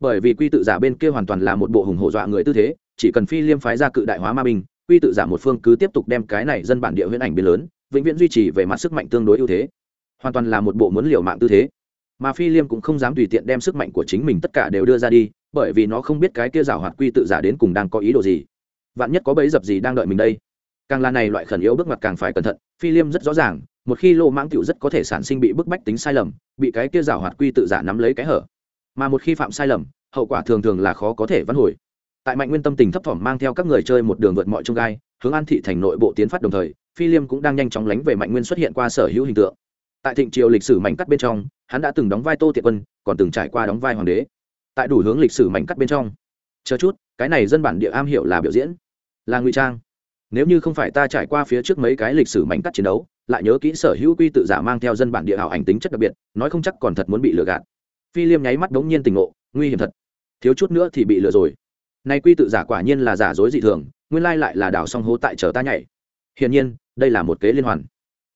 bởi vì quy tự giả bên kia hoàn toàn là một bộ hùng hổ dọa người tư thế, chỉ cần phi liêm phái ra cự đại hóa ma binh, quy tự giả một phương cứ tiếp tục đem cái này dân bản địa huyễn ảnh biến lớn, vĩnh viễn duy trì về mặt sức mạnh tương đối ưu thế. Hoàn toàn là một bộ muốn liều mạng tư thế. Mà phi liêm cũng không dám tùy tiện đem sức mạnh của chính mình tất cả đều đưa ra đi, bởi vì nó không biết cái kia rào hoạt quy tự giả đến cùng đang có ý đồ gì. Vạn nhất có bẫy dập gì đang đợi mình đây. Càng là này loại khẩn yếu bước mặt càng phải cẩn thận, phi liêm rất rõ ràng, một khi lô mãng cựu rất có thể sản sinh bị bức bách tính sai lầm, bị cái kia rào hoạt quy tự giả nắm lấy cái hở mà một khi phạm sai lầm, hậu quả thường thường là khó có thể vãn hồi. Tại mạnh nguyên tâm tình thấp thỏm mang theo các người chơi một đường vượt mọi trông gai, hướng an thị thành nội bộ tiến phát đồng thời, phi liêm cũng đang nhanh chóng lánh về mạnh nguyên xuất hiện qua sở hữu hình tượng. Tại thịnh triều lịch sử mảnh cắt bên trong, hắn đã từng đóng vai tô tiện quân, còn từng trải qua đóng vai hoàng đế. Tại đủ hướng lịch sử mảnh cắt bên trong, chờ chút, cái này dân bản địa am hiểu là biểu diễn, là ngụy trang. Nếu như không phải ta trải qua phía trước mấy cái lịch sử mảnh cắt chiến đấu, lại nhớ kỹ sở hữu quy tự giả mang theo dân bản địa hảo ảnh tính chất đặc biệt, nói không chắc còn thật muốn bị lừa gạt phi liêm nháy mắt đống nhiên tình ngộ, nguy hiểm thật. Thiếu chút nữa thì bị lừa rồi. Nay quy tự giả quả nhiên là giả dối dị thường, nguyên lai lại là đảo song hố tại chờ ta nhảy. Hiển nhiên, đây là một kế liên hoàn.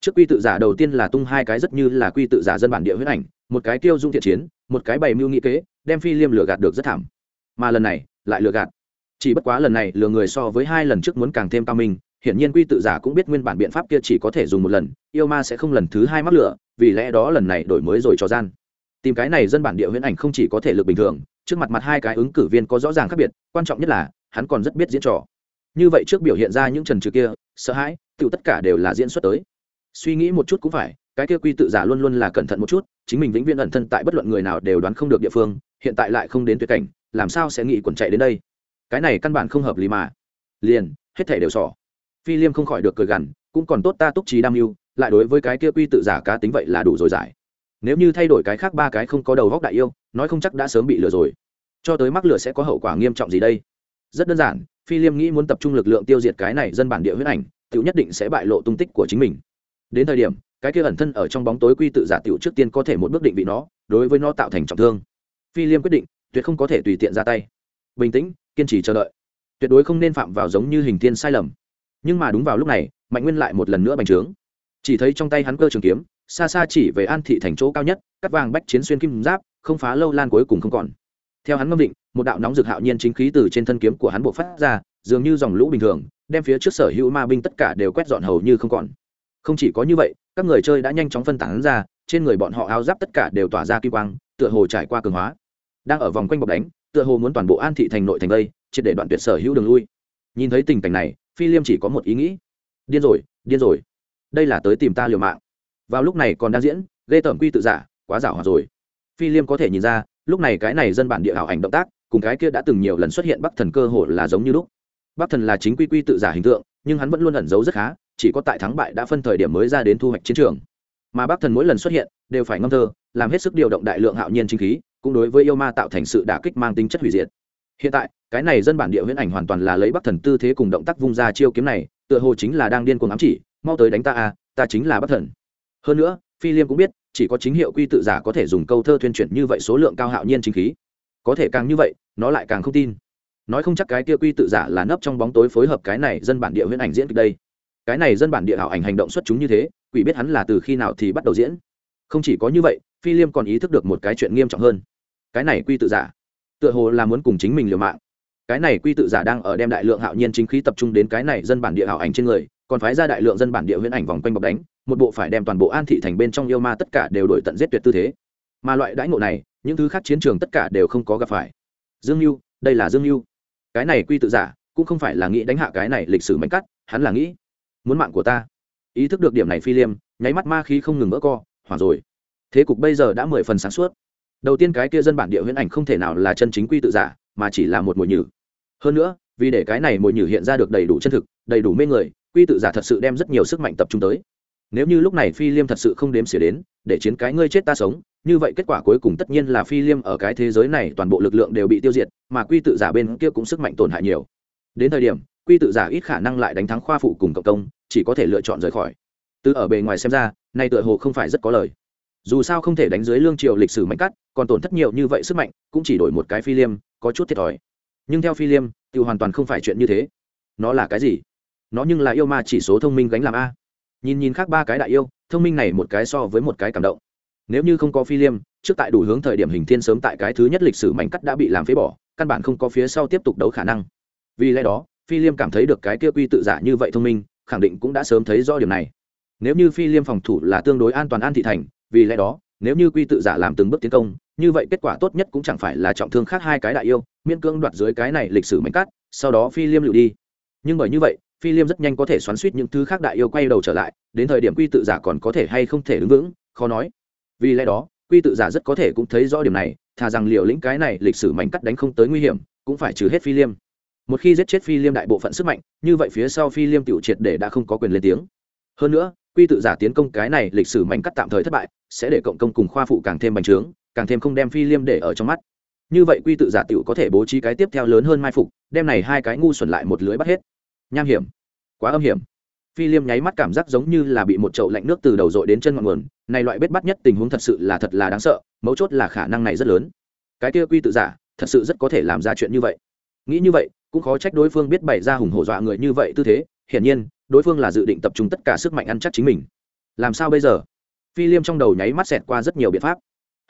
Trước quy tự giả đầu tiên là tung hai cái rất như là quy tự giả dân bản địa huyết ảnh, một cái tiêu dung thiện chiến, một cái bày mưu nghị kế, đem phi liêm lừa gạt được rất thảm. Mà lần này, lại lừa gạt. Chỉ bất quá lần này, lừa người so với hai lần trước muốn càng thêm cao minh, hiển nhiên quy tự giả cũng biết nguyên bản biện pháp kia chỉ có thể dùng một lần, yêu ma sẽ không lần thứ hai mắc lửa, vì lẽ đó lần này đổi mới rồi cho gian tìm cái này dân bản địa huyễn ảnh không chỉ có thể lực bình thường, trước mặt mặt hai cái ứng cử viên có rõ ràng khác biệt, quan trọng nhất là, hắn còn rất biết diễn trò. Như vậy trước biểu hiện ra những trần trừ kia, sợ hãi tự tất cả đều là diễn xuất tới. Suy nghĩ một chút cũng phải, cái kia quy tự giả luôn luôn là cẩn thận một chút, chính mình vĩnh viễn ẩn thân tại bất luận người nào đều đoán không được địa phương, hiện tại lại không đến tuyệt cảnh, làm sao sẽ nghĩ quần chạy đến đây? Cái này căn bản không hợp lý mà. Liền, hết thể đều sỏ. Phi liêm không khỏi được cười gằn, cũng còn tốt ta túc trí đam mưu, lại đối với cái kia quy tự giả cá tính vậy là đủ rồi giải nếu như thay đổi cái khác ba cái không có đầu góc đại yêu, nói không chắc đã sớm bị lừa rồi. Cho tới mắc lừa sẽ có hậu quả nghiêm trọng gì đây? Rất đơn giản, phi liêm nghĩ muốn tập trung lực lượng tiêu diệt cái này dân bản địa huyết ảnh tựu nhất định sẽ bại lộ tung tích của chính mình. Đến thời điểm, cái kia ẩn thân ở trong bóng tối quy tự giả tiểu trước tiên có thể một bước định vị nó, đối với nó tạo thành trọng thương. Phi liêm quyết định, tuyệt không có thể tùy tiện ra tay. Bình tĩnh, kiên trì chờ đợi. Tuyệt đối không nên phạm vào giống như hình thiên sai lầm. Nhưng mà đúng vào lúc này, mạnh nguyên lại một lần nữa bành trướng. Chỉ thấy trong tay hắn cơ trường kiếm xa xa chỉ về an thị thành chỗ cao nhất, cắt vàng bách chiến xuyên kim giáp, không phá lâu lan cuối cùng không còn. Theo hắn ngâm định, một đạo nóng rực hạo nhiên chính khí từ trên thân kiếm của hắn buộc phát ra, dường như dòng lũ bình thường, đem phía trước sở hữu ma binh tất cả đều quét dọn hầu như không còn. Không chỉ có như vậy, các người chơi đã nhanh chóng phân tán ra, trên người bọn họ áo giáp tất cả đều tỏa ra kim quang, tựa hồ trải qua cường hóa. Đang ở vòng quanh bọc đánh, tựa hồ muốn toàn bộ an thị thành nội thành đây, triệt để đoạn tuyệt sở hữu đường lui. Nhìn thấy tình cảnh này, phi liêm chỉ có một ý nghĩ. Điên rồi điên rồi. Đây là tới tìm ta liều mạng vào lúc này còn đang diễn, ghê tởm quy tự giả, quá giả hòa rồi. Phi liêm có thể nhìn ra, lúc này cái này dân bản địa ảo ảnh động tác, cùng cái kia đã từng nhiều lần xuất hiện bắc thần cơ hồ là giống như lúc. Bắc thần là chính quy quy tự giả hình tượng, nhưng hắn vẫn luôn ẩn giấu rất khá, chỉ có tại thắng bại đã phân thời điểm mới ra đến thu hoạch chiến trường. Mà bắc thần mỗi lần xuất hiện, đều phải ngâm thơ, làm hết sức điều động đại lượng hạo nhiên chính khí, cũng đối với yêu ma tạo thành sự đả kích mang tính chất hủy diệt. Hiện tại, cái này dân bản địa huyễn ảnh hoàn toàn là lấy bắc thần tư thế cùng động tác vung ra chiêu kiếm này, tựa hồ chính là đang điên cuồng ám chỉ, mau tới đánh ta à ta chính là bắc thần hơn nữa, phi liêm cũng biết, chỉ có chính hiệu quy tự giả có thể dùng câu thơ tuyên truyền như vậy số lượng cao hạo nhiên chính khí. Có thể càng như vậy, nó lại càng không tin. Nói không chắc cái kia quy tự giả là nấp trong bóng tối phối hợp cái này dân bản địa huyễn ảnh diễn kịch đây. Cái này dân bản địa hảo ảnh hành động xuất chúng như thế, quỷ biết hắn là từ khi nào thì bắt đầu diễn. Không chỉ có như vậy, phi liêm còn ý thức được một cái chuyện nghiêm trọng hơn. Cái này quy tự giả, tựa hồ là muốn cùng chính mình liều mạng. Cái này quy tự giả đang ở đem đại lượng hạo nhiên chính khí tập trung đến cái này dân bản địa hảo ảnh trên người, còn phái ra đại lượng dân bản địa huyễn ảnh vòng quanh bọc đánh một bộ phải đem toàn bộ an thị thành bên trong yêu ma tất cả đều đổi tận giết tuyệt tư thế. Mà loại đãi ngộ này, những thứ khác chiến trường tất cả đều không có gặp phải. Dương mưu đây là dương mưu cái này quy tự giả, cũng không phải là nghĩ đánh hạ cái này lịch sử mạnh cắt, hắn là nghĩ muốn mạng của ta. Ý thức được điểm này phi liêm, nháy mắt ma khí không ngừng vỡ co, hoảng rồi. Thế cục bây giờ đã mười phần sáng suốt. Đầu tiên cái kia dân bản địa huyễn ảnh không thể nào là chân chính quy tự giả, mà chỉ là một mồi nhử. Hơn nữa, vì để cái này mồi nhử hiện ra được đầy đủ chân thực, đầy đủ mê người, quy tự giả thật sự đem rất nhiều sức mạnh tập trung tới nếu như lúc này phi liêm thật sự không đếm xỉa đến, để chiến cái ngươi chết ta sống, như vậy kết quả cuối cùng tất nhiên là phi liêm ở cái thế giới này toàn bộ lực lượng đều bị tiêu diệt, mà quy tự giả bên kia cũng sức mạnh tổn hại nhiều. Đến thời điểm, quy tự giả ít khả năng lại đánh thắng khoa phụ cùng cộng công, chỉ có thể lựa chọn rời khỏi. Từ ở bề ngoài xem ra, nay tựa hồ không phải rất có lời. Dù sao không thể đánh dưới lương triều lịch sử mạnh cắt, còn tổn thất nhiều như vậy sức mạnh, cũng chỉ đổi một cái phi liêm, có chút thiệt thòi. Nhưng theo phi liêm thì hoàn toàn không phải chuyện như thế. Nó là cái gì? Nó nhưng là yêu ma chỉ số thông minh gánh làm a nhìn nhìn khác ba cái đại yêu, thông minh này một cái so với một cái cảm động. Nếu như không có phi liêm, trước tại đủ hướng thời điểm hình thiên sớm tại cái thứ nhất lịch sử mảnh cắt đã bị làm phế bỏ, căn bản không có phía sau tiếp tục đấu khả năng. Vì lẽ đó, phi liêm cảm thấy được cái kia quy tự giả như vậy thông minh, khẳng định cũng đã sớm thấy rõ điểm này. Nếu như phi liêm phòng thủ là tương đối an toàn an thị thành, vì lẽ đó, nếu như quy tự giả làm từng bước tiến công, như vậy kết quả tốt nhất cũng chẳng phải là trọng thương khác hai cái đại yêu, miễn cưỡng đoạt dưới cái này lịch sử mảnh cắt, sau đó phi liêm lựu đi. Nhưng bởi như vậy phi liêm rất nhanh có thể xoắn suýt những thứ khác đại yêu quay đầu trở lại, đến thời điểm quy tự giả còn có thể hay không thể đứng vững, khó nói. Vì lẽ đó, quy tự giả rất có thể cũng thấy rõ điểm này, thà rằng liều lĩnh cái này lịch sử mảnh cắt đánh không tới nguy hiểm, cũng phải trừ hết phi liêm. Một khi giết chết phi liêm đại bộ phận sức mạnh, như vậy phía sau phi liêm tiểu triệt để đã không có quyền lên tiếng. Hơn nữa, quy tự giả tiến công cái này lịch sử mảnh cắt tạm thời thất bại, sẽ để cộng công cùng khoa phụ càng thêm bành trướng, càng thêm không đem phi liêm để ở trong mắt. Như vậy quy tự giả tiểu có thể bố trí cái tiếp theo lớn hơn mai phục, đem này hai cái ngu xuẩn lại một lưới bắt hết nham hiểm, quá âm hiểm. Phi liêm nháy mắt cảm giác giống như là bị một chậu lạnh nước từ đầu dội đến chân ngọn nguồn, này loại bết bắt nhất tình huống thật sự là thật là đáng sợ, mấu chốt là khả năng này rất lớn. Cái kia quy tự giả, thật sự rất có thể làm ra chuyện như vậy. Nghĩ như vậy, cũng khó trách đối phương biết bày ra hùng hổ dọa người như vậy tư thế, hiển nhiên, đối phương là dự định tập trung tất cả sức mạnh ăn chắc chính mình. Làm sao bây giờ? Phi liêm trong đầu nháy mắt xẹt qua rất nhiều biện pháp.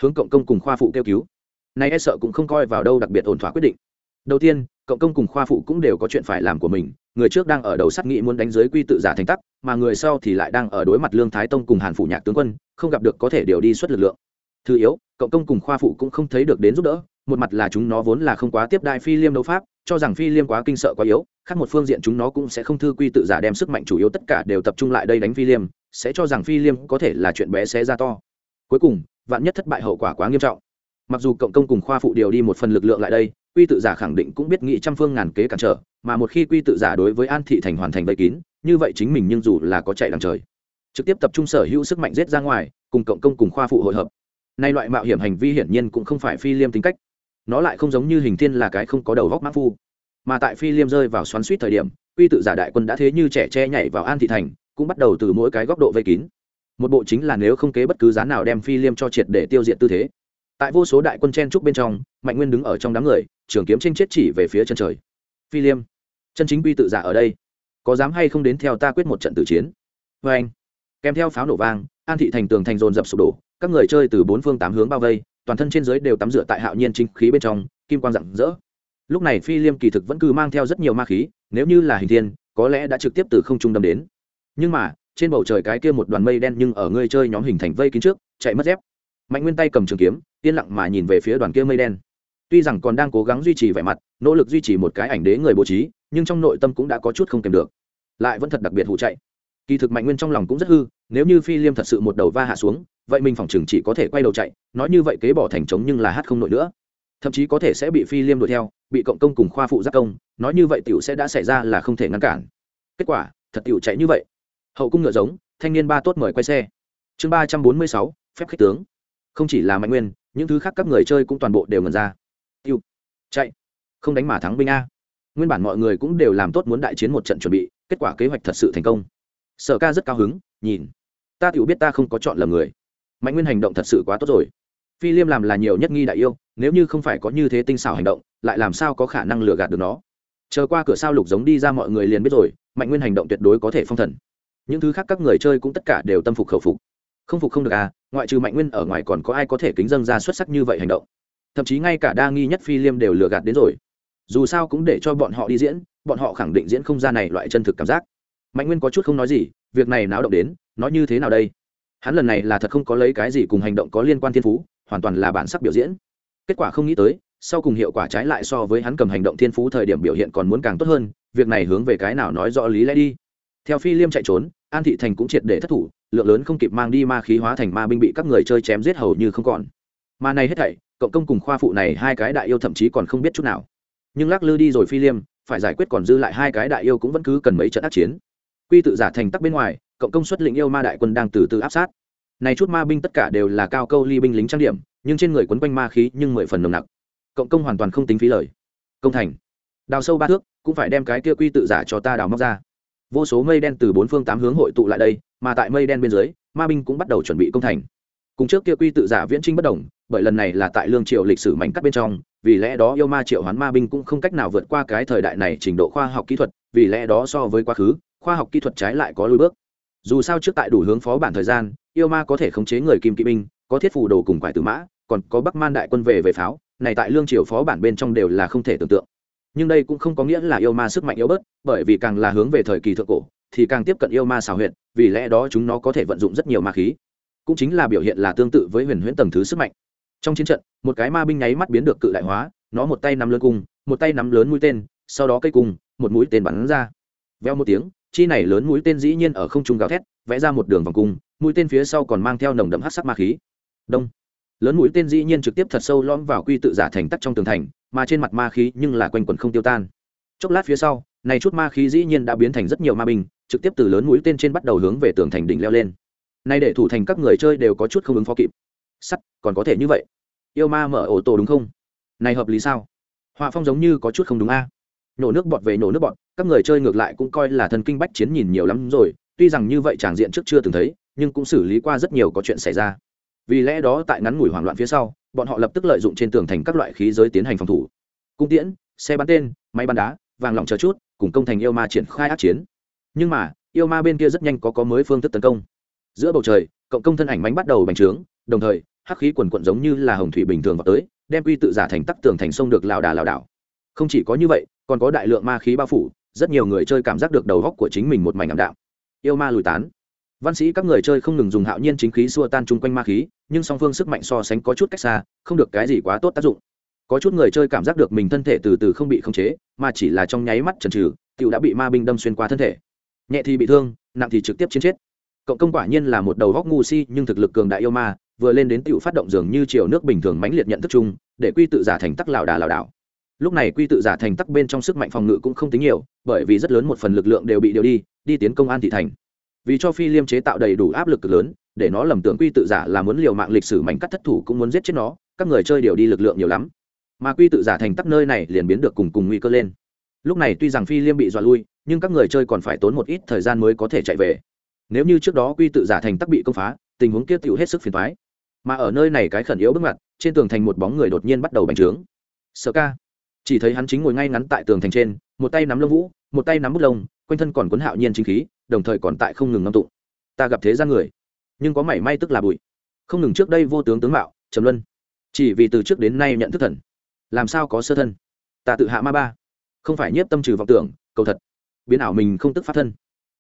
Hướng cộng công cùng khoa phụ kêu cứu. Nay e sợ cũng không coi vào đâu đặc biệt ổn thỏa quyết định. Đầu tiên, cộng công cùng khoa phụ cũng đều có chuyện phải làm của mình người trước đang ở đầu sắt nghĩ muốn đánh giới quy tự giả thành tắc, mà người sau thì lại đang ở đối mặt lương thái tông cùng hàn phủ nhạc tướng quân, không gặp được có thể điều đi xuất lực lượng. Thứ yếu, cộng công cùng khoa phụ cũng không thấy được đến giúp đỡ, một mặt là chúng nó vốn là không quá tiếp đại phi liêm đấu pháp, cho rằng phi liêm quá kinh sợ quá yếu, khác một phương diện chúng nó cũng sẽ không thư quy tự giả đem sức mạnh chủ yếu tất cả đều tập trung lại đây đánh phi liêm, sẽ cho rằng phi liêm có thể là chuyện bé xé ra to. Cuối cùng, vạn nhất thất bại hậu quả quá nghiêm trọng. Mặc dù cộng công cùng khoa phụ điều đi một phần lực lượng lại đây, quy tự giả khẳng định cũng biết nghị trăm phương ngàn kế cản trở mà một khi quy tự giả đối với an thị thành hoàn thành vây kín, như vậy chính mình nhưng dù là có chạy đằng trời. Trực tiếp tập trung sở hữu sức mạnh rết ra ngoài, cùng cộng công cùng khoa phụ hội hợp. Nay loại mạo hiểm hành vi hiển nhiên cũng không phải phi liêm tính cách. Nó lại không giống như hình thiên là cái không có đầu góc mã phu. Mà tại phi liêm rơi vào xoắn suýt thời điểm, quy tự giả đại quân đã thế như trẻ che nhảy vào an thị thành, cũng bắt đầu từ mỗi cái góc độ vây kín. Một bộ chính là nếu không kế bất cứ giá nào đem phi liêm cho triệt để tiêu diệt tư thế. Tại vô số đại quân chen trúc bên trong, mạnh nguyên đứng ở trong đám người, trường kiếm tranh chết chỉ về phía chân trời. Phi liêm chân chính quy tự giả ở đây, có dám hay không đến theo ta quyết một trận tử chiến? Vê anh, kèm theo pháo nổ vang, an thị thành tường thành dồn dập sụp đổ, các người chơi từ bốn phương tám hướng bao vây, toàn thân trên dưới đều tắm rửa tại hạo nhiên chính khí bên trong, kim quang rạng rỡ. Lúc này phi liêm kỳ thực vẫn cứ mang theo rất nhiều ma khí, nếu như là hình thiên, có lẽ đã trực tiếp từ không trung đâm đến. Nhưng mà, trên bầu trời cái kia một đoàn mây đen nhưng ở người chơi nhóm hình thành vây kín trước, chạy mất dép. Mạnh nguyên tay cầm trường kiếm, yên lặng mà nhìn về phía đoàn kia mây đen. Tuy rằng còn đang cố gắng duy trì vẻ mặt, nỗ lực duy trì một cái ảnh đế người bố trí nhưng trong nội tâm cũng đã có chút không kèm được, lại vẫn thật đặc biệt hụ chạy. Kỳ thực mạnh nguyên trong lòng cũng rất hư, nếu như phi liêm thật sự một đầu va hạ xuống, vậy mình phòng chừng chỉ có thể quay đầu chạy, nói như vậy kế bỏ thành trống nhưng là hát không nổi nữa. Thậm chí có thể sẽ bị phi liêm đuổi theo, bị cộng công cùng khoa phụ giác công, nói như vậy tiểu sẽ đã xảy ra là không thể ngăn cản. Kết quả, thật tiểu chạy như vậy. Hậu cung ngựa giống, thanh niên ba tốt mời quay xe. Chương ba trăm bốn mươi sáu, phép khích tướng. Không chỉ là mạnh nguyên, những thứ khác các người chơi cũng toàn bộ đều ngần ra. Tiêu chạy. Không đánh mà thắng binh a nguyên bản mọi người cũng đều làm tốt muốn đại chiến một trận chuẩn bị, kết quả kế hoạch thật sự thành công. Sở ca rất cao hứng, nhìn. Ta tự biết ta không có chọn lầm người. Mạnh nguyên hành động thật sự quá tốt rồi. Phi liêm làm là nhiều nhất nghi đại yêu, nếu như không phải có như thế tinh xảo hành động, lại làm sao có khả năng lừa gạt được nó? Chờ qua cửa sao lục giống đi ra mọi người liền biết rồi, mạnh nguyên hành động tuyệt đối có thể phong thần. Những thứ khác các người chơi cũng tất cả đều tâm phục khẩu phục. Không phục không được à ngoại trừ mạnh nguyên ở ngoài còn có ai có thể kính dân ra xuất sắc như vậy hành động? Thậm chí ngay cả đa nghi nhất phi liêm đều lừa gạt đến rồi dù sao cũng để cho bọn họ đi diễn, bọn họ khẳng định diễn không ra này loại chân thực cảm giác. Mạnh nguyên có chút không nói gì, việc này náo động đến, nói như thế nào đây? Hắn lần này là thật không có lấy cái gì cùng hành động có liên quan thiên phú, hoàn toàn là bản sắc biểu diễn. Kết quả không nghĩ tới, sau cùng hiệu quả trái lại so với hắn cầm hành động thiên phú thời điểm biểu hiện còn muốn càng tốt hơn, việc này hướng về cái nào nói rõ lý lẽ đi. Theo phi liêm chạy trốn, an thị thành cũng triệt để thất thủ, lượng lớn không kịp mang đi ma khí hóa thành ma binh bị các người chơi chém giết hầu như không còn. Mà này hết thảy, cộng công cùng khoa phụ này hai cái đại yêu thậm chí còn không biết chút nào nhưng lắc lư đi rồi phi liêm, phải giải quyết còn dư lại hai cái đại yêu cũng vẫn cứ cần mấy trận ác chiến. Quy tự giả thành tắc bên ngoài, cộng công suất lĩnh yêu ma đại quân đang từ từ áp sát. Này chút ma binh tất cả đều là cao câu ly binh lính trang điểm, nhưng trên người quấn quanh ma khí nhưng mười phần nồng nặc. Cộng công hoàn toàn không tính phí lời. Công thành. Đào sâu ba thước, cũng phải đem cái kia quy tự giả cho ta đào móc ra. Vô số mây đen từ bốn phương tám hướng hội tụ lại đây, mà tại mây đen bên dưới, ma binh cũng bắt đầu chuẩn bị công thành. Cùng trước kia quy tự giả viễn trinh bất đồng, bởi lần này là tại lương triều lịch sử mảnh cắt bên trong vì lẽ đó yêu ma triệu hoán ma binh cũng không cách nào vượt qua cái thời đại này trình độ khoa học kỹ thuật, vì lẽ đó so với quá khứ, khoa học kỹ thuật trái lại có lối bước. Dù sao trước tại đủ hướng phó bản thời gian, yêu ma có thể khống chế người kim kỵ binh, có thiết phù đồ cùng quải tử mã, còn có bắc man đại quân về về pháo, này tại lương triều phó bản bên trong đều là không thể tưởng tượng. Nhưng đây cũng không có nghĩa là yêu ma sức mạnh yếu bớt, bởi vì càng là hướng về thời kỳ thượng cổ, thì càng tiếp cận yêu ma xào huyệt, vì lẽ đó chúng nó có thể vận dụng rất nhiều ma khí. Cũng chính là biểu hiện là tương tự với huyền huyễn tầng thứ sức mạnh trong chiến trận, một cái ma binh nháy mắt biến được cự đại hóa, nó một tay nắm lớn cung, một tay nắm lớn mũi tên, sau đó cây cung, một mũi tên bắn ra. Veo một tiếng, chi này lớn mũi tên dĩ nhiên ở không trung gào thét, vẽ ra một đường vòng cung, mũi tên phía sau còn mang theo nồng đậm hát sắc ma khí. Đông. Lớn mũi tên dĩ nhiên trực tiếp thật sâu lõm vào quy tự giả thành tắc trong tường thành, mà trên mặt ma khí nhưng là quanh quẩn không tiêu tan. Chốc lát phía sau, này chút ma khí dĩ nhiên đã biến thành rất nhiều ma binh, trực tiếp từ lớn mũi tên trên bắt đầu hướng về tường thành đỉnh leo lên. Nay để thủ thành các người chơi đều có chút không ứng phó kịp. Sắt, còn có thể như vậy yêu ma mở ổ tổ đúng không? Này hợp lý sao? Họa phong giống như có chút không đúng a. Nổ nước bọt về nổ nước bọt, các người chơi ngược lại cũng coi là thần kinh bách chiến nhìn nhiều lắm rồi, tuy rằng như vậy tràng diện trước chưa từng thấy, nhưng cũng xử lý qua rất nhiều có chuyện xảy ra. Vì lẽ đó tại ngắn ngủi hoảng loạn phía sau, bọn họ lập tức lợi dụng trên tường thành các loại khí giới tiến hành phòng thủ. Cung tiễn, xe bắn tên, máy bắn đá, vàng lỏng chờ chút, cùng công thành yêu ma triển khai át chiến. Nhưng mà, yêu ma bên kia rất nhanh có có mới phương thức tấn công. Giữa bầu trời, cộng công thân ảnh bánh bắt đầu bành trướng, đồng thời hắc khí quần quận giống như là hồng thủy bình thường vào tới, đem quy tự giả thành tắc tường thành sông được lảo đà lảo đảo. Không chỉ có như vậy, còn có đại lượng ma khí bao phủ, rất nhiều người chơi cảm giác được đầu góc của chính mình một mảnh ảm đạm. Yêu ma lùi tán. Văn sĩ các người chơi không ngừng dùng hạo nhiên chính khí xua tan chung quanh ma khí, nhưng song phương sức mạnh so sánh có chút cách xa, không được cái gì quá tốt tác dụng. Có chút người chơi cảm giác được mình thân thể từ từ không bị khống chế, mà chỉ là trong nháy mắt trần trừ cựu đã bị ma binh đâm xuyên qua thân thể. Nhẹ thì bị thương, nặng thì trực tiếp chiến chết. Cộng công quả nhiên là một đầu góc ngu si, nhưng thực lực cường đại yêu ma vừa lên đến tiểu phát động dường như chiều nước bình thường mãnh liệt nhận thức chung, để quy tự giả thành tắc lảo đà lảo đảo. Lúc này quy tự giả thành tắc bên trong sức mạnh phòng ngự cũng không tính nhiều, bởi vì rất lớn một phần lực lượng đều bị điều đi đi tiến công an thị thành. Vì cho phi liêm chế tạo đầy đủ áp lực cực lớn, để nó lầm tưởng quy tự giả là muốn liều mạng lịch sử mảnh cắt thất thủ cũng muốn giết chết nó, các người chơi đều đi lực lượng nhiều lắm. Mà quy tự giả thành tắc nơi này liền biến được cùng cùng nguy cơ lên. Lúc này tuy rằng phi liêm bị dọa lui, nhưng các người chơi còn phải tốn một ít thời gian mới có thể chạy về. Nếu như trước đó quy tự giả thành tắc bị công phá, tình huống kia tiểu hết sức phiền toái mà ở nơi này cái khẩn yếu bước mặt trên tường thành một bóng người đột nhiên bắt đầu bành trướng. Sợ ca. Chỉ thấy hắn chính ngồi ngay ngắn tại tường thành trên, một tay nắm lông vũ, một tay nắm bút lông, quanh thân còn cuốn hạo nhiên chính khí, đồng thời còn tại không ngừng ngâm tụng. Ta gặp thế gian người, nhưng có mảy may tức là bụi. Không ngừng trước đây vô tướng tướng mạo, trầm luân. Chỉ vì từ trước đến nay nhận thức thần, làm sao có sơ thân? Ta tự hạ ma ba. Không phải nhiếp tâm trừ vọng tưởng, cầu thật. Biến ảo mình không tức phát thân.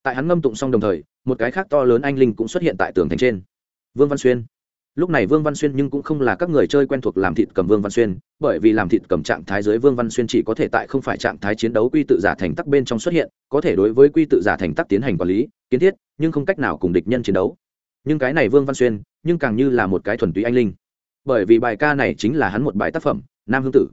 Tại hắn ngâm tụng xong đồng thời, một cái khác to lớn anh linh cũng xuất hiện tại tường thành trên. Vương văn xuyên lúc này vương văn xuyên nhưng cũng không là các người chơi quen thuộc làm thịt cầm vương văn xuyên, bởi vì làm thịt cầm trạng thái dưới vương văn xuyên chỉ có thể tại không phải trạng thái chiến đấu quy tự giả thành tắc bên trong xuất hiện, có thể đối với quy tự giả thành tắc tiến hành quản lý, kiến thiết, nhưng không cách nào cùng địch nhân chiến đấu. Nhưng cái này vương văn xuyên, nhưng càng như là một cái thuần túy anh linh. Bởi vì bài ca này chính là hắn một bài tác phẩm, nam hương tử.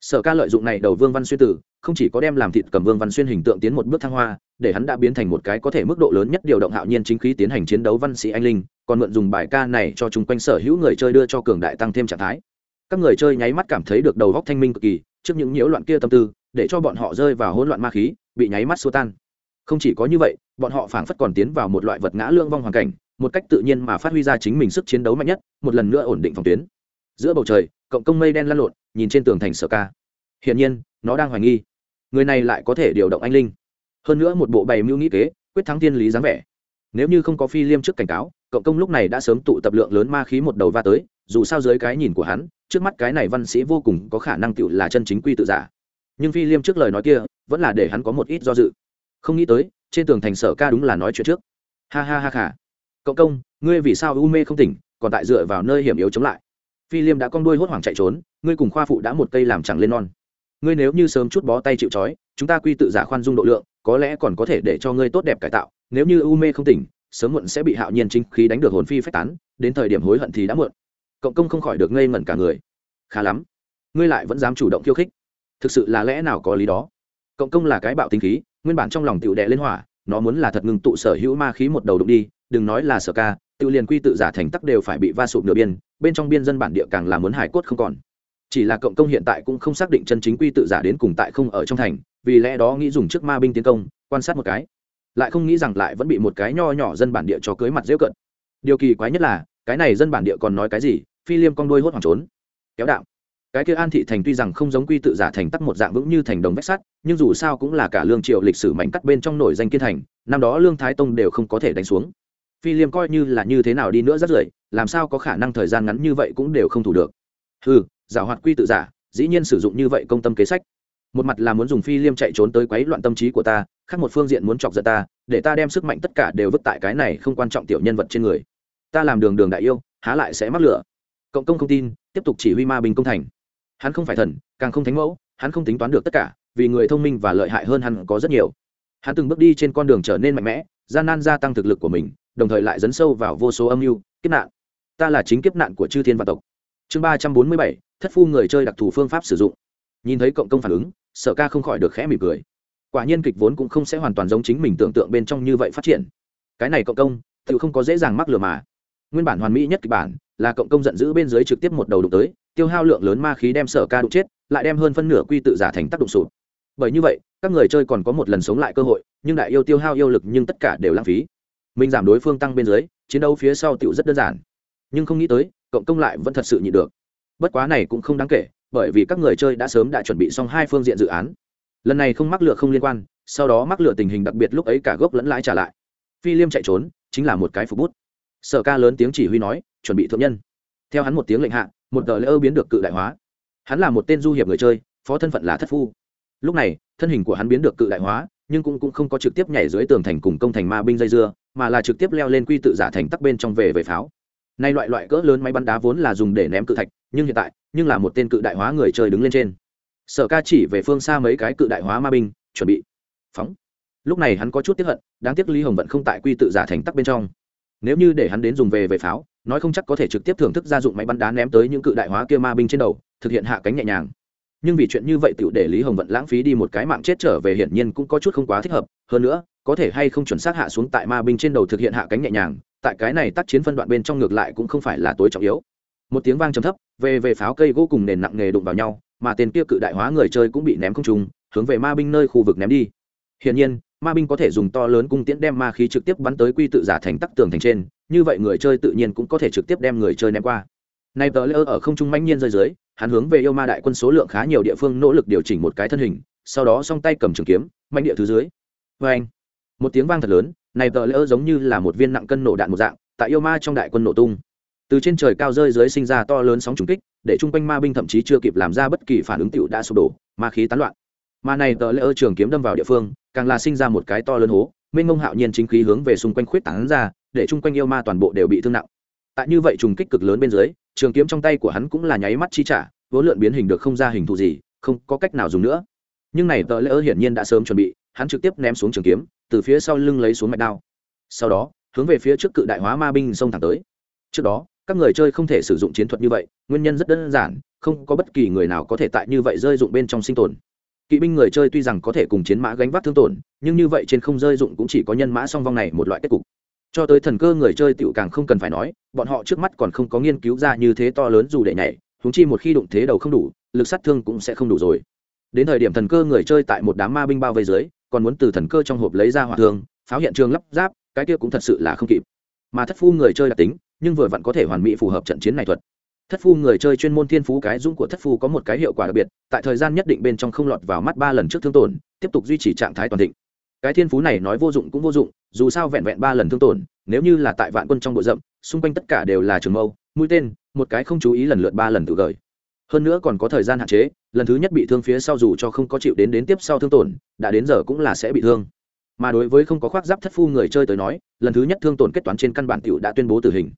Sở ca lợi dụng này đầu vương văn xuyên tử không chỉ có đem làm thịt cầm vương văn xuyên hình tượng tiến một bước thăng hoa, để hắn đã biến thành một cái có thể mức độ lớn nhất điều động hạo nhiên chính khí tiến hành chiến đấu văn sĩ anh linh, còn mượn dùng bài ca này cho chung quanh sở hữu người chơi đưa cho cường đại tăng thêm trạng thái. Các người chơi nháy mắt cảm thấy được đầu góc thanh minh cực kỳ, trước những nhiễu loạn kia tâm tư, để cho bọn họ rơi vào hỗn loạn ma khí, bị nháy mắt xua tan. Không chỉ có như vậy, bọn họ phảng phất còn tiến vào một loại vật ngã lương vong hoàn cảnh, một cách tự nhiên mà phát huy ra chính mình sức chiến đấu mạnh nhất, một lần nữa ổn định phòng tuyến. Giữa bầu trời, cộng công mây đen lăn lộn, nhìn trên tường thành sở ca. Hiển nhiên, nó đang hoài nghi người này lại có thể điều động anh linh. Hơn nữa một bộ bày mưu nghĩ kế, quyết thắng thiên lý dáng vẻ. Nếu như không có phi liêm trước cảnh cáo, cộng công lúc này đã sớm tụ tập lượng lớn ma khí một đầu va tới, dù sao dưới cái nhìn của hắn, trước mắt cái này văn sĩ vô cùng có khả năng tựu là chân chính quy tự giả. Nhưng phi liêm trước lời nói kia, vẫn là để hắn có một ít do dự. Không nghĩ tới, trên tường thành sở ca đúng là nói chuyện trước. Ha ha ha khả cộng công, ngươi vì sao u mê không tỉnh, còn tại dựa vào nơi hiểm yếu chống lại? Phi liêm đã con đuôi hốt hoảng chạy trốn, ngươi cùng khoa phụ đã một cây làm chẳng lên non ngươi nếu như sớm chút bó tay chịu trói, chúng ta quy tự giả khoan dung độ lượng, có lẽ còn có thể để cho ngươi tốt đẹp cải tạo. Nếu như u mê không tỉnh, sớm muộn sẽ bị hạo nhiên chính khí đánh được hồn phi phách tán, đến thời điểm hối hận thì đã muộn. Cộng công không khỏi được ngây ngẩn cả người. Khá lắm. Ngươi lại vẫn dám chủ động khiêu khích. Thực sự là lẽ nào có lý đó? Cộng công là cái bạo tinh khí, nguyên bản trong lòng tựu đệ lên hỏa, nó muốn là thật ngừng tụ sở hữu ma khí một đầu đụng đi, đừng nói là sở ca tự liền quy tự giả thành tắc đều phải bị va sụp nửa biên, bên trong biên dân bản địa càng là muốn hải cốt không còn chỉ là cộng công hiện tại cũng không xác định chân chính quy tự giả đến cùng tại không ở trong thành, vì lẽ đó nghĩ dùng trước ma binh tiến công, quan sát một cái. Lại không nghĩ rằng lại vẫn bị một cái nho nhỏ dân bản địa cho cưới mặt dễ cận. Điều kỳ quái nhất là, cái này dân bản địa còn nói cái gì, phi liêm con đuôi hốt hoảng trốn. Kéo đạo. Cái kia an thị thành tuy rằng không giống quy tự giả thành tắc một dạng vững như thành đồng vách sắt, nhưng dù sao cũng là cả lương triều lịch sử mảnh cắt bên trong nổi danh kiên thành, năm đó lương thái tông đều không có thể đánh xuống. Phi liêm coi như là như thế nào đi nữa rất rưởi làm sao có khả năng thời gian ngắn như vậy cũng đều không thủ được. Ừ giả hoạt quy tự giả, dĩ nhiên sử dụng như vậy công tâm kế sách. Một mặt là muốn dùng phi liêm chạy trốn tới quấy loạn tâm trí của ta, khác một phương diện muốn chọc giận ta, để ta đem sức mạnh tất cả đều vứt tại cái này không quan trọng tiểu nhân vật trên người. Ta làm đường đường đại yêu, há lại sẽ mắc lửa. Cộng công không tin, tiếp tục chỉ huy ma binh công thành. Hắn không phải thần, càng không thánh mẫu, hắn không tính toán được tất cả, vì người thông minh và lợi hại hơn hắn có rất nhiều. Hắn từng bước đi trên con đường trở nên mạnh mẽ, gian nan gia tăng thực lực của mình, đồng thời lại dấn sâu vào vô số âm mưu, kiếp nạn. Ta là chính kiếp nạn của chư thiên và tộc chương ba trăm bốn mươi bảy, thất phu người chơi đặc thù phương pháp sử dụng. Nhìn thấy cộng công phản ứng, sở ca không khỏi được khẽ mỉm cười. Quả nhiên kịch vốn cũng không sẽ hoàn toàn giống chính mình tưởng tượng bên trong như vậy phát triển. Cái này cộng công, tự không có dễ dàng mắc lừa mà. Nguyên bản hoàn mỹ nhất kịch bản là cộng công giận dữ bên dưới trực tiếp một đầu đụng tới, tiêu hao lượng lớn ma khí đem sở ca đụng chết, lại đem hơn phân nửa quy tự giả thành tác động sụp. Bởi như vậy, các người chơi còn có một lần sống lại cơ hội, nhưng đại yêu tiêu hao yêu lực nhưng tất cả đều lãng phí. Mình giảm đối phương tăng bên dưới, chiến đấu phía sau tựu rất đơn giản. Nhưng không nghĩ tới cộng công lại vẫn thật sự nhịn được. Bất quá này cũng không đáng kể bởi vì các người chơi đã sớm đã chuẩn bị xong hai phương diện dự án. Lần này không mắc lựa không liên quan sau đó mắc lựa tình hình đặc biệt lúc ấy cả gốc lẫn lãi trả lại. Phi liêm chạy trốn chính là một cái phục bút. Sở ca lớn tiếng chỉ huy nói chuẩn bị thượng nhân. Theo hắn một tiếng lệnh hạ một tờ lễ ơ biến được cự đại hóa. Hắn là một tên du hiệp người chơi phó thân phận là thất phu. Lúc này thân hình của hắn biến được cự đại hóa nhưng cũng, cũng không có trực tiếp nhảy dưới tường thành cùng công thành ma binh dây dưa mà là trực tiếp leo lên quy tự giả thành tắc bên trong về về pháo nay loại loại cỡ lớn máy bắn đá vốn là dùng để ném cự thạch, nhưng hiện tại, nhưng là một tên cự đại hóa người chơi đứng lên trên. Sở ca chỉ về phương xa mấy cái cự đại hóa ma binh, chuẩn bị. Phóng. Lúc này hắn có chút tiếp hận, đáng tiếc lý hồng vẫn không tại quy tự giả thành tắc bên trong. Nếu như để hắn đến dùng về về pháo, nói không chắc có thể trực tiếp thưởng thức gia dụng máy bắn đá ném tới những cự đại hóa kia ma binh trên đầu, thực hiện hạ cánh nhẹ nhàng nhưng vì chuyện như vậy tựu để lý hồng vận lãng phí đi một cái mạng chết trở về hiển nhiên cũng có chút không quá thích hợp. Hơn nữa, có thể hay không chuẩn xác hạ xuống tại ma binh trên đầu thực hiện hạ cánh nhẹ nhàng, tại cái này tác chiến phân đoạn bên trong ngược lại cũng không phải là tối trọng yếu. Một tiếng vang trầm thấp, về về pháo cây gỗ cùng nền nặng nghề đụng vào nhau, mà tên kia cự đại hóa người chơi cũng bị ném không trùng hướng về ma binh nơi khu vực ném đi. Hiển nhiên, ma binh có thể dùng to lớn cung tiễn đem ma khí trực tiếp bắn tới quy tự giả thành tắc tường thành trên, như vậy người chơi tự nhiên cũng có thể trực tiếp đem người chơi ném qua nay tờ lễ ở không trung mãnh nhiên rơi dưới, hắn hướng về yêu ma đại quân số lượng khá nhiều địa phương nỗ lực điều chỉnh một cái thân hình, sau đó song tay cầm trường kiếm mạnh địa thứ dưới. Vê anh một tiếng vang thật lớn, này tờ lễ giống như là một viên nặng cân nổ đạn một dạng, tại yêu ma trong đại quân nổ tung. Từ trên trời cao rơi dưới sinh ra to lớn sóng trùng kích, để chung quanh ma binh thậm chí chưa kịp làm ra bất kỳ phản ứng tựu đã sụp đổ, ma khí tán loạn. Mà này tờ lễ trường kiếm đâm vào địa phương, càng là sinh ra một cái to lớn hố, mênh mông hạo nhiên chính khí hướng về xung quanh khuyết tán ra, để chung quanh yêu ma toàn bộ đều bị thương nặng tại như vậy trùng kích cực lớn bên dưới, trường kiếm trong tay của hắn cũng là nháy mắt chi trả vốn lượn biến hình được không ra hình thù gì, không có cách nào dùng nữa. Nhưng này tờ lỡ hiển nhiên đã sớm chuẩn bị, hắn trực tiếp ném xuống trường kiếm, từ phía sau lưng lấy xuống mạch đao. Sau đó, hướng về phía trước cự đại hóa ma binh xông thẳng tới. Trước đó, các người chơi không thể sử dụng chiến thuật như vậy, nguyên nhân rất đơn giản, không có bất kỳ người nào có thể tại như vậy rơi dụng bên trong sinh tồn. Kỵ binh người chơi tuy rằng có thể cùng chiến mã gánh vác thương tổn, nhưng như vậy trên không rơi dụng cũng chỉ có nhân mã song vong này một loại kết cục cho tới thần cơ người chơi tựu càng không cần phải nói, bọn họ trước mắt còn không có nghiên cứu ra như thế to lớn dù để nhảy húng chi một khi đụng thế đầu không đủ, lực sát thương cũng sẽ không đủ rồi. Đến thời điểm thần cơ người chơi tại một đám ma binh bao vây dưới, còn muốn từ thần cơ trong hộp lấy ra hỏa thương, pháo hiện trường lắp ráp, cái kia cũng thật sự là không kịp. Mà thất phu người chơi đặc tính, nhưng vừa vặn có thể hoàn mỹ phù hợp trận chiến này thuật. Thất phu người chơi chuyên môn thiên phú cái dũng của thất phu có một cái hiệu quả đặc biệt, tại thời gian nhất định bên trong không lọt vào mắt ba lần trước thương tổn, tiếp tục duy trì trạng thái toàn thịnh cái thiên phú này nói vô dụng cũng vô dụng, dù sao vẹn vẹn ba lần thương tổn, nếu như là tại vạn quân trong bộ rậm, xung quanh tất cả đều là trường mâu, mũi tên, một cái không chú ý lần lượt ba lần tự gởi hơn nữa còn có thời gian hạn chế, lần thứ nhất bị thương phía sau dù cho không có chịu đến đến tiếp sau thương tổn, đã đến giờ cũng là sẽ bị thương. Mà đối với không có khoác giáp thất phu người chơi tới nói, lần thứ nhất thương tổn kết toán trên căn bản t đã tuyên bố tử hình.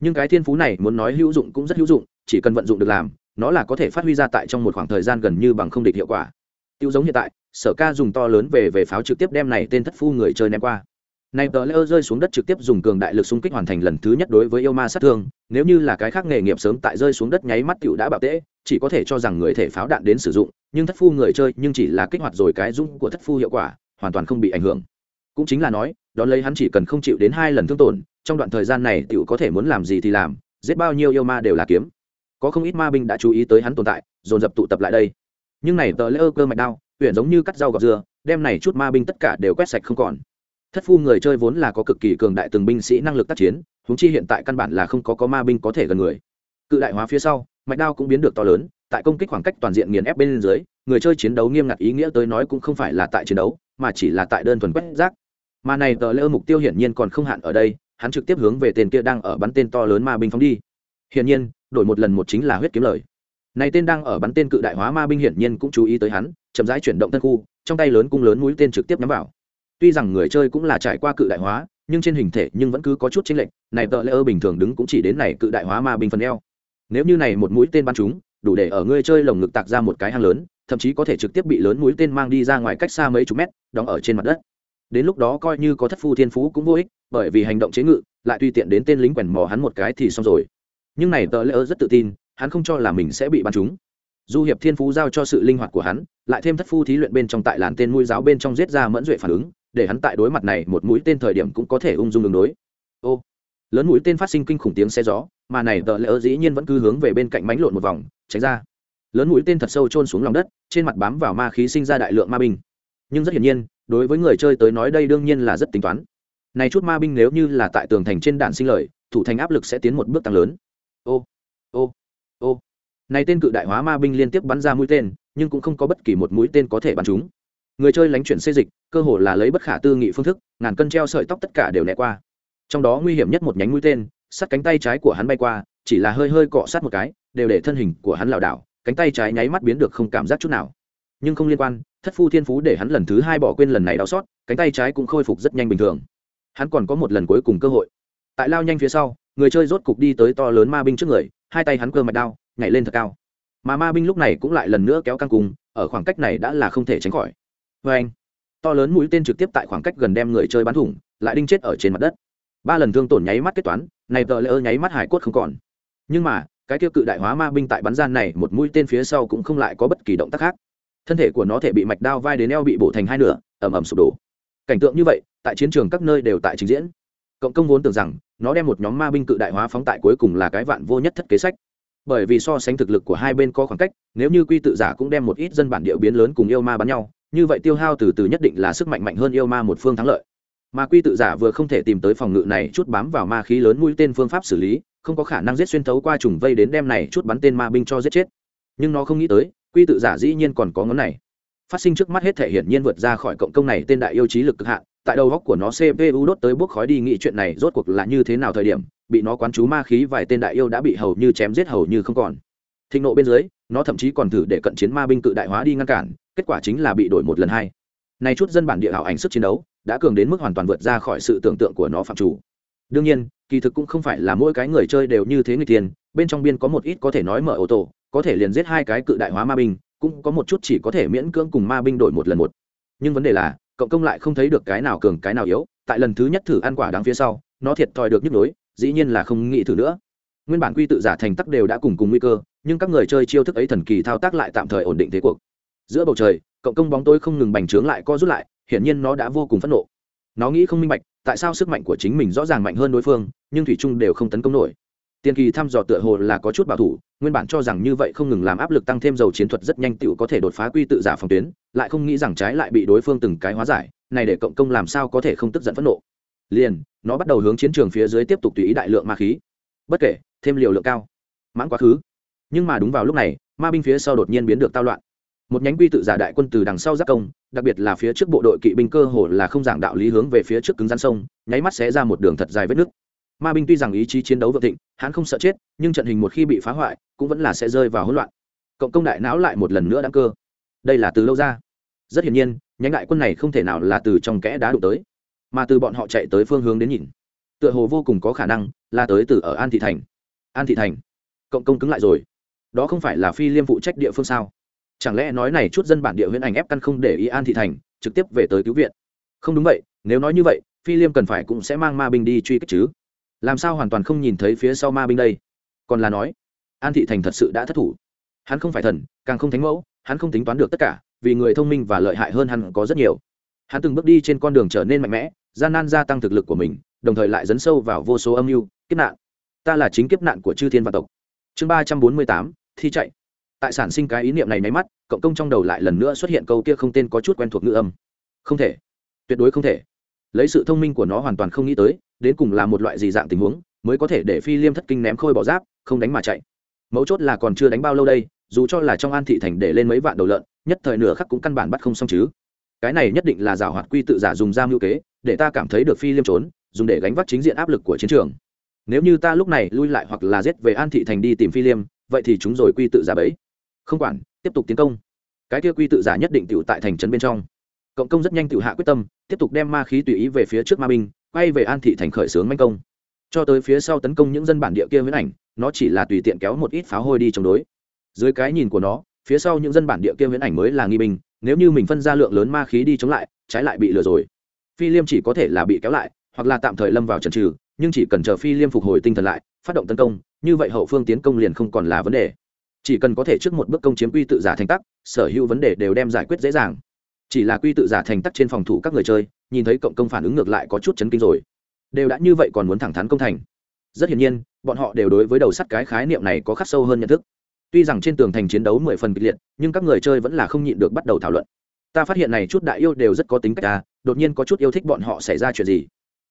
Nhưng cái thiên phú này muốn nói hữu dụng cũng rất hữu dụng, chỉ cần vận dụng được làm, nó là có thể phát huy ra tại trong một khoảng thời gian gần như bằng không địch hiệu quả tiêu giống hiện tại, sở ca dùng to lớn về về pháo trực tiếp đem này tên thất phu người chơi ném qua. Này tờ lỡ rơi xuống đất trực tiếp dùng cường đại lực xung kích hoàn thành lần thứ nhất đối với yêu ma sát thương, nếu như là cái khác nghề nghiệp sớm tại rơi xuống đất nháy mắt tiểu đã bạo tễ, chỉ có thể cho rằng người thể pháo đạn đến sử dụng, nhưng thất phu người chơi nhưng chỉ là kích hoạt rồi cái dung của thất phu hiệu quả, hoàn toàn không bị ảnh hưởng. Cũng chính là nói đón lấy hắn chỉ cần không chịu đến hai lần thương tổn, trong đoạn thời gian này tiểu có thể muốn làm gì thì làm, giết bao nhiêu yêu ma đều là kiếm. Có không ít ma binh đã chú ý tới hắn tồn tại, dồn dập tụ tập lại đây nhưng này tờ lỡ cơ mạch đao huyện giống như cắt rau gọt dưa đem này chút ma binh tất cả đều quét sạch không còn. Thất phu người chơi vốn là có cực kỳ cường đại từng binh sĩ năng lực tác chiến húng chi hiện tại căn bản là không có có ma binh có thể gần người. Cự đại hóa phía sau, mạch đao cũng biến được to lớn, tại công kích khoảng cách toàn diện nghiền ép bên dưới, người chơi chiến đấu nghiêm ngặt ý nghĩa tới nói cũng không phải là tại chiến đấu, mà chỉ là tại đơn thuần quét rác. Mà này tờ lỡ mục tiêu hiển nhiên còn không hạn ở đây, hắn trực tiếp hướng về tên kia đang ở bắn tên to lớn ma binh phóng đi. Hiển nhiên, đổi một lần một chính là huyết kiếm lời này tên đang ở bắn tên cự đại hóa ma binh hiển nhiên cũng chú ý tới hắn, chậm rãi chuyển động thân khu, trong tay lớn cung lớn mũi tên trực tiếp nhắm vào. Tuy rằng người chơi cũng là trải qua cự đại hóa, nhưng trên hình thể nhưng vẫn cứ có chút chênh lệch, này tợ lễ ơ bình thường đứng cũng chỉ đến này cự đại hóa ma binh phần eo. Nếu như này một mũi tên bắn chúng, đủ để ở người chơi lồng ngực tạc ra một cái hang lớn, thậm chí có thể trực tiếp bị lớn mũi tên mang đi ra ngoài cách xa mấy chục mét, đóng ở trên mặt đất. Đến lúc đó coi như có thất phu thiên phú cũng vô ích, bởi vì hành động chế ngự, lại tùy tiện đến tên lính quèn mò hắn một cái thì xong rồi. Nhưng này tờ lễ ơ rất tự tin hắn không cho là mình sẽ bị bắn trúng du hiệp thiên phú giao cho sự linh hoạt của hắn, lại thêm thất phu thí luyện bên trong tại làn tên mũi giáo bên trong giết ra mẫn duệ phản ứng, để hắn tại đối mặt này một mũi tên thời điểm cũng có thể ung dung đường đối. Ô, lớn mũi tên phát sinh kinh khủng tiếng xe gió, mà này tờ lỡ dĩ nhiên vẫn cứ hướng về bên cạnh mánh lộn một vòng, tránh ra. Lớn mũi tên thật sâu chôn xuống lòng đất, trên mặt bám vào ma khí sinh ra đại lượng ma binh. Nhưng rất hiển nhiên, đối với người chơi tới nói đây đương nhiên là rất tính toán. Này chút ma binh nếu như là tại tường thành trên đạn sinh lời, thủ thành áp lực sẽ tiến một bước tăng lớn. Ô ô ô, này tên cự đại hóa ma binh liên tiếp bắn ra mũi tên, nhưng cũng không có bất kỳ một mũi tên có thể bắn chúng. Người chơi lánh chuyển xê dịch, cơ hồ là lấy bất khả tư nghị phương thức, ngàn cân treo sợi tóc tất cả đều né qua. Trong đó nguy hiểm nhất một nhánh mũi tên, sắt cánh tay trái của hắn bay qua, chỉ là hơi hơi cọ sát một cái, đều để thân hình của hắn lảo đảo, cánh tay trái nháy mắt biến được không cảm giác chút nào. Nhưng không liên quan, thất phu thiên phú để hắn lần thứ hai bỏ quên lần này đau xót, cánh tay trái cũng khôi phục rất nhanh bình thường. Hắn còn có một lần cuối cùng cơ hội. Tại lao nhanh phía sau, người chơi rốt cục đi tới to lớn ma binh trước người hai tay hắn cơ mạch đao, nhảy lên thật cao. Mà ma binh lúc này cũng lại lần nữa kéo căng cùng, ở khoảng cách này đã là không thể tránh khỏi. Vê anh, to lớn mũi tên trực tiếp tại khoảng cách gần đem người chơi bắn thủng, lại đinh chết ở trên mặt đất. Ba lần thương tổn nháy mắt kết toán, này tờ lỡ nháy mắt hải quất không còn. Nhưng mà, cái tiêu cự đại hóa ma binh tại bắn gian này một mũi tên phía sau cũng không lại có bất kỳ động tác khác. Thân thể của nó thể bị mạch đao vai đến eo bị bổ thành hai nửa ẩm ẩm sụp đổ. Cảnh tượng như vậy, tại chiến trường các nơi đều tại trình diễn cộng công vốn tưởng rằng nó đem một nhóm ma binh cự đại hóa phóng tại cuối cùng là cái vạn vô nhất thất kế sách. Bởi vì so sánh thực lực của hai bên có khoảng cách, nếu như quy tự giả cũng đem một ít dân bản địa biến lớn cùng yêu ma bắn nhau, như vậy tiêu hao từ từ nhất định là sức mạnh mạnh hơn yêu ma một phương thắng lợi. Mà quy tự giả vừa không thể tìm tới phòng ngự này chút bám vào ma khí lớn mũi tên phương pháp xử lý, không có khả năng giết xuyên thấu qua trùng vây đến đem này chút bắn tên ma binh cho giết chết. Nhưng nó không nghĩ tới, quy tự giả dĩ nhiên còn có ngón này. Phát sinh trước mắt hết thể hiển nhiên vượt ra khỏi cộng công này tên đại yêu trí lực cực hạn tại đầu góc của nó cpu đốt tới bốc khói đi nghĩ chuyện này rốt cuộc là như thế nào thời điểm, bị nó quán chú ma khí vài tên đại yêu đã bị hầu như chém giết hầu như không còn. Thịnh nộ bên dưới, nó thậm chí còn thử để cận chiến ma binh cự đại hóa đi ngăn cản, kết quả chính là bị đổi một lần hai. Này chút dân bản địa hảo ảnh sức chiến đấu, đã cường đến mức hoàn toàn vượt ra khỏi sự tưởng tượng của nó phạm chủ. Đương nhiên, kỳ thực cũng không phải là mỗi cái người chơi đều như thế người tiền, bên trong biên có một ít có thể nói mở ô tô, có thể liền giết hai cái cự đại hóa ma binh, cũng có một chút chỉ có thể miễn cưỡng cùng ma binh đổi một lần một. Nhưng vấn đề là cộng công lại không thấy được cái nào cường, cái nào yếu. Tại lần thứ nhất thử ăn quả đáng phía sau, nó thiệt thòi được nhức nhối, dĩ nhiên là không nghĩ thử nữa. Nguyên bản quy tự giả thành tắc đều đã cùng cùng nguy cơ, nhưng các người chơi chiêu thức ấy thần kỳ thao tác lại tạm thời ổn định thế cuộc. Giữa bầu trời, cộng công bóng tôi không ngừng bành trướng lại co rút lại, hiển nhiên nó đã vô cùng phẫn nộ. Nó nghĩ không minh bạch, tại sao sức mạnh của chính mình rõ ràng mạnh hơn đối phương, nhưng thủy trung đều không tấn công nổi tiên kỳ thăm dò tựa hồ là có chút bảo thủ, nguyên bản cho rằng như vậy không ngừng làm áp lực tăng thêm dầu chiến thuật rất nhanh tựu có thể đột phá quy tự giả phòng tuyến, lại không nghĩ rằng trái lại bị đối phương từng cái hóa giải, này để cộng công làm sao có thể không tức giận phẫn nộ. Liền, nó bắt đầu hướng chiến trường phía dưới tiếp tục tùy ý đại lượng ma khí. Bất kể, thêm liều lượng cao. Mãn quá khứ. Nhưng mà đúng vào lúc này, ma binh phía sau đột nhiên biến được tao loạn. Một nhánh quy tự giả đại quân từ đằng sau giác công, đặc biệt là phía trước bộ đội kỵ binh cơ hồ là không giảng đạo lý hướng về phía trước cứng rắn sông, nháy mắt sẽ ra một đường thật dài vết nước ma binh tuy rằng ý chí chiến đấu vượng thịnh, hắn không sợ chết, nhưng trận hình một khi bị phá hoại, cũng vẫn là sẽ rơi vào hỗn loạn. Cộng công đại não lại một lần nữa đáng cơ. Đây là từ lâu ra. Rất hiển nhiên, nhánh đại quân này không thể nào là từ trong kẽ đá đụng tới, mà từ bọn họ chạy tới phương hướng đến nhìn. Tựa hồ vô cùng có khả năng là tới từ ở an thị thành. An thị thành. Cộng công cứng lại rồi. Đó không phải là phi liêm phụ trách địa phương sao? Chẳng lẽ nói này chút dân bản địa huyện ảnh ép căn không để ý an thị thành, trực tiếp về tới cứu viện? Không đúng vậy, nếu nói như vậy, phi liêm cần phải cũng sẽ mang ma binh đi truy kích chứ làm sao hoàn toàn không nhìn thấy phía sau ma binh đây? Còn là nói, an thị thành thật sự đã thất thủ. Hắn không phải thần, càng không thánh mẫu, hắn không tính toán được tất cả, vì người thông minh và lợi hại hơn hắn có rất nhiều. Hắn từng bước đi trên con đường trở nên mạnh mẽ, gian nan gia tăng thực lực của mình, đồng thời lại dấn sâu vào vô số âm mưu, kiếp nạn. Ta là chính kiếp nạn của chư thiên và tộc. Chương ba trăm bốn mươi tám, thi chạy. Tại sản sinh cái ý niệm này nháy mắt, cộng công trong đầu lại lần nữa xuất hiện câu kia không tên có chút quen thuộc ngữ âm. Không thể. Tuyệt đối không thể lấy sự thông minh của nó hoàn toàn không nghĩ tới, đến cùng là một loại gì dạng tình huống, mới có thể để phi liêm thất kinh ném khôi bỏ giáp, không đánh mà chạy. Mấu chốt là còn chưa đánh bao lâu đây, dù cho là trong an thị thành để lên mấy vạn đầu lợn, nhất thời nửa khắc cũng căn bản bắt không xong chứ. Cái này nhất định là giảo hoạt quy tự giả dùng ra mưu kế, để ta cảm thấy được phi liêm trốn, dùng để gánh vác chính diện áp lực của chiến trường. Nếu như ta lúc này lui lại hoặc là giết về an thị thành đi tìm phi liêm, vậy thì chúng rồi quy tự giả bấy không quản, tiếp tục tiến công. Cái kia quy tự giả nhất định tựu tại thành trấn bên trong cộng công rất nhanh tự hạ quyết tâm, tiếp tục đem ma khí tùy ý về phía trước ma binh, quay về an thị thành khởi xướng manh công. Cho tới phía sau tấn công những dân bản địa kia huyễn ảnh, nó chỉ là tùy tiện kéo một ít pháo hôi đi chống đối. Dưới cái nhìn của nó, phía sau những dân bản địa kia huyễn ảnh mới là nghi binh, nếu như mình phân ra lượng lớn ma khí đi chống lại, trái lại bị lừa rồi. Phi liêm chỉ có thể là bị kéo lại, hoặc là tạm thời lâm vào trần trừ, nhưng chỉ cần chờ phi liêm phục hồi tinh thần lại, phát động tấn công, như vậy hậu phương tiến công liền không còn là vấn đề. Chỉ cần có thể trước một bước công chiếm quy tự giả thành tắc, sở hữu vấn đề đều đem giải quyết dễ dàng chỉ là quy tự giả thành tắc trên phòng thủ các người chơi, nhìn thấy cộng công phản ứng ngược lại có chút chấn kinh rồi. Đều đã như vậy còn muốn thẳng thắn công thành. Rất hiển nhiên, bọn họ đều đối với đầu sắt cái khái niệm này có khắc sâu hơn nhận thức. Tuy rằng trên tường thành chiến đấu mười phần kịch liệt, nhưng các người chơi vẫn là không nhịn được bắt đầu thảo luận. Ta phát hiện này chút đại yêu đều rất có tính cách ta đột nhiên có chút yêu thích bọn họ xảy ra chuyện gì?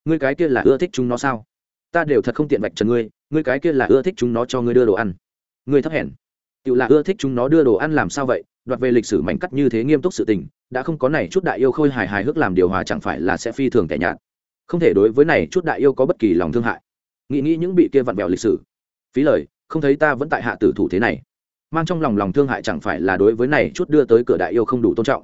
Ngươi cái kia là ưa thích chúng nó sao? Ta đều thật không tiện vạch trần ngươi ngươi cái kia là ưa thích chúng nó cho ngươi đưa đồ ăn. Ngươi thấp hèn. Tự là ưa thích chúng nó đưa đồ ăn làm sao vậy? Đoạt về lịch sử mảnh cắt như thế nghiêm túc sự tình đã không có này chút đại yêu khôi hài hài hước làm điều hòa chẳng phải là sẽ phi thường tẻ nhạt. Không thể đối với này chút đại yêu có bất kỳ lòng thương hại. Nghĩ nghĩ những bị kia vặn vẹo lịch sử. Phí lời, không thấy ta vẫn tại hạ tử thủ thế này. Mang trong lòng lòng thương hại chẳng phải là đối với này chút đưa tới cửa đại yêu không đủ tôn trọng.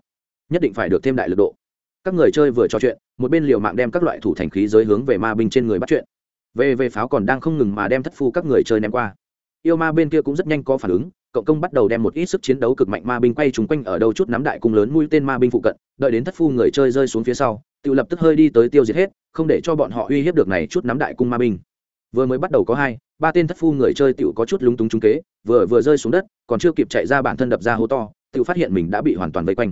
Nhất định phải được thêm đại lực độ. Các người chơi vừa trò chuyện, một bên liều mạng đem các loại thủ thành khí giới hướng về ma binh trên người bắt chuyện. Về về pháo còn đang không ngừng mà đem thất phu các người chơi ném qua. Yêu ma bên kia cũng rất nhanh có phản ứng cộng công bắt đầu đem một ít sức chiến đấu cực mạnh ma binh quay trúng quanh ở đâu chút nắm đại cung lớn mũi tên ma binh phụ cận, đợi đến thất phu người chơi rơi xuống phía sau tự lập tức hơi đi tới tiêu diệt hết, không để cho bọn họ uy hiếp được này chút nắm đại cung ma binh. Vừa mới bắt đầu có hai, ba tên thất phu người chơi tự có chút lúng túng trúng kế, vừa vừa rơi xuống đất, còn chưa kịp chạy ra bản thân đập ra hố to tự phát hiện mình đã bị hoàn toàn vây quanh.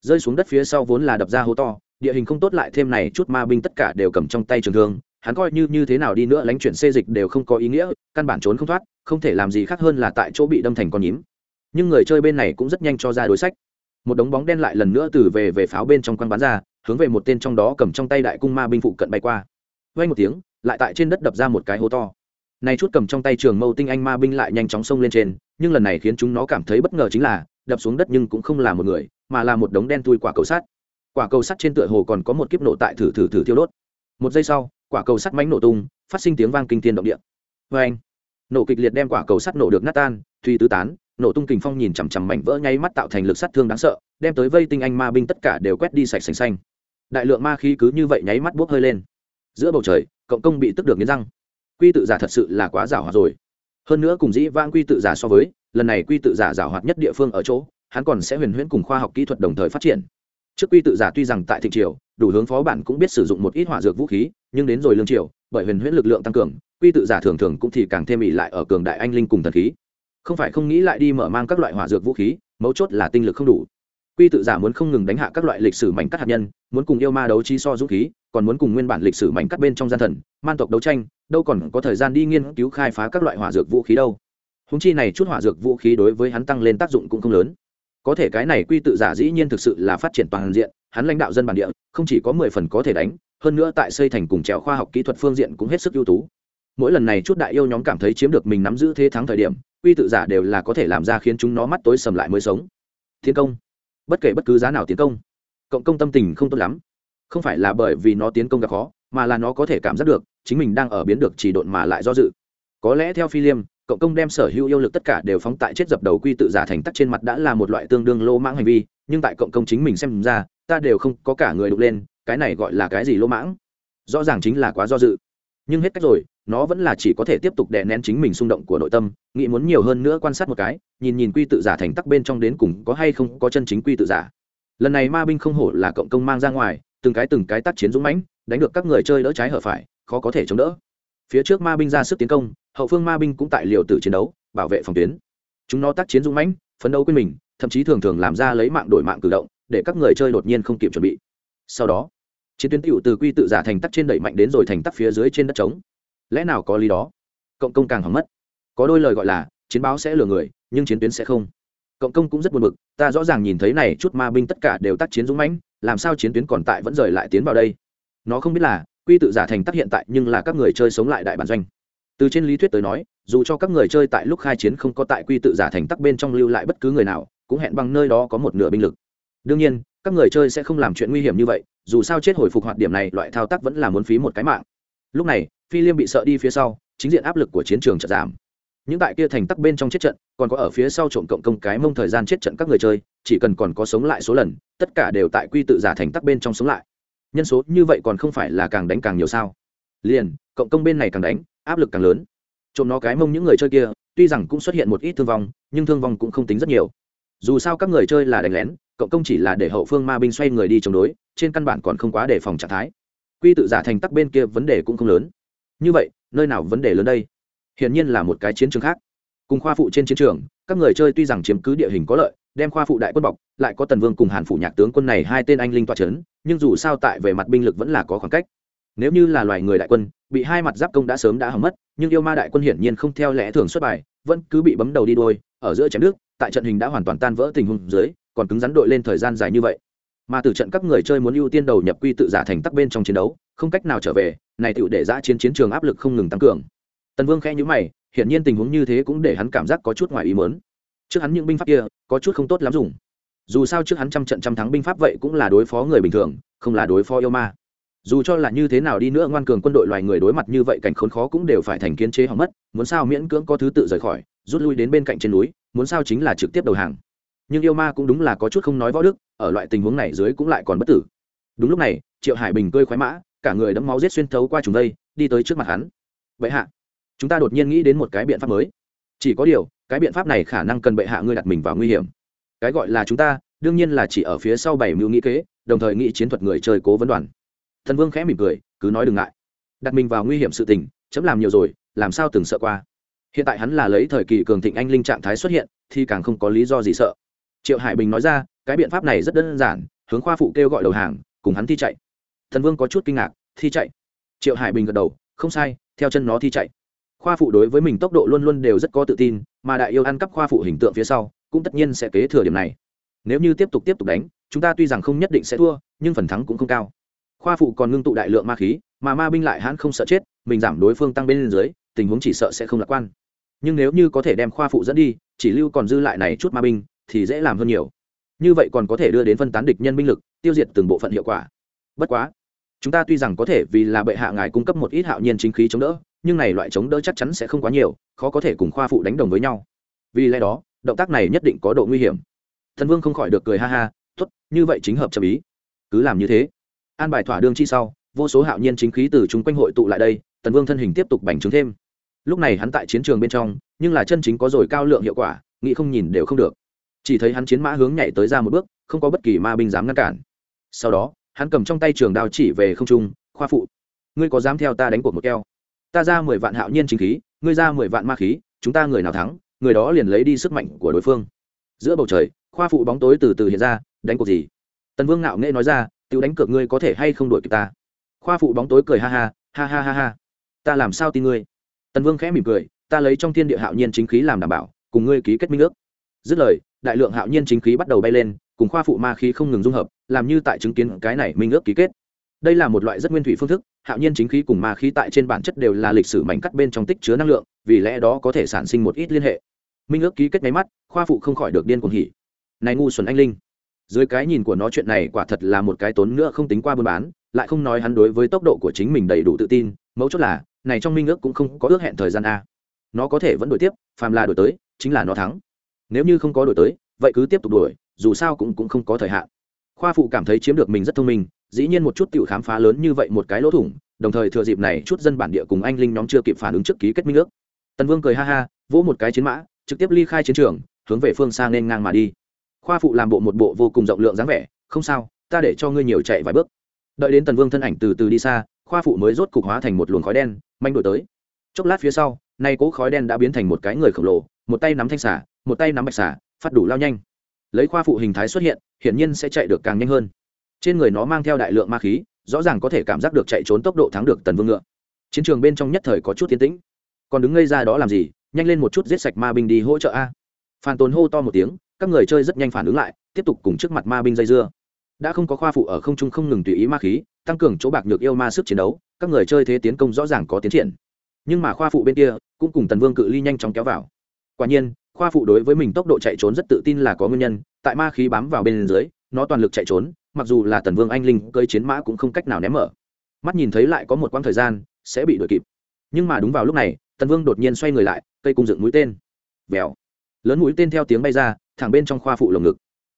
Rơi xuống đất phía sau vốn là đập ra hố to, địa hình không tốt lại thêm này chút ma binh tất cả đều cầm trong tay trường thương hắn coi như như thế nào đi nữa lánh chuyển xê dịch đều không có ý nghĩa, căn bản trốn không thoát, không thể làm gì khác hơn là tại chỗ bị đâm thành con nhím. Nhưng người chơi bên này cũng rất nhanh cho ra đối sách. Một đống bóng đen lại lần nữa từ về về pháo bên trong quăng bắn ra, hướng về một tên trong đó cầm trong tay đại cung ma binh phụ cận bay qua. Vây một tiếng, lại tại trên đất đập ra một cái hố to. Này chút cầm trong tay trường mâu tinh anh ma binh lại nhanh chóng xông lên trên, nhưng lần này khiến chúng nó cảm thấy bất ngờ chính là, đập xuống đất nhưng cũng không là một người, mà là một đống đen tui quả cầu sắt. Quả cầu sắt trên tựa hồ còn có một kiếp nổ tại thử thử thử thiêu đốt. Một giây sau quả cầu sắt mánh nổ tung, phát sinh tiếng vang kinh thiên động địa. Vê anh, nổ kịch liệt đem quả cầu sắt nổ được nát tan thùy tứ tán, nổ tung kình phong nhìn chằm chằm mảnh vỡ nháy mắt tạo thành lực sát thương đáng sợ, đem tới vây tinh anh ma binh tất cả đều quét đi sạch sành xanh. Đại lượng ma khí cứ như vậy nháy mắt bốc hơi lên. Giữa bầu trời, cộng công bị tức được nghiến răng. Quy tự giả thật sự là quá giảo hoạt rồi. Hơn nữa cùng dĩ vãng quy tự giả so với, lần này quy tự giả giảo hoạt nhất địa phương ở chỗ, hắn còn sẽ huyền huyễn cùng khoa học kỹ thuật đồng thời phát triển. Trước quy tự giả tuy rằng tại thị triều, đủ hướng phó bản cũng biết sử dụng một ít hỏa dược vũ khí nhưng đến rồi lương triều, bởi huyền huyễn lực lượng tăng cường, quy tự giả thường thường cũng thì càng thêm ỉ lại ở cường đại anh linh cùng thần khí. Không phải không nghĩ lại đi mở mang các loại hỏa dược vũ khí, mấu chốt là tinh lực không đủ. Quy tự giả muốn không ngừng đánh hạ các loại lịch sử mảnh cắt hạt nhân, muốn cùng yêu ma đấu trí so dũng khí, còn muốn cùng nguyên bản lịch sử mảnh cắt bên trong gian thần, man tộc đấu tranh, đâu còn có thời gian đi nghiên cứu khai phá các loại hỏa dược vũ khí đâu. Húng chi này chút hỏa dược vũ khí đối với hắn tăng lên tác dụng cũng không lớn. Có thể cái này quy tự giả dĩ nhiên thực sự là phát triển toàn diện hắn lãnh đạo dân bản địa, không chỉ có mười phần có thể đánh, hơn nữa tại xây thành cùng trèo khoa học kỹ thuật phương diện cũng hết sức ưu tú. Mỗi lần này chút đại yêu nhóm cảm thấy chiếm được mình nắm giữ thế thắng thời điểm quy tự giả đều là có thể làm ra khiến chúng nó mắt tối sầm lại mới sống. Tiến công. Bất kể bất cứ giá nào tiến công, cộng công tâm tình không tốt lắm. Không phải là bởi vì nó tiến công gặp khó, mà là nó có thể cảm giác được chính mình đang ở biến được chỉ độn mà lại do dự. Có lẽ theo phi liêm cộng công đem sở hữu yêu lực tất cả đều phóng tại chết dập đầu quy tự giả thành tắc trên mặt đã là một loại tương đương lô mãng hành vi, nhưng tại cộng công chính mình xem ra, ta đều không có cả người đục lên, cái này gọi là cái gì lô mãng? Rõ ràng chính là quá do dự. Nhưng hết cách rồi, nó vẫn là chỉ có thể tiếp tục đè nén chính mình xung động của nội tâm, nghĩ muốn nhiều hơn nữa quan sát một cái, nhìn nhìn quy tự giả thành tắc bên trong đến cùng có hay không có chân chính quy tự giả. Lần này ma binh không hổ là cộng công mang ra ngoài, từng cái từng cái tác chiến dũng mãnh, đánh được các người chơi đỡ trái hở phải, khó có thể chống đỡ phía trước ma binh ra sức tiến công, hậu phương ma binh cũng tại liều tử chiến đấu, bảo vệ phòng tuyến. Chúng nó tác chiến dũng mãnh, phấn đấu quên mình, thậm chí thường thường làm ra lấy mạng đổi mạng cử động, để các người chơi đột nhiên không kịp chuẩn bị. Sau đó, chiến tuyến tựu từ quy tự giả thành tắc trên đẩy mạnh đến rồi thành tắc phía dưới trên đất trống. Lẽ nào có lý đó? Cộng công càng hỏng mất. Có đôi lời gọi là, chiến báo sẽ lừa người, nhưng chiến tuyến sẽ không. Cộng công cũng rất buồn bực, ta rõ ràng nhìn thấy này, chút ma binh tất cả đều tác chiến dũng mãnh, làm sao chiến tuyến còn tại vẫn rời lại tiến vào đây? Nó không biết là quy tự giả thành tắc hiện tại nhưng là các người chơi sống lại đại bản doanh. Từ trên lý thuyết tới nói, dù cho các người chơi tại lúc khai chiến không có tại quy tự giả thành tắc bên trong lưu lại bất cứ người nào, cũng hẹn bằng nơi đó có một nửa binh lực. Đương nhiên, các người chơi sẽ không làm chuyện nguy hiểm như vậy, dù sao chết hồi phục hoạt điểm này, loại thao tác vẫn là muốn phí một cái mạng. Lúc này, phi liêm bị sợ đi phía sau, chính diện áp lực của chiến trường chợt giảm. Những tại kia thành tắc bên trong chết trận, còn có ở phía sau trộm cộng công cái mông thời gian chết trận các người chơi, chỉ cần còn có sống lại số lần, tất cả đều tại quy tự giả thành tắc bên trong sống lại nhân số như vậy còn không phải là càng đánh càng nhiều sao? Liền, cộng công bên này càng đánh, áp lực càng lớn. Trộm nó cái mông những người chơi kia, tuy rằng cũng xuất hiện một ít thương vong, nhưng thương vong cũng không tính rất nhiều. Dù sao các người chơi là đánh lén, cộng công chỉ là để hậu phương ma binh xoay người đi chống đối, trên căn bản còn không quá đề phòng trạng thái. Quy tự giả thành tắc bên kia vấn đề cũng không lớn. Như vậy, nơi nào vấn đề lớn đây? Hiển nhiên là một cái chiến trường khác. Cùng khoa phụ trên chiến trường, các người chơi tuy rằng chiếm cứ địa hình có lợi đem khoa phụ đại quân bọc, lại có tần vương cùng hàn phủ nhạc tướng quân này hai tên anh linh toa c h ấ n nhưng dù sao tại về mặt binh lực vẫn là có khoảng cách. Nếu như là loài người đại quân, bị hai mặt giáp công đã sớm đã hỏng mất, nhưng yêu ma đại quân hiển nhiên không theo lẽ thường xuất bài, vẫn cứ bị bấm đầu đi đôi, ở giữa chém nước, tại trận hình đã hoàn toàn tan vỡ tình huống dưới, còn cứng rắn đội lên thời gian dài như vậy. Mà từ trận các người chơi muốn ưu tiên đầu nhập quy tự giả thành tắc bên trong chiến đấu, không cách nào trở về, này tựu để giã chiến chiến trường áp lực không ngừng tăng cường. Tần vương khẽ nhữ mày, hiển nhiên tình huống như thế cũng để hắn cảm giác có chút ngoài ý mớn trước hắn những binh pháp kia, có chút không tốt lắm dùng. Dù sao trước hắn trăm trận trăm thắng binh pháp vậy cũng là đối phó người bình thường, không là đối phó yêu ma. Dù cho là như thế nào đi nữa, ngoan cường quân đội loài người đối mặt như vậy cảnh khốn khó cũng đều phải thành kiến chế hỏng mất, muốn sao miễn cưỡng có thứ tự rời khỏi, rút lui đến bên cạnh trên núi, muốn sao chính là trực tiếp đầu hàng. Nhưng yêu ma cũng đúng là có chút không nói võ đức, ở loại tình huống này dưới cũng lại còn bất tử. Đúng lúc này, triệu hải bình cơi khoái mã, cả người đẫm máu rết xuyên thấu qua trùng đây, đi tới trước mặt hắn. Vậy hạ, chúng ta đột nhiên nghĩ đến một cái biện pháp mới. Chỉ có điều cái biện pháp này khả năng cần bệ hạ ngươi đặt mình vào nguy hiểm. Cái gọi là chúng ta, đương nhiên là chỉ ở phía sau bảy mưu nghĩ kế, đồng thời nghĩ chiến thuật người chơi cố vấn đoàn. Thần vương khẽ mỉm cười, cứ nói đừng ngại. Đặt mình vào nguy hiểm sự tình, chấm làm nhiều rồi, làm sao từng sợ qua. Hiện tại hắn là lấy thời kỳ cường thịnh anh linh trạng thái xuất hiện, thì càng không có lý do gì sợ. Triệu hải bình nói ra, cái biện pháp này rất đơn giản, hướng khoa phụ kêu gọi đầu hàng, cùng hắn thi chạy. Thần vương có chút kinh ngạc, thi chạy. Triệu hải bình gật đầu, không sai, theo chân nó thi chạy khoa phụ đối với mình tốc độ luôn luôn đều rất có tự tin, mà đại yêu ăn cắp khoa phụ hình tượng phía sau, cũng tất nhiên sẽ kế thừa điểm này. Nếu như tiếp tục tiếp tục đánh, chúng ta tuy rằng không nhất định sẽ thua, nhưng phần thắng cũng không cao. Khoa phụ còn ngưng tụ đại lượng ma khí, mà ma binh lại hãn không sợ chết, mình giảm đối phương tăng bên dưới, tình huống chỉ sợ sẽ không lạc quan. Nhưng nếu như có thể đem khoa phụ dẫn đi, chỉ lưu còn dư lại này chút ma binh, thì dễ làm hơn nhiều. Như vậy còn có thể đưa đến phân tán địch nhân binh lực, tiêu diệt từng bộ phận hiệu quả. Bất quá, chúng ta tuy rằng có thể vì là bệ hạ ngài cung cấp một ít hạo nhiên chính khí chống đỡ nhưng này loại chống đỡ chắc chắn sẽ không quá nhiều, khó có thể cùng khoa phụ đánh đồng với nhau. Vì lẽ đó, động tác này nhất định có độ nguy hiểm. Thần vương không khỏi được cười ha ha t ố t như vậy chính hợp trầm ý. Cứ làm như thế. An bài thỏa đương chi sau, vô số hạo nhiên chính khí từ chung quanh hội tụ lại đây tần vương thân hình tiếp tục bành trướng thêm. Lúc này hắn tại chiến trường bên trong, nhưng là chân chính có rồi cao lượng hiệu quả, nghĩ không nhìn đều không được. Chỉ thấy hắn chiến mã hướng nhảy tới ra một bước, không có bất kỳ ma binh dám ngăn cản. Sau đó, hắn cầm trong tay trường đao chỉ về không trung, khoa phụ, ngươi có dám theo ta đánh cuộc một keo? Ta ra mười vạn hạo nhiên chính khí, ngươi ra mười vạn ma khí, chúng ta người nào thắng, người đó liền lấy đi sức mạnh của đối phương. Giữa bầu trời, khoa phụ bóng tối từ từ hiện ra, đánh cuộc gì? Tần vương ngạo nghệ nói ra tự đánh cược ngươi có thể hay không đuổi kịp ta? Khoa phụ bóng tối cười ha ha ha ha ha ha, ta làm sao tin ngươi? Tần vương khẽ mỉm cười, ta lấy trong thiên địa hạo nhiên chính khí làm đảm bảo, cùng ngươi ký kết minh ước. Dứt lời, đại lượng hạo nhiên chính khí bắt đầu bay lên, cùng khoa phụ ma khí không ngừng dung hợp, làm như tại chứng kiến cái này minh ước ký kết đây là một loại rất nguyên thủy phương thức, hạo nhiên chính khí cùng ma khí tại trên bản chất đều là lịch sử mảnh cắt bên trong tích chứa năng lượng, vì lẽ đó có thể sản sinh một ít liên hệ. Minh ước ký kết máy mắt, khoa phụ không khỏi được điên cuồng hỉ. Này ngu xuẩn anh linh. Dưới cái nhìn của nó chuyện này quả thật là một cái tốn nữa không tính qua buôn bán, lại không nói hắn đối với tốc độ của chính mình đầy đủ tự tin, mấu chốt là, này trong minh ước cũng không có ước hẹn thời gian a. Nó có thể vẫn đổi tiếp, phàm là đổi tới, chính là nó thắng. Nếu như không có đổi tới, vậy cứ tiếp tục đổi, dù sao cũng cũng không có thời hạn khoa phụ cảm thấy chiếm được mình rất thông minh, dĩ nhiên một chút tự khám phá lớn như vậy một cái lỗ thủng, đồng thời thừa dịp này chút dân bản địa cùng anh linh nhóm chưa kịp phản ứng trước ký kết minh ước. Tần vương cười ha ha, vỗ một cái chiến mã, trực tiếp ly khai chiến trường, hướng về phương xa nên ngang mà đi. Khoa phụ làm bộ một bộ vô cùng rộng lượng dáng vẻ, không sao, ta để cho ngươi nhiều chạy vài bước. Đợi đến tần vương thân ảnh từ từ đi xa, khoa phụ mới rốt cục hóa thành một luồng khói đen, manh đổi tới. Chốc lát phía sau, nay cố khói đen đã biến thành một cái người khổng lồ, một tay nắm thanh xả một tay nắm bạch xả phát đủ lao nhanh lấy khoa phụ hình thái xuất hiện, hiển nhiên sẽ chạy được càng nhanh hơn. Trên người nó mang theo đại lượng ma khí, rõ ràng có thể cảm giác được chạy trốn tốc độ thắng được tần vương ngựa. Chiến trường bên trong nhất thời có chút tiến tĩnh. Còn đứng ngây ra đó làm gì? Nhanh lên một chút giết sạch ma binh đi hỗ trợ a. Phan tồn hô to một tiếng, các người chơi rất nhanh phản ứng lại, tiếp tục cùng trước mặt ma binh dây dưa. Đã không có khoa phụ ở không trung không ngừng tùy ý ma khí, tăng cường chỗ bạc nhược yêu ma sức chiến đấu, các người chơi thế tiến công rõ ràng có tiến triển. Nhưng mà khoa phụ bên kia cũng cùng tần vương cự ly nhanh chóng kéo vào. Quả nhiên khoa phụ đối với mình tốc độ chạy trốn rất tự tin là có nguyên nhân, tại ma khí bám vào bên dưới, nó toàn lực chạy trốn, mặc dù là tần vương anh linh cơi chiến mã cũng không cách nào ném mở. Mắt nhìn thấy lại có một quãng thời gian, sẽ bị đuổi kịp. Nhưng mà đúng vào lúc này, tần vương đột nhiên xoay người lại, cây cung dựng mũi tên. Vèo. Lớn mũi tên theo tiếng bay ra, thẳng bên trong khoa phụ lồng ngực.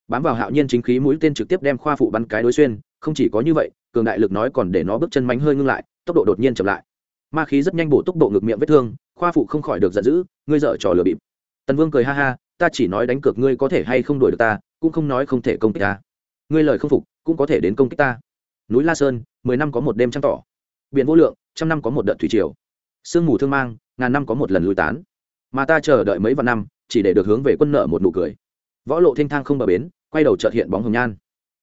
Bám vào hạo nhiên chính khí mũi tên trực tiếp đem khoa phụ bắn cái đối xuyên, không chỉ có như vậy, cường đại lực nói còn để nó bước chân mánh hơi ngưng lại, tốc độ đột nhiên chậm lại. Ma khí rất nhanh bổ tốc độ ngực miệng vết thương, khoa phụ không khỏi được giận dữ, ngươi dở trò lừa bịp tần vương cười ha ha, ta chỉ nói đánh cược ngươi có thể hay không đuổi được ta, cũng không nói không thể công kích ta. Ngươi lời không phục, cũng có thể đến công kích ta. Núi la sơn, mười năm có một đêm trăng tỏ. Biển vô lượng, trăm năm có một đợt thủy triều. Sương mù thương mang, ngàn năm có một lần lui tán. Mà ta chờ đợi mấy vạn năm, chỉ để được hướng về quân nợ một nụ cười. Võ lộ thanh thang không bờ bến, quay đầu trợt hiện bóng hồng nhan.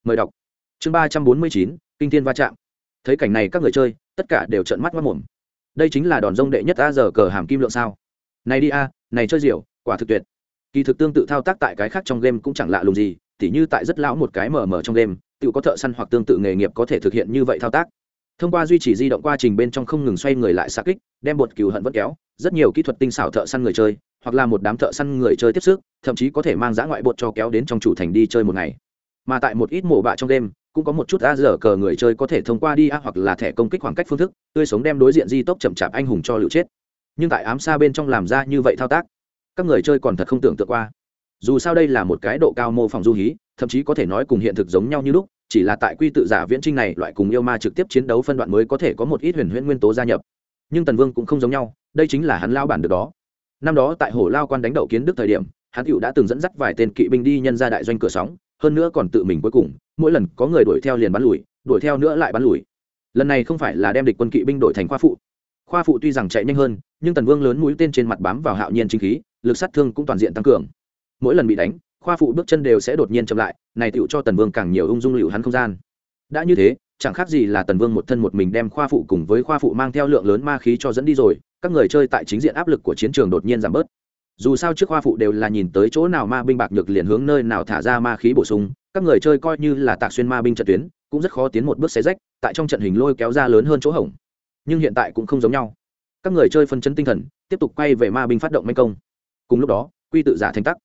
Mời đọc. Chương ba trăm bốn mươi chín, kinh thiên va chạm. Thấy cảnh này các người chơi, tất cả đều trợn mắt mất mồm. Đây chính là đòn rông đệ nhất a giờ cờ hàm kim lượng sao. Này đi a, này chơi diều quả thực tuyệt. Kỳ thực tương tự thao tác tại cái khác trong game cũng chẳng lạ lùng gì tỉ như tại rất lão một cái mờ mờ trong game tự có thợ săn hoặc tương tự nghề nghiệp có thể thực hiện như vậy thao tác. Thông qua duy trì di động quá trình bên trong không ngừng xoay người lại xa kích đem bột cừu hận vẫn kéo rất nhiều kỹ thuật tinh xảo thợ săn người chơi hoặc là một đám thợ săn người chơi tiếp sức thậm chí có thể mang giã ngoại bột cho kéo đến trong chủ thành đi chơi một ngày. Mà tại một ít mổ bạ trong game, cũng có một chút a dở cờ người chơi có thể thông qua đi a hoặc là thẻ công kích khoảng cách phương thức tươi sống đem đối diện di tốc chậm chạp anh hùng cho liệu chết. Nhưng tại ám xa bên trong làm ra như vậy thao tác các người chơi còn thật không tưởng tượng qua. Dù sao đây là một cái độ cao mô phỏng du hí, thậm chí có thể nói cùng hiện thực giống nhau như lúc, chỉ là tại quy tự giả viễn trinh này, loại cùng yêu ma trực tiếp chiến đấu phân đoạn mới có thể có một ít huyền huyễn nguyên tố gia nhập. Nhưng tần vương cũng không giống nhau, đây chính là hắn lao bản được đó. Năm đó tại hồ lao quan đánh đậu kiến đức thời điểm, hắn cựu đã từng dẫn dắt vài tên kỵ binh đi nhân ra đại doanh cửa sóng, hơn nữa còn tự mình cuối cùng, mỗi lần có người đuổi theo liền bắn lùi, đuổi theo nữa lại bắn lùi. Lần này không phải là đem địch quân kỵ binh đổi thành khoa phụ. Khoa phụ tuy rằng chạy nhanh hơn, nhưng tần vương lớn mũi tên trên mặt bám vào hạo nhiên chính khí lực sát thương cũng toàn diện tăng cường. Mỗi lần bị đánh, khoa phụ bước chân đều sẽ đột nhiên chậm lại, này tựu cho tần vương càng nhiều ung dung liệu hắn không gian. Đã như thế, chẳng khác gì là tần vương một thân một mình đem khoa phụ cùng với khoa phụ mang theo lượng lớn ma khí cho dẫn đi rồi, các người chơi tại chính diện áp lực của chiến trường đột nhiên giảm bớt. Dù sao trước khoa phụ đều là nhìn tới chỗ nào ma binh bạc nhược liền hướng nơi nào thả ra ma khí bổ sung, các người chơi coi như là tạc xuyên ma binh trận tuyến, cũng rất khó tiến một bước xé rách, tại trong trận hình lôi kéo ra lớn hơn chỗ hổng. Nhưng hiện tại cũng không giống nhau. Các người chơi phân chấn tinh thần, tiếp tục quay về ma binh phát động manh công cùng lúc đó, quy tự giả thành tắc.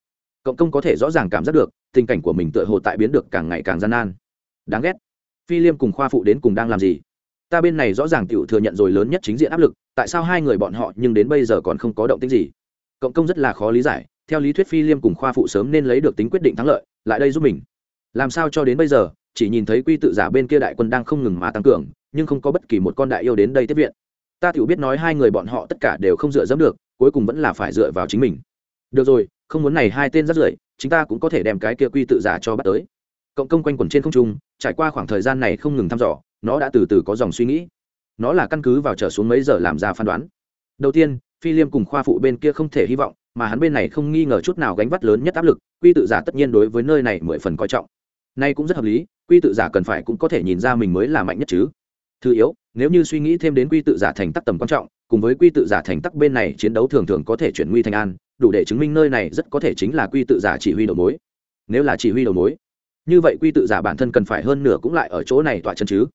Cộng công có thể rõ ràng cảm giác được, tình cảnh của mình tựa hồ tại biến được càng ngày càng gian nan. Đáng ghét. Phi liêm cùng khoa phụ đến cùng đang làm gì? Ta bên này rõ ràng tiểu thừa nhận rồi lớn nhất chính diện áp lực, tại sao hai người bọn họ nhưng đến bây giờ còn không có động tĩnh gì? Cộng công rất là khó lý giải, theo lý thuyết phi liêm cùng khoa phụ sớm nên lấy được tính quyết định thắng lợi, lại đây giúp mình. Làm sao cho đến bây giờ, chỉ nhìn thấy quy tự giả bên kia đại quân đang không ngừng mà tăng cường, nhưng không có bất kỳ một con đại yêu đến đây tiếp viện. Ta tiểu biết nói hai người bọn họ tất cả đều không dựa dẫm được, cuối cùng vẫn là phải dựa vào chính mình được rồi, không muốn này hai tên rất rưởi, chúng ta cũng có thể đem cái kia quy tự giả cho bắt tới. Cộng công quanh quẩn trên không trung, trải qua khoảng thời gian này không ngừng thăm dò, nó đã từ từ có dòng suy nghĩ. Nó là căn cứ vào trở xuống mấy giờ làm ra phán đoán. Đầu tiên, phi liêm cùng khoa phụ bên kia không thể hy vọng, mà hắn bên này không nghi ngờ chút nào gánh vắt lớn nhất áp lực, quy tự giả tất nhiên đối với nơi này mười phần coi trọng. Nay cũng rất hợp lý, quy tự giả cần phải cũng có thể nhìn ra mình mới là mạnh nhất chứ. Thứ yếu, nếu như suy nghĩ thêm đến quy tự giả thành tắc tầm quan trọng cùng với quy tự giả thành tắc bên này chiến đấu thường thường có thể chuyển nguy thành an, đủ để chứng minh nơi này rất có thể chính là quy tự giả chỉ huy đầu mối. Nếu là chỉ huy đầu mối, như vậy quy tự giả bản thân cần phải hơn nửa cũng lại ở chỗ này tọa chân chứ.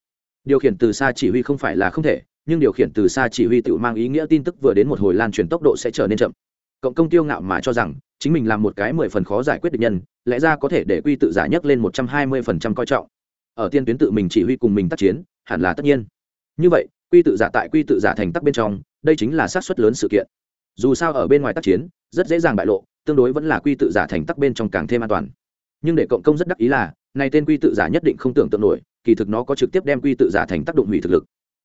Điều khiển từ xa chỉ huy không phải là không thể, nhưng điều khiển từ xa chỉ huy tự mang ý nghĩa tin tức vừa đến một hồi lan truyền tốc độ sẽ trở nên chậm. Cộng công tiêu ngạo mà cho rằng, chính mình làm một cái mười phần khó giải quyết được nhân, lẽ ra có thể để quy tự giả nhấc lên một trăm hai mươi phần trăm coi trọng. Ở tiên tuyến tự mình chỉ huy cùng mình tác chiến, hẳn là tất nhiên như vậy, quy tự giả tại quy tự giả thành tắc bên trong, đây chính là xác suất lớn sự kiện. Dù sao ở bên ngoài tác chiến, rất dễ dàng bại lộ, tương đối vẫn là quy tự giả thành tắc bên trong càng thêm an toàn. Nhưng để cộng công rất đắc ý là, này tên quy tự giả nhất định không tưởng tượng nổi, kỳ thực nó có trực tiếp đem quy tự giả thành tác động hủy thực lực.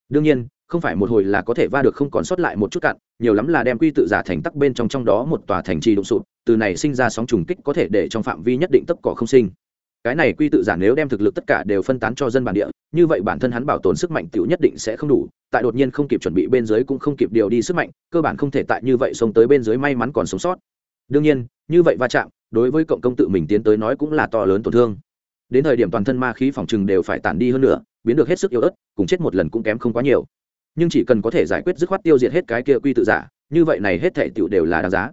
Đương nhiên, không phải một hồi là có thể va được không còn sót lại một chút cạn, nhiều lắm là đem quy tự giả thành tắc bên trong trong đó một tòa thành trì đụng sụp, từ này sinh ra sóng trùng kích có thể để trong phạm vi nhất định tất cỏ không sinh cái này quy tự giả nếu đem thực lực tất cả đều phân tán cho dân bản địa, như vậy bản thân hắn bảo tồn sức mạnh tiểu nhất định sẽ không đủ, tại đột nhiên không kịp chuẩn bị bên dưới cũng không kịp điều đi sức mạnh, cơ bản không thể tại như vậy sống tới bên dưới may mắn còn sống sót. Đương nhiên, như vậy va chạm, đối với cộng công tự mình tiến tới nói cũng là to lớn tổn thương. Đến thời điểm toàn thân ma khí phòng trừng đều phải tản đi hơn nữa, biến được hết sức yếu ớt, cùng chết một lần cũng kém không quá nhiều. Nhưng chỉ cần có thể giải quyết dứt khoát tiêu diệt hết cái kia quy tự giả, như vậy này hết thể tựu đều là đáng giá.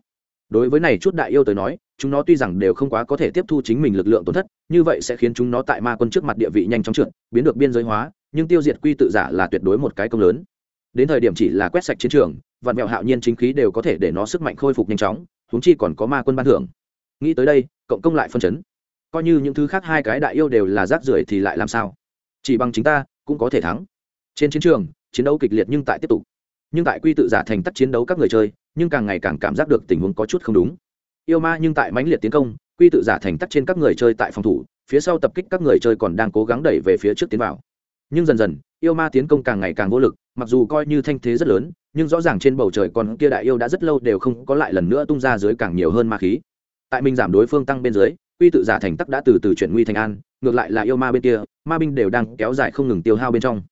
Đối với này chút đại yêu tới nói chúng nó tuy rằng đều không quá có thể tiếp thu chính mình lực lượng tổn thất, như vậy sẽ khiến chúng nó tại ma quân trước mặt địa vị nhanh chóng trượt, biến được biên giới hóa, nhưng tiêu diệt quy tự giả là tuyệt đối một cái công lớn. Đến thời điểm chỉ là quét sạch chiến trường, vạn mẹo hạo nhiên chính khí đều có thể để nó sức mạnh khôi phục nhanh chóng, huống chi còn có ma quân ban thưởng. Nghĩ tới đây, cộng công lại phân chấn. Coi như những thứ khác hai cái đại yêu đều là rác rưởi thì lại làm sao? Chỉ bằng chính ta, cũng có thể thắng. Trên chiến trường, chiến đấu kịch liệt nhưng tại tiếp tục. Nhưng tại quy tự giả thành tắt chiến đấu các người chơi, nhưng càng ngày càng cảm giác được tình huống có chút không đúng yêu ma nhưng tại mãnh liệt tiến công, quy tự giả thành tắc trên các người chơi tại phòng thủ, phía sau tập kích các người chơi còn đang cố gắng đẩy về phía trước tiến vào. Nhưng dần dần, yêu ma tiến công càng ngày càng vô lực, mặc dù coi như thanh thế rất lớn, nhưng rõ ràng trên bầu trời còn kia đại yêu đã rất lâu đều không có lại lần nữa tung ra dưới càng nhiều hơn ma khí. Tại mình giảm đối phương tăng bên dưới, quy tự giả thành tắc đã từ từ chuyển nguy thành an, ngược lại là yêu ma bên kia, ma binh đều đang kéo dài không ngừng tiêu hao bên trong.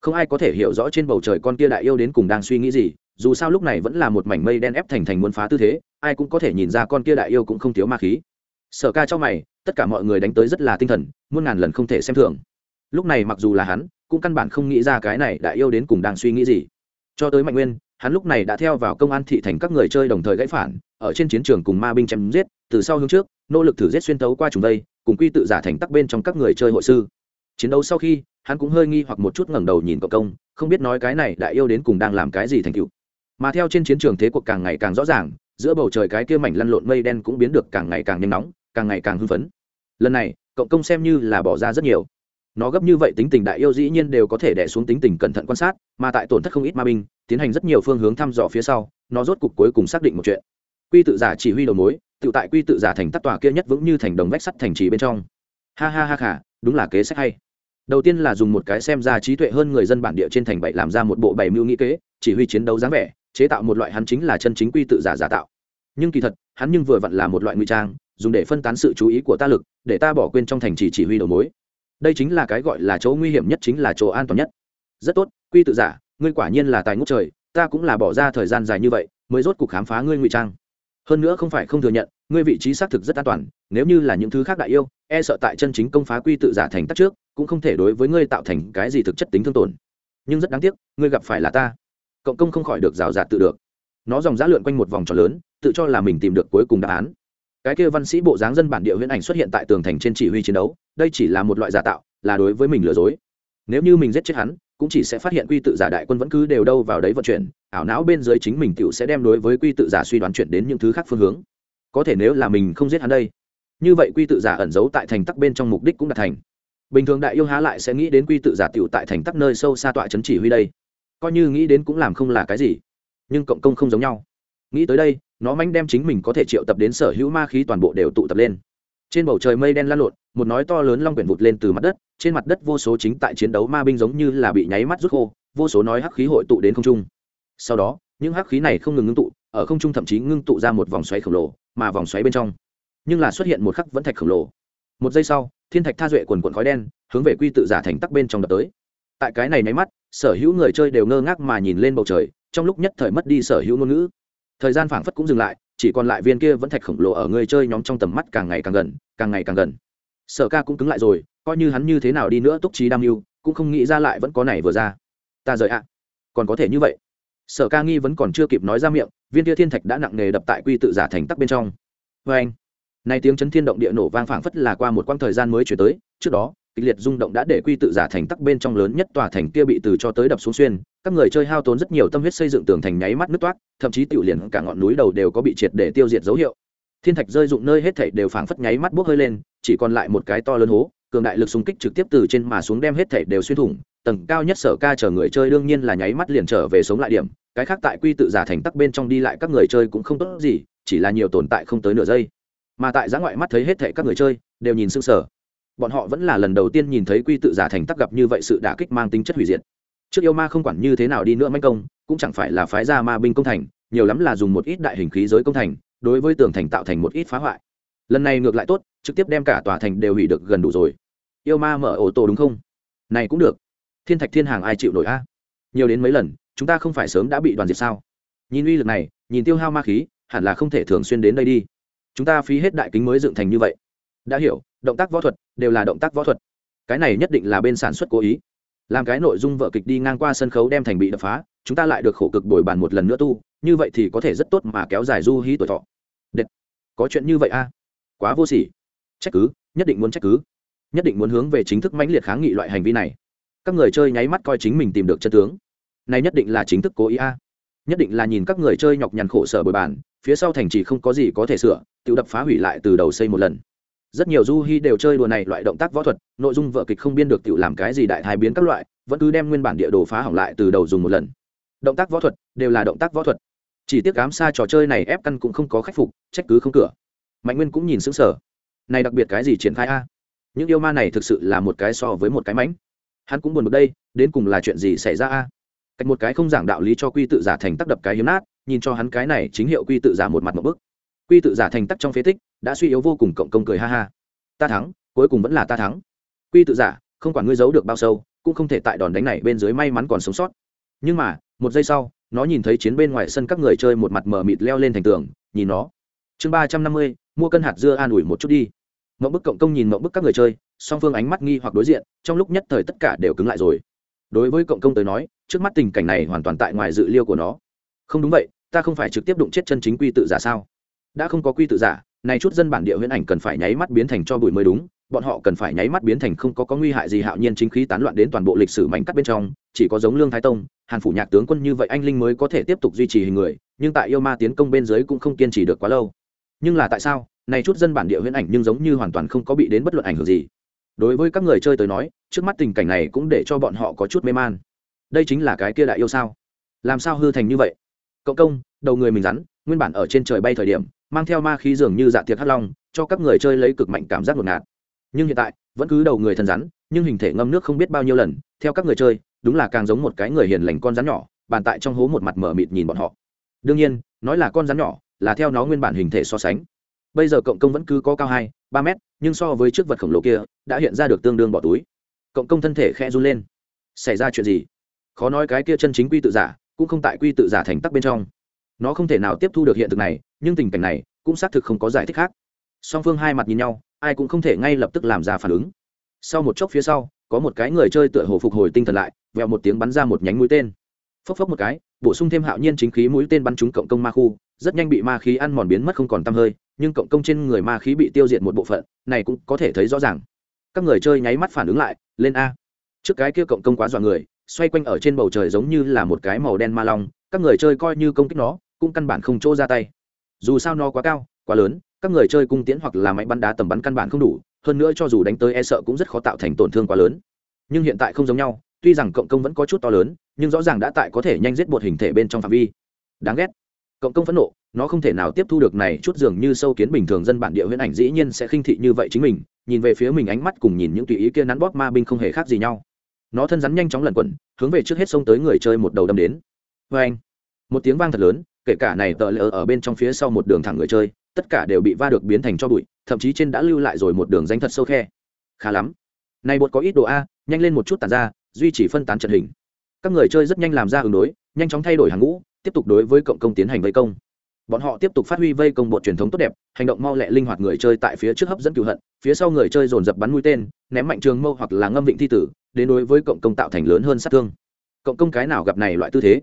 Không ai có thể hiểu rõ trên bầu trời con kia đại yêu đến cùng đang suy nghĩ gì, dù sao lúc này vẫn là một mảnh mây đen ép thành thành muốn phá tư thế ai cũng có thể nhìn ra con kia đại yêu cũng không thiếu ma khí. Sở ca trong mày, tất cả mọi người đánh tới rất là tinh thần, muôn ngàn lần không thể xem thường. Lúc này mặc dù là hắn, cũng căn bản không nghĩ ra cái này đại yêu đến cùng đang suy nghĩ gì. Cho tới mạnh nguyên, hắn lúc này đã theo vào công an thị thành các người chơi đồng thời gãy phản, ở trên chiến trường cùng ma binh chém giết, từ sau hướng trước, nỗ lực thử giết xuyên tấu qua trùng đây, cùng quy tự giả thành tắc bên trong các người chơi hội sư. Chiến đấu sau khi, hắn cũng hơi nghi hoặc một chút ngẩng đầu nhìn cộng công, không biết nói cái này đại yêu đến cùng đang làm cái gì thành cựu mà theo trên chiến trường thế cuộc càng ngày càng rõ ràng giữa bầu trời cái kia mảnh lăn lộn mây đen cũng biến được càng ngày càng nhanh nóng, càng ngày càng hưng phấn. Lần này, cộng công xem như là bỏ ra rất nhiều. Nó gấp như vậy tính tình đại yêu dĩ nhiên đều có thể đẻ xuống tính tình cẩn thận quan sát, mà tại tổn thất không ít ma binh, tiến hành rất nhiều phương hướng thăm dò phía sau, nó rốt cục cuối cùng xác định một chuyện. Quy tự giả chỉ huy đầu mối, tự tại quy tự giả thành tắc tòa kia nhất vững như thành đồng vách sắt thành trì bên trong. Ha ha ha khả đúng là kế sách hay. Đầu tiên là dùng một cái xem ra trí tuệ hơn người dân bản địa trên thành bảy làm ra một bộ bảy mưu nghĩ kế, chỉ huy chiến đấu dáng vẻ chế tạo một loại hắn chính là chân chính quy tự giả giả tạo. Nhưng kỳ thật, hắn nhưng vừa vặn là một loại nguy trang, dùng để phân tán sự chú ý của ta lực, để ta bỏ quên trong thành trì chỉ huy đầu mối. Đây chính là cái gọi là chỗ nguy hiểm nhất chính là chỗ an toàn nhất. Rất tốt, quy tự giả, ngươi quả nhiên là tài ngũ trời, ta cũng là bỏ ra thời gian dài như vậy, mới rốt cuộc khám phá ngươi ngụy trang. Hơn nữa không phải không thừa nhận, ngươi vị trí xác thực rất an toàn, nếu như là những thứ khác đại yêu e sợ tại chân chính công phá quy tự giả thành tắc trước, cũng không thể đối với ngươi tạo thành cái gì thực chất tính thương tổn. Nhưng rất đáng tiếc, ngươi gặp phải là ta cộng công không khỏi được rào rạt tự được. Nó dòng giã lượn quanh một vòng tròn lớn, tự cho là mình tìm được cuối cùng đáp án. Cái kia văn sĩ bộ dáng dân bản địa huyễn ảnh xuất hiện tại tường thành trên chỉ huy chiến đấu, đây chỉ là một loại giả tạo, là đối với mình lừa dối. Nếu như mình giết chết hắn, cũng chỉ sẽ phát hiện quy tự giả đại quân vẫn cứ đều đâu vào đấy vận chuyển, ảo não bên dưới chính mình tựu sẽ đem đối với quy tự giả suy đoán chuyển đến những thứ khác phương hướng. Có thể nếu là mình không giết hắn đây, như vậy quy tự giả ẩn giấu tại thành tắc bên trong mục đích cũng đạt thành. Bình thường đại yêu há lại sẽ nghĩ đến quy tự giả tựu tại thành tắc nơi sâu xa tọa chấn chỉ huy đây coi như nghĩ đến cũng làm không là cái gì. Nhưng cộng công không giống nhau. Nghĩ tới đây, nó manh đem chính mình có thể triệu tập đến sở hữu ma khí toàn bộ đều tụ tập lên. Trên bầu trời mây đen lan lộn, một nói to lớn long quyển vụt lên từ mặt đất, trên mặt đất vô số chính tại chiến đấu ma binh giống như là bị nháy mắt rút khô, vô số nói hắc khí hội tụ đến không trung. Sau đó, những hắc khí này không ngừng ngưng tụ, ở không trung thậm chí ngưng tụ ra một vòng xoáy khổng lồ, mà vòng xoáy bên trong, nhưng là xuất hiện một khắc vẫn thạch khổng lồ. Một giây sau, thiên thạch tha duệ quần quần khói đen, hướng về quy tự giả thành tắc bên trong đập tới. Tại cái này nháy mắt sở hữu người chơi đều ngơ ngác mà nhìn lên bầu trời, trong lúc nhất thời mất đi sở hữu ngôn ngữ. Thời gian phảng phất cũng dừng lại, chỉ còn lại viên kia vẫn thạch khổng lồ ở người chơi nhóm trong tầm mắt càng ngày càng gần, càng ngày càng gần. Sở ca cũng cứng lại rồi, coi như hắn như thế nào đi nữa túc trí đam mưu, cũng không nghĩ ra lại vẫn có này vừa ra. Ta rời ạ. Còn có thể như vậy. Sở ca nghi vẫn còn chưa kịp nói ra miệng, viên kia thiên thạch đã nặng nề đập tại quy tự giả thành tắc bên trong. Vê anh nay tiếng chấn thiên động địa nổ vang phảng phất là qua một quãng thời gian mới chuyển tới, trước đó kịch liệt rung động đã để quy tự giả thành tắc bên trong lớn nhất tòa thành kia bị từ cho tới đập xuống xuyên, các người chơi hao tốn rất nhiều tâm huyết xây dựng tường thành nháy mắt nứt toát thậm chí tiểu liền cả ngọn núi đầu đều có bị triệt để tiêu diệt dấu hiệu. Thiên thạch rơi dụng nơi hết thảy đều phảng phất nháy mắt bốc hơi lên, chỉ còn lại một cái to lớn hố, cường đại lực xung kích trực tiếp từ trên mà xuống đem hết thảy đều xuyên thủng, tầng cao nhất sở ca chờ người chơi đương nhiên là nháy mắt liền trở về sống lại điểm, cái khác tại quy tự giả thành tắc bên trong đi lại các người chơi cũng không tốt gì, chỉ là nhiều tồn tại không tới nửa giây. Mà tại giã ngoại mắt thấy hết thảy các người chơi, đều nhìn sưng sở bọn họ vẫn là lần đầu tiên nhìn thấy quy tự giả thành tắc gặp như vậy sự đả kích mang tính chất hủy diệt. Trước yêu ma không quản như thế nào đi nữa manh công, cũng chẳng phải là phái ra ma binh công thành, nhiều lắm là dùng một ít đại hình khí giới công thành, đối với tường thành tạo thành một ít phá hoại. Lần này ngược lại tốt, trực tiếp đem cả tòa thành đều hủy được gần đủ rồi. Yêu ma mở ổ tổ đúng không? Này cũng được. Thiên thạch thiên hàng ai chịu nổi a? Nhiều đến mấy lần, chúng ta không phải sớm đã bị đoàn diệt sao? Nhìn uy lực này, nhìn tiêu hao ma khí, hẳn là không thể thường xuyên đến đây đi. Chúng ta phí hết đại kính mới dựng thành như vậy. Đã hiểu động tác võ thuật đều là động tác võ thuật. Cái này nhất định là bên sản xuất cố ý. Làm cái nội dung vợ kịch đi ngang qua sân khấu đem thành bị đập phá, chúng ta lại được khổ cực bồi bàn một lần nữa tu, như vậy thì có thể rất tốt mà kéo dài du hí tuổi thọ. Đệt. có chuyện như vậy a quá vô sỉ. Trách cứ, nhất định muốn trách cứ. Nhất định muốn hướng về chính thức mãnh liệt kháng nghị loại hành vi này. Các người chơi nháy mắt coi chính mình tìm được chân tướng. Này nhất định là chính thức cố ý a. Nhất định là nhìn các người chơi nhọc nhằn khổ sở bồi bàn, phía sau thành trì không có gì có thể sửa, tự đập phá hủy lại từ đầu xây một lần rất nhiều du hi đều chơi đùa này loại động tác võ thuật, nội dung vợ kịch không biên được tự làm cái gì đại thái biến các loại, vẫn cứ đem nguyên bản địa đồ phá hỏng lại từ đầu dùng một lần. Động tác võ thuật, đều là động tác võ thuật. Chỉ tiếc cám xa trò chơi này ép căn cũng không có khắc phục, trách cứ không cửa. Mạnh nguyên cũng nhìn xứng sở này đặc biệt cái gì triển khai a? Những yêu ma này thực sự là một cái so với một cái mánh hắn cũng buồn một đây, đến cùng là chuyện gì xảy ra a? Cách một cái không giảng đạo lý cho quy tự giả thành tắc đập cái hiếm nát, nhìn cho hắn cái này chính hiệu quy tự giả một mặt một bức quy tự giả thành tắc trong phế tích đã suy yếu vô cùng cộng công cười ha ha. Ta thắng, cuối cùng vẫn là ta thắng. Quy tự giả, không quản ngươi giấu được bao sâu, cũng không thể tại đòn đánh này bên dưới may mắn còn sống sót. Nhưng mà, một giây sau, nó nhìn thấy chiến bên ngoài sân các người chơi một mặt mờ mịt leo lên thành tường, nhìn nó. Chương ba trăm năm mươi, mua cân hạt dưa an ủi một chút đi. Mẫu bức cộng công nhìn mẫu bức các người chơi, song phương ánh mắt nghi hoặc đối diện, trong lúc nhất thời tất cả đều cứng lại rồi. Đối với cộng công tới nói, trước mắt tình cảnh này hoàn toàn tại ngoài dự liêu của nó. Không đúng vậy, ta không phải trực tiếp đụng chết chân chính quy tự giả sao? Đã không có quy tự giả này chút dân bản địa huyễn ảnh cần phải nháy mắt biến thành cho bụi mới đúng, bọn họ cần phải nháy mắt biến thành không có có nguy hại gì hạo nhiên chính khí tán loạn đến toàn bộ lịch sử mảnh cắt bên trong, chỉ có giống lương thái tông, hàn phủ nhạc tướng quân như vậy anh linh mới có thể tiếp tục duy trì hình người, nhưng tại yêu ma tiến công bên dưới cũng không kiên trì được quá lâu. Nhưng là tại sao, này chút dân bản địa huyễn ảnh nhưng giống như hoàn toàn không có bị đến bất luận ảnh hưởng gì. Đối với các người chơi tới nói, trước mắt tình cảnh này cũng để cho bọn họ có chút mê man. Đây chính là cái kia đại yêu sao? Làm sao hư thành như vậy? Cộng công, đầu người mình rắn, nguyên bản ở trên trời bay thời điểm mang theo ma khí dường như dạ tiệc hắc long, cho các người chơi lấy cực mạnh cảm giác ngột ngạt. Nhưng hiện tại, vẫn cứ đầu người thân rắn, nhưng hình thể ngâm nước không biết bao nhiêu lần, theo các người chơi, đúng là càng giống một cái người hiền lành con rắn nhỏ, bàn tại trong hố một mặt mở mịt nhìn bọn họ. Đương nhiên, nói là con rắn nhỏ, là theo nó nguyên bản hình thể so sánh. Bây giờ cộng công vẫn cứ có cao hai, ba mét, nhưng so với trước vật khổng lồ kia, đã hiện ra được tương đương bỏ túi. Cộng công thân thể khẽ run lên. Xảy ra chuyện gì? Khó nói cái kia chân chính quy tự giả, cũng không tại quy tự giả thành tắc bên trong nó không thể nào tiếp thu được hiện thực này, nhưng tình cảnh này cũng xác thực không có giải thích khác. Song phương hai mặt nhìn nhau, ai cũng không thể ngay lập tức làm ra phản ứng. Sau một chốc phía sau, có một cái người chơi tựa hồ phục hồi tinh thần lại vẹo một tiếng bắn ra một nhánh mũi tên. Phốc phốc một cái, bổ sung thêm hạo nhiên chính khí mũi tên bắn trúng cộng công ma khu, rất nhanh bị ma khí ăn mòn biến mất không còn t hơi, nhưng cộng công trên người ma khí bị tiêu diệt một bộ phận, này cũng có thể thấy rõ ràng. Các người chơi nháy mắt phản ứng lại, lên a. Trước cái kia cộng công quá dọa người, xoay quanh ở trên bầu trời giống như là một cái màu đen ma long, các người chơi coi như công kích nó cũng căn bản không chỗ ra tay. Dù sao nó quá cao, quá lớn, các người chơi cung tiễn hoặc là máy bắn đá tầm bắn căn bản không đủ, hơn nữa cho dù đánh tới e sợ cũng rất khó tạo thành tổn thương quá lớn. Nhưng hiện tại không giống nhau, tuy rằng cộng công vẫn có chút to lớn, nhưng rõ ràng đã tại có thể nhanh giết bột hình thể bên trong phạm vi. Đáng ghét. Cộng công phẫn nộ, nó không thể nào tiếp thu được này chút dường như sâu kiến bình thường dân bản địa huyễn ảnh dĩ nhiên sẽ khinh thị như vậy chính mình, nhìn về phía mình ánh mắt cùng nhìn những tùy ý kia nắn bóp ma binh không hề khác gì nhau. Nó thân rắn nhanh chóng lẩn quẩn, hướng về trước hết xông tới người chơi một đầu đâm đến. Vê anh một tiếng vang thật lớn kể cả này tờ lỡ ở bên trong phía sau một đường thẳng người chơi, tất cả đều bị va được biến thành cho bụi, thậm chí trên đã lưu lại rồi một đường danh thật sâu khe. Khá lắm. Này bột có ít độ a, nhanh lên một chút tàn ra, duy trì phân tán trận hình. Các người chơi rất nhanh làm ra ứng đối, nhanh chóng thay đổi hàng ngũ, tiếp tục đối với cộng công tiến hành vây công. Bọn họ tiếp tục phát huy vây công bột truyền thống tốt đẹp, hành động mau lẹ linh hoạt người chơi tại phía trước hấp dẫn cựu hận, phía sau người chơi dồn dập bắn mũi tên, ném mạnh trường mâu hoặc là ngâm vịnh thi tử, đến đối với cộng công tạo thành lớn hơn sát thương. Cộng công cái nào gặp này loại tư thế?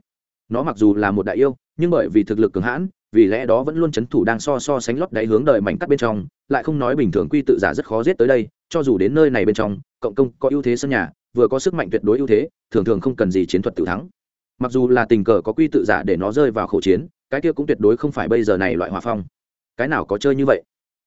Nó mặc dù là một đại yêu nhưng bởi vì thực lực cường hãn, vì lẽ đó vẫn luôn c h ấ n thủ đang so so sánh lót đáy hướng đời mảnh cắt bên trong, lại không nói bình thường quy tự giả rất khó giết tới đây, cho dù đến nơi này bên trong, cộng công có ưu thế sân nhà, vừa có sức mạnh tuyệt đối ưu thế, thường thường không cần gì chiến thuật tự thắng. Mặc dù là tình cờ có quy tự giả để nó rơi vào khẩu chiến, cái kia cũng tuyệt đối không phải bây giờ này loại hòa phong. Cái nào có chơi như vậy?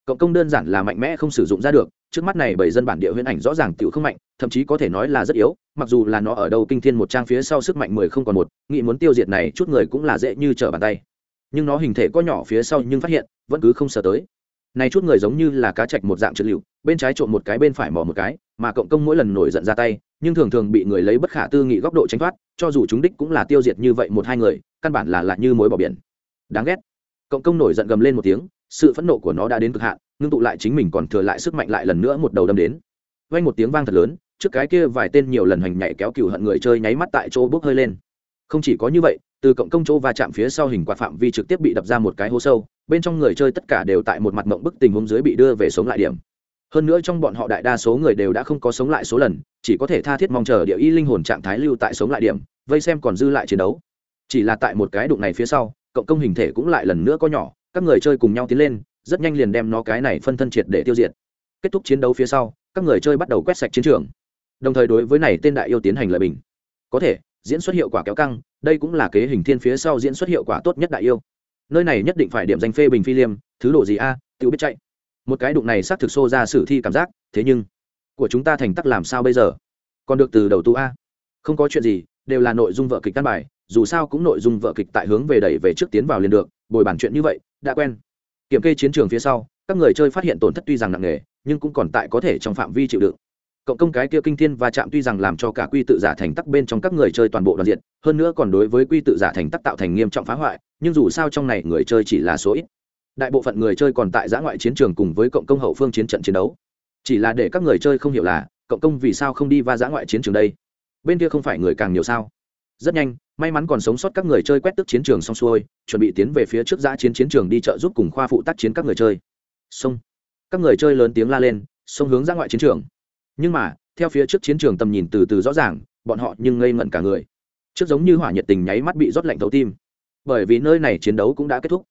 Cộng công đơn giản là mạnh mẽ không sử dụng ra được, trước mắt này bởi dân bản địa huyễn ảnh rõ ràng tiểu không mạnh, thậm chí có thể nói là rất yếu, mặc dù là nó ở đâu kinh thiên một trang phía sau sức mạnh mười không còn một, nghĩ muốn tiêu diệt này chút người cũng là dễ như trở bàn tay. Nhưng nó hình thể có nhỏ phía sau nhưng phát hiện, vẫn cứ không sờ tới. Này chút người giống như là cá chạch một dạng trượt liệu, bên trái trộm một cái bên phải mò một cái, mà cộng công mỗi lần nổi giận ra tay, nhưng thường thường bị người lấy bất khả tư nghị góc độ tránh thoát, cho dù chúng đích cũng là tiêu diệt như vậy một hai người, căn bản là lại như mối bỏ biển. Đáng ghét. Cộng công nổi giận gầm lên một tiếng sự phẫn nộ của nó đã đến cực hạn, ngưng tụ lại chính mình còn thừa lại sức mạnh lại lần nữa một đầu đâm đến. Vang một tiếng vang thật lớn, trước cái kia vài tên nhiều lần hành nhảy kéo cừu hận người chơi nháy mắt tại chỗ bốc hơi lên. Không chỉ có như vậy, từ cộng công chỗ va chạm phía sau hình quạt phạm vi trực tiếp bị đập ra một cái hố sâu, bên trong người chơi tất cả đều tại một mặt mộng bức tình huống dưới bị đưa về sống lại điểm. Hơn nữa trong bọn họ đại đa số người đều đã không có sống lại số lần, chỉ có thể tha thiết mong chờ địa y linh hồn trạng thái lưu tại sống lại điểm, vây xem còn dư lại chiến đấu. Chỉ là tại một cái đụng này phía sau, cộng công hình thể cũng lại lần nữa có nhỏ các người chơi cùng nhau tiến lên rất nhanh liền đem nó cái này phân thân triệt để tiêu diệt. Kết thúc chiến đấu phía sau các người chơi bắt đầu quét sạch chiến trường. Đồng thời đối với này tên đại yêu tiến hành lợi bình. Có thể diễn xuất hiệu quả kéo căng đây cũng là kế hình thiên phía sau diễn xuất hiệu quả tốt nhất đại yêu. Nơi này nhất định phải điểm danh phê bình phi liêm thứ độ gì a à, tự biết chạy. Một cái đụng này xác thực xô ra sử thi cảm giác thế nhưng của chúng ta thành tắc làm sao bây giờ? Còn được từ đầu tu a. Không có chuyện gì đều là nội dung vợ kịch căn bài dù sao cũng nội dung vợ kịch tại hướng về đẩy về trước tiến vào liền được bồi bản chuyện như vậy đã quen. Kiểm kê chiến trường phía sau, các người chơi phát hiện tổn thất tuy rằng nặng nề, nhưng cũng còn tại có thể trong phạm vi chịu đựng. Cộng công cái kia kinh thiên và chạm tuy rằng làm cho cả quy tự giả thành tắc bên trong các người chơi toàn bộ đoàn diện, hơn nữa còn đối với quy tự giả thành tắc tạo thành nghiêm trọng phá hoại, nhưng dù sao trong này người chơi chỉ là số ít. Đại bộ phận người chơi còn tại giã ngoại chiến trường cùng với cộng công hậu phương chiến trận chiến đấu. Chỉ là để các người chơi không hiểu là, cộng công vì sao không đi va giã ngoại chiến trường đây? Bên kia không phải người càng nhiều sao? Rất nhanh may mắn còn sống sót các người chơi quét tức chiến trường xong xuôi, chuẩn bị tiến về phía trước giã chiến chiến trường đi chợ giúp cùng khoa phụ tác chiến các người chơi. Xông các người chơi lớn tiếng la lên xông hướng ra ngoại chiến trường. Nhưng mà, theo phía trước chiến trường tầm nhìn từ từ rõ ràng, bọn họ nhưng ngây ngẩn cả người. Trước giống như hỏa nhiệt tình nháy mắt bị rót lạnh thấu tim. Bởi vì nơi này chiến đấu cũng đã kết thúc.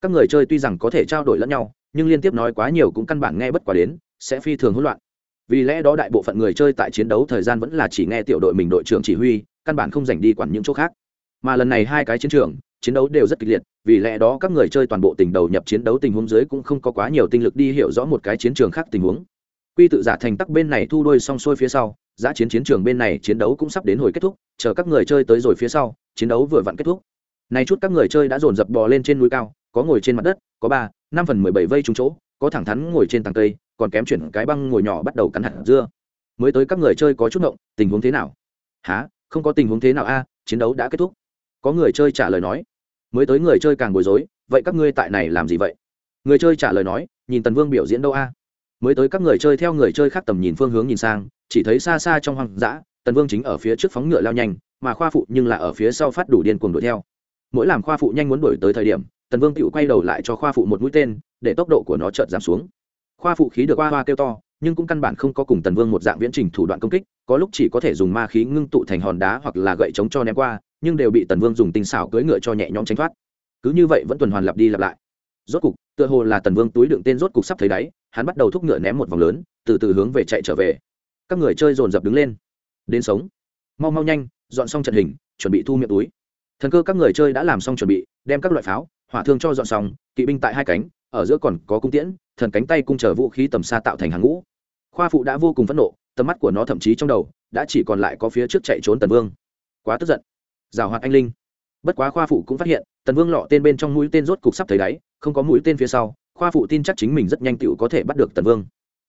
Các người chơi tuy rằng có thể trao đổi lẫn nhau, nhưng liên tiếp nói quá nhiều cũng căn bản nghe bất quá đến, sẽ phi thường hỗn loạn. Vì lẽ đó đại bộ phận người chơi tại chiến đấu thời gian vẫn là chỉ nghe tiểu đội mình đội trưởng chỉ huy căn bản không dành đi quản những chỗ khác. Mà lần này hai cái chiến trường, chiến đấu đều rất kịch liệt, vì lẽ đó các người chơi toàn bộ tình đầu nhập chiến đấu tình huống dưới cũng không có quá nhiều tinh lực đi hiểu rõ một cái chiến trường khác tình huống. Quy tự giả thành tắc bên này thu đôi xong xuôi phía sau giá chiến chiến trường bên này chiến đấu cũng sắp đến hồi kết thúc, chờ các người chơi tới rồi phía sau, chiến đấu vừa vặn kết thúc. Nay chút các người chơi đã dồn dập bò lên trên núi cao, có ngồi trên mặt đất, có ba, năm phần mười bảy vây trúng chỗ, có thẳng thắn ngồi trên tàng cây, còn kém chuyển cái băng ngồi nhỏ bắt đầu cắn hạt dưa. Mới tới các người chơi có chút động tình huống thế nào? Há không có tình huống thế nào a, chiến đấu đã kết thúc. Có người chơi trả lời nói, mới tới người chơi càng bối rối, vậy các ngươi tại này làm gì vậy? Người chơi trả lời nói, nhìn tần vương biểu diễn đâu a? Mới tới các người chơi theo người chơi khác tầm nhìn phương hướng nhìn sang, chỉ thấy xa xa trong hoang dã, tần vương chính ở phía trước phóng ngựa lao nhanh, mà khoa phụ nhưng là ở phía sau phát đủ điên cuồng đuổi theo. Mỗi làm khoa phụ nhanh muốn đuổi tới thời điểm, tần vương tự quay đầu lại cho khoa phụ một mũi tên, để tốc độ của nó chợt giảm xuống. Khoa phụ khí được hoa hoa kêu to nhưng cũng căn bản không có cùng tần vương một dạng viễn trình thủ đoạn công kích, có lúc chỉ có thể dùng ma khí ngưng tụ thành hòn đá hoặc là gậy chống cho ném qua, nhưng đều bị tần vương dùng tinh xảo cưỡi ngựa cho nhẹ nhõm tránh thoát. Cứ như vậy vẫn tuần hoàn lặp đi lặp lại. Rốt cục, tựa hồ là tần vương túi đựng tên rốt cục sắp thấy đáy, hắn bắt đầu thúc ngựa ném một vòng lớn, từ từ hướng về chạy trở về. Các người chơi dồn dập đứng lên. Đến sống. Mau mau nhanh, dọn xong trận hình, chuẩn bị thu miệng túi. Thần cơ các người chơi đã làm xong chuẩn bị, đem các loại pháo, hỏa thương cho dọn xong, kỵ binh tại hai cánh, ở giữa còn có cung tiễn, thần cánh tay cung chờ vũ khí tầm xa tạo thành hàng ngũ khoa phụ đã vô cùng phẫn nộ, tầm mắt của nó thậm chí trong đầu đã chỉ còn lại có phía trước chạy trốn tần vương. Quá tức giận. Rào hoạt anh linh. Bất quá khoa phụ cũng phát hiện, tần vương lọ tên bên trong mũi tên rốt cục sắp thấy đáy, không có mũi tên phía sau, khoa phụ tin chắc chính mình rất nhanh tựu có thể bắt được tần vương.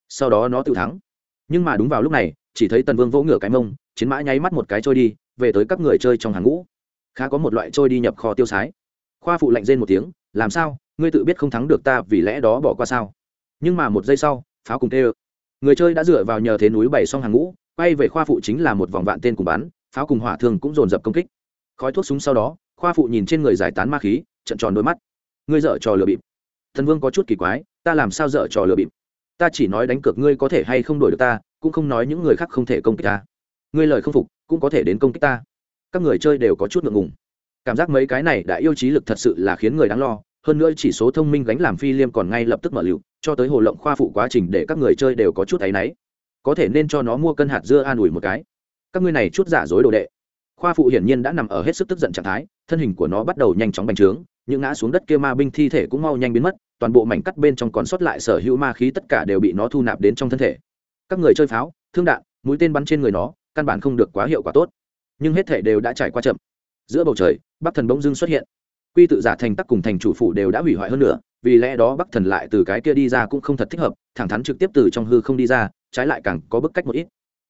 Sau đó nó tự thắng. Nhưng mà đúng vào lúc này, chỉ thấy tần vương vỗ ngửa cái mông, chiến mã nháy mắt một cái trôi đi, về tới các người chơi trong hàng ngũ. Khá có một loại trôi đi nhập kho tiêu sái. Khoa phụ lạnh rên một tiếng, làm sao? Ngươi tự biết không thắng được ta vì lẽ đó bỏ qua sao? Nhưng mà một giây sau, pháo cùng tê ơ người chơi đã dựa vào nhờ thế núi bảy xong hàng ngũ, quay về khoa phụ chính là một vòng vạn tên cùng bắn, pháo cùng hỏa thường cũng dồn dập công kích. Khói thuốc súng sau đó, khoa phụ nhìn trên người giải tán ma khí, trận tròn đôi mắt. Ngươi dở trò lừa bịp. Thần vương có chút kỳ quái, ta làm sao dở trò lừa bịp? Ta chỉ nói đánh cược ngươi có thể hay không đổi được ta, cũng không nói những người khác không thể công kích ta. Ngươi lời không phục, cũng có thể đến công kích ta. Các người chơi đều có chút ngượng ngùng. Cảm giác mấy cái này đã yêu trí lực thật sự là khiến người đáng lo, hơn nữa chỉ số thông minh gánh làm phi liêm còn ngay lập tức mở lựu cho tới hồ lộng khoa phụ quá trình để các người chơi đều có chút áy náy. Có thể nên cho nó mua cân hạt dưa an ủi một cái. Các ngươi này chút giả dối đồ đệ. Khoa phụ hiển nhiên đã nằm ở hết sức tức giận trạng thái, thân hình của nó bắt đầu nhanh chóng bành trướng, những ngã xuống đất kia ma binh thi thể cũng mau nhanh biến mất, toàn bộ mảnh cắt bên trong còn sót lại sở hữu ma khí tất cả đều bị nó thu nạp đến trong thân thể. Các người chơi pháo, thương đạn, mũi tên bắn trên người nó, căn bản không được quá hiệu quả tốt. Nhưng hết thể đều đã trải qua chậm. Giữa bầu trời, bắc thần bỗng dưng xuất hiện quy tự giả thành tắc cùng thành chủ phủ đều đã hủy hoại hơn nữa, vì lẽ đó bắc thần lại từ cái kia đi ra cũng không thật thích hợp, thẳng thắn trực tiếp từ trong hư không đi ra, trái lại càng có bức cách một ít.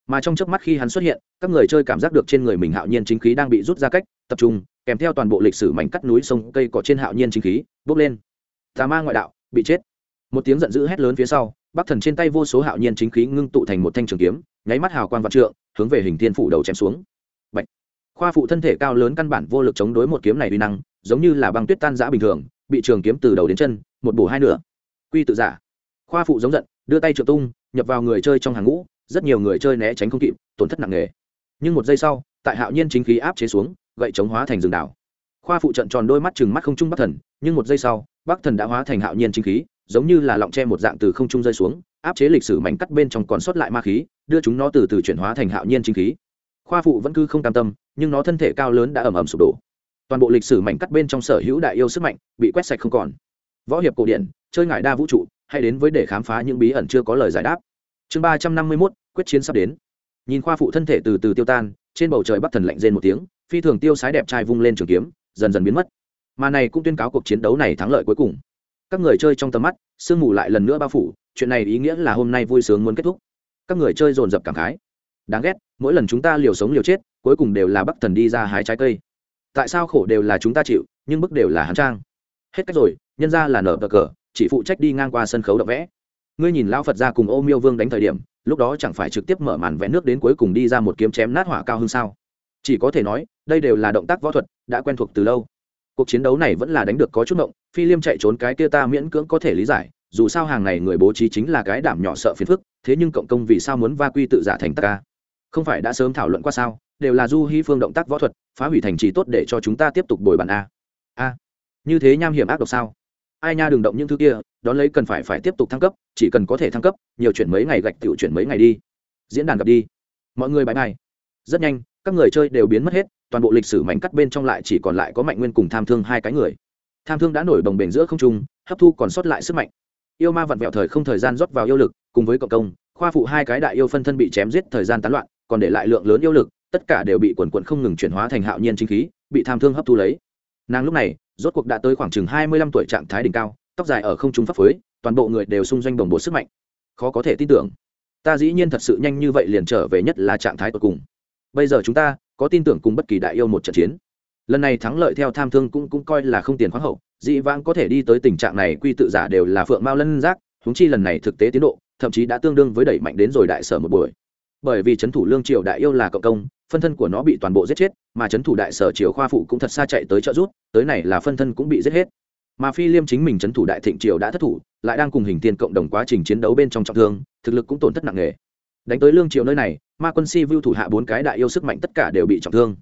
Mà trong chớp mắt khi hắn xuất hiện, các người chơi cảm giác được trên người mình hạo nhiên chính khí đang bị rút ra cách, tập trung, kèm theo toàn bộ lịch sử mảnh cắt núi sông, cây cỏ trên hạo nhiên chính khí, bốc lên. Tà ma ngoại đạo, bị chết. Một tiếng giận dữ hét lớn phía sau, bắc thần trên tay vô số hạo nhiên chính khí ngưng tụ thành một thanh trường kiếm, nháy mắt hào quang vạn trượng, hướng về hình thiên phủ đầu chém xuống khoa phụ thân thể cao lớn căn bản vô lực chống đối một kiếm này uy năng, giống như là băng tuyết tan giã bình thường, bị trường kiếm từ đầu đến chân, một bổ hai nửa. Quy tự giả. Khoa phụ giống giận, đưa tay trợ tung, nhập vào người chơi trong hàng ngũ, rất nhiều người chơi né tránh không kịp, tổn thất nặng nề. Nhưng một giây sau, tại hạo nhiên chính khí áp chế xuống, gậy chống hóa thành rừng đảo. Khoa phụ trận tròn đôi mắt chừng mắt không trung bắc thần, nhưng một giây sau, bắc thần đã hóa thành hạo nhiên chính khí, giống như là lọng tre một dạng từ không trung rơi xuống, áp chế lịch sử mảnh cắt bên trong còn sót lại ma khí, đưa chúng nó từ từ chuyển hóa thành hạo nhiên chính khí. Khoa phụ vẫn cứ không cam tâm nhưng nó thân thể cao lớn đã ẩm ẩm sụp đổ. Toàn bộ lịch sử mảnh cắt bên trong sở hữu đại yêu sức mạnh bị quét sạch không còn. Võ hiệp cổ điển, chơi ngải đa vũ trụ hay đến với để khám phá những bí ẩn chưa có lời giải đáp. Chương ba trăm năm mươi mốt, quyết chiến sắp đến. Nhìn khoa phụ thân thể từ từ tiêu tan, trên bầu trời bắc thần lạnh rên một tiếng, phi thường tiêu sái đẹp trai vung lên trường kiếm, dần dần biến mất. Mà này cũng tuyên cáo cuộc chiến đấu này thắng lợi cuối cùng. Các người chơi trong tầm mắt, sương mù lại lần nữa bao phủ, chuyện này ý nghĩa là hôm nay vui sướng muốn kết thúc. Các người chơi dồn dập cảm khái đáng ghét, mỗi lần chúng ta liều sống liều chết, cuối cùng đều là bắc thần đi ra hái trái cây. Tại sao khổ đều là chúng ta chịu, nhưng bức đều là hắn trang? Hết cách rồi, nhân ra là nở bờ cờ, chỉ phụ trách đi ngang qua sân khấu đập vẽ. Ngươi nhìn lão phật ra cùng ô miêu vương đánh thời điểm, lúc đó chẳng phải trực tiếp mở màn vẽ nước đến cuối cùng đi ra một kiếm chém nát hỏa cao hơn sao? Chỉ có thể nói, đây đều là động tác võ thuật, đã quen thuộc từ lâu. Cuộc chiến đấu này vẫn là đánh được có chút động phi liêm chạy trốn cái kia ta miễn cưỡng có thể lý giải, dù sao hàng này người bố trí chính là cái đảm nhỏ sợ phiền phức, thế nhưng cộng công vì sao muốn va quy tự giả thành ta không phải đã sớm thảo luận qua sao, đều là du hy phương động tác võ thuật, phá hủy thành trì tốt để cho chúng ta tiếp tục bồi bàn a. A, như thế nham hiểm ác độc sao? Ai nha đừng động những thứ kia, đón lấy cần phải phải tiếp tục thăng cấp, chỉ cần có thể thăng cấp, nhiều chuyển mấy ngày gạch tiểu chuyển mấy ngày đi. Diễn đàn gặp đi. Mọi người bãi bài rất nhanh, các người chơi đều biến mất hết, toàn bộ lịch sử mảnh cắt bên trong lại chỉ còn lại có mạnh nguyên cùng tham thương hai cái người. Tham thương đã nổi đồng bền giữa không trung, hấp thu còn sót lại sức mạnh. Yêu ma vặn vẹo thời không thời gian rót vào yêu lực, cùng với cộng công, khoa phụ hai cái đại yêu phân thân bị chém giết thời gian tán loạn còn để lại lượng lớn yêu lực, tất cả đều bị quần quận không ngừng chuyển hóa thành hạo nhiên chính khí, bị tham thương hấp thu lấy. Nàng lúc này, rốt cuộc đã tới khoảng chừng hai mươi lăm tuổi trạng thái đỉnh cao, tóc dài ở không trung pháp phới, toàn bộ người đều xung doanh đồng bộ sức mạnh. Khó có thể tin tưởng. Ta dĩ nhiên thật sự nhanh như vậy liền trở về nhất là trạng thái tột cùng. Bây giờ chúng ta, có tin tưởng cùng bất kỳ đại yêu một trận chiến. Lần này thắng lợi theo tham thương cũng cũng coi là không tiền khoáng hậu, dị vãng có thể đi tới tình trạng này quy tự giả đều là phượng mao lân giác húng chi lần này thực tế tiến độ, thậm chí đã tương đương với đẩy mạnh đến rồi đại sở một buổi bởi vì trấn thủ lương triều đại yêu là cộng công, phân thân của nó bị toàn bộ giết chết, mà trấn thủ đại sở triều khoa phụ cũng thật xa chạy tới trợ rút tới này là phân thân cũng bị giết hết. Mà phi liêm chính mình trấn thủ đại thịnh triều đã thất thủ, lại đang cùng hình tiên cộng đồng quá trình chiến đấu bên trong trọng thương, thực lực cũng tổn thất nặng nề. Đánh tới lương triều nơi này, ma quân si vu thủ hạ bốn cái đại yêu sức mạnh tất cả đều bị trọng thương.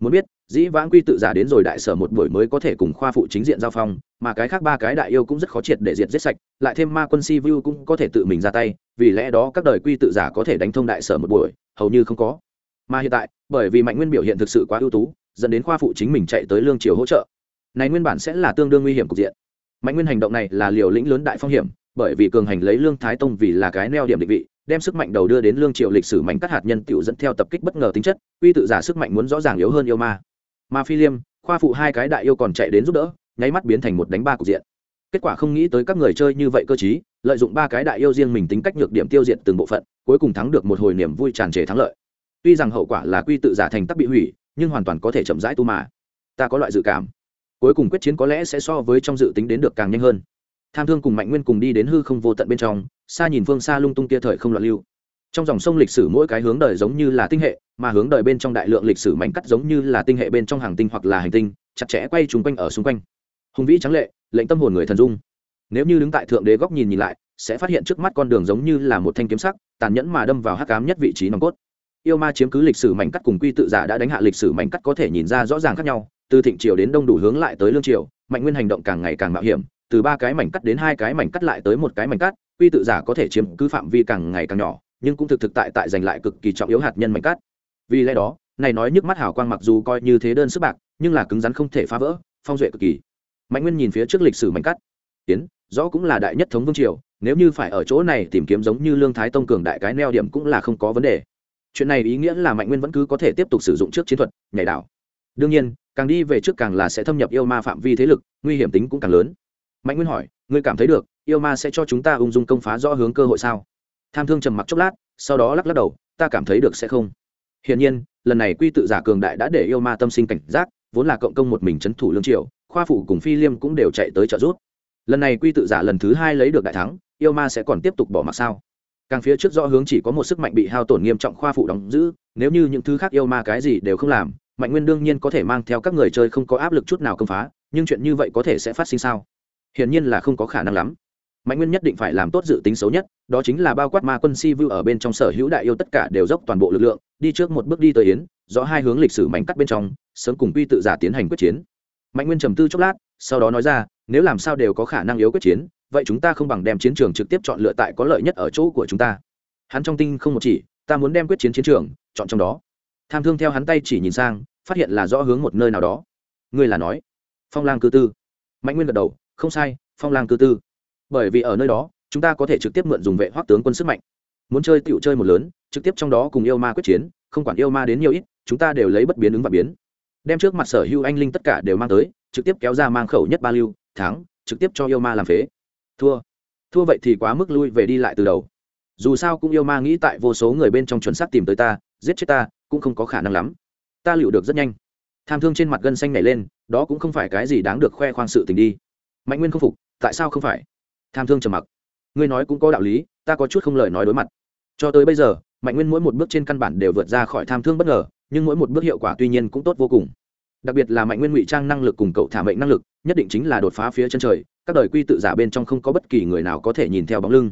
Muốn biết, dĩ vãng quy tự giả đến rồi đại sở một buổi mới có thể cùng khoa phụ chính diện giao phong, mà cái khác ba cái đại yêu cũng rất khó triệt để diệt giết sạch, lại thêm ma quân si vu cũng có thể tự mình ra tay vì lẽ đó các đời quy tự giả có thể đánh thông đại sở một buổi, hầu như không có. Mà hiện tại, bởi vì mạnh nguyên biểu hiện thực sự quá ưu tú, dẫn đến khoa phụ chính mình chạy tới lương triều hỗ trợ. Này nguyên bản sẽ là tương đương nguy hiểm cục diện. Mạnh nguyên hành động này là liều lĩnh lớn đại phong hiểm, bởi vì cường hành lấy lương thái tông vì là cái neo điểm định vị, đem sức mạnh đầu đưa đến lương triều lịch sử mạnh cắt hạt nhân tiểu dẫn theo tập kích bất ngờ tính chất, quy tự giả sức mạnh muốn rõ ràng yếu hơn yêu ma. Mà phi liêm, khoa phụ hai cái đại yêu còn chạy đến giúp đỡ, nháy mắt biến thành một đánh ba cục diện kết quả không nghĩ tới các người chơi như vậy cơ chí lợi dụng ba cái đại yêu riêng mình tính cách nhược điểm tiêu diệt từng bộ phận, cuối cùng thắng được một hồi niềm vui tràn trề thắng lợi. Tuy rằng hậu quả là quy tự giả thành tắc bị hủy, nhưng hoàn toàn có thể chậm rãi tu mà. Ta có loại dự cảm. Cuối cùng quyết chiến có lẽ sẽ so với trong dự tính đến được càng nhanh hơn. Tham thương cùng mạnh nguyên cùng đi đến hư không vô tận bên trong, xa nhìn phương xa lung tung kia thời không loạn lưu. Trong dòng sông lịch sử mỗi cái hướng đời giống như là tinh hệ, mà hướng đời bên trong đại lượng lịch sử mảnh cắt giống như là tinh hệ bên trong hàng tinh hoặc là hành tinh, chặt chẽ quay trúng quanh ở xung quanh hùng vĩ trắng lệ, lệnh tâm hồn người thần dung. Nếu như đứng tại thượng đế góc nhìn nhìn lại, sẽ phát hiện trước mắt con đường giống như là một thanh kiếm sắc, tàn nhẫn mà đâm vào hắc cám nhất vị trí nòng cốt. Yêu ma chiếm cứ lịch sử mảnh cắt cùng quy tự giả đã đánh hạ lịch sử mảnh cắt có thể nhìn ra rõ ràng khác nhau, từ thịnh triều đến đông đủ hướng lại tới lương triều, mạnh nguyên hành động càng ngày càng mạo hiểm, từ ba cái mảnh cắt đến hai cái mảnh cắt lại tới một cái mảnh cắt, quy tự giả có thể chiếm cứ phạm vi càng ngày càng nhỏ, nhưng cũng thực thực tại tại giành lại cực kỳ trọng yếu hạt nhân mảnh cắt. Vì lẽ đó, này nói nhức mắt hào quang mặc dù coi như thế đơn sức bạc, nhưng là cứng rắn không thể phá vỡ, phong duệ cực kỳ mạnh nguyên nhìn phía trước lịch sử mảnh cắt tiến rõ cũng là đại nhất thống vương triều, nếu như phải ở chỗ này tìm kiếm giống như lương thái tông cường đại cái neo điểm cũng là không có vấn đề. Chuyện này ý nghĩa là mạnh nguyên vẫn cứ có thể tiếp tục sử dụng trước chiến thuật, nhảy đảo. Đương nhiên, càng đi về trước càng là sẽ thâm nhập yêu ma phạm vi thế lực, nguy hiểm tính cũng càng lớn. Mạnh nguyên hỏi, ngươi cảm thấy được, yêu ma sẽ cho chúng ta ung dung công phá rõ hướng cơ hội sao? Tham thương trầm mặc chốc lát, sau đó lắc lắc đầu, ta cảm thấy được sẽ không. Hiển nhiên, lần này quy tự giả cường đại đã để yêu ma tâm sinh cảnh giác, vốn là cộng công một mình c h ấ n thủ lương triều khoa phụ cùng phi liêm cũng đều chạy tới trợ giúp. Lần này quy tự giả lần thứ hai lấy được đại thắng, yêu ma sẽ còn tiếp tục bỏ mặc sao? Càng phía trước rõ hướng chỉ có một sức mạnh bị hao tổn nghiêm trọng khoa phụ đóng giữ, nếu như những thứ khác yêu ma cái gì đều không làm, mạnh nguyên đương nhiên có thể mang theo các người chơi không có áp lực chút nào công phá, nhưng chuyện như vậy có thể sẽ phát sinh sao? Hiển nhiên là không có khả năng lắm. Mạnh nguyên nhất định phải làm tốt dự tính xấu nhất, đó chính là bao quát ma quân si vu ở bên trong sở hữu đại yêu tất cả đều dốc toàn bộ lực lượng, đi trước một bước đi tới yến, rõ hai hướng lịch sử mảnh cắt bên trong, sớm cùng quy tự giả tiến hành quyết chiến mạnh nguyên trầm tư chốc lát, sau đó nói ra, nếu làm sao đều có khả năng yếu quyết chiến, vậy chúng ta không bằng đem chiến trường trực tiếp chọn lựa tại có lợi nhất ở chỗ của chúng ta. Hắn trong tinh không một chỉ, ta muốn đem quyết chiến chiến trường chọn trong đó. Tham thương theo hắn tay chỉ nhìn sang, phát hiện là rõ hướng một nơi nào đó. Ngươi là nói? Phong lang cư tư. Mạnh nguyên gật đầu, không sai, phong lang cư tư. Bởi vì ở nơi đó, chúng ta có thể trực tiếp mượn dùng vệ hoác tướng quân sức mạnh. Muốn chơi tựu chơi một lớn, trực tiếp trong đó cùng yêu ma quyết chiến, không quản yêu ma đến nhiều ít, chúng ta đều lấy bất biến ứng và biến đem trước mặt sở hữu anh linh tất cả đều mang tới, trực tiếp kéo ra mang khẩu nhất ba lưu, thắng, trực tiếp cho yêu ma làm phế. Thua. Thua vậy thì quá mức lui về đi lại từ đầu. Dù sao cũng yêu ma nghĩ tại vô số người bên trong chuẩn xác tìm tới ta, giết chết ta, cũng không có khả năng lắm. Ta liệu được rất nhanh. Tham thương trên mặt gân xanh nảy lên, đó cũng không phải cái gì đáng được khoe khoang sự tình đi. Mạnh nguyên không phục, tại sao không phải? Tham thương trầm mặc. Ngươi nói cũng có đạo lý, ta có chút không lời nói đối mặt. Cho tới bây giờ, mạnh nguyên mỗi một bước trên căn bản đều vượt ra khỏi tham thương bất ngờ nhưng mỗi một bước hiệu quả tuy nhiên cũng tốt vô cùng. Đặc biệt là mạnh nguyên ngụy trang năng lực cùng cậu thả mệnh năng lực, nhất định chính là đột phá phía chân trời, các đời quy tự giả bên trong không có bất kỳ người nào có thể nhìn theo bóng lưng.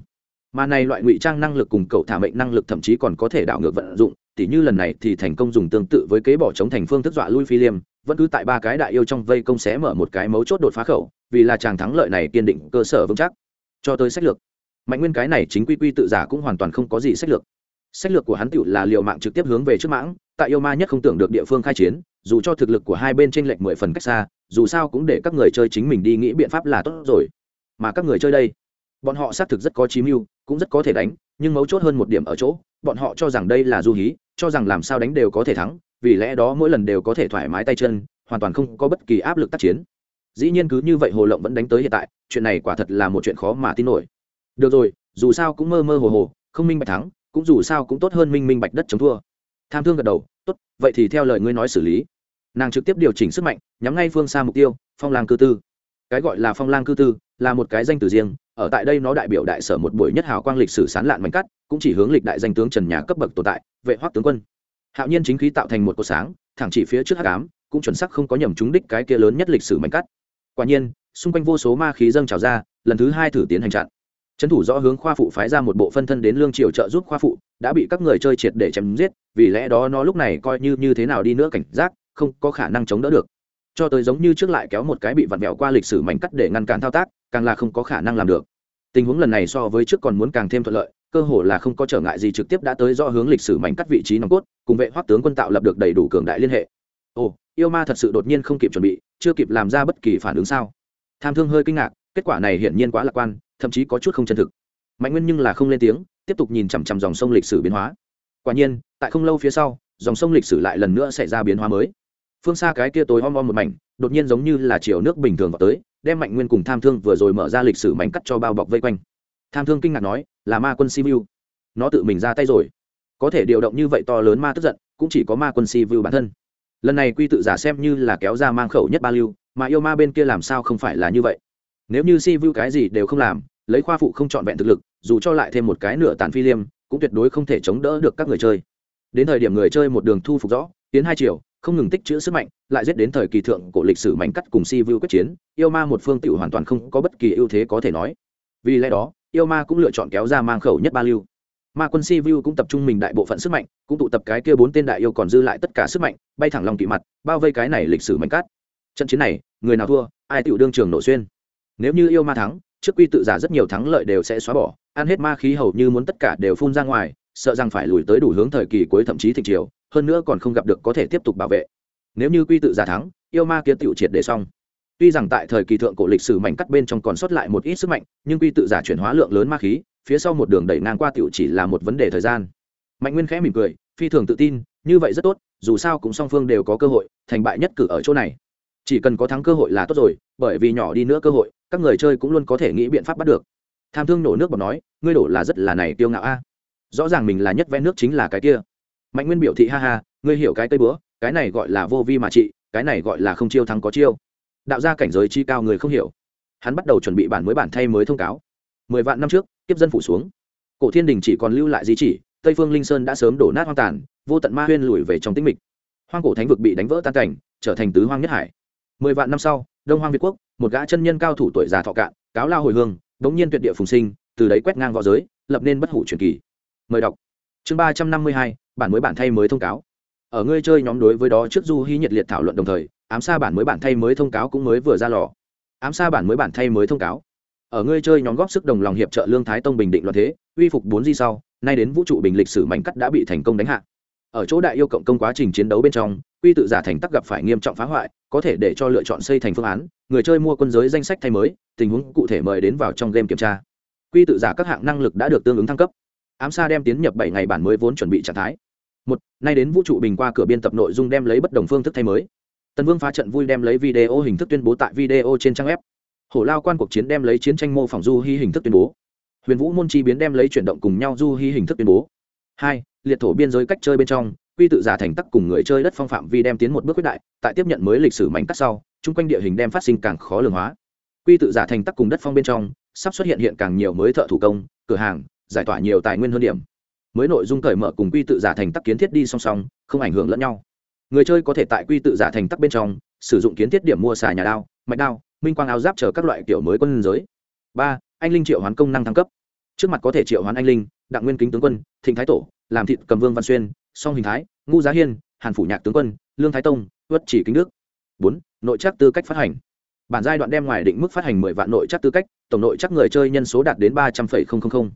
Mà này loại ngụy trang năng lực cùng cậu thả mệnh năng lực thậm chí còn có thể đảo ngược vận dụng, tỉ như lần này thì thành công dùng tương tự với kế bỏ chống thành phương thức dọa lui phi liêm, vẫn cứ tại ba cái đại yêu trong vây công xé mở một cái mấu chốt đột phá khẩu, vì là chàng thắng lợi này kiên định cơ sở vững chắc. Cho tới sách lược, mạnh nguyên cái này chính quy quy tự giả cũng hoàn toàn không có gì sách lược. Sách lược của hắn tựu là liều mạng trực tiếp hướng về trước mãng tại yêu ma nhất không tưởng được địa phương khai chiến, dù cho thực lực của hai bên tranh lệch mười phần cách xa, dù sao cũng để các người chơi chính mình đi nghĩ biện pháp là tốt rồi. Mà các người chơi đây, bọn họ xác thực rất có chí mưu, cũng rất có thể đánh, nhưng mấu chốt hơn một điểm ở chỗ, bọn họ cho rằng đây là du hí, cho rằng làm sao đánh đều có thể thắng, vì lẽ đó mỗi lần đều có thể thoải mái tay chân, hoàn toàn không có bất kỳ áp lực tác chiến. Dĩ nhiên cứ như vậy hồ lộng vẫn đánh tới hiện tại, chuyện này quả thật là một chuyện khó mà tin nổi. Được rồi, dù sao cũng mơ mơ hồ hồ, không minh bạch thắng, cũng dù sao cũng tốt hơn minh minh bạch đất chống thua tham thương gật đầu, tốt, vậy thì theo lời ngươi nói xử lý. Nàng trực tiếp điều chỉnh sức mạnh, nhắm ngay phương xa mục tiêu, phong lang cư tư. Cái gọi là phong lang cư tư là một cái danh từ riêng, ở tại đây nó đại biểu đại sở một buổi nhất hào quang lịch sử sán lạn mảnh cắt, cũng chỉ hướng lịch đại danh tướng trần nhà cấp bậc tồn tại, vệ hoắc tướng quân. Hạo nhiên chính khí tạo thành một cột sáng, thẳng chỉ phía trước hắc ám, cũng chuẩn xác không có nhầm trúng đích cái kia lớn nhất lịch sử mảnh cắt. Quả nhiên, xung quanh vô số ma khí dâng trào ra, lần thứ hai thử tiến hành chặn trấn thủ rõ hướng khoa phụ phái ra một bộ phân thân đến lương triều trợ giúp khoa phụ, đã bị các người chơi triệt để chém giết, vì lẽ đó nó lúc này coi như như thế nào đi nữa cảnh giác, không có khả năng chống đỡ được. Cho tới giống như trước lại kéo một cái bị vặn vẹo qua lịch sử mảnh cắt để ngăn cản thao tác, càng là không có khả năng làm được. Tình huống lần này so với trước còn muốn càng thêm thuận lợi, cơ hồ là không có trở ngại gì trực tiếp đã tới do hướng lịch sử mảnh cắt vị trí nòng cốt, cùng vệ hoắc tướng quân tạo lập được đầy đủ cường đại liên hệ. Ồ, yêu ma thật sự đột nhiên không kịp chuẩn bị, chưa kịp làm ra bất kỳ phản ứng sao? Tham thương hơi kinh ngạc, kết quả này hiển nhiên quá lạc quan thậm chí có chút không chân thực. Mạnh nguyên nhưng là không lên tiếng tiếp tục nhìn chằm chằm dòng sông lịch sử biến hóa. Quả nhiên tại không lâu phía sau dòng sông lịch sử lại lần nữa xảy ra biến hóa mới. Phương xa cái kia tối om om một mảnh đột nhiên giống như là chiều nước bình thường vào tới đem mạnh nguyên cùng tham thương vừa rồi mở ra lịch sử mảnh cắt cho bao bọc vây quanh. Tham thương kinh ngạc nói là ma quân si vu, nó tự mình ra tay rồi. Có thể điều động như vậy to lớn ma tức giận cũng chỉ có ma quân si vu bản thân. Lần này quy tự giả xem như là kéo ra mang khẩu nhất ba lưu mà yêu ma bên kia làm sao không phải là như vậy? Nếu như si vu cái gì đều không làm lấy khoa phụ không trọn vẹn thực lực, dù cho lại thêm một cái nửa tàn phi liêm, cũng tuyệt đối không thể chống đỡ được các người chơi. Đến thời điểm người chơi một đường thu phục rõ, tiến hai chiều, không ngừng tích chữ sức mạnh, lại giết đến thời kỳ thượng cổ lịch sử mảnh cắt cùng si vu quyết chiến, yêu ma một phương tiểu hoàn toàn không có bất kỳ ưu thế có thể nói. Vì lẽ đó, yêu ma cũng lựa chọn kéo ra mang khẩu nhất ba lưu. Ma quân si vu cũng tập trung mình đại bộ phận sức mạnh, cũng tụ tập cái kia bốn tên đại yêu còn dư lại tất cả sức mạnh, bay thẳng lòng kỵ mặt, bao vây cái này lịch sử mảnh cắt. Trận chiến này, người nào thua, ai tiểu đương trường nổ xuyên. Nếu như yêu ma thắng trước quy tự giả rất nhiều thắng lợi đều sẽ xóa bỏ, ăn hết ma khí hầu như muốn tất cả đều phun ra ngoài, sợ rằng phải lùi tới đủ hướng thời kỳ cuối thậm chí thịnh triều, hơn nữa còn không gặp được có thể tiếp tục bảo vệ. Nếu như quy tự giả thắng, yêu ma kia tựu triệt để xong. Tuy rằng tại thời kỳ thượng cổ lịch sử mảnh cắt bên trong còn sót lại một ít sức mạnh, nhưng quy tự giả chuyển hóa lượng lớn ma khí, phía sau một đường đẩy ngang qua tiểu chỉ là một vấn đề thời gian. Mạnh nguyên khẽ mỉm cười, phi thường tự tin, như vậy rất tốt, dù sao cũng song phương đều có cơ hội, thành bại nhất cử ở chỗ này chỉ cần có thắng cơ hội là tốt rồi, bởi vì nhỏ đi nữa cơ hội, các người chơi cũng luôn có thể nghĩ biện pháp bắt được. Tham thương nổ nước bọt nói, ngươi đổ là rất là này tiêu ngạo a. Rõ ràng mình là nhất vẽ nước chính là cái kia. Mạnh nguyên biểu thị, ha ha, ngươi hiểu cái cây bữa cái này gọi là vô vi mà trị, cái này gọi là không chiêu thắng có chiêu. Đạo gia cảnh giới chi cao người không hiểu. Hắn bắt đầu chuẩn bị bản mới bản thay mới thông cáo. Mười vạn năm trước tiếp dân phủ xuống. Cổ thiên đình chỉ còn lưu lại di chỉ, tây phương linh sơn đã sớm đổ nát hoang tàn, vô tận ma huyên lùi về trong tĩnh mịch. Hoang cổ thánh vực bị đánh vỡ tan cảnh, trở thành tứ hoang nhất hải mười vạn năm sau, đông hoang việt quốc, một gã chân nhân cao thủ tuổi già thọ cạn, cáo lao hồi hương, đống nhiên tuyệt địa phùng sinh, từ đấy quét ngang v õ giới, lập nên bất hủ truyền kỳ. Mời đọc. Chương ba trăm năm mươi hai, bản mới bản thay mới thông cáo. Ở ngươi chơi nhóm đối với đó trước du hy nhiệt liệt thảo luận đồng thời, ám xa bản mới bản thay mới thông cáo cũng mới vừa ra lò. Ám xa bản mới bản thay mới thông cáo. Ở ngươi chơi nhóm góp sức đồng lòng hiệp trợ lương thái tông bình định loạn thế, uy phục bốn di sau, nay đến vũ trụ bình lịch sử mảnh cắt đã bị thành công đánh hạ. Ở chỗ đại yêu cộng công quá trình chiến đấu bên trong quy tự giả thành tắc gặp phải nghiêm trọng phá hoại, có thể để cho lựa chọn xây thành phương án, người chơi mua quân giới danh sách thay mới, tình huống cụ thể mời đến vào trong game kiểm tra. Quy tự giả các hạng năng lực đã được tương ứng thăng cấp. Ám sa đem tiến nhập bảy ngày bản mới vốn chuẩn bị trạng thái. Một, nay đến vũ trụ bình qua cửa biên tập nội dung đem lấy bất đồng phương thức thay mới. Tần vương phá trận vui đem lấy video hình thức tuyên bố tại video trên trang web. Hổ lao quan cuộc chiến đem lấy chiến tranh mô phỏng du hy hình thức tuyên bố. Huyền vũ môn chi biến đem lấy chuyển động cùng nhau du hy hình thức tuyên bố. Hai liệt thổ biên giới cách chơi bên trong, quy tự giả thành tắc cùng người chơi đất phong phạm vi đem tiến một bước quyết đại, tại tiếp nhận mới lịch sử mảnh cắt sau, chung quanh địa hình đem phát sinh càng khó lường hóa. Quy tự giả thành tắc cùng đất phong bên trong, sắp xuất hiện hiện càng nhiều mới thợ thủ công, cửa hàng, giải tỏa nhiều tài nguyên hơn điểm. Mới nội dung cởi mở cùng quy tự giả thành tắc kiến thiết đi song song, không ảnh hưởng lẫn nhau. Người chơi có thể tại quy tự giả thành tắc bên trong, sử dụng kiến thiết điểm mua xà nhà đao, mạch đao, minh quang áo giáp chờ các loại kiểu mới quân giới. Ba, anh linh triệu hoán công năng thăng cấp trước mặt có thể triệu hoán anh linh, đặng nguyên kính tướng quân, thịnh thái tổ, làm thịt cầm vương văn xuyên, song hình thái, ngu giá hiên, hàn phủ nhạc tướng quân, lương thái tông, uất chỉ kính đức. Bốn, nội chắc tư cách phát hành. Bản giai đoạn đem ngoài định mức phát hành mười vạn nội chắc tư cách, tổng nội chắc người chơi nhân số đạt đến ba trăm linh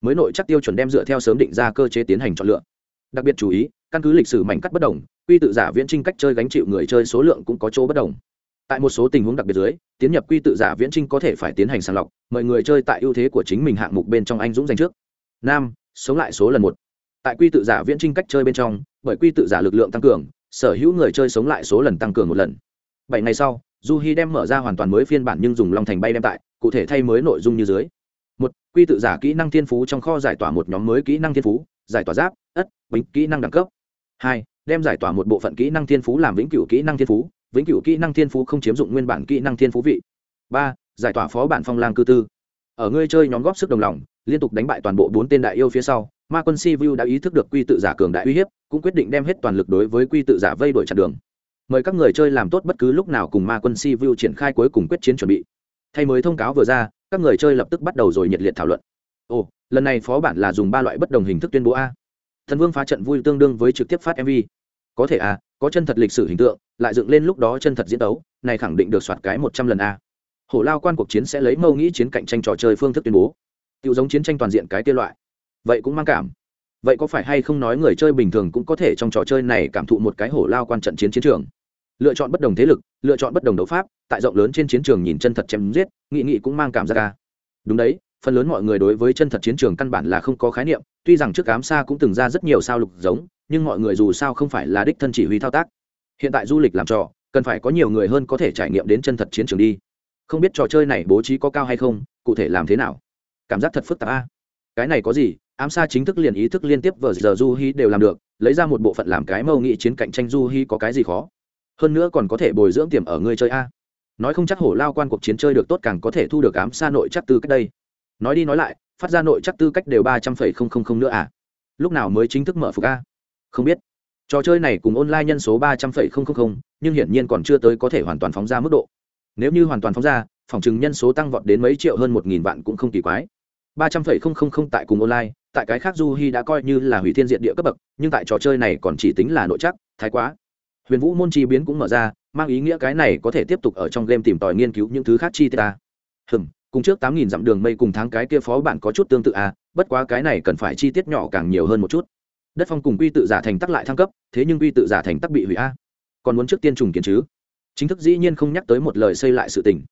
mới nội chắc tiêu chuẩn đem dựa theo sớm định ra cơ chế tiến hành chọn lựa. Đặc biệt chú ý, căn cứ lịch sử mảnh cắt bất đồng, quy tự giả viễn trinh cách chơi gánh chịu người chơi số lượng cũng có chỗ bất đồng tại một số tình huống đặc biệt dưới, tiến nhập quy tự giả viễn trinh có thể phải tiến hành sàng lọc, mời người chơi tại ưu thế của chính mình hạng mục bên trong anh dũng giành trước. Nam, sống lại số lần một. Tại quy tự giả viễn trinh cách chơi bên trong, bởi quy tự giả lực lượng tăng cường, sở hữu người chơi sống lại số lần tăng cường một lần. Bảy ngày sau du hi đem mở ra hoàn toàn mới phiên bản nhưng dùng long thành bay đem tại, cụ thể thay mới nội dung như dưới. Một, quy tự giả kỹ năng thiên phú trong kho giải tỏa một nhóm mới kỹ năng thiên phú, giải tỏa giáp, ất, bính kỹ năng đẳng cấp. Hai, đem giải tỏa một bộ phận kỹ năng thiên phú làm vĩnh cửu kỹ năng thiên phú vĩnh cửu kỹ năng thiên phú không chiếm dụng nguyên bản kỹ năng thiên phú vị. Ba, giải tỏa phó bản phong lang cư tư. Ở ngươi chơi nhóm góp sức đồng lòng, liên tục đánh bại toàn bộ bốn tên đại yêu phía sau, ma quân si vu đã ý thức được quy tự giả cường đại uy hiếp, cũng quyết định đem hết toàn lực đối với quy tự giả vây đuổi chặn đường. Mời các người chơi làm tốt bất cứ lúc nào cùng ma quân si vu triển khai cuối cùng quyết chiến chuẩn bị. Thay mới thông cáo vừa ra, các người chơi lập tức bắt đầu rồi nhiệt liệt thảo luận. Ồ, lần này phó bản là dùng ba loại bất đồng hình thức tuyên bố a. Thần vương phá trận vui tương đương với trực tiếp phát mv có thể à có chân thật lịch sử hình tượng, lại dựng lên lúc đó chân thật diễn tấu, này khẳng định được soạt cái một trăm lần a. Hổ lao quan cuộc chiến sẽ lấy mâu nghĩ chiến cạnh tranh trò chơi phương thức tuyên bố. Tự giống chiến tranh toàn diện cái kia loại. Vậy cũng mang cảm. Vậy có phải hay không nói người chơi bình thường cũng có thể trong trò chơi này cảm thụ một cái hổ lao quan trận chiến chiến trường? Lựa chọn bất đồng thế lực, lựa chọn bất đồng đấu pháp, tại rộng lớn trên chiến trường nhìn chân thật chém giết, nghị nghị cũng mang cảm giác ca đúng đấy phần lớn mọi người đối với chân thật chiến trường căn bản là không có khái niệm, tuy rằng trước cám xa cũng từng ra rất nhiều sao lục giống, nhưng mọi người dù sao không phải là đích thân chỉ huy thao tác. Hiện tại du lịch làm trò, cần phải có nhiều người hơn có thể trải nghiệm đến chân thật chiến trường đi. Không biết trò chơi này bố trí có cao hay không, cụ thể làm thế nào? Cảm giác thật phức tạp a. Cái này có gì, ám xa chính thức liền ý thức liên tiếp vờ giờ du hi đều làm được, lấy ra một bộ phận làm cái mâu nghị chiến cạnh tranh du hi có cái gì khó? Hơn nữa còn có thể bồi dưỡng tiềm ở người chơi a. Nói không chắc hổ lao quan cuộc chiến chơi được tốt càng có thể thu được ám xa nội chắc từ cách đây nói đi nói lại, phát ra nội chắc tư cách đều ba trăm phẩy không không không nữa à? Lúc nào mới chính thức mở phục a? Không biết. Trò chơi này cùng online nhân số ba trăm phẩy không không không, nhưng hiển nhiên còn chưa tới có thể hoàn toàn phóng ra mức độ. Nếu như hoàn toàn phóng ra, phòng chừng nhân số tăng vọt đến mấy triệu hơn một nghìn vạn cũng không kỳ quái. Ba trăm phẩy không không không tại cùng online, tại cái khác du hi đã coi như là hủy thiên diện địa cấp bậc, nhưng tại trò chơi này còn chỉ tính là nội chắc, thái quá. Huyền vũ môn chi biến cũng mở ra, mang ý nghĩa cái này có thể tiếp tục ở trong game tìm tòi nghiên cứu những thứ khác chi tiết ta. Hừm cùng trước tám nghìn dặm đường mây cùng tháng cái kia phó bản có chút tương tự à bất quá cái này cần phải chi tiết nhỏ càng nhiều hơn một chút. Đất phong cùng quy tự giả thành tắc lại thăng cấp, thế nhưng quy tự giả thành tắc bị hủy a. Còn muốn trước tiên trùng kiến chứ? Chính thức dĩ nhiên không nhắc tới một lời xây lại sự tình.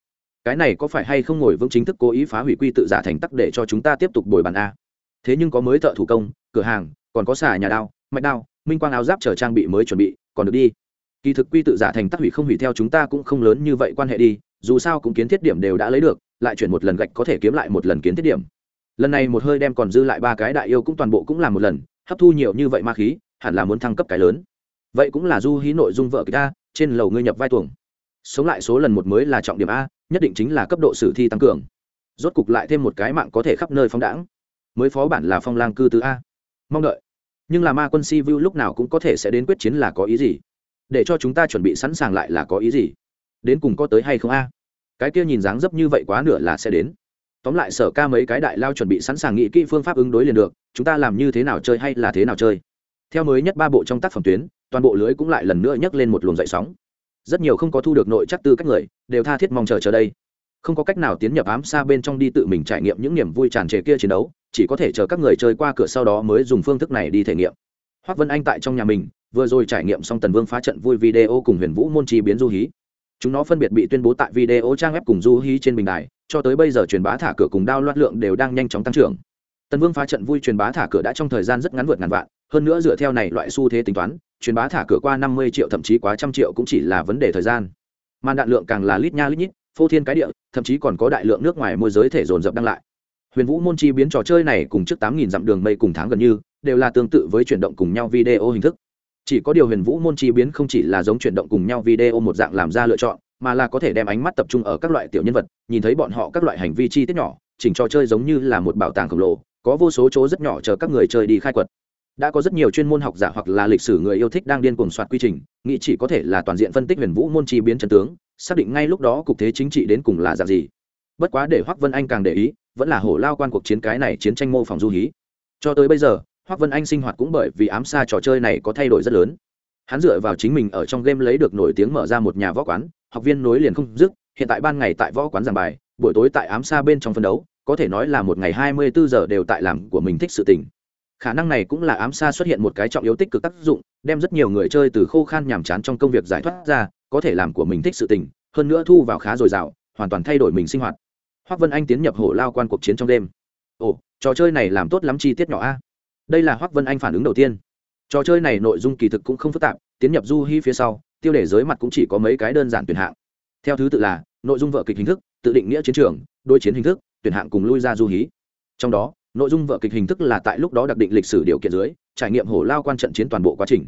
Cái này có phải hay không ngồi vững chính thức cố ý phá hủy quy tự giả thành tắc để cho chúng ta tiếp tục bồi bàn a? Thế nhưng có mới thợ thủ công, cửa hàng, còn có xà nhà đao, mạch đao, minh quang áo giáp chờ trang bị mới chuẩn bị, còn được đi. Kỳ thực quy tự giả thành tắc hủy không hủy theo chúng ta cũng không lớn như vậy quan hệ đi, dù sao cũng kiến thiết điểm đều đã lấy được lại chuyển một lần gạch có thể kiếm lại một lần kiến thiết điểm. Lần này một hơi đem còn dư lại ba cái đại yêu cũng toàn bộ cũng làm một lần, hấp thu nhiều như vậy ma khí, hẳn là muốn thăng cấp cái lớn. Vậy cũng là du hí nội dung vợ kịch ta trên lầu ngươi nhập vai tuồng. Sống lại số lần một mới là trọng điểm a, nhất định chính là cấp độ sử thi tăng cường. Rốt cục lại thêm một cái mạng có thể khắp nơi phóng đãng. Mới phó bản là phong lang cư tứ a. Mong đợi. Nhưng là ma quân si vu lúc nào cũng có thể sẽ đến quyết chiến là có ý gì? Để cho chúng ta chuẩn bị sẵn sàng lại là có ý gì? Đến cùng có tới hay không a? Cái kia nhìn dáng dấp như vậy quá nửa là sẽ đến. Tóm lại sở ca mấy cái đại lao chuẩn bị sẵn sàng nghĩ kỹ phương pháp ứng đối liền được, chúng ta làm như thế nào chơi hay là thế nào chơi. Theo mới nhất ba bộ trong tác phẩm tuyến, toàn bộ lưới cũng lại lần nữa nhấc lên một luồng dậy sóng. Rất nhiều không có thu được nội chắc tư các người, đều tha thiết mong chờ chờ đây. Không có cách nào tiến nhập ám xa bên trong đi tự mình trải nghiệm những niềm vui tràn trề kia chiến đấu, chỉ có thể chờ các người chơi qua cửa sau đó mới dùng phương thức này đi thể nghiệm. Hoác vân anh tại trong nhà mình, vừa rồi trải nghiệm xong tần vương phá trận vui video cùng huyền vũ môn chi biến du hí chúng nó phân biệt bị tuyên bố tại video trang web cùng du hí trên bình đài, cho tới bây giờ truyền bá thả cửa cùng đao loạt lượng đều đang nhanh chóng tăng trưởng. Tần vương phá trận vui truyền bá thả cửa đã trong thời gian rất ngắn vượt ngàn vạn, hơn nữa dựa theo này loại xu thế tính toán, truyền bá thả cửa qua năm mươi triệu thậm chí quá trăm triệu cũng chỉ là vấn đề thời gian. Màn đạn lượng càng là lít nha lít nhít, phô thiên cái địa, thậm chí còn có đại lượng nước ngoài môi giới thể dồn dập đăng lại. Huyền vũ môn chi biến trò chơi này cùng trước tám nghìn dặm đường mây cùng tháng gần như, đều là tương tự với chuyển động cùng nhau video hình thức chỉ có điều huyền vũ môn chi biến không chỉ là giống chuyển động cùng nhau video một dạng làm ra lựa chọn, mà là có thể đem ánh mắt tập trung ở các loại tiểu nhân vật, nhìn thấy bọn họ các loại hành vi chi tiết nhỏ, chỉnh trò chơi giống như là một bảo tàng khổng lồ, có vô số chỗ rất nhỏ chờ các người chơi đi khai quật. Đã có rất nhiều chuyên môn học giả hoặc là lịch sử người yêu thích đang điên cuồng soạt quy trình, nghĩ chỉ có thể là toàn diện phân tích huyền vũ môn chi biến chân tướng, xác định ngay lúc đó cục thế chính trị đến cùng là dạng gì. Bất quá để hoắc vân anh càng để ý, vẫn là hổ lao quan cuộc chiến cái này chiến tranh mô phỏng du hí. Cho tới bây giờ hoắc vân anh sinh hoạt cũng bởi vì ám xa trò chơi này có thay đổi rất lớn. Hắn dựa vào chính mình ở trong game lấy được nổi tiếng mở ra một nhà võ quán, học viên nối liền không dứt, hiện tại ban ngày tại võ quán giảng bài, buổi tối tại ám xa bên trong phân đấu, có thể nói là một ngày hai mươi bốn giờ đều tại làm của mình thích sự tình. Khả năng này cũng là ám xa xuất hiện một cái trọng yếu tích cực tác dụng, đem rất nhiều người chơi từ khô khan nhàm chán trong công việc giải thoát ra, có thể làm của mình thích sự tình, hơn nữa thu vào khá dồi dào, hoàn toàn thay đổi mình sinh hoạt. Hoác vân anh tiến nhập hổ lao quan cuộc chiến trong đêm. Ồ, trò chơi này làm tốt lắm chi tiết nhỏ a đây là hoắc vân anh phản ứng đầu tiên trò chơi này nội dung kỳ thực cũng không phức tạp tiến nhập du hi phía sau tiêu đề giới mặt cũng chỉ có mấy cái đơn giản tuyển hạng theo thứ tự là nội dung vợ kịch hình thức tự định nghĩa chiến trường đôi chiến hình thức tuyển hạng cùng lui ra du hí trong đó nội dung vợ kịch hình thức là tại lúc đó đặc định lịch sử điều kiện dưới trải nghiệm hổ lao quan trận chiến toàn bộ quá trình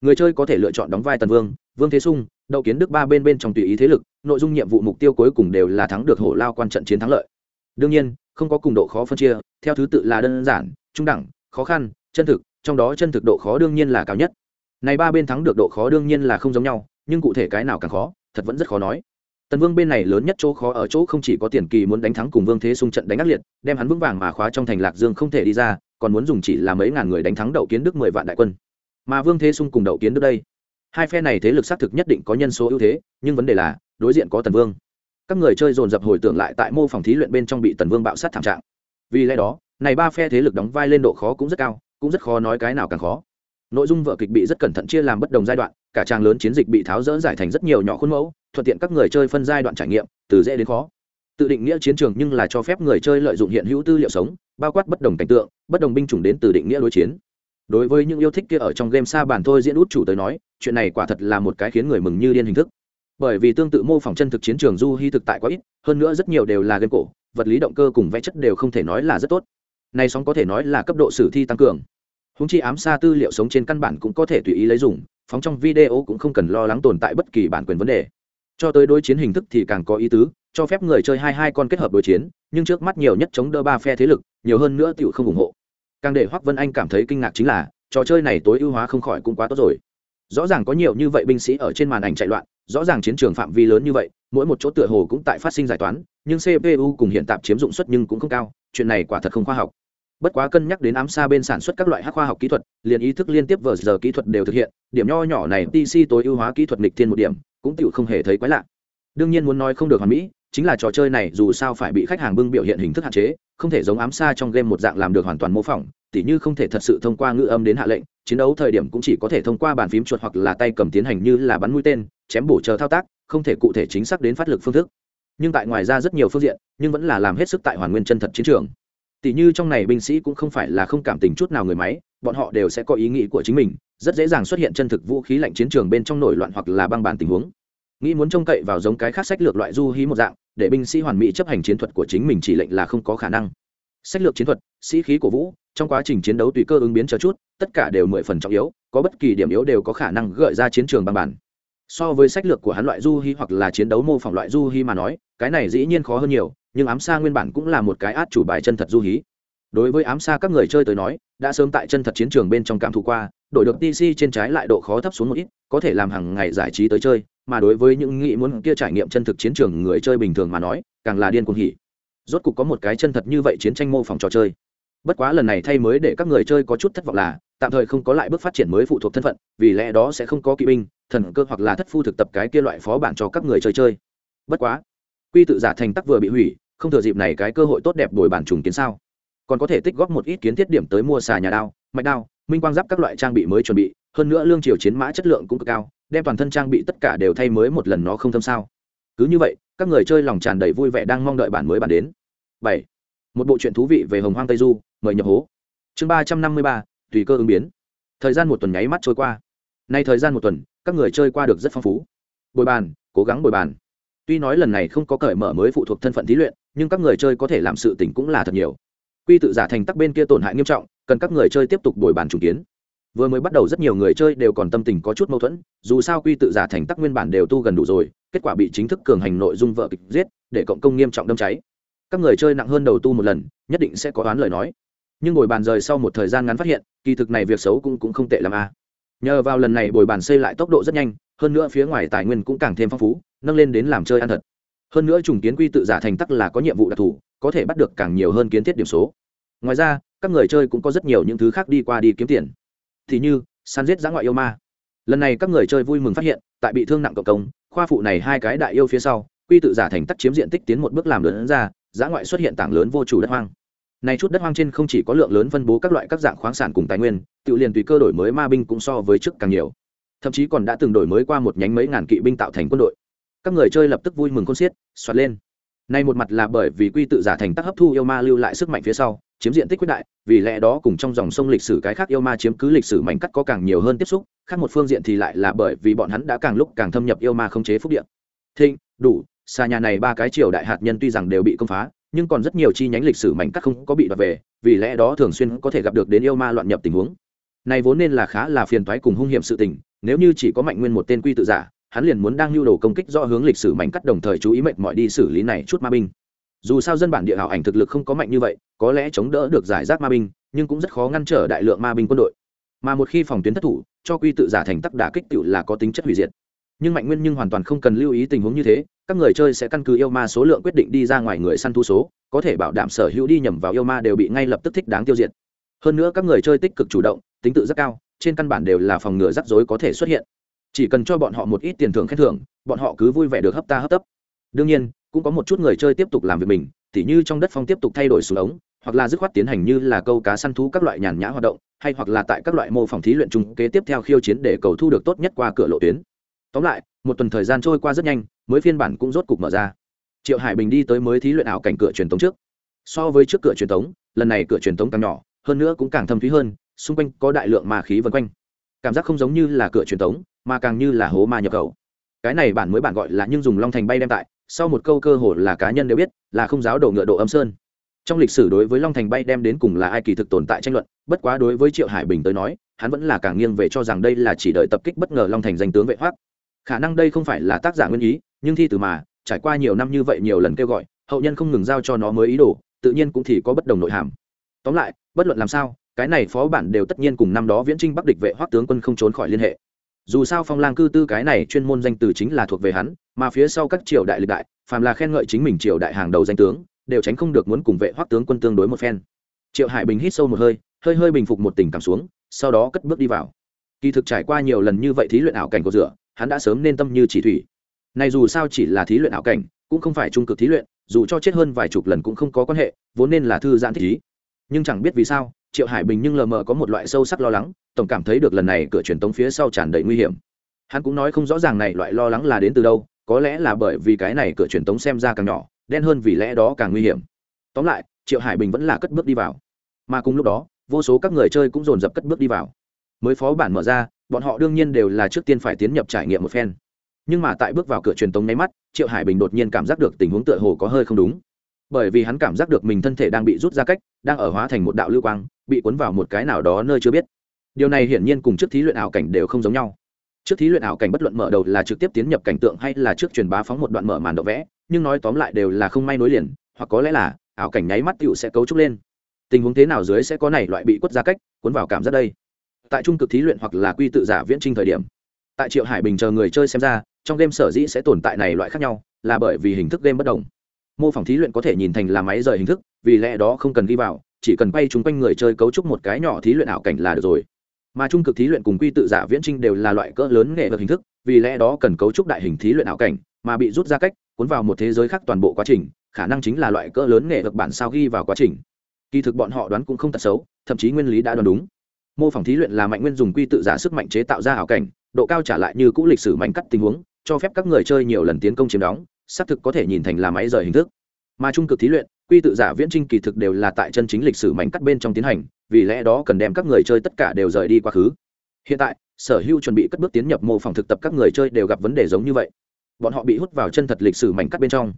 người chơi có thể lựa chọn đóng vai tần vương vương thế sung đậu kiến đức ba bên bên trong tùy ý thế lực nội dung nhiệm vụ mục tiêu cuối cùng đều là thắng được hổ lao quan trận chiến thắng lợi đương nhiên không có cùng độ khó phân chia theo thứ tự là đơn giản trung đẳng khó khăn, chân thực, trong đó chân thực độ khó đương nhiên là cao nhất. Này ba bên thắng được độ khó đương nhiên là không giống nhau, nhưng cụ thể cái nào càng khó, thật vẫn rất khó nói. Tần vương bên này lớn nhất chỗ khó ở chỗ không chỉ có tiền kỳ muốn đánh thắng cùng vương thế xung trận đánh ác liệt, đem hắn vững vàng mà khóa trong thành lạc dương không thể đi ra, còn muốn dùng chỉ là mấy ngàn người đánh thắng đậu kiến đức mười vạn đại quân. Mà vương thế xung cùng đậu kiến đức đây, hai phe này thế lực xác thực nhất định có nhân số ưu thế, nhưng vấn đề là, đối diện có tần vương. Các người chơi dồn dập hồi tưởng lại tại mô phòng thí luyện bên trong bị tần vương bạo sát thảm trạng. Vì lẽ đó này ba phe thế lực đóng vai lên độ khó cũng rất cao, cũng rất khó nói cái nào càng khó. Nội dung vở kịch bị rất cẩn thận chia làm bất đồng giai đoạn, cả trang lớn chiến dịch bị tháo rỡ giải thành rất nhiều nhỏ khuôn mẫu, thuận tiện các người chơi phân giai đoạn trải nghiệm, từ dễ đến khó. Tự định nghĩa chiến trường nhưng là cho phép người chơi lợi dụng hiện hữu tư liệu sống, bao quát bất đồng cảnh tượng, bất đồng binh chủng đến từ định nghĩa đối chiến. Đối với những yêu thích kia ở trong game xa bản thôi diễn út chủ tới nói, chuyện này quả thật là một cái khiến người mừng như điên hình thức. Bởi vì tương tự mô phỏng chân thực chiến trường du hy thực tại quá ít, hơn nữa rất nhiều đều là game cổ, vật lý động cơ cùng vẽ chất đều không thể nói là rất tốt này sóng có thể nói là cấp độ sử thi tăng cường. Húng chi ám xa tư liệu sống trên căn bản cũng có thể tùy ý lấy dùng, phóng trong video cũng không cần lo lắng tồn tại bất kỳ bản quyền vấn đề. Cho tới đối chiến hình thức thì càng có ý tứ, cho phép người chơi hai hai con kết hợp đối chiến, nhưng trước mắt nhiều nhất chống đỡ ba phe thế lực, nhiều hơn nữa tựu không ủng hộ. Càng để hoắc vân anh cảm thấy kinh ngạc chính là, trò chơi này tối ưu hóa không khỏi cũng quá tốt rồi. Rõ ràng có nhiều như vậy binh sĩ ở trên màn ảnh chạy loạn, rõ ràng chiến trường phạm vi lớn như vậy, mỗi một chỗ tựa hồ cũng tại phát sinh giải toán, nhưng cpu cùng hiện tạp chiếm dụng suất nhưng cũng không cao, chuyện này quả thật không khoa học bất quá cân nhắc đến ám xa bên sản xuất các loại hắc khoa học kỹ thuật, liền ý thức liên tiếp vờ giờ kỹ thuật đều thực hiện, điểm nho nhỏ này pc tối ưu hóa kỹ thuật nghịch thiên một điểm, cũng tựu không hề thấy quái lạ. Đương nhiên muốn nói không được hoàn mỹ, chính là trò chơi này dù sao phải bị khách hàng bưng biểu hiện hình thức hạn chế, không thể giống ám xa trong game một dạng làm được hoàn toàn mô phỏng, tỉ như không thể thật sự thông qua ngữ âm đến hạ lệnh, chiến đấu thời điểm cũng chỉ có thể thông qua bàn phím chuột hoặc là tay cầm tiến hành như là bắn mũi tên, chém bổ chờ thao tác, không thể cụ thể chính xác đến phát lực phương thức. Nhưng tại ngoài ra rất nhiều phương diện, nhưng vẫn là làm hết sức tại hoàn nguyên chân thật chiến trường tỷ như trong này binh sĩ cũng không phải là không cảm tình chút nào người máy, bọn họ đều sẽ có ý nghĩ của chính mình, rất dễ dàng xuất hiện chân thực vũ khí lạnh chiến trường bên trong nổi loạn hoặc là băng bàn tình huống. Nghĩ muốn trông cậy vào giống cái khác sách lược loại du hí một dạng, để binh sĩ hoàn mỹ chấp hành chiến thuật của chính mình chỉ lệnh là không có khả năng. Sách lược chiến thuật, sĩ khí của vũ, trong quá trình chiến đấu tùy cơ ứng biến chờ chút, tất cả đều mười phần trọng yếu, có bất kỳ điểm yếu đều có khả năng gợi ra chiến trường băng bản so với sách lược của hắn loại du hí hoặc là chiến đấu mô phỏng loại du hí mà nói, cái này dĩ nhiên khó hơn nhiều nhưng ám xa nguyên bản cũng là một cái át chủ bài chân thật du hí. Đối với ám xa các người chơi tới nói, đã sớm tại chân thật chiến trường bên trong cảm thụ qua, đổi được tc trên trái lại độ khó thấp xuống một ít, có thể làm hàng ngày giải trí tới chơi, mà đối với những nghĩ muốn kia trải nghiệm chân thực chiến trường người chơi bình thường mà nói, càng là điên cuồng hỉ. Rốt cục có một cái chân thật như vậy chiến tranh mô phỏng trò chơi. Bất quá lần này thay mới để các người chơi có chút thất vọng là, tạm thời không có lại bước phát triển mới phụ thuộc thân phận, vì lẽ đó sẽ không có kỵ binh, thần cơ hoặc là thất phu thực tập cái kia loại phó bản cho các người chơi chơi. Bất quá, quy tự giả thành tắc vừa bị hủy không thừa dịp này cái cơ hội tốt đẹp đổi bản trùng kiến sao? Còn có thể tích góp một ít kiến thiết điểm tới mua xà nhà đao, mạch đao, minh quang giáp các loại trang bị mới chuẩn bị, hơn nữa lương triều chiến mã chất lượng cũng cực cao, đem toàn thân trang bị tất cả đều thay mới một lần nó không thâm sao? Cứ như vậy, các người chơi lòng tràn đầy vui vẻ đang mong đợi bản mới bản đến. Bảy. Một bộ truyện thú vị về hồng hoang tây du, mời nhập hố. Chương ba trăm năm mươi ba, tùy cơ ứng biến. Thời gian một tuần nháy mắt trôi qua. Nay thời gian một tuần, các người chơi qua được rất phong phú. Bồi bàn, cố gắng bồi bàn tuy nói lần này không có cởi mở mới phụ thuộc thân phận thí luyện nhưng các người chơi có thể làm sự tỉnh cũng là thật nhiều. Quy tự giả thành tắc bên kia tổn hại nghiêm trọng cần các người chơi tiếp tục bồi bàn trùng kiến. Vừa mới bắt đầu rất nhiều người chơi đều còn tâm tình có chút mâu thuẫn dù sao quy tự giả thành tắc nguyên bản đều tu gần đủ rồi kết quả bị chính thức cường hành nội dung vợ kịch giết để cộng công nghiêm trọng đâm cháy. Các người chơi nặng hơn đầu tu một lần nhất định sẽ có oán lời nói. Nhưng bồi bàn rời sau một thời gian ngắn phát hiện kỳ thực này việc xấu cũng, cũng không tệ lắm a. Nhờ vào lần này bồi bàn xây lại tốc độ rất nhanh hơn nữa phía ngoài tài nguyên cũng càng thêm phong phú nâng lên đến làm chơi ăn thật. Hơn nữa trùng kiến quy tự giả thành tắc là có nhiệm vụ đặc thù, có thể bắt được càng nhiều hơn kiến thiết điểm số. Ngoài ra, các người chơi cũng có rất nhiều những thứ khác đi qua đi kiếm tiền. Thì như, săn giết giã ngoại yêu ma. Lần này các người chơi vui mừng phát hiện, tại bị thương nặng cộng công, khoa phụ này hai cái đại yêu phía sau, quy tự giả thành tắc chiếm diện tích tiến một bước làm lớn ra, giã ngoại xuất hiện tảng lớn vô chủ đất hoang. Này chút đất hoang trên không chỉ có lượng lớn phân bố các loại các dạng khoáng sản cùng tài nguyên, tự liền tùy cơ đổi mới ma binh cũng so với trước càng nhiều. Thậm chí còn đã từng đổi mới qua một nhánh mấy ngàn kỵ binh tạo thành quân đội các người chơi lập tức vui mừng con xiết xoát lên. Nay một mặt là bởi vì quy tự giả thành tác hấp thu yêu ma lưu lại sức mạnh phía sau, chiếm diện tích quyết đại, vì lẽ đó cùng trong dòng sông lịch sử cái khác yêu ma chiếm cứ lịch sử mảnh cắt có càng nhiều hơn tiếp xúc, khác một phương diện thì lại là bởi vì bọn hắn đã càng lúc càng thâm nhập yêu ma không chế phúc điện thịnh, đủ, xa nhà này ba cái triều đại hạt nhân tuy rằng đều bị công phá, nhưng còn rất nhiều chi nhánh lịch sử mảnh cắt không có bị đoạt về, vì lẽ đó thường xuyên có thể gặp được đến yêu ma loạn nhập tình huống. Này vốn nên là khá là phiền toái cùng hung hiểm sự tình, nếu như chỉ có mạnh nguyên một tên quy tự giả hắn liền muốn đang nhu đồ công kích do hướng lịch sử mảnh cắt đồng thời chú ý mệnh mọi đi xử lý này chút ma binh. Dù sao dân bản địa hảo ảnh thực lực không có mạnh như vậy, có lẽ chống đỡ được giải rác ma binh, nhưng cũng rất khó ngăn trở đại lượng ma binh quân đội. Mà một khi phòng tuyến thất thủ, cho quy tự giả thành tắc đả kích tự là có tính chất hủy diệt. Nhưng mạnh nguyên nhưng hoàn toàn không cần lưu ý tình huống như thế, các người chơi sẽ căn cứ yêu ma số lượng quyết định đi ra ngoài người săn thu số, có thể bảo đảm sở hữu đi nhầm vào yêu ma đều bị ngay lập tức thích đáng tiêu diệt. Hơn nữa các người chơi tích cực chủ động, tính tự rất cao, trên căn bản đều là phòng ngừa rắc rối có thể xuất hiện chỉ cần cho bọn họ một ít tiền thưởng khen thưởng, bọn họ cứ vui vẻ được hấp ta hấp tấp. Đương nhiên, cũng có một chút người chơi tiếp tục làm việc mình, tỉ như trong đất phong tiếp tục thay đổi xuống ống, hoặc là dứt khoát tiến hành như là câu cá săn thú các loại nhàn nhã hoạt động, hay hoặc là tại các loại mô phỏng thí luyện chung kế tiếp theo khiêu chiến để cầu thu được tốt nhất qua cửa lộ tuyến. Tóm lại, một tuần thời gian trôi qua rất nhanh, mới phiên bản cũng rốt cục mở ra. Triệu hải bình đi tới mới thí luyện ảo cảnh cửa truyền thống trước. So với trước cửa truyền thống lần này cửa truyền thống càng nhỏ, hơn nữa cũng càng thâm thúy hơn, xung quanh có đại lượng ma khí vân quanh. Cảm giác không giống như là cửa truyền thống mà càng như là hố ma nhập khẩu. Cái này bản mới bản gọi là nhưng dùng long thành bay đem tại, sau một câu cơ hồ là cá nhân đều biết, là không giáo đổ ngựa độ âm sơn. Trong lịch sử đối với long thành bay đem đến cùng là ai kỳ thực tồn tại tranh luận, bất quá đối với triệu hải bình tới nói, hắn vẫn là càng nghiêng về cho rằng đây là chỉ đợi tập kích bất ngờ long thành danh tướng vệ hoác khả năng đây không phải là tác giả nguyên ý, nhưng thi từ mà, trải qua nhiều năm như vậy nhiều lần kêu gọi, hậu nhân không ngừng giao cho nó mới ý đồ, tự nhiên cũng thì có bất đồng nội hàm. Tóm lại, bất luận làm sao, cái này phó bản đều tất nhiên cùng năm đó viễn trinh bắc địch vệ hoác tướng quân không trốn khỏi liên hệ dù sao phong lang cư tư cái này chuyên môn danh từ chính là thuộc về hắn, mà phía sau các triều đại lịch đại, phàm là khen ngợi chính mình triều đại hàng đầu danh tướng, đều tránh không được muốn cùng vệ hoắc tướng quân tương đối một phen. Triệu hải bình hít sâu một hơi hơi hơi bình phục một tình cảm xuống, sau đó cất bước đi vào. Kỳ thực trải qua nhiều lần như vậy thí luyện ảo cảnh của rửa hắn đã sớm nên tâm như chỉ thủy. Này dù sao chỉ là thí luyện ảo cảnh, cũng không phải trung cực thí luyện, dù cho chết hơn vài chục lần cũng không có quan hệ, vốn nên là thư giãn thích ý. Nhưng chẳng biết vì sao triệu hải bình nhưng lờ mờ có một loại sâu sắc lo lắng, tổng cảm thấy được lần này cửa truyền tống phía sau tràn đầy nguy hiểm. Hắn cũng nói không rõ ràng này loại lo lắng là đến từ đâu, có lẽ là bởi vì cái này cửa truyền tống xem ra càng nhỏ, đen hơn vì lẽ đó càng nguy hiểm. Tóm lại, triệu hải bình vẫn là cất bước đi vào. Mà cùng lúc đó, vô số các người chơi cũng dồn dập cất bước đi vào. Mới phó bản mở ra, bọn họ đương nhiên đều là trước tiên phải tiến nhập trải nghiệm một phen. Nhưng mà tại bước vào cửa truyền tống nháy mắt, triệu hải bình đột nhiên cảm giác được tình huống tựa hồ có hơi không đúng bởi vì hắn cảm giác được mình thân thể đang bị rút ra cách, đang ở hóa thành một đạo lưu quang, bị cuốn vào một cái nào đó nơi chưa biết. Điều này hiển nhiên cùng trước thí luyện ảo cảnh đều không giống nhau. Trước thí luyện ảo cảnh bất luận mở đầu là trực tiếp tiến nhập cảnh tượng hay là trước truyền bá phóng một đoạn mở màn đậu vẽ, nhưng nói tóm lại đều là không may nối liền, hoặc có lẽ là ảo cảnh nháy mắt tựu sẽ cấu trúc lên. Tình huống thế nào dưới sẽ có này loại bị quất ra cách, cuốn vào cảm giác đây. Tại trung cực thí luyện hoặc là quy tự giả viễn trinh thời điểm, tại triệu hải bình chờ người chơi xem ra, trong game sở dĩ sẽ tồn tại này loại khác nhau, là bởi vì hình thức game bất đồng mô phỏng thí luyện có thể nhìn thành là máy rời hình thức, vì lẽ đó không cần ghi vào, chỉ cần bay chúng quanh người chơi cấu trúc một cái nhỏ thí luyện ảo cảnh là được rồi. Mà trung cực thí luyện cùng quy tự giả viễn trinh đều là loại cỡ lớn nghệ thuật hình thức, vì lẽ đó cần cấu trúc đại hình thí luyện ảo cảnh, mà bị rút ra cách, cuốn vào một thế giới khác toàn bộ quá trình, khả năng chính là loại cỡ lớn nghệ thuật bản sao ghi vào quá trình. Kỳ thực bọn họ đoán cũng không tật xấu, thậm chí nguyên lý đã đoán đúng. Mô phỏng thí luyện là mạnh nguyên dùng quy tự giả sức mạnh chế tạo ra ảo cảnh, độ cao trả lại như cũ lịch sử mạnh cắt tình huống cho phép các người chơi nhiều lần tiến công chiếm đóng, xác thực có thể nhìn thành là máy rời hình thức. Mà trung cực thí luyện, quy tự giả viễn trinh kỳ thực đều là tại chân chính lịch sử mảnh cắt bên trong tiến hành, vì lẽ đó cần đem các người chơi tất cả đều rời đi quá khứ. Hiện tại, sở hữu chuẩn bị cất bước tiến nhập mô phỏng thực tập các người chơi đều gặp vấn đề giống như vậy. Bọn họ bị hút vào chân thật lịch sử mảnh cắt bên trong.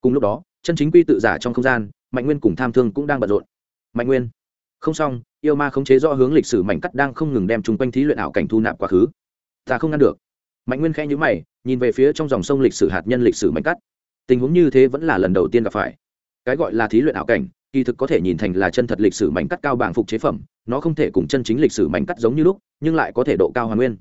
Cùng lúc đó, chân chính quy tự giả trong không gian, mạnh nguyên cùng tham thương cũng đang bận rộn. Mạnh nguyên, không xong, yêu ma khống chế do hướng lịch sử mảnh cắt đang không ngừng đem chung quanh thí luyện ảo cảnh thu nạp quá khứ. Ta không ngăn được mạnh nguyên khẽ nhữ mày, nhìn về phía trong dòng sông lịch sử hạt nhân lịch sử mảnh cắt. Tình huống như thế vẫn là lần đầu tiên gặp phải. Cái gọi là thí luyện ảo cảnh, kỳ thực có thể nhìn thành là chân thật lịch sử mảnh cắt cao bảng phục chế phẩm, nó không thể cùng chân chính lịch sử mảnh cắt giống như lúc, nhưng lại có thể độ cao hoàn nguyên.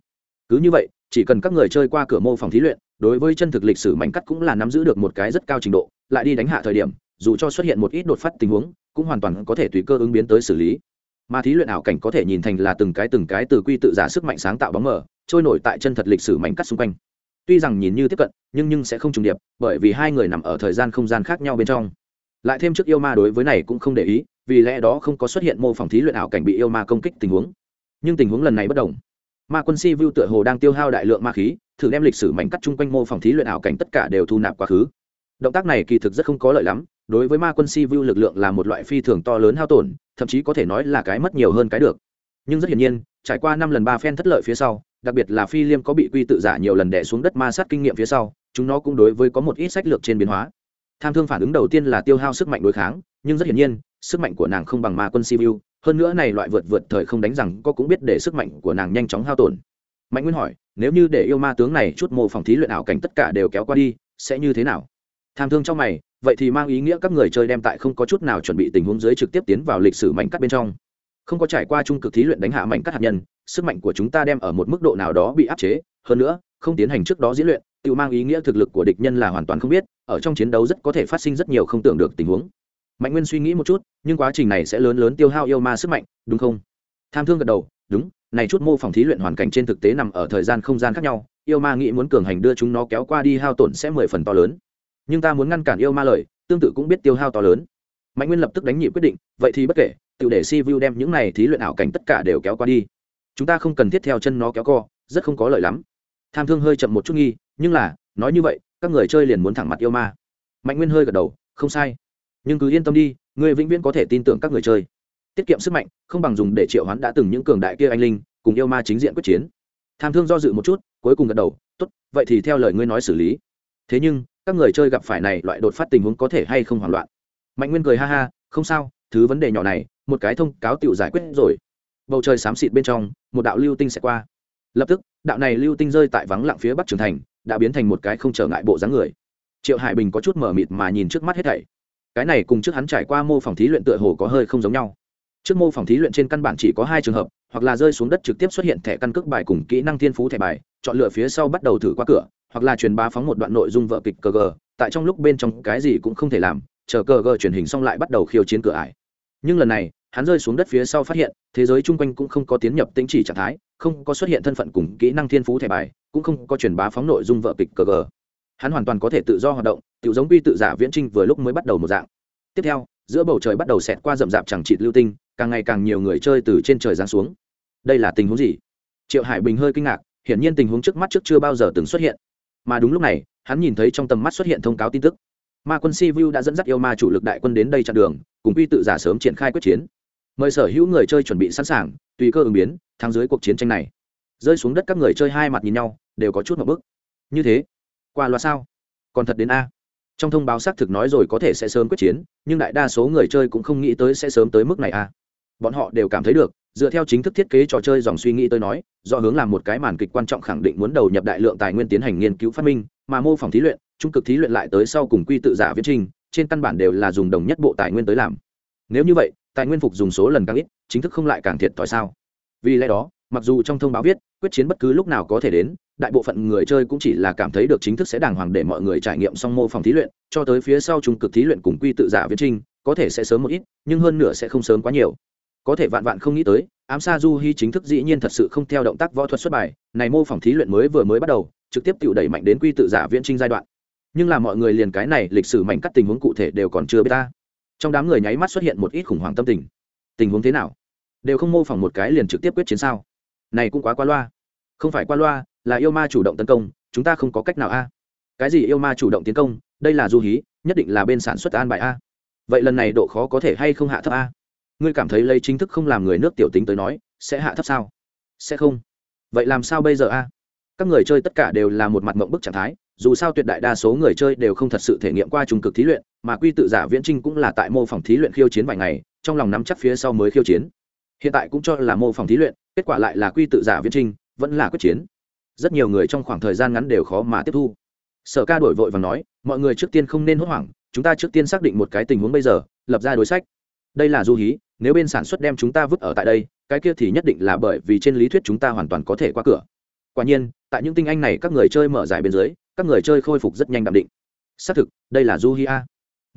Cứ như vậy, chỉ cần các người chơi qua cửa mô phòng thí luyện, đối với chân thực lịch sử mảnh cắt cũng là nắm giữ được một cái rất cao trình độ, lại đi đánh hạ thời điểm, dù cho xuất hiện một ít đột phát tình huống, cũng hoàn toàn có thể tùy cơ ứng biến tới xử lý. Mà thí luyện ảo cảnh có thể nhìn thành là từng cái từng cái từ quy tự giả sức mạnh sáng tạo bóng mờ trôi nổi tại chân thật lịch sử mảnh cắt xung quanh. Tuy rằng nhìn như tiếp cận, nhưng nhưng sẽ không trùng điệp, bởi vì hai người nằm ở thời gian không gian khác nhau bên trong. Lại thêm trước yêu ma đối với này cũng không để ý, vì lẽ đó không có xuất hiện mô phỏng thí luyện ảo cảnh bị yêu ma công kích tình huống. Nhưng tình huống lần này bất đồng. Ma quân si vu tựa hồ đang tiêu hao đại lượng ma khí, thử đem lịch sử mảnh cắt chung quanh mô phỏng thí luyện ảo cảnh tất cả đều thu nạp quá khứ. Động tác này kỳ thực rất không có lợi lắm, đối với ma quân si vu lực lượng là một loại phi thường to lớn hao tổn, thậm chí có thể nói là cái mất nhiều hơn cái được. Nhưng rất hiển nhiên, trải qua năm lần ba phen thất lợi phía sau đặc biệt là phi liêm có bị quy tự giả nhiều lần đẻ xuống đất ma sát kinh nghiệm phía sau, chúng nó cũng đối với có một ít sách lược trên biến hóa. Tham thương phản ứng đầu tiên là tiêu hao sức mạnh đối kháng, nhưng rất hiển nhiên, sức mạnh của nàng không bằng ma quân siêu hơn nữa này loại vượt vượt thời không đánh rằng có cũng biết để sức mạnh của nàng nhanh chóng hao tổn. Mạnh nguyên hỏi, nếu như để yêu ma tướng này chút mô phỏng thí luyện ảo cảnh tất cả đều kéo qua đi, sẽ như thế nào? Tham thương trong mày, vậy thì mang ý nghĩa các người chơi đem tại không có chút nào chuẩn bị tình huống dưới trực tiếp tiến vào lịch sử mạnh cắt bên trong không có trải qua trung cực thí luyện đánh hạ mạnh các hạt nhân, sức mạnh của chúng ta đem ở một mức độ nào đó bị áp chế. Hơn nữa, không tiến hành trước đó diễn luyện, tự mang ý nghĩa thực lực của địch nhân là hoàn toàn không biết, ở trong chiến đấu rất có thể phát sinh rất nhiều không tưởng được tình huống. Mạnh nguyên suy nghĩ một chút, nhưng quá trình này sẽ lớn lớn tiêu hao yêu ma sức mạnh, đúng không? Tham thương gật đầu, đúng, này chút mô phỏng thí luyện hoàn cảnh trên thực tế nằm ở thời gian không gian khác nhau, yêu ma nghĩ muốn cường hành đưa chúng nó kéo qua đi hao tổn sẽ mười phần to lớn. Nhưng ta muốn ngăn cản yêu ma lời, tương tự cũng biết tiêu hao to lớn mạnh nguyên lập tức đánh nhị quyết định, vậy thì bất kể tự để si vu đem những này thí luyện ảo cảnh tất cả đều kéo qua đi. Chúng ta không cần thiết theo chân nó kéo co, rất không có lợi lắm. Tham thương hơi chậm một chút nghi, nhưng là, nói như vậy, các người chơi liền muốn thẳng mặt yêu ma. Mạnh nguyên hơi gật đầu, không sai. Nhưng cứ yên tâm đi người vĩnh viễn có thể tin tưởng các người chơi. Tiết kiệm sức mạnh, không bằng dùng để triệu hoán đã từng những cường đại kia anh linh, cùng yêu ma chính diện quyết chiến. Tham thương do dự một chút, cuối cùng gật đầu, tốt, vậy thì theo lời ngươi nói xử lý. Thế nhưng, các người chơi gặp phải này loại đột phát tình huống có thể hay không hoảng loạn? Mạnh nguyên cười ha ha, không sao, thứ vấn đề nhỏ này, một cái thông cáo tự giải quyết rồi. Bầu trời xám xịt bên trong, một đạo lưu tinh sẽ qua. Lập tức, đạo này lưu tinh rơi tại vắng lặng phía bắc trường thành, đã biến thành một cái không trở ngại bộ dáng người. Triệu hải bình có chút mở mịt mà nhìn trước mắt hết thảy. Cái này cùng trước hắn trải qua mô phỏng thí luyện tựa hồ có hơi không giống nhau. Trước mô phỏng thí luyện trên căn bản chỉ có hai trường hợp, hoặc là rơi xuống đất trực tiếp xuất hiện thẻ căn cước bài cùng kỹ năng thiên phú thẻ bài, chọn lựa phía sau bắt đầu thử qua cửa, hoặc là truyền bá phóng một đoạn nội dung vợ kịch cờ gờ, tại trong lúc bên trong cái gì cũng không thể làm chờ cờ gờ truyền hình xong lại bắt đầu khiêu chiến cửa ải. Nhưng lần này, hắn rơi xuống đất phía sau phát hiện, thế giới chung quanh cũng không có tiến nhập tính chỉ trạng thái, không có xuất hiện thân phận cùng kỹ năng thiên phú thẻ bài, cũng không có truyền bá phóng nội dung vợ kịch cờ gờ. Hắn hoàn toàn có thể tự do hoạt động tự giống quy tự giả viễn trinh vừa lúc mới bắt đầu một dạng. Tiếp theo, giữa bầu trời bắt đầu xẹt qua rậm rạp chẳng trịt lưu tinh, càng ngày càng nhiều người chơi từ trên trời giáng xuống. Đây là tình huống gì? Triệu hải bình hơi kinh ngạc, hiển nhiên tình huống trước mắt trước chưa bao giờ từng xuất hiện. Mà đúng lúc này, hắn nhìn thấy trong tầm mắt xuất hiện thông cáo tin tức ma quân si vu đã dẫn dắt yêu ma chủ lực đại quân đến đây chặn đường, cùng quy tự giả sớm triển khai quyết chiến. Mời sở hữu người chơi chuẩn bị sẵn sàng, tùy cơ ứng biến, thắng dưới cuộc chiến tranh này. Rơi xuống đất các người chơi hai mặt nhìn nhau, đều có chút một bức như thế, qua loa sao? Còn thật đến a. Trong thông báo xác thực nói rồi có thể sẽ sớm quyết chiến, nhưng đại đa số người chơi cũng không nghĩ tới sẽ sớm tới mức này a. Bọn họ đều cảm thấy được, dựa theo chính thức thiết kế trò chơi dòng suy nghĩ tôi nói, do hướng làm một cái màn kịch quan trọng khẳng định muốn đầu nhập đại lượng tài nguyên tiến hành nghiên cứu phát minh, mà mô phỏng thí luyện trung cực thí luyện lại tới sau cùng quy tự giả viễn trình, trên căn bản đều là dùng đồng nhất bộ tài nguyên tới làm. Nếu như vậy, tài nguyên phục dùng số lần càng ít, chính thức không lại càng thiệt thòi sao? Vì lẽ đó, mặc dù trong thông báo viết, quyết chiến bất cứ lúc nào có thể đến, đại bộ phận người chơi cũng chỉ là cảm thấy được chính thức sẽ đàng hoàng để mọi người trải nghiệm xong mô phỏng thí luyện, cho tới phía sau trung cực thí luyện cùng quy tự giả viễn trinh có thể sẽ sớm một ít, nhưng hơn nửa sẽ không sớm quá nhiều. Có thể vạn vạn không nghĩ tới, ám sa du hy chính thức dĩ nhiên thật sự không theo động tác võ thuật xuất bài, này mô phỏng thí luyện mới vừa mới bắt đầu, trực tiếp tự đẩy mạnh đến quy tự giả viễn trinh giai đoạn nhưng là mọi người liền cái này lịch sử mạnh cắt tình huống cụ thể đều còn chưa biết ta. Trong đám người nháy mắt xuất hiện một ít khủng hoảng tâm tình. Tình huống thế nào? Đều không mô phỏng một cái liền trực tiếp quyết chiến sao? Này cũng quá qua loa. Không phải qua loa, là yêu ma chủ động tấn công, chúng ta không có cách nào a. Cái gì yêu ma chủ động tiến công? Đây là du hí, nhất định là bên sản xuất an bài a. Vậy lần này độ khó có thể hay không hạ thấp a? Ngươi cảm thấy lấy chính thức không làm người nước tiểu tính tới nói, sẽ hạ thấp sao? Sẽ không. Vậy làm sao bây giờ a? Các người chơi tất cả đều là một mặt mộng bức trạng thái dù sao tuyệt đại đa số người chơi đều không thật sự thể nghiệm qua trung cực thí luyện, mà quy tự giả viễn trinh cũng là tại mô phỏng thí luyện khiêu chiến vài ngày, trong lòng nắm chắc phía sau mới khiêu chiến. Hiện tại cũng cho là mô phỏng thí luyện, kết quả lại là quy tự giả viễn trinh, vẫn là quyết chiến. Rất nhiều người trong khoảng thời gian ngắn đều khó mà tiếp thu. Sở ca đổi vội và nói, mọi người trước tiên không nên hốt hoảng, chúng ta trước tiên xác định một cái tình huống bây giờ, lập ra đối sách. Đây là du hí, nếu bên sản xuất đem chúng ta vứt ở tại đây, cái kia thì nhất định là bởi vì trên lý thuyết chúng ta hoàn toàn có thể qua cửa. Quả nhiên, tại những tinh anh này các người chơi mở giải bên dưới các người chơi khôi phục rất nhanh đạm định. Xác thực, đây là du hi a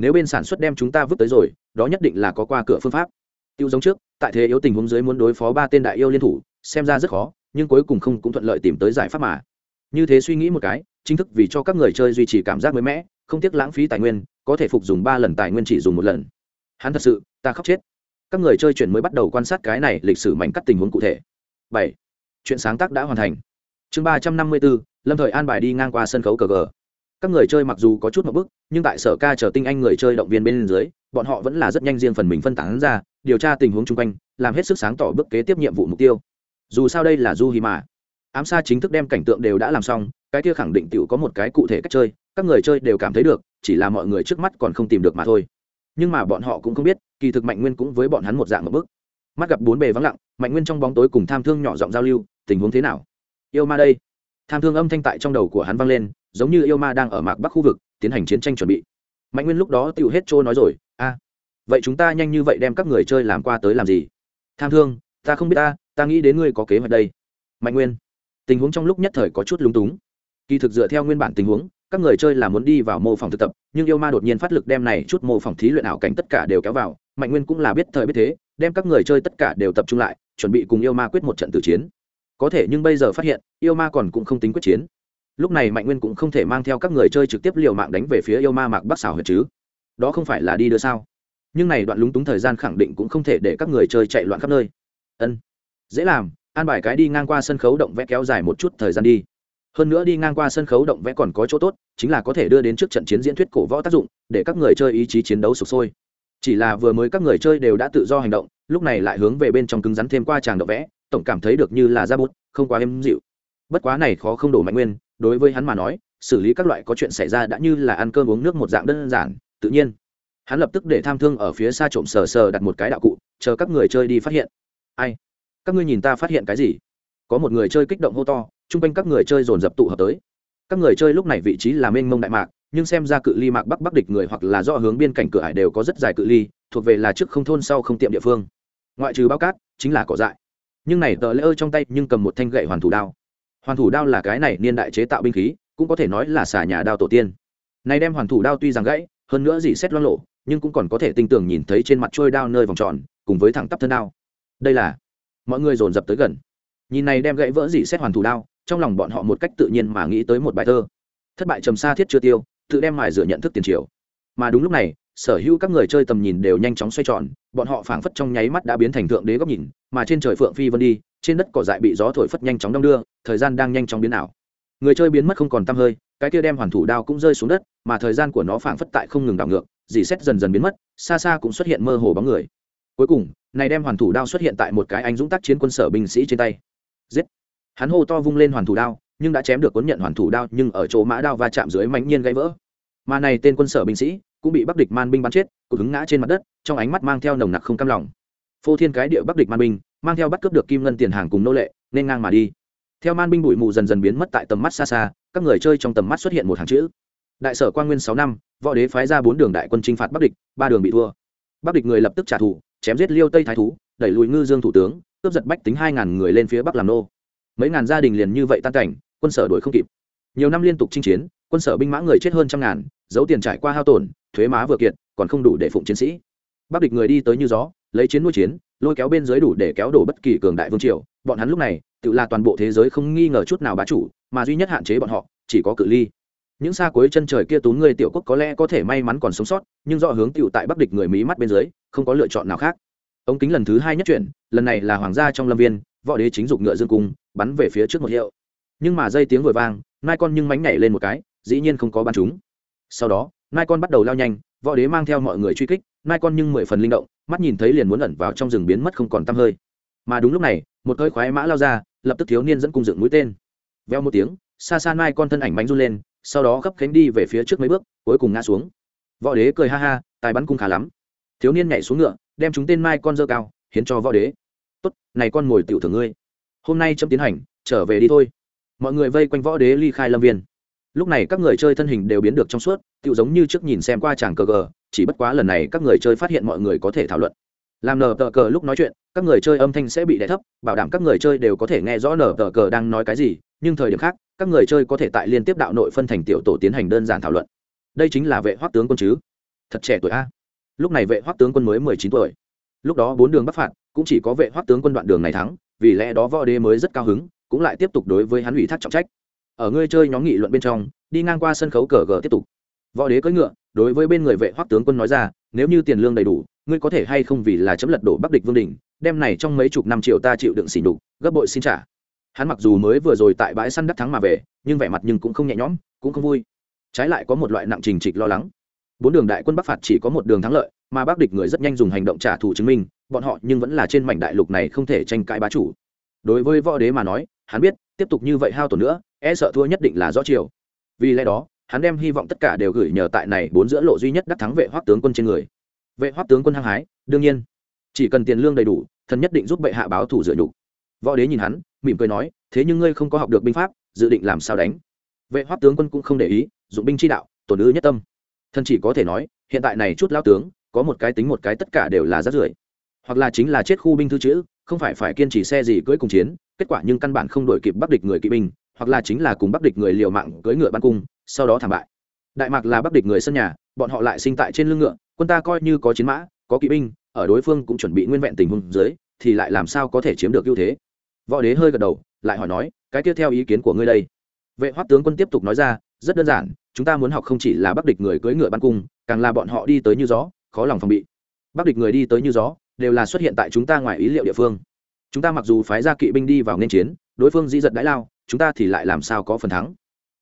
nếu bên sản xuất đem chúng ta vứt tới rồi, đó nhất định là có qua cửa phương pháp. Tiêu giống trước, tại thế yếu tình huống dưới muốn đối phó ba tên đại yêu liên thủ, xem ra rất khó, nhưng cuối cùng không cũng thuận lợi tìm tới giải pháp mà. Như thế suy nghĩ một cái, chính thức vì cho các người chơi duy trì cảm giác mới mẻ, không tiếc lãng phí tài nguyên, có thể phục dùng ba lần tài nguyên chỉ dùng một lần. Hắn thật sự, ta khóc chết. Các người chơi chuyển mới bắt đầu quan sát cái này lịch sử mảnh cắt tình huống cụ thể. Bảy. Chuyện sáng tác đã hoàn thành chương ba trăm năm mươi bốn lâm thời an bài đi ngang qua sân khấu cờ gờ. Các người chơi mặc dù có chút một bức, nhưng tại sở ca chờ tinh anh người chơi động viên bên dưới, bọn họ vẫn là rất nhanh riêng phần mình phân tán ra, điều tra tình huống chung quanh, làm hết sức sáng tỏ bước kế tiếp nhiệm vụ mục tiêu. Dù sao đây là du hi mà. Ám xa chính thức đem cảnh tượng đều đã làm xong, cái kia khẳng định t có một cái cụ thể cách chơi, các người chơi đều cảm thấy được, chỉ là mọi người trước mắt còn không tìm được mà thôi. Nhưng mà bọn họ cũng không biết, kỳ thực mạnh nguyên cũng với bọn hắn một dạng một bức. Mắt gặp bốn bề vắng lặng, mạnh nguyên trong bóng tối cùng tham thương nhỏ giọng giao lưu, tình huống thế nào? Yêu ma đây. Tham thương âm thanh tại trong đầu của hắn vang lên, giống như yêu ma đang ở mạc bắc khu vực, tiến hành chiến tranh chuẩn bị. Mạnh nguyên lúc đó tựu hết trôi nói rồi, a, vậy chúng ta nhanh như vậy đem các người chơi làm qua tới làm gì? Tham thương, ta không biết ta ta nghĩ đến ngươi có kế hoạch đây. Mạnh nguyên, tình huống trong lúc nhất thời có chút lúng túng. Kỳ thực dựa theo nguyên bản tình huống, các người chơi là muốn đi vào mô phỏng thực tập, nhưng yêu ma đột nhiên phát lực đem này chút mô phỏng thí luyện ảo cảnh tất cả đều kéo vào. Mạnh nguyên cũng là biết thời biết thế, đem các người chơi tất cả đều tập trung lại, chuẩn bị cùng yêu ma quyết một trận tử chiến có thể nhưng bây giờ phát hiện, yêu ma còn cũng không tính quyết chiến. Lúc này mạnh nguyên cũng không thể mang theo các người chơi trực tiếp liều mạng đánh về phía yêu ma mạc bắc xảo huyệt chứ. Đó không phải là đi đưa sao? Nhưng này đoạn lúng túng thời gian khẳng định cũng không thể để các người chơi chạy loạn khắp nơi. Ân, dễ làm, an bài cái đi ngang qua sân khấu động vẽ kéo dài một chút thời gian đi. Hơn nữa đi ngang qua sân khấu động vẽ còn có chỗ tốt, chính là có thể đưa đến trước trận chiến diễn thuyết cổ võ tác dụng, để các người chơi ý chí chiến đấu sụp sôi. Chỉ là vừa mới các người chơi đều đã tự do hành động, lúc này lại hướng về bên trong cứng rắn thêm qua tràng động vẽ tổng cảm thấy được như là ra bút, không quá êm dịu. Bất quá này khó không đổ mạnh nguyên, đối với hắn mà nói, xử lý các loại có chuyện xảy ra đã như là ăn cơm uống nước một dạng đơn giản, tự nhiên. Hắn lập tức để tham thương ở phía xa trộm sờ sờ đặt một cái đạo cụ, chờ các người chơi đi phát hiện. Ai? Các ngươi nhìn ta phát hiện cái gì? Có một người chơi kích động hô to, chung quanh các người chơi dồn dập tụ hợp tới. Các người chơi lúc này vị trí là mênh mông đại mạc, nhưng xem ra cự ly mạc bắc bắc địch người hoặc là do hướng biên cảnh cửa ải đều có rất dài cự ly, thuộc về là trước không thôn sau không tiệm địa phương. Ngoại trừ bao cát, chính là cỏ dại nhưng này tờ lễ ơ trong tay nhưng cầm một thanh gậy hoàn thủ đao. Hoàn thủ đao là cái này niên đại chế tạo binh khí, cũng có thể nói là xả nhà đao tổ tiên. Này đem hoàn thủ đao tuy rằng gãy, hơn nữa dỉ xét loan lộ, nhưng cũng còn có thể tinh tường nhìn thấy trên mặt trôi đao nơi vòng tròn, cùng với thẳng tắp thân đao. Đây là, mọi người dồn dập tới gần. Nhìn này đem gãy vỡ dỉ xét hoàn thủ đao, trong lòng bọn họ một cách tự nhiên mà nghĩ tới một bài thơ. Thất bại trầm xa thiết chưa tiêu, tự đem mài rửa nhận thức tiền triều. Mà đúng lúc này sở hữu các người chơi tầm nhìn đều nhanh chóng xoay tròn, bọn họ phảng phất trong nháy mắt đã biến thành thượng đế góc nhìn, mà trên trời phượng phi vân đi, trên đất cỏ dại bị gió thổi phất nhanh chóng đong đưa, thời gian đang nhanh chóng biến ảo. Người chơi biến mất không còn tăm hơi, cái kia đem hoàn thủ đao cũng rơi xuống đất, mà thời gian của nó phảng phất tại không ngừng đảo ngược, dì xét dần dần biến mất, xa xa cũng xuất hiện mơ hồ bóng người. Cuối cùng, này đem hoàn thủ đao xuất hiện tại một cái anh dũng tác chiến quân sở binh sĩ trên tay. Giết! Hắn hô to vung lên hoàn thủ đao, nhưng đã chém được cuốn nhận hoàn thủ đao, nhưng ở chỗ mã đao va chạm dưới mãnh nhiên gãy vỡ. Mà này tên quân sở binh sĩ cũng bị bắc địch man binh bắn chết cụt hứng ngã trên mặt đất, trong ánh mắt mang theo nồng nặc không cam lòng. Phô thiên cái địa bắc địch man binh, mang theo bắt cướp được kim ngân tiền hàng cùng nô lệ, nên ngang mà đi. Theo man binh bụi mù dần dần biến mất tại tầm mắt xa xa, các người chơi trong tầm mắt xuất hiện một hàng chữ. Đại sở quan nguyên sáu năm, võ đế phái ra bốn đường đại quân chinh phạt bắc địch, ba đường bị thua. Bắc địch người lập tức trả thù, chém giết liêu tây thái thú, đẩy lùi ngư dương thủ tướng, cướp giật bách tính hai ngàn người lên phía bắc làm nô. Mấy ngàn gia đình liền như vậy tan cảnh, quân sở đuổi không kịp. Nhiều năm liên tục chinh chiến, quân sở binh mã người chết hơn trăm ngàn dấu tiền trải qua hao tổn thuế má vừa kiệt, còn không đủ để phụng chiến sĩ. Bắc địch người đi tới như gió, lấy chiến nuôi chiến, lôi kéo bên dưới đủ để kéo đổ bất kỳ cường đại vương triều. Bọn hắn lúc này, tự là toàn bộ thế giới không nghi ngờ chút nào bá chủ, mà duy nhất hạn chế bọn họ, chỉ có cự ly. Những xa cuối chân trời kia tốn người tiểu quốc có lẽ có thể may mắn còn sống sót, nhưng do hướng tựu tại bắc địch người mí mắt bên dưới, không có lựa chọn nào khác. Ống kính lần thứ hai nhất chuyển, lần này là hoàng gia trong lâm viên, võ đế chính dục ngựa dương cung, bắn về phía trước một hiệu. Nhưng mà dây tiếng vội vang, nai con nhưng mánh nhảy lên một cái, dĩ nhiên không có bắn chúng. Sau đó nai con bắt đầu lao nhanh, võ đế mang theo mọi người truy kích nai con nhưng mười phần linh động, mắt nhìn thấy liền muốn ẩn vào trong rừng biến mất không còn tăm hơi. Mà đúng lúc này, một cơi khoái mã lao ra, lập tức thiếu niên dẫn cung dựng mũi tên. Veo một tiếng, xa xa nai con thân ảnh bánh run lên, sau đó gấp cánh đi về phía trước mấy bước, cuối cùng ngã xuống. Võ đế cười ha ha, tài bắn cung khá lắm. Thiếu niên nhảy xuống ngựa, đem chúng tên mai con dơ cao, hiến cho võ đế. Tốt, này con ngồi tiểu thưởng ngươi. Hôm nay chấm tiến hành, trở về đi thôi. Mọi người vây quanh võ đế ly khai lâm viên lúc này các người chơi thân hình đều biến được trong suốt tự giống như trước nhìn xem qua chàng cờ cờ chỉ bất quá lần này các người chơi phát hiện mọi người có thể thảo luận. Làm nở tờ cờ lúc nói chuyện, các người chơi âm thanh sẽ bị đẻ thấp, bảo đảm các người chơi đều có thể nghe rõ nở tờ cờ đang nói cái gì, nhưng thời điểm khác, các người chơi có thể tại liên tiếp đạo nội phân thành tiểu tổ tiến hành đơn giản thảo luận. Đây chính là vệ hoắc tướng quân chứ? Thật trẻ tuổi a. Lúc này vệ hoắc tướng quân mới mười chín tuổi. Lúc đó bốn đường bắc phạt, cũng chỉ có vệ hoắc tướng quân đoạn đường này thắng, vì lẽ đó võ đế mới rất cao hứng, cũng lại tiếp tục đối với hắn ủy thác trọng trách ở ngươi chơi nhóm nghị luận bên trong, đi ngang qua sân khấu cờ gờ tiếp tục. Võ đế cưỡi ngựa, đối với bên người vệ hoắc tướng quân nói ra, nếu như tiền lương đầy đủ, ngươi có thể hay không vì là chấm lật đổ bắc địch vương đình đem này trong mấy chục năm triệu ta chịu đựng xỉ nhục, gấp bội xin trả. Hắn mặc dù mới vừa rồi tại bãi săn đắc thắng mà về, nhưng vẻ mặt nhưng cũng không nhẹ nhõm, cũng không vui. Trái lại có một loại nặng trình trịch lo lắng. Bốn đường đại quân bắc phạt chỉ có một đường thắng lợi, mà bắc địch người rất nhanh dùng hành động trả thù chứng minh, bọn họ nhưng vẫn là trên mảnh đại lục này không thể tranh cãi bá chủ. Đối với võ đế mà nói, hắn biết, tiếp tục như vậy hao tổn nữa e sợ thua nhất định là rõ chiều. Vì lẽ đó, hắn đem hy vọng tất cả đều gửi nhờ tại này bốn giữa lộ duy nhất đắc thắng vệ hoắc tướng quân trên người. Vệ hoắc tướng quân hăng hái, đương nhiên, chỉ cần tiền lương đầy đủ, thần nhất định giúp bệ hạ báo thủ dựa nhục. Võ đế nhìn hắn, mỉm cười nói, thế nhưng ngươi không có học được binh pháp, dự định làm sao đánh? Vệ hoắc tướng quân cũng không để ý, dụng binh chi đạo, tổn ư nhất tâm. Thần chỉ có thể nói, hiện tại này chút lao tướng, có một cái tính một cái tất cả đều là rác rưởi. Hoặc là chính là chết khu binh thư chữ, không phải phải kiên trì xe gì cưỡi cùng chiến, kết quả nhưng căn bản không đổi kịp bắc địch người kỵ binh hoặc là chính là cùng bắc địch người liều mạng cưỡi ngựa bắn cung, sau đó thảm bại. Đại mạc là bắc địch người sân nhà, bọn họ lại sinh tại trên lưng ngựa, quân ta coi như có chiến mã, có kỵ binh, ở đối phương cũng chuẩn bị nguyên vẹn tình huống dưới, thì lại làm sao có thể chiếm được ưu thế? Võ đế hơi gật đầu, lại hỏi nói, cái tiếp theo ý kiến của ngươi đây. Vệ hoắc tướng quân tiếp tục nói ra, rất đơn giản, chúng ta muốn học không chỉ là bắc địch người cưỡi ngựa bắn cung, càng là bọn họ đi tới như gió, khó lòng phòng bị. Bắc địch người đi tới như gió, đều là xuất hiện tại chúng ta ngoài ý liệu địa phương. Chúng ta mặc dù phái ra kỵ binh đi vào nên chiến, đối phương dĩ giật đãi lao chúng ta thì lại làm sao có phần thắng?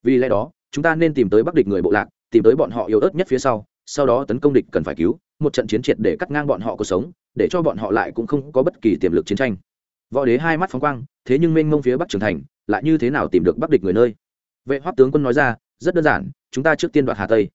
Vì lẽ đó, chúng ta nên tìm tới bắc địch người bộ lạc, tìm tới bọn họ yếu ớt nhất phía sau sau đó tấn công địch cần phải cứu, một trận chiến triệt để cắt ngang bọn họ cuộc sống, để cho bọn họ lại cũng không có bất kỳ tiềm lực chiến tranh. Võ đế hai mắt phóng quang, thế nhưng mênh mông phía bắc trường thành, lại như thế nào tìm được bắc địch người nơi? Vệ hoắc tướng quân nói ra, rất đơn giản, chúng ta trước tiên đoạt hà tây.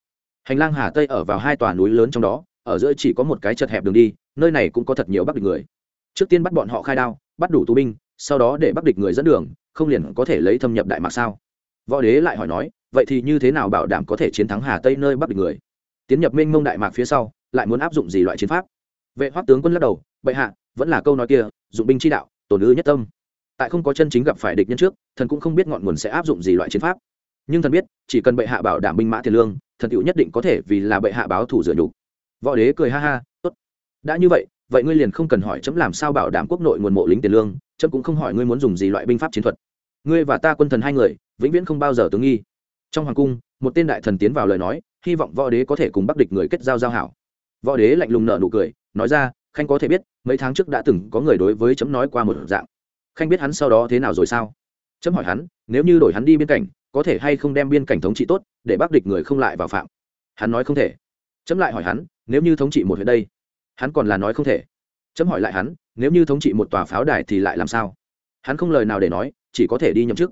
Hành lang hà tây ở vào hai tòa núi lớn trong đó, ở giữa chỉ có một cái chật hẹp đường đi, nơi này cũng có thật nhiều bắc địch người. Trước tiên bắt bọn họ khai đao, bắt đủ tù binh, sau đó để bắc địch người dẫn đường không liền có thể lấy thâm nhập đại mạc sao? Võ đế lại hỏi nói, vậy thì như thế nào bảo đảm có thể chiến thắng hà tây nơi bắc địch người? Tiến nhập Minh mông đại mạc phía sau, lại muốn áp dụng gì loại chiến pháp? Vệ hoắc tướng quân lắc đầu, bệ hạ, vẫn là câu nói kia, dụng binh chi đạo, tổn ư nhất tâm. Tại không có chân chính gặp phải địch nhân trước, thần cũng không biết ngọn nguồn sẽ áp dụng gì loại chiến pháp. Nhưng thần biết, chỉ cần bệ hạ bảo đảm binh mã tiền lương, thần tựu nhất định có thể vì là bệ hạ báo thủ dựa nhục. Võ đế cười ha ha, tốt. Đã như vậy vậy ngươi liền không cần hỏi chấm làm sao bảo đảm quốc nội nguồn mộ lính tiền lương chấm cũng không hỏi ngươi muốn dùng gì loại binh pháp chiến thuật. Ngươi và ta quân thần hai người, vĩnh viễn không bao giờ tướng nghi. Trong hoàng cung, một tên đại thần tiến vào lời nói, hy vọng võ đế có thể cùng bắc địch người kết giao giao hảo. Võ đế lạnh lùng nở nụ cười, nói ra, khanh có thể biết, mấy tháng trước đã từng có người đối với chấm nói qua một dạng. Khanh biết hắn sau đó thế nào rồi sao? Chấm hỏi hắn, nếu như đổi hắn đi biên cảnh, có thể hay không đem biên cảnh thống trị tốt, để bắc địch người không lại vào phạm? Hắn nói không thể. Chấm lại hỏi hắn, nếu như thống trị một huyện đây, hắn còn là nói không thể chấm hỏi lại hắn, nếu như thống trị một tòa pháo đài thì lại làm sao? Hắn không lời nào để nói, chỉ có thể đi nhậm chức.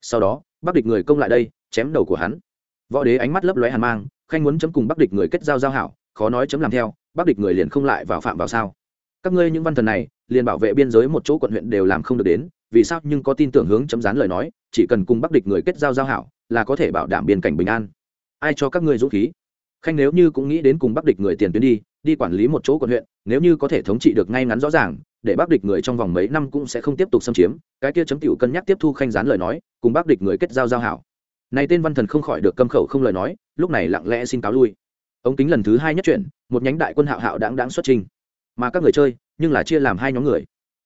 Sau đó, bắc địch người công lại đây, chém đầu của hắn. Võ đế ánh mắt lấp lóe hàn mang, khanh muốn chấm cùng bắc địch người kết giao giao hảo, khó nói chấm làm theo, bắc địch người liền không lại vào phạm vào sao? Các ngươi những văn thần này, liền bảo vệ biên giới một chỗ quận huyện đều làm không được đến, vì sao nhưng có tin tưởng hướng chấm dán lời nói, chỉ cần cùng bắc địch người kết giao giao hảo, là có thể bảo đảm biên cảnh bình an. Ai cho các ngươi dũng khí? Khanh nếu như cũng nghĩ đến cùng bắc địch người tiền tuyến đi đi quản lý một chỗ quận huyện, nếu như có thể thống trị được ngay ngắn rõ ràng, để bắc địch người trong vòng mấy năm cũng sẽ không tiếp tục xâm chiếm, cái kia chấm tiểu cân nhắc tiếp thu khanh gián lời nói, cùng bắc địch người kết giao giao hảo. Này tên văn thần không khỏi được câm khẩu không lời nói, lúc này lặng lẽ xin cáo lui. Ống kính lần thứ hai nhất chuyển, một nhánh đại quân hạo hạo đáng đáng xuất trình. Mà các người chơi, nhưng là chia làm hai nhóm người.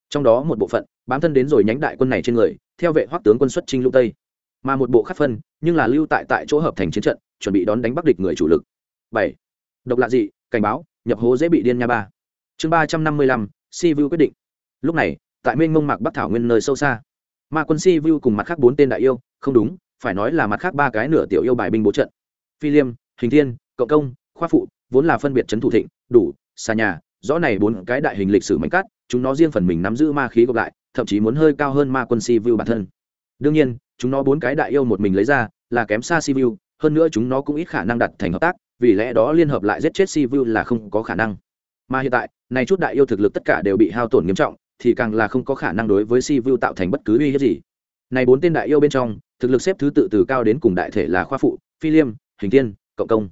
Trong đó một bộ phận, bám thân đến rồi nhánh đại quân này trên người, theo vệ hoắc tướng quân xuất trinh lũ tây. Mà một bộ khác phân, nhưng là lưu tại tại chỗ hợp thành chiến trận, chuẩn bị đón đánh bắc địch người chủ lực bảy. Độc lạ dị cảnh báo, nhập hố dễ bị điên nha ba. Chương ba trăm năm mươi lăm, si vu quyết định. Lúc này, tại mênh mông mạc bắc thảo nguyên nơi sâu xa, ma quân si vu cùng mặt khác bốn tên đại yêu, không đúng, phải nói là mặt khác ba cái nửa tiểu yêu bài binh bố trận. Phi liêm, hình thiên, cộng công, khoa phụ, vốn là phân biệt trấn thủ thịnh, đủ xa nhà, rõ này bốn cái đại hình lịch sử mạnh cát, chúng nó riêng phần mình nắm giữ ma khí gộp lại, thậm chí muốn hơi cao hơn ma quân si vu bản thân. Đương nhiên, chúng nó bốn cái đại yêu một mình lấy ra, là kém xa si vu hơn nữa chúng nó cũng ít khả năng đặt thành hợp tác, vì lẽ đó liên hợp lại giết chết si vu là không có khả năng. Mà hiện tại, này chút đại yêu thực lực tất cả đều bị hao tổn nghiêm trọng, thì càng là không có khả năng đối với si vu tạo thành bất cứ uy hiếp gì. Này bốn tên đại yêu bên trong, thực lực xếp thứ tự từ cao đến cùng đại thể là khoa phụ, phi liêm, hình thiên, cộng công.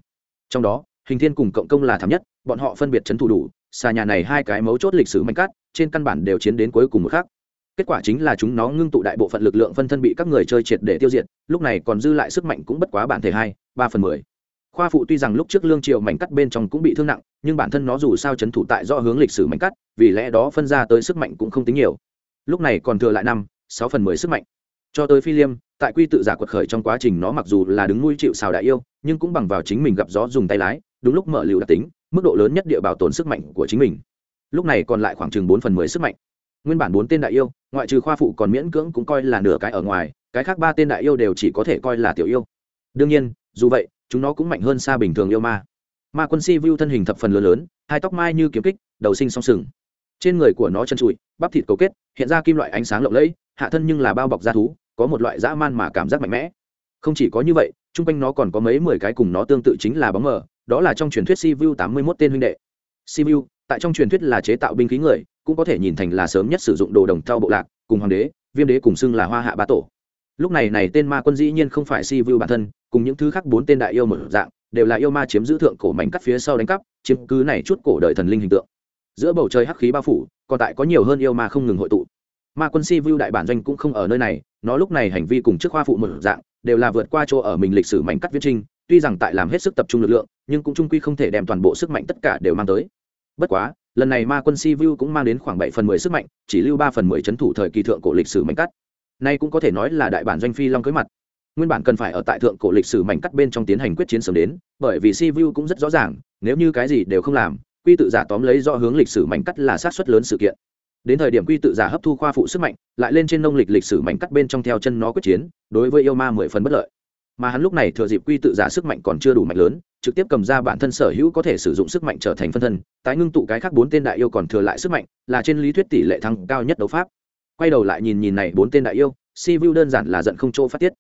Trong đó, hình thiên cùng cộng công là thảm nhất, bọn họ phân biệt c h ấ n thủ đủ, xà nhà này hai cái mấu chốt lịch sử mạnh cát, trên căn bản đều chiến đến cuối cùng một khác kết quả chính là chúng nó ngưng tụ đại bộ phận lực lượng phân thân bị các người chơi triệt để tiêu diệt, lúc này còn dư lại sức mạnh cũng bất quá bản thể hai, ba phần mười. Khoa phụ tuy rằng lúc trước lương triệu mảnh cắt bên trong cũng bị thương nặng, nhưng bản thân nó dù sao c h ấ n thủ tại do hướng lịch sử mảnh cắt, vì lẽ đó phân ra tới sức mạnh cũng không tính nhiều. Lúc này còn thừa lại năm, sáu phần mười sức mạnh. Cho tới phi liêm, tại quy tự giả quật khởi trong quá trình nó mặc dù là đứng nuôi chịu xào đại yêu, nhưng cũng bằng vào chính mình gặp gió dùng tay lái, đúng lúc mở liều đặc tính, mức độ lớn nhất địa bảo tồn sức mạnh của chính mình. Lúc này còn lại khoảng chừng bốn phần mười sức mạnh nguyên bản bốn tên đại yêu, ngoại trừ khoa phụ còn miễn cưỡng cũng coi là nửa cái ở ngoài, cái khác ba tên đại yêu đều chỉ có thể coi là tiểu yêu. Đương nhiên, dù vậy, chúng nó cũng mạnh hơn xa bình thường yêu ma. Ma quân si vu thân hình thập phần lớn lớn, hai tóc mai như kiếm kích, đầu sinh song sừng. Trên người của nó chân trụi, bắp thịt cấu kết, hiện ra kim loại ánh sáng lộng lẫy, hạ thân nhưng là bao bọc da thú, có một loại dã man mà cảm giác mạnh mẽ. Không chỉ có như vậy, chung quanh nó còn có mấy mười cái cùng nó tương tự chính là bóng mờ, đó là trong truyền thuyết si vu tám mươi mốt tên huynh đệ. Si vu tại trong truyền thuyết là chế tạo binh khí người cũng có thể nhìn thành là sớm nhất sử dụng đồ đồng thau bộ lạc, cùng hoàng đế, viêm đế cùng xưng là hoa hạ bá tổ. Lúc này này tên ma quân dĩ nhiên không phải si vu bản thân, cùng những thứ khác bốn tên đại yêu một dạng, đều là yêu ma chiếm giữ thượng cổ mảnh cắt phía sau đánh cắp, chiếm cứ này chút cổ đời thần linh hình tượng. Giữa bầu trời hắc khí bao phủ, còn tại có nhiều hơn yêu ma không ngừng hội tụ. Ma quân si vu đại bản doanh cũng không ở nơi này, nó lúc này hành vi cùng trước hoa phụ một dạng, đều là vượt qua chỗ ở mình lịch sử mảnh cắt viết trinh tuy rằng tại làm hết sức tập trung lực lượng, nhưng cũng trung quy không thể đem toàn bộ sức mạnh tất cả đều mang tới bất quá, lần này ma quân si vu cũng mang đến khoảng bảy phần mười sức mạnh, chỉ lưu ba phần mười c thủ thời kỳ thượng cổ lịch sử mảnh cắt. Nay cũng có thể nói là đại bản doanh phi long cưới mặt. Nguyên bản cần phải ở tại thượng cổ lịch sử mảnh cắt bên trong tiến hành quyết chiến sớm đến, bởi vì si vu cũng rất rõ ràng, nếu như cái gì đều không làm, quy tự giả tóm lấy do hướng lịch sử mảnh cắt là sát xuất lớn sự kiện. Đến thời điểm quy tự giả hấp thu khoa phụ sức mạnh, lại lên trên nông lịch lịch sử mảnh cắt bên trong theo chân nó quyết chiến, đối với yêu ma mười phần bất lợi mà hắn lúc này thừa dịp quy tự giả sức mạnh còn chưa đủ mạnh lớn, trực tiếp cầm ra bản thân sở hữu có thể sử dụng sức mạnh trở thành phân thân, tái ngưng tụ cái khác bốn tên đại yêu còn thừa lại sức mạnh, là trên lý thuyết tỷ lệ thăng cao nhất đấu pháp. Quay đầu lại nhìn nhìn này bốn tên đại yêu, si vu đơn giản là giận không chỗ phát tiết.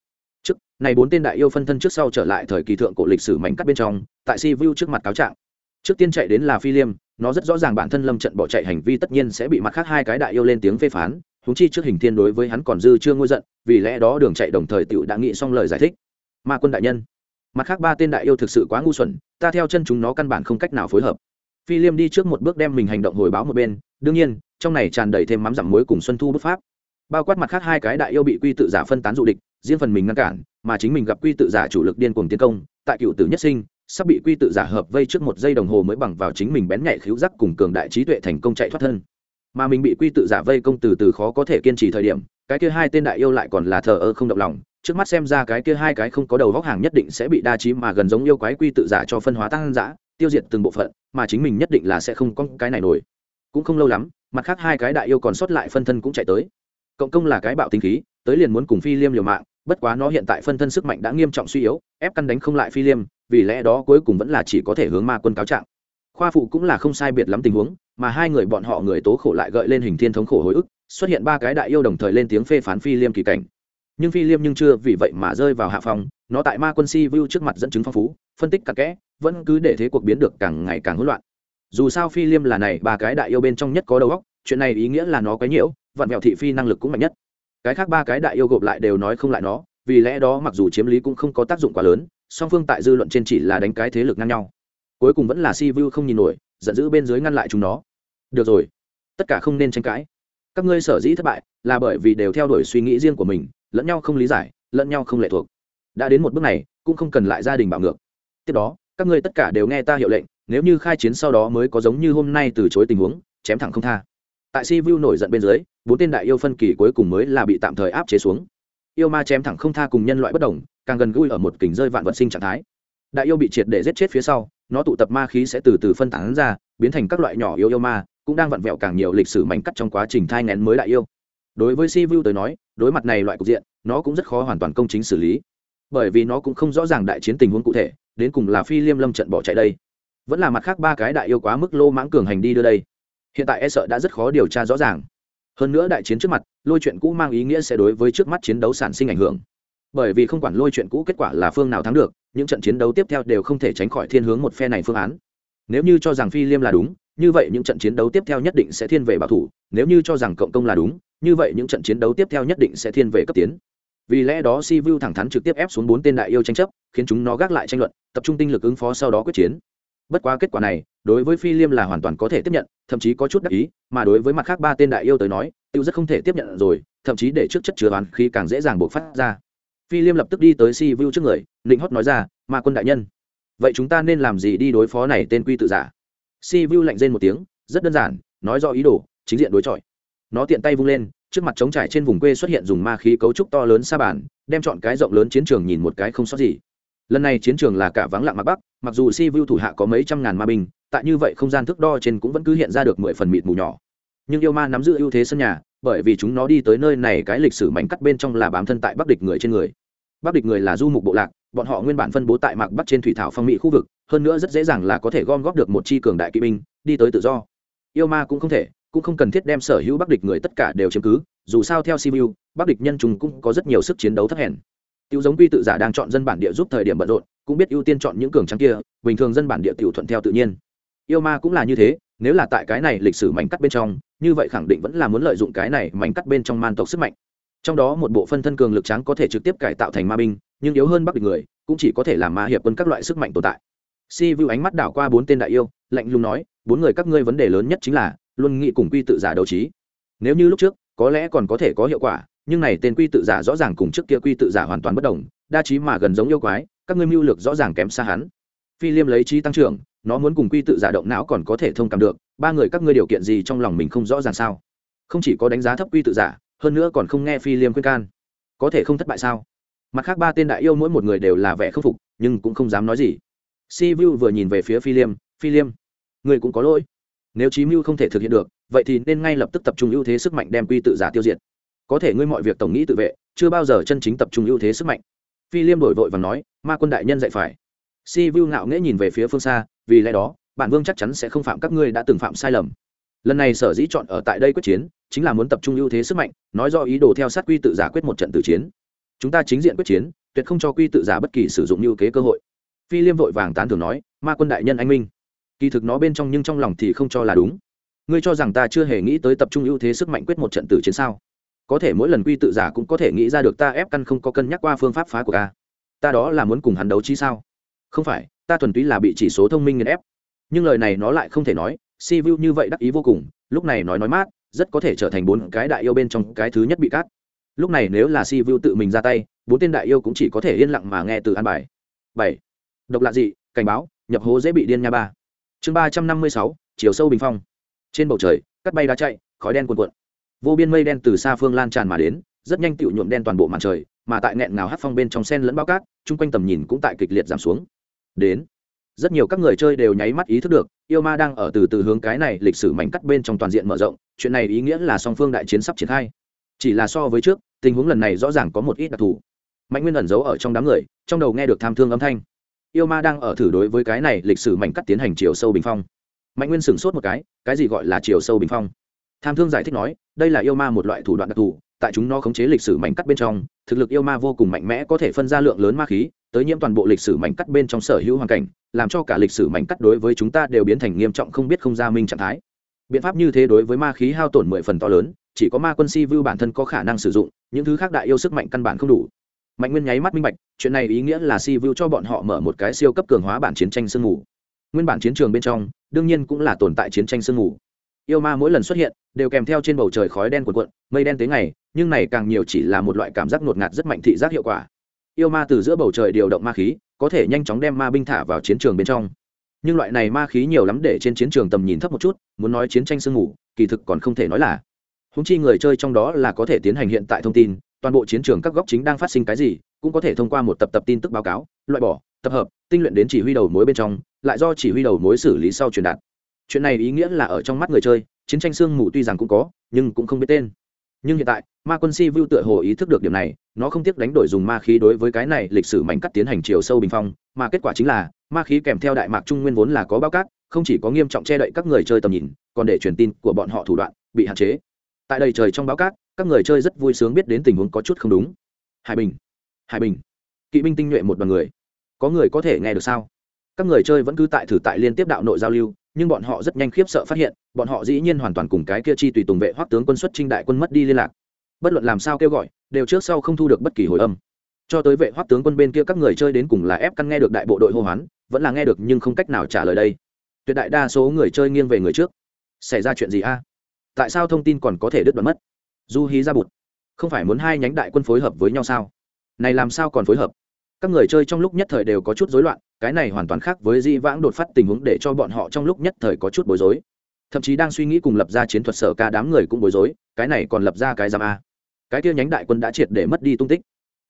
Trước, này bốn tên đại yêu phân thân trước sau trở lại thời kỳ thượng cổ lịch sử mảnh cắt bên trong, tại si vu trước mặt cáo trạng. Trước tiên chạy đến là phi liêm, nó rất rõ ràng bản thân lâm trận bỏ chạy hành vi tất nhiên sẽ bị mặt khác hai cái đại yêu lên tiếng phê phán húng chi trước hình thiên đối với hắn còn dư chưa ngôi giận, vì lẽ đó đường chạy đồng thời tựu đã nghĩ xong lời giải thích ma quân đại nhân. Mặt khác ba tên đại yêu thực sự quá ngu xuẩn, ta theo chân chúng nó căn bản không cách nào phối hợp. Phi liêm đi trước một bước đem mình hành động hồi báo một bên, đương nhiên, trong này tràn đầy thêm mắm dặm muối cùng xuân thu bức pháp. Bao quát mặt khác hai cái đại yêu bị quy tự giả phân tán dụ địch, riêng phần mình ngăn cản, mà chính mình gặp quy tự giả chủ lực điên cuồng tiến công, tại cựu tử nhất sinh, sắp bị quy tự giả hợp vây trước một giây đồng hồ mới bằng vào chính mình bén nhạy khíu giác cùng cường đại trí tuệ thành công chạy thoát thân. Mà mình bị quy tự giả vây công từ từ khó có thể kiên trì thời điểm, cái kia hai tên đại yêu lại còn là thờ ơ không động lòng trước mắt xem ra cái kia hai cái không có đầu góc hàng nhất định sẽ bị đa trí mà gần giống yêu quái quy tự giả cho phân hóa tăng giã, tiêu diệt từng bộ phận, mà chính mình nhất định là sẽ không có cái này nổi. Cũng không lâu lắm, mặt khác hai cái đại yêu còn sót lại phân thân cũng chạy tới. Cộng công là cái bạo tinh khí, tới liền muốn cùng phi liêm liều mạng, bất quá nó hiện tại phân thân sức mạnh đã nghiêm trọng suy yếu, ép căn đánh không lại phi liêm, vì lẽ đó cuối cùng vẫn là chỉ có thể hướng ma quân cáo trạng. Khoa phụ cũng là không sai biệt lắm tình huống, mà hai người bọn họ người tố khổ lại gợi lên hình thiên thống khổ hồi ức, xuất hiện ba cái đại yêu đồng thời lên tiếng phê phán phi liêm kỳ cảnh nhưng phi liêm nhưng chưa vì vậy mà rơi vào hạ phòng nó tại ma quân si vu trước mặt dẫn chứng phong phú, phân tích cặn kẽ, vẫn cứ để thế cuộc biến được càng ngày càng hỗn loạn. Dù sao phi liêm là này, ba cái đại yêu bên trong nhất có đầu óc, chuyện này ý nghĩa là nó quấy nhiễu vặn vẹo thị phi năng lực cũng mạnh nhất. Cái khác ba cái đại yêu gộp lại đều nói không lại nó, vì lẽ đó mặc dù chiếm lý cũng không có tác dụng quá lớn, song phương tại dư luận trên chỉ là đánh cái thế lực ngang nhau. Cuối cùng vẫn là si vu không nhìn nổi, giận dữ bên dưới ngăn lại chúng nó. Được rồi, tất cả không nên tranh cãi. Các ngươi sở dĩ thất bại là bởi vì đều theo đuổi suy nghĩ riêng của mình lẫn nhau không lý giải, lẫn nhau không lệ thuộc. Đã đến một bước này, cũng không cần lại gia đình bảo ngược. Tiếp đó, các ngươi tất cả đều nghe ta hiệu lệnh, nếu như khai chiến sau đó mới có giống như hôm nay từ chối tình huống, chém thẳng không tha. Tại si vu nổi giận bên dưới, bốn tên đại yêu phân kỳ cuối cùng mới là bị tạm thời áp chế xuống. Yêu ma chém thẳng không tha cùng nhân loại bất đồng, càng gần gũi ở một kình rơi vạn vật sinh trạng thái. Đại yêu bị triệt để giết chết phía sau, nó tụ tập ma khí sẽ từ từ phân tán ra, biến thành các loại nhỏ yêu yêu ma, cũng đang vặn vẹo càng nhiều lịch sử mảnh cắt trong quá trình thai ngén mới đại yêu đối với si vu tới nói, đối mặt này loại cục diện, nó cũng rất khó hoàn toàn công chính xử lý. Bởi vì nó cũng không rõ ràng đại chiến tình huống cụ thể, đến cùng là phi liêm lâm trận bỏ chạy đây, vẫn là mặt khác ba cái đại yêu quá mức lô mãng cường hành đi đưa đây. Hiện tại e sợ đã rất khó điều tra rõ ràng. Hơn nữa đại chiến trước mặt, lôi chuyện cũ mang ý nghĩa sẽ đối với trước mắt chiến đấu sản sinh ảnh hưởng. Bởi vì không quản lôi chuyện cũ kết quả là phương nào thắng được, những trận chiến đấu tiếp theo đều không thể tránh khỏi thiên hướng một phe này phương án. Nếu như cho rằng phi liêm là đúng, như vậy những trận chiến đấu tiếp theo nhất định sẽ thiên về bảo thủ, nếu như cho rằng cộng công là đúng như vậy những trận chiến đấu tiếp theo nhất định sẽ thiên về cấp tiến. Vì lẽ đó si vu thẳng thắn trực tiếp ép xuống bốn tên đại yêu tranh chấp, khiến chúng nó gác lại tranh luận, tập trung tinh lực ứng phó sau đó quyết chiến. Bất quá kết quả này, đối với phi liêm là hoàn toàn có thể tiếp nhận, thậm chí có chút đắc ý, mà đối với mặt khác ba tên đại yêu tới nói, tiêu rất không thể tiếp nhận rồi, thậm chí để trước chất chứa đoán khi càng dễ dàng buộc phát ra. Phi liêm lập tức đi tới si vu trước người định hót nói ra, ma quân đại nhân, vậy chúng ta nên làm gì đi đối phó này tên quy tự giả? Si vu lạnh rên một tiếng, rất đơn giản, nói do ý đồ, chính diện đối chọi nó tiện tay vung lên, trước mặt trống trải trên vùng quê xuất hiện dùng ma khí cấu trúc to lớn sa bản đem chọn cái rộng lớn chiến trường nhìn một cái không sót gì. Lần này chiến trường là cả vắng lặng mặt bắc, mặc dù si vu thủ hạ có mấy trăm ngàn ma binh, tại như vậy không gian thước đo trên cũng vẫn cứ hiện ra được mười phần mịt mù nhỏ. Nhưng yêu ma nắm giữ ưu thế sân nhà, bởi vì chúng nó đi tới nơi này cái lịch sử mảnh cắt bên trong là bám thân tại bắc địch người trên người. Bắc địch người là du mục bộ lạc, bọn họ nguyên bản phân bố tại mạc bắc trên thủy thảo phong mỹ khu vực, hơn nữa rất dễ dàng là có thể gom góp được một chi cường đại kỵ binh, đi tới tự do. Yêu ma cũng không thể cũng không cần thiết đem sở hữu bắc địch người tất cả đều chiếm cứ, dù sao theo simu, bắc địch nhân chúng cũng có rất nhiều sức chiến đấu thấp hèn. Tiêu giống quy tự giả đang chọn dân bản địa giúp thời điểm bận rộn, cũng biết ưu tiên chọn những cường trắng kia, bình thường dân bản địa tiểu thuận theo tự nhiên. Yêu ma cũng là như thế, nếu là tại cái này lịch sử mảnh cắt bên trong, như vậy khẳng định vẫn là muốn lợi dụng cái này mảnh cắt bên trong man tộc sức mạnh. Trong đó một bộ phân thân cường lực trắng có thể trực tiếp cải tạo thành ma binh, nhưng yếu hơn bắc địch người, cũng chỉ có thể làm ma hiệp quân các loại sức mạnh tồn tại. Si vu ánh mắt đảo qua bốn tên đại yêu, lạnh lùng nói, bốn người các ngươi vấn đề lớn nhất chính là luôn nghĩ cùng quy tự giả đấu trí. Nếu như lúc trước, có lẽ còn có thể có hiệu quả, nhưng này tên quy tự giả rõ ràng cùng trước kia quy tự giả hoàn toàn bất đồng, đa trí mà gần giống yêu quái, các ngươi mưu lược rõ ràng kém xa hắn. Phi liêm lấy trí tăng trưởng, nó muốn cùng quy tự giả động não còn có thể thông cảm được, ba người các ngươi điều kiện gì trong lòng mình không rõ ràng sao? Không chỉ có đánh giá thấp quy tự giả, hơn nữa còn không nghe phi liêm khuyên can. Có thể không thất bại sao? Mặt khác ba tên đại yêu mỗi một người đều là vẻ khâm phục, nhưng cũng không dám nói gì. Si vu vừa nhìn về phía phi liêm phi liêm, người cũng có lỗi nếu chí mưu không thể thực hiện được, vậy thì nên ngay lập tức tập trung ưu thế sức mạnh đem quy tự giả tiêu diệt. Có thể ngươi mọi việc tổng nghĩ tự vệ, chưa bao giờ chân chính tập trung ưu thế sức mạnh. Phi liêm đổi vội và nói, ma quân đại nhân dạy phải. Si vu ngạo nghễ nhìn về phía phương xa, vì lẽ đó, bản vương chắc chắn sẽ không phạm các ngươi đã từng phạm sai lầm. Lần này sở dĩ chọn ở tại đây quyết chiến, chính là muốn tập trung ưu thế sức mạnh, nói do ý đồ theo sát quy tự giả quyết một trận tử chiến. Chúng ta chính diện quyết chiến, tuyệt không cho quy tự giả bất kỳ sử dụng như kế cơ hội. Phi liêm vội vàng tán thường nói, ma quân đại nhân anh minh kỳ thực nó bên trong nhưng trong lòng thì không cho là đúng. Ngươi cho rằng ta chưa hề nghĩ tới tập trung ưu thế sức mạnh quyết một trận tử chiến sao? Có thể mỗi lần quy tự giả cũng có thể nghĩ ra được ta ép căn không có cân nhắc qua phương pháp phá của ta. Ta đó là muốn cùng hắn đấu chi sao? Không phải, ta thuần túy là bị chỉ số thông minh nghiền ép. Nhưng lời này nó lại không thể nói. Si vu như vậy đắc ý vô cùng, lúc này nói nói mát, rất có thể trở thành bốn cái đại yêu bên trong cái thứ nhất bị cắt. Lúc này nếu là si vu tự mình ra tay, bốn tên đại yêu cũng chỉ có thể yên lặng mà nghe từ an bài. Bảy. Độc lạ dị, cảnh báo, nhập hố dễ bị điên nha ba chương ba trăm năm mươi sáu, chiều sâu bình phong. Trên bầu trời cắt bay đá chạy, khói đen cuồn cuộn. Vô biên mây đen từ xa phương lan tràn mà đến, rất nhanh tựu nhuộm đen toàn bộ màn trời, mà tại nghẹn ngào hát phong bên trong sen lẫn bao cát, chung quanh tầm nhìn cũng tại kịch liệt giảm xuống. Đến, rất nhiều các người chơi đều nháy mắt ý thức được, yêu ma đang ở từ từ hướng cái này lịch sử mảnh cắt bên trong toàn diện mở rộng, chuyện này ý nghĩa là song phương đại chiến sắp triển khai. Chỉ là so với trước, tình huống lần này rõ ràng có một ít đặc thù. Mạnh nguyên ẩn giấu ở trong đám người, trong đầu nghe được tham thương âm thanh yêu ma đang ở thử đối với cái này lịch sử mảnh cắt tiến hành chiều sâu bình phong. Mạnh nguyên sửng sốt một cái cái gì gọi là chiều sâu bình phong? Tham thương giải thích nói, đây là yêu ma một loại thủ đoạn đặc thù, tại chúng nó khống chế lịch sử mảnh cắt bên trong, thực lực yêu ma vô cùng mạnh mẽ có thể phân ra lượng lớn ma khí, tới nhiễm toàn bộ lịch sử mảnh cắt bên trong sở hữu hoàn cảnh, làm cho cả lịch sử mảnh cắt đối với chúng ta đều biến thành nghiêm trọng không biết không ra minh trạng thái. Biện pháp như thế đối với ma khí hao tổn mười phần to lớn, chỉ có ma quân si vưu bản thân có khả năng sử dụng, những thứ khác đại yêu sức mạnh căn bản không đủ mạnh nguyên nháy mắt minh bạch, chuyện này ý nghĩa là si vu cho bọn họ mở một cái siêu cấp cường hóa bản chiến tranh sương mù. Nguyên bản chiến trường bên trong, đương nhiên cũng là tồn tại chiến tranh sương mù. Yêu ma mỗi lần xuất hiện, đều kèm theo trên bầu trời khói đen cuộn cuộn, mây đen tới ngày, nhưng này càng nhiều chỉ là một loại cảm giác ngột ngạt rất mạnh thị giác hiệu quả. Yêu ma từ giữa bầu trời điều động ma khí, có thể nhanh chóng đem ma binh thả vào chiến trường bên trong. Nhưng loại này ma khí nhiều lắm để trên chiến trường tầm nhìn thấp một chút, muốn nói chiến tranh sương mù, kỳ thực còn không thể nói là. Húng chi người chơi trong đó là có thể tiến hành hiện tại thông tin toàn bộ chiến trường các góc chính đang phát sinh cái gì, cũng có thể thông qua một tập tập tin tức báo cáo, loại bỏ, tập hợp, tinh luyện đến chỉ huy đầu mối bên trong, lại do chỉ huy đầu mối xử lý sau truyền đạt. Chuyện này ý nghĩa là ở trong mắt người chơi, chiến tranh sương mù tuy rằng cũng có, nhưng cũng không biết tên. Nhưng hiện tại, ma quân si vu tựa hồ ý thức được điểm này, nó không tiếc đánh đổi dùng ma khí đối với cái này lịch sử mảnh cắt tiến hành chiều sâu bình phong, mà kết quả chính là, ma khí kèm theo đại mạc trung nguyên vốn là có bao cát, không chỉ có nghiêm trọng che đậy các người chơi tầm nhìn, còn để truyền tin của bọn họ thủ đoạn, bị hạn chế. Tại đây trời trong báo cát các người chơi rất vui sướng biết đến tình huống có chút không đúng. Hải bình hải bình, kỵ binh tinh nhuệ một đoàn người. Có người có thể nghe được sao? Các người chơi vẫn cứ tại thử tại liên tiếp đạo nội giao lưu, nhưng bọn họ rất nhanh khiếp sợ phát hiện, bọn họ dĩ nhiên hoàn toàn cùng cái kia chi tùy tùng vệ hoắc tướng quân xuất trinh đại quân mất đi liên lạc. Bất luận làm sao kêu gọi, đều trước sau không thu được bất kỳ hồi âm. Cho tới vệ hoắc tướng quân bên kia các người chơi đến cùng là ép căn nghe được đại bộ đội hô hoán, vẫn là nghe được nhưng không cách nào trả lời đây. Tuyệt đại đa số người chơi nghiêng về người trước. Xảy ra chuyện gì a? Tại sao thông tin còn có thể đứt đoạn mất? Du hí ra bụt. Không phải muốn hai nhánh đại quân phối hợp với nhau sao? Này làm sao còn phối hợp? Các người chơi trong lúc nhất thời đều có chút rối loạn, cái này hoàn toàn khác với di vãng đột phát tình huống để cho bọn họ trong lúc nhất thời có chút bối rối. Thậm chí đang suy nghĩ cùng lập ra chiến thuật sở ca đám người cũng bối rối, cái này còn lập ra cái giam a. Cái kia nhánh đại quân đã triệt để mất đi tung tích.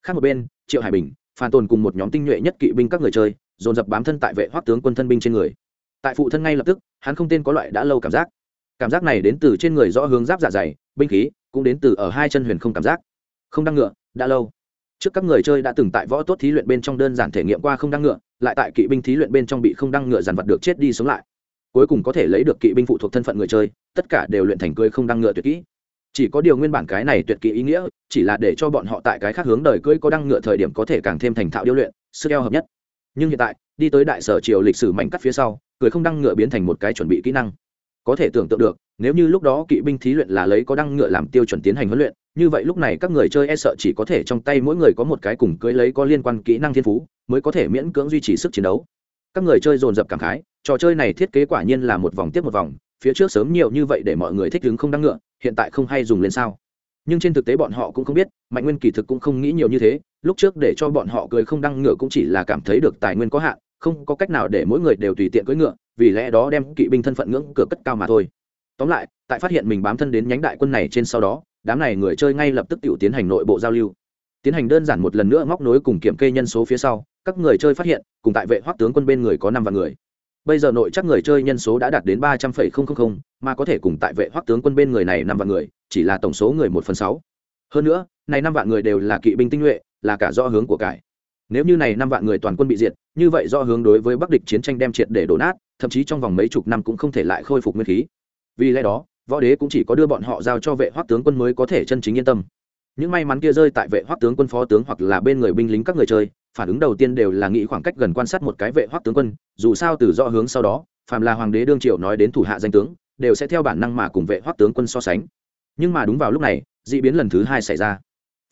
Khác một bên, triệu hải bình, phan tồn cùng một nhóm tinh nhuệ nhất kỵ binh các người chơi, dồn dập bám thân tại vệ hoắc tướng quân thân binh trên người. Tại phụ thân ngay lập tức, hắn không tên có loại đã lâu cảm giác cảm giác này đến từ trên người rõ hướng giáp dạ dày, binh khí, cũng đến từ ở hai chân huyền không cảm giác. Không đăng ngựa, đã lâu. Trước các người chơi đã từng tại võ tốt thí luyện bên trong đơn giản thể nghiệm qua không đăng ngựa, lại tại kỵ binh thí luyện bên trong bị không đăng ngựa dàn vật được chết đi sống lại. Cuối cùng có thể lấy được kỵ binh phụ thuộc thân phận người chơi, tất cả đều luyện thành cưới không đăng ngựa tuyệt kỹ. Chỉ có điều nguyên bản cái này tuyệt kỹ ý nghĩa, chỉ là để cho bọn họ tại cái khác hướng đời cưỡi có đăng ngựa thời điểm có thể càng thêm thành thạo điêu luyện, sức eo hợp nhất. Nhưng hiện tại, đi tới đại sở triều lịch sử mảnh cắt phía sau cười không đăng ngựa biến thành một cái chuẩn bị kỹ năng có thể tưởng tượng được, nếu như lúc đó kỵ binh thí luyện là lấy có đăng ngựa làm tiêu chuẩn tiến hành huấn luyện, như vậy lúc này các người chơi e sợ chỉ có thể trong tay mỗi người có một cái cùng cưới lấy có liên quan kỹ năng thiên phú, mới có thể miễn cưỡng duy trì sức chiến đấu. Các người chơi dồn dập cảm khái, trò chơi này thiết kế quả nhiên là một vòng tiếp một vòng, phía trước sớm nhiều như vậy để mọi người thích ứng không đăng ngựa, hiện tại không hay dùng lên sao. Nhưng trên thực tế bọn họ cũng không biết, mạnh nguyên kỳ thực cũng không nghĩ nhiều như thế, lúc trước để cho bọn họ cười không đăng ngựa cũng chỉ là cảm thấy được tài nguyên có hạn không có cách nào để mỗi người đều tùy tiện cưỡi ngựa, vì lẽ đó đem kỵ binh thân phận ngưỡng cửa cất cao mà thôi. Tóm lại, tại phát hiện mình bám thân đến nhánh đại quân này trên sau đó, đám này người chơi ngay lập tức tự tiến hành nội bộ giao lưu. Tiến hành đơn giản một lần nữa móc nối cùng kiểm kê nhân số phía sau, các người chơi phát hiện, cùng tại vệ hoắc tướng quân bên người có năm vạn người. Bây giờ nội chắc người chơi nhân số đã đạt đến ba trăm linh mà có thể cùng tại vệ hoắc tướng quân bên người này năm vạn người, chỉ là tổng số người một phần sáu. Hơn nữa, này năm vạn người đều là kỵ binh tinh nhuệ, là cả do hướng của cải nếu như này năm vạn người toàn quân bị diệt, như vậy do hướng đối với bắc địch chiến tranh đem triệt để đổ nát, thậm chí trong vòng mấy chục năm cũng không thể lại khôi phục nguyên khí. Vì lẽ đó, võ đế cũng chỉ có đưa bọn họ giao cho vệ hoắc tướng quân mới có thể chân chính yên tâm. Những may mắn kia rơi tại vệ hoắc tướng quân phó tướng hoặc là bên người binh lính các người chơi, phản ứng đầu tiên đều là nghĩ khoảng cách gần quan sát một cái vệ hoắc tướng quân, dù sao từ do hướng sau đó, phàm là hoàng đế đương triều nói đến thủ hạ danh tướng, đều sẽ theo bản năng mà cùng vệ hoắc tướng quân so sánh. Nhưng mà đúng vào lúc này d ị biến lần thứ hai xảy ra.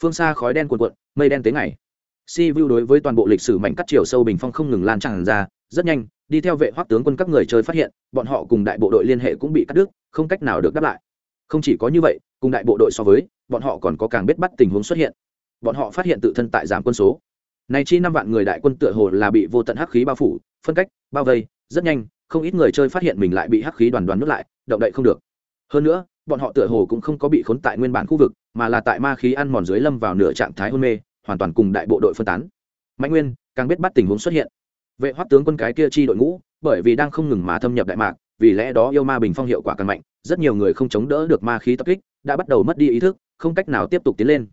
Phương xa khói đen cuồn cuộn, mây đen tới ngày si vu đối với toàn bộ lịch sử mảnh cắt chiều sâu bình phong không ngừng lan tràn ra, rất nhanh, đi theo vệ hoắc tướng quân các người chơi phát hiện, bọn họ cùng đại bộ đội liên hệ cũng bị cắt đứt, không cách nào được đáp lại. Không chỉ có như vậy, cùng đại bộ đội so với, bọn họ còn có càng biết bắt tình huống xuất hiện. Bọn họ phát hiện tự thân tại giảm quân số. Này chi năm vạn người đại quân tựa hồ là bị vô tận hắc khí bao phủ, phân cách, bao vây, rất nhanh, không ít người chơi phát hiện mình lại bị hắc khí đoàn đoàn nuốt lại, động đậy không được. Hơn nữa, bọn họ tựa hồ cũng không có bị khốn tại nguyên bản khu vực, mà là tại ma khí ăn mòn dưới lâm vào nửa trạng thái hôn mê hoàn toàn cùng đại bộ đội phân tán. Mạnh nguyên, càng biết bắt tình huống xuất hiện. Vệ hoắc tướng quân cái kia chi đội ngũ, bởi vì đang không ngừng mà thâm nhập đại mạc, vì lẽ đó yêu ma bình phong hiệu quả càng mạnh, rất nhiều người không chống đỡ được ma khí tập kích, đã bắt đầu mất đi ý thức, không cách nào tiếp tục tiến lên.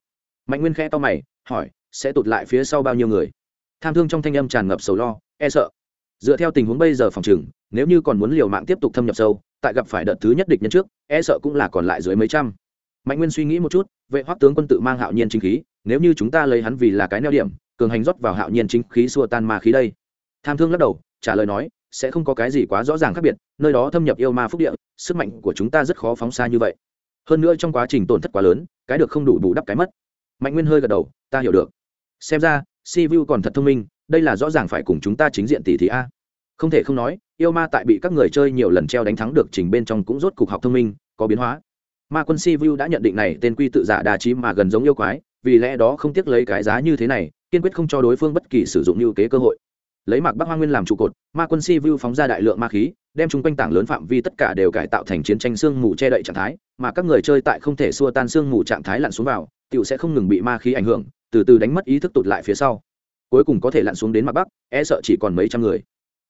Mạnh nguyên khẽ to mày, hỏi, sẽ tụt lại phía sau bao nhiêu người? Tham thương trong thanh âm tràn ngập sầu lo e sợ. Dựa theo tình huống bây giờ phòng trừng, nếu như còn muốn liều mạng tiếp tục thâm nhập sâu, tại gặp phải đợt thứ nhất địch nhân trước e sợ cũng là còn lại dưới mấy trăm. Mạnh nguyên suy nghĩ một chút vệ hoắc tướng quân tự mang hạo nhiên chính khí, nếu như chúng ta lấy hắn vì là cái neo điểm, cường hành rót vào hạo nhiên chính khí xua tan ma khí đây. Tham thương lắc đầu, trả lời nói, sẽ không có cái gì quá rõ ràng khác biệt, nơi đó thâm nhập yêu ma phúc địa, sức mạnh của chúng ta rất khó phóng xa như vậy. Hơn nữa trong quá trình tổn thất quá lớn, cái được không đủ bù đắp cái mất. Mạnh nguyên hơi gật đầu, ta hiểu được. Xem ra, si vu còn thật thông minh, đây là rõ ràng phải cùng chúng ta chính diện tỷ thị a. Không thể không nói, yêu ma tại bị các người chơi nhiều lần treo đánh thắng được trình bên trong cũng rốt cục học thông minh, có biến hóa ma quân si vu đã nhận định này tên quy tự giả đà trí mà gần giống yêu quái, vì lẽ đó không tiếc lấy cái giá như thế này, kiên quyết không cho đối phương bất kỳ sử dụng như kế cơ hội. Lấy mạc bắc hoa nguyên làm trụ cột, ma quân si vu phóng ra đại lượng ma khí, đem chúng quanh tảng lớn phạm vi tất cả đều cải tạo thành chiến tranh sương mù che đậy trạng thái, mà các người chơi tại không thể xua tan sương mù trạng thái lặn xuống vào tựu sẽ không ngừng bị ma khí ảnh hưởng, từ từ đánh mất ý thức tụt lại phía sau. Cuối cùng có thể lặn xuống đến mặt bắc e sợ chỉ còn mấy trăm người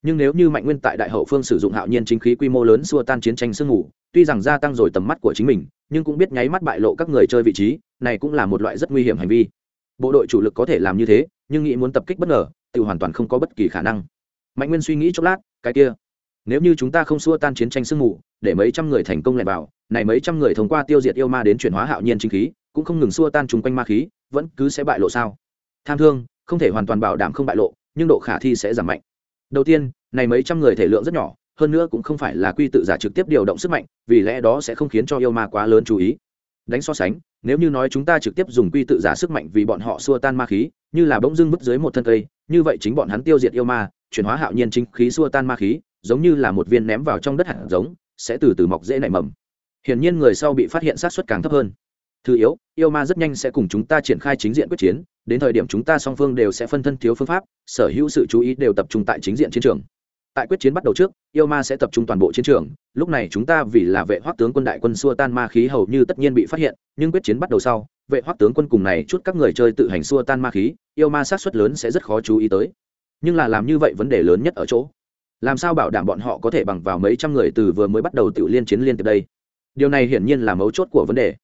nhưng nếu như mạnh nguyên tại đại hậu phương sử dụng hạo nhiên chính khí quy mô lớn xua tan chiến tranh sương ngủ, tuy rằng gia tăng rồi tầm mắt của chính mình nhưng cũng biết nháy mắt bại lộ các người chơi vị trí này cũng là một loại rất nguy hiểm hành vi. Bộ đội chủ lực có thể làm như thế nhưng nghĩ muốn tập kích bất ngờ tự hoàn toàn không có bất kỳ khả năng. Mạnh nguyên suy nghĩ chốc lát cái kia nếu như chúng ta không xua tan chiến tranh sương mù để mấy trăm người thành công lẻn vào này mấy trăm người thông qua tiêu diệt yêu ma đến chuyển hóa hạo nhiên chính khí cũng không ngừng xua tan chung quanh ma khí vẫn cứ sẽ bại lộ sao? Tham thương không thể hoàn toàn bảo đảm không bại lộ nhưng độ khả thi sẽ giảm mạnh đầu tiên, này mấy trăm người thể lượng rất nhỏ, hơn nữa cũng không phải là quy tự giả trực tiếp điều động sức mạnh, vì lẽ đó sẽ không khiến cho yêu ma quá lớn chú ý. Đánh so sánh, nếu như nói chúng ta trực tiếp dùng quy tự giả sức mạnh vì bọn họ xua tan ma khí, như là bỗng dưng vứt dưới một thân cây, như vậy chính bọn hắn tiêu diệt yêu ma, chuyển hóa hạo nhiên chính khí xua tan ma khí, giống như là một viên ném vào trong đất hạt giống, sẽ từ từ mọc dễ nảy mầm. Hiển nhiên người sau bị phát hiện sát xuất càng thấp hơn thứ yếu, yêu ma rất nhanh sẽ cùng chúng ta triển khai chính diện quyết chiến, đến thời điểm chúng ta song phương đều sẽ phân thân thiếu phương pháp, sở hữu sự chú ý đều tập trung tại chính diện chiến trường. Tại quyết chiến bắt đầu trước, yêu ma sẽ tập trung toàn bộ chiến trường, lúc này chúng ta vì là vệ hoác tướng quân đại quân xua tan ma khí hầu như tất nhiên bị phát hiện, nhưng quyết chiến bắt đầu sau, vệ hoác tướng quân cùng này chút các người chơi tự hành xua tan ma khí, yêu ma sát xuất lớn sẽ rất khó chú ý tới. Nhưng là làm như vậy vấn đề lớn nhất ở chỗ, làm sao bảo đảm bọn họ có thể bằng vào mấy trăm người từ vừa mới bắt đầu tự liên chiến liên tiếp đây? Điều này hiển nhiên là mấu chốt của vấn đề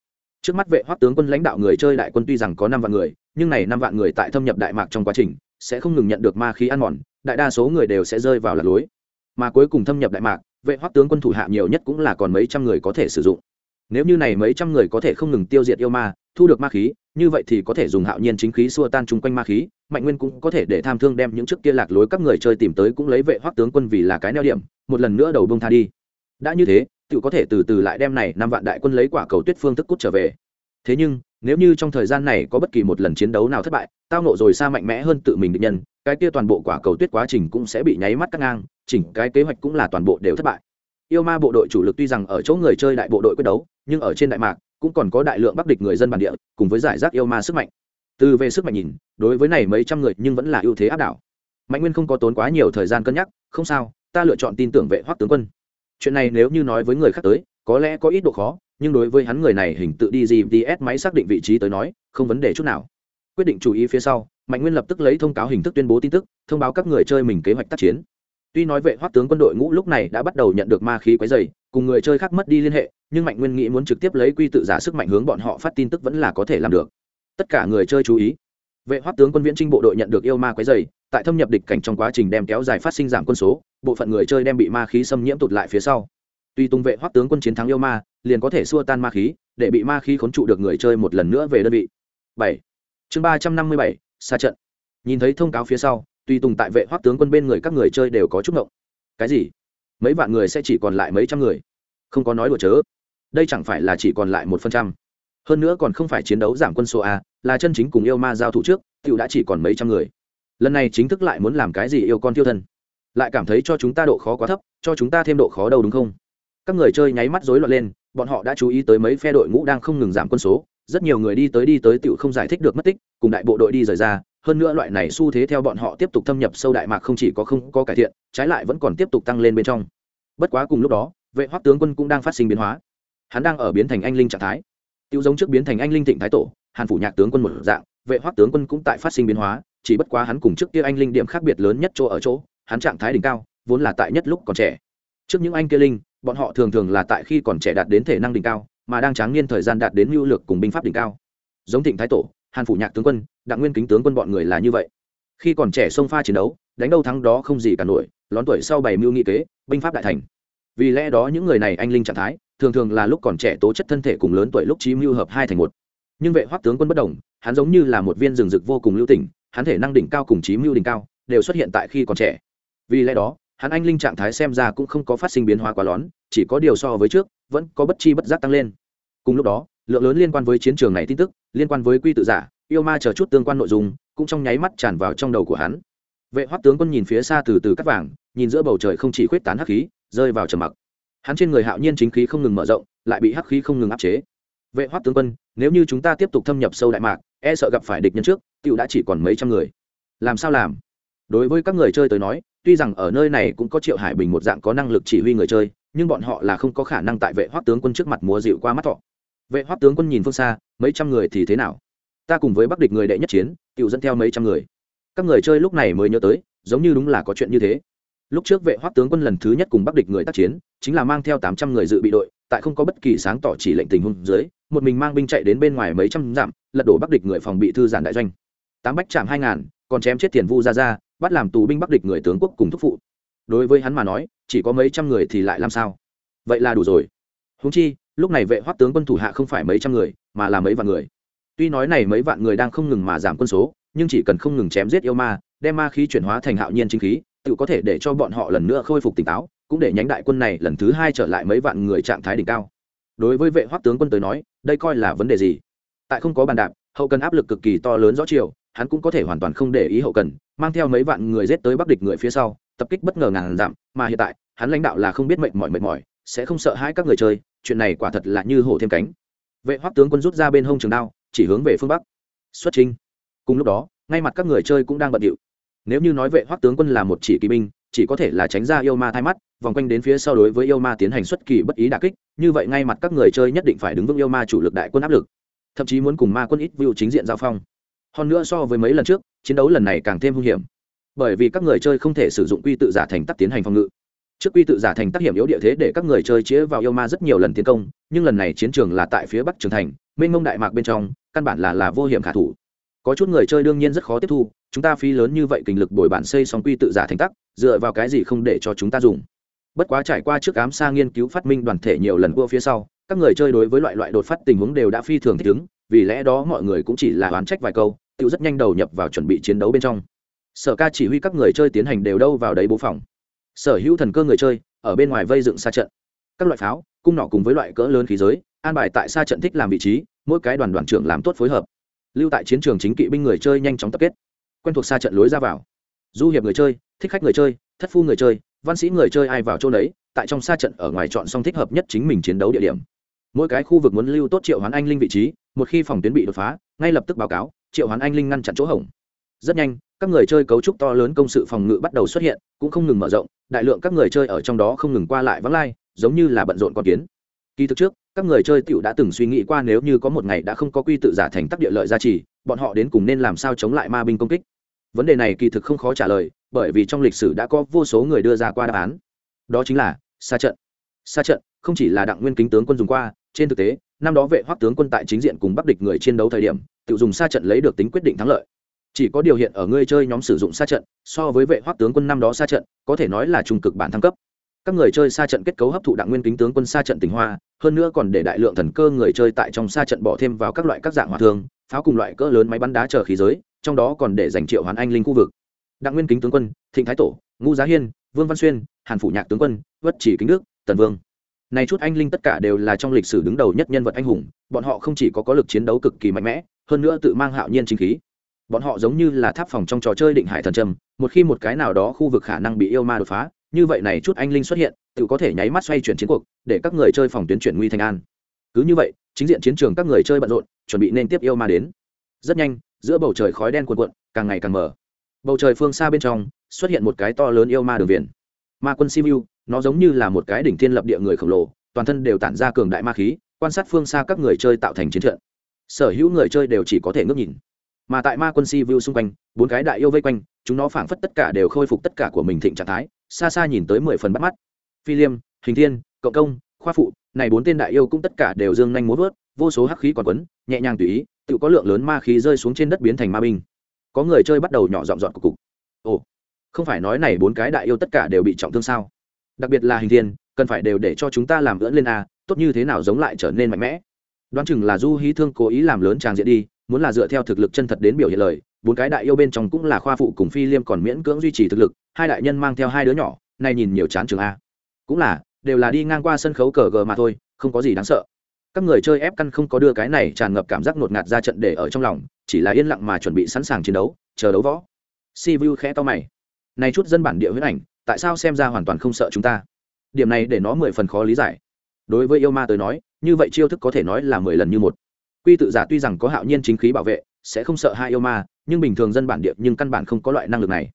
trước mắt vệ hoắc tướng quân lãnh đạo người chơi đại quân tuy rằng có năm vạn người, nhưng này năm vạn người tại thâm nhập đại mạc trong quá trình, sẽ không ngừng nhận được ma khí ăn mòn, đại đa số người đều sẽ rơi vào lạc lối. Mà cuối cùng thâm nhập đại mạc, vệ hoắc tướng quân thủ hạ nhiều nhất cũng là còn mấy trăm người có thể sử dụng. Nếu như này mấy trăm người có thể không ngừng tiêu diệt yêu ma, thu được ma khí, như vậy thì có thể dùng hạo nhiên chính khí xua tan chung quanh ma khí, mạnh nguyên cũng có thể để tham thương đem những trước kia lạc lối các người chơi tìm tới cũng lấy vệ hoắc tướng quân vì là cái neo điểm, một lần nữa đầu bông tha đi. Đã như thế tự có thể từ từ lại đem này năm vạn đại quân lấy quả cầu tuyết phương thức cút trở về. Thế nhưng, nếu như trong thời gian này có bất kỳ một lần chiến đấu nào thất bại, tao nộ rồi xa mạnh mẽ hơn tự mình định nhân, cái kia toàn bộ quả cầu tuyết quá trình cũng sẽ bị nháy mắt cắt ngang, chỉnh cái kế hoạch cũng là toàn bộ đều thất bại. Yêu ma bộ đội chủ lực tuy rằng ở chỗ người chơi đại bộ đội quyết đấu, nhưng ở trên đại mạc cũng còn có đại lượng bắc địch người dân bản địa, cùng với giải rác yêu ma sức mạnh. Từ về sức mạnh nhìn, đối với này mấy trăm người nhưng vẫn là ưu thế áp đảo. Mạnh nguyên không có tốn quá nhiều thời gian cân nhắc, không sao, ta lựa chọn tin tưởng vệ hoắc tướng quân chuyện này nếu như nói với người khác tới, có lẽ có ít độ khó, nhưng đối với hắn người này hình tự đi gps máy xác định vị trí tới nói, không vấn đề chút nào. Quyết định chú ý phía sau, mạnh nguyên lập tức lấy thông cáo hình thức tuyên bố tin tức, thông báo các người chơi mình kế hoạch tác chiến. Tuy nói vệ hoắc tướng quân đội ngũ lúc này đã bắt đầu nhận được ma khí quấy dày cùng người chơi khác mất đi liên hệ, nhưng mạnh nguyên nghĩ muốn trực tiếp lấy quy tự giả sức mạnh hướng bọn họ phát tin tức vẫn là có thể làm được. Tất cả người chơi chú ý. Vệ hoắc tướng quân viễn trinh bộ đội nhận được yêu ma quấy dày tại thâm nhập địch cảnh trong quá trình đem kéo dài phát sinh giảm quân số bộ phận người chơi đem bị ma khí xâm nhiễm tụt lại phía sau. Tuy tung vệ hoắc tướng quân chiến thắng yêu ma, liền có thể xua tan ma khí, để bị ma khí khốn trụ được người chơi một lần nữa về đơn vị. Bảy. Chương ba trăm năm mươi bảy, xa trận. Nhìn thấy thông cáo phía sau, tuy tùng tại vệ hoắc tướng quân bên người các người chơi đều có chút mộng cái gì? Mấy vạn người sẽ chỉ còn lại mấy trăm người? Không có nói đùa chớ. Đây chẳng phải là chỉ còn lại một phần trăm. Hơn nữa còn không phải chiến đấu giảm quân số a, là chân chính cùng yêu ma giao thủ trước t đã chỉ còn mấy trăm người. Lần này chính thức lại muốn làm cái gì yêu con tiêu thân? Lại cảm thấy cho chúng ta độ khó quá thấp, cho chúng ta thêm độ khó đâu đúng không? Các người chơi nháy mắt rối loạn lên, bọn họ đã chú ý tới mấy phe đội ngũ đang không ngừng giảm quân số, rất nhiều người đi tới đi tới tựu không giải thích được mất tích, cùng đại bộ đội đi rời ra, hơn nữa loại này xu thế theo bọn họ tiếp tục thâm nhập sâu đại mạc không chỉ có không có cải thiện, trái lại vẫn còn tiếp tục tăng lên bên trong. Bất quá cùng lúc đó, vệ hoắc tướng quân cũng đang phát sinh biến hóa. Hắn đang ở biến thành anh linh trạng thái. Tiêu giống trước biến thành anh linh thịnh thái tổ, hàn phủ nhạc tướng quân một dạng, vệ hoắc tướng quân cũng tại phát sinh biến hóa, chỉ bất quá hắn cùng trước kia anh linh điểm khác biệt lớn nhất chỗ ở chỗ hắn trạng thái đỉnh cao, vốn là tại nhất lúc còn trẻ. Trước những anh kia linh, bọn họ thường thường là tại khi còn trẻ đạt đến thể năng đỉnh cao, mà đang tráng niên thời gian đạt đến mưu lược cùng binh pháp đỉnh cao. Giống thịnh thái tổ, hàn phủ nhạc tướng quân, đặng nguyên kính tướng quân bọn người là như vậy. Khi còn trẻ sông pha chiến đấu, đánh đâu thắng đó không gì cả nổi, lón tuổi sau bảy mưu nghị kế, binh pháp đại thành. Vì lẽ đó những người này anh linh trạng thái, thường thường là lúc còn trẻ tố chất thân thể cùng lớn tuổi lúc trí mưu hợp hai thành một. Nhưng vệ hoắc tướng quân bất đồng, hắn giống như là một viên rừng rực vô cùng lưu tỉnh, hắn thể năng đỉnh cao cùng trí mưu đỉnh cao, đều xuất hiện tại khi còn trẻ vì lẽ đó, hắn anh linh trạng thái xem ra cũng không có phát sinh biến hóa quá lón chỉ có điều so với trước, vẫn có bất chi bất giác tăng lên. Cùng lúc đó, lượng lớn liên quan với chiến trường này tin tức, liên quan với quy tự giả, yêu ma chờ chút tương quan nội dung, cũng trong nháy mắt tràn vào trong đầu của hắn. Vệ hoắc tướng quân nhìn phía xa từ từ cắt vàng, nhìn giữa bầu trời không chỉ khuyết tán hắc khí, rơi vào trầm mặc. Hắn trên người hạo nhiên chính khí không ngừng mở rộng, lại bị hắc khí không ngừng áp chế. Vệ hoắc tướng quân, nếu như chúng ta tiếp tục thâm nhập sâu đại mạc e sợ gặp phải địch nhân trước, tiểu đã chỉ còn mấy trăm người. Làm sao làm? Đối với các người chơi tới nói, tuy rằng ở nơi này cũng có triệu hải bình một dạng có năng lực chỉ huy người chơi, nhưng bọn họ là không có khả năng tại vệ hoắc tướng quân trước mặt múa dịu qua mắt thọ. Vệ hoắc tướng quân nhìn phương xa, mấy trăm người thì thế nào? Ta cùng với bắc địch người đệ nhất chiến tự dẫn theo mấy trăm người. Các người chơi lúc này mới nhớ tới, giống như đúng là có chuyện như thế. Lúc trước vệ hoắc tướng quân lần thứ nhất cùng bắc địch người tác chiến, chính là mang theo tám trăm người dự bị đội, tại không có bất kỳ sáng tỏ chỉ lệnh tình huống dưới, một mình mang binh chạy đến bên ngoài mấy trăm dặm, lật đổ bắc địch người phòng bị thư giản đại doanh. Tám bách chạm hai ngàn, còn chém chết tiền vu ra ra bắt làm tù binh bắc địch người tướng quốc cùng thúc phụ. Đối với hắn mà nói, chỉ có mấy trăm người thì lại làm sao? Vậy là đủ rồi. Húng chi, lúc này vệ hoắc tướng quân thủ hạ không phải mấy trăm người, mà là mấy vạn người. Tuy nói này mấy vạn người đang không ngừng mà giảm quân số, nhưng chỉ cần không ngừng chém giết yêu ma, đem ma khí chuyển hóa thành hạo nhiên chính khí, tự có thể để cho bọn họ lần nữa khôi phục tỉnh táo, cũng để nhánh đại quân này lần thứ hai trở lại mấy vạn người trạng thái đỉnh cao. Đối với vệ hoắc tướng quân tới nói, đây coi là vấn đề gì? Tại không có bàn đạp, hậu cần áp lực cực kỳ to lớn rõ chiều hắn cũng có thể hoàn toàn không để ý hậu cần, mang theo mấy vạn người giết tới bắc địch người phía sau, tập kích bất ngờ ngàn giảm mà hiện tại, hắn lãnh đạo là không biết mệt mỏi mệt mỏi, sẽ không sợ hãi các người chơi, chuyện này quả thật là như hổ thêm cánh. Vệ hoắc tướng quân rút ra bên hông trường đao, chỉ hướng về phương bắc. Xuất chinh. Cùng lúc đó, ngay mặt các người chơi cũng đang bận điệu. Nếu như nói vệ hoắc tướng quân là một chỉ kỳ binh, chỉ có thể là tránh ra yêu ma thay mắt, vòng quanh đến phía sau đối với yêu ma tiến hành xuất kỳ bất ý đả kích, như vậy ngay mặt các người chơi nhất định phải đứng vững yêu ma chủ lực đại quân áp lực. Thậm chí muốn cùng ma quân ít view chính diện giao phong hơn nữa so với mấy lần trước, chiến đấu lần này càng thêm hung hiểm. Bởi vì các người chơi không thể sử dụng quy tự giả thành tắc tiến hành phòng ngự. Trước quy tự giả thành tác hiểm yếu địa thế để các người chơi chĩa vào yêu ma rất nhiều lần tiến công, nhưng lần này chiến trường là tại phía bắc trường thành, mênh mông đại mạc bên trong, căn bản là là vô hiểm khả thủ. Có chút người chơi đương nhiên rất khó tiếp thu, chúng ta phí lớn như vậy kinh lực bồi bản xây xong quy tự giả thành tắc, dựa vào cái gì không để cho chúng ta dùng. Bất quá trải qua trước ám xa nghiên cứu phát minh đoàn thể nhiều lần qua phía sau, các người chơi đối với loại loại đột phát tình huống đều đã phi thường thích ứng vì lẽ đó mọi người cũng chỉ là oán trách vài câu tự rất nhanh đầu nhập vào chuẩn bị chiến đấu bên trong. Sở ca chỉ huy các người chơi tiến hành đều đâu vào đấy bố phòng. Sở hữu thần cơ người chơi, ở bên ngoài vây dựng xa trận. Các loại pháo, cung nọ cùng với loại cỡ lớn khí giới, an bài tại xa trận thích làm vị trí, mỗi cái đoàn đoàn trưởng làm tốt phối hợp. Lưu tại chiến trường chính kỵ binh người chơi nhanh chóng tập kết. Quen thuộc xa trận lối ra vào. Du hiệp người chơi, thích khách người chơi, thất phu người chơi, văn sĩ người chơi ai vào chỗ đấy, tại trong xa trận ở ngoài chọn xong thích hợp nhất chính mình chiến đấu địa điểm mỗi cái khu vực muốn lưu tốt triệu hoán anh linh vị trí, một khi phòng tuyến bị đột phá, ngay lập tức báo cáo, triệu hoán anh linh ngăn chặn chỗ hỏng rất nhanh, các người chơi cấu trúc to lớn công sự phòng ngự bắt đầu xuất hiện, cũng không ngừng mở rộng, đại lượng các người chơi ở trong đó không ngừng qua lại vắng lai, giống như là bận rộn con kiến. Kỳ thực trước, các người chơi t đã từng suy nghĩ qua nếu như có một ngày đã không có quy tự giả thành tắc địa lợi gia trì, bọn họ đến cùng nên làm sao chống lại ma binh công kích. Vấn đề này kỳ thực không khó trả lời, bởi vì trong lịch sử đã có vô số người đưa ra qua đáp án. Đó chính là xa trận. Xa trận không chỉ là đặng nguyên kính tướng quân dùng qua trên thực tế, năm đó vệ hoắc tướng quân tại chính diện cùng bắc địch người chiến đấu thời điểm, tự dùng xa trận lấy được tính quyết định thắng lợi. Chỉ có điều hiện ở ngươi chơi nhóm sử dụng xa trận, so với vệ hoắc tướng quân năm đó xa trận, có thể nói là trung cực bản thăng cấp. Các người chơi xa trận kết cấu hấp thụ đặng nguyên kính tướng quân xa trận tỉnh hoa, hơn nữa còn để đại lượng thần cơ người chơi tại trong xa trận bỏ thêm vào các loại các dạng hỏa thương, pháo cùng loại cỡ lớn máy bắn đá chở khí giới, trong đó còn để dành triệu hoán anh linh khu vực. Đặng nguyên kính tướng quân, thịnh thái tổ, ngũ giá hiên, vương văn xuyên, hàn phủ nhạc tướng quân, vất chỉ kính đức, tần vương này chút anh linh tất cả đều là trong lịch sử đứng đầu nhất nhân vật anh hùng, bọn họ không chỉ có có lực chiến đấu cực kỳ mạnh mẽ, hơn nữa tự mang hạo nhiên chính khí. Bọn họ giống như là tháp phòng trong trò chơi định hải thần trầm một khi một cái nào đó khu vực khả năng bị yêu ma đột phá, như vậy này chút anh linh xuất hiện, tự có thể nháy mắt xoay chuyển chiến cuộc, để các người chơi phòng tuyến chuyển nguy thành an. Cứ như vậy, chính diện chiến trường các người chơi bận rộn, chuẩn bị nên tiếp yêu ma đến. Rất nhanh, giữa bầu trời khói đen cuộn cuộn, càng ngày càng mở bầu trời phương xa bên trong, xuất hiện một cái to lớn yêu ma đường viền. Ma quân sivu nó giống như là một cái đỉnh thiên lập địa người khổng lồ, toàn thân đều tản ra cường đại ma khí, quan sát phương xa các người chơi tạo thành chiến trận. Sở hữu người chơi đều chỉ có thể ngước nhìn. Mà tại ma quân si vu xung quanh, bốn cái đại yêu vây quanh, chúng nó phảng phất tất cả đều khôi phục tất cả của mình thịnh trạng thái, xa xa nhìn tới mười phần bắt mắt. Phi liêm, hình thiên, cộng công, khoa phụ, này bốn tên đại yêu cũng tất cả đều dương nhanh muốn vớt, vô số hắc khí còn quấn, nhẹ nhàng tùy ý, tự có lượng lớn ma khí rơi xuống trên đất biến thành ma binh. Có người chơi bắt đầu nhỏ dọn dọn cục cục. Ồ, không phải nói này bốn cái đại yêu tất cả đều bị trọng thương sao? Đặc biệt là hình thiên, cần phải đều để cho chúng ta làm ưỡn lên a, tốt như thế nào giống lại trở nên mạnh mẽ. Đoán chừng là du hí thương cố ý làm lớn tràng diện đi, muốn là dựa theo thực lực chân thật đến biểu hiện lời, bốn cái đại yêu bên trong cũng là khoa phụ cùng phi liêm còn miễn cưỡng duy trì thực lực, hai đại nhân mang theo hai đứa nhỏ, nay nhìn nhiều chán trường a. Cũng là, đều là đi ngang qua sân khấu cờ gờ mà thôi, không có gì đáng sợ. Các người chơi ép căn không có đưa cái này tràn ngập cảm giác ngột ngạt ra trận để ở trong lòng, chỉ là yên lặng mà chuẩn bị sẵn sàng chiến đấu, chờ đấu võ. Si vu khẽ to mày. Này chút dân bản địa huyết ảnh tại sao xem ra hoàn toàn không sợ chúng ta? Điểm này để nó mười phần khó lý giải. Đối với yêu ma tới nói, như vậy chiêu thức có thể nói là mười lần như một. Quy tự giả tuy rằng có hạo nhiên chính khí bảo vệ, sẽ không sợ hai yêu ma, nhưng bình thường dân bản địa nhưng căn bản không có loại năng lực này.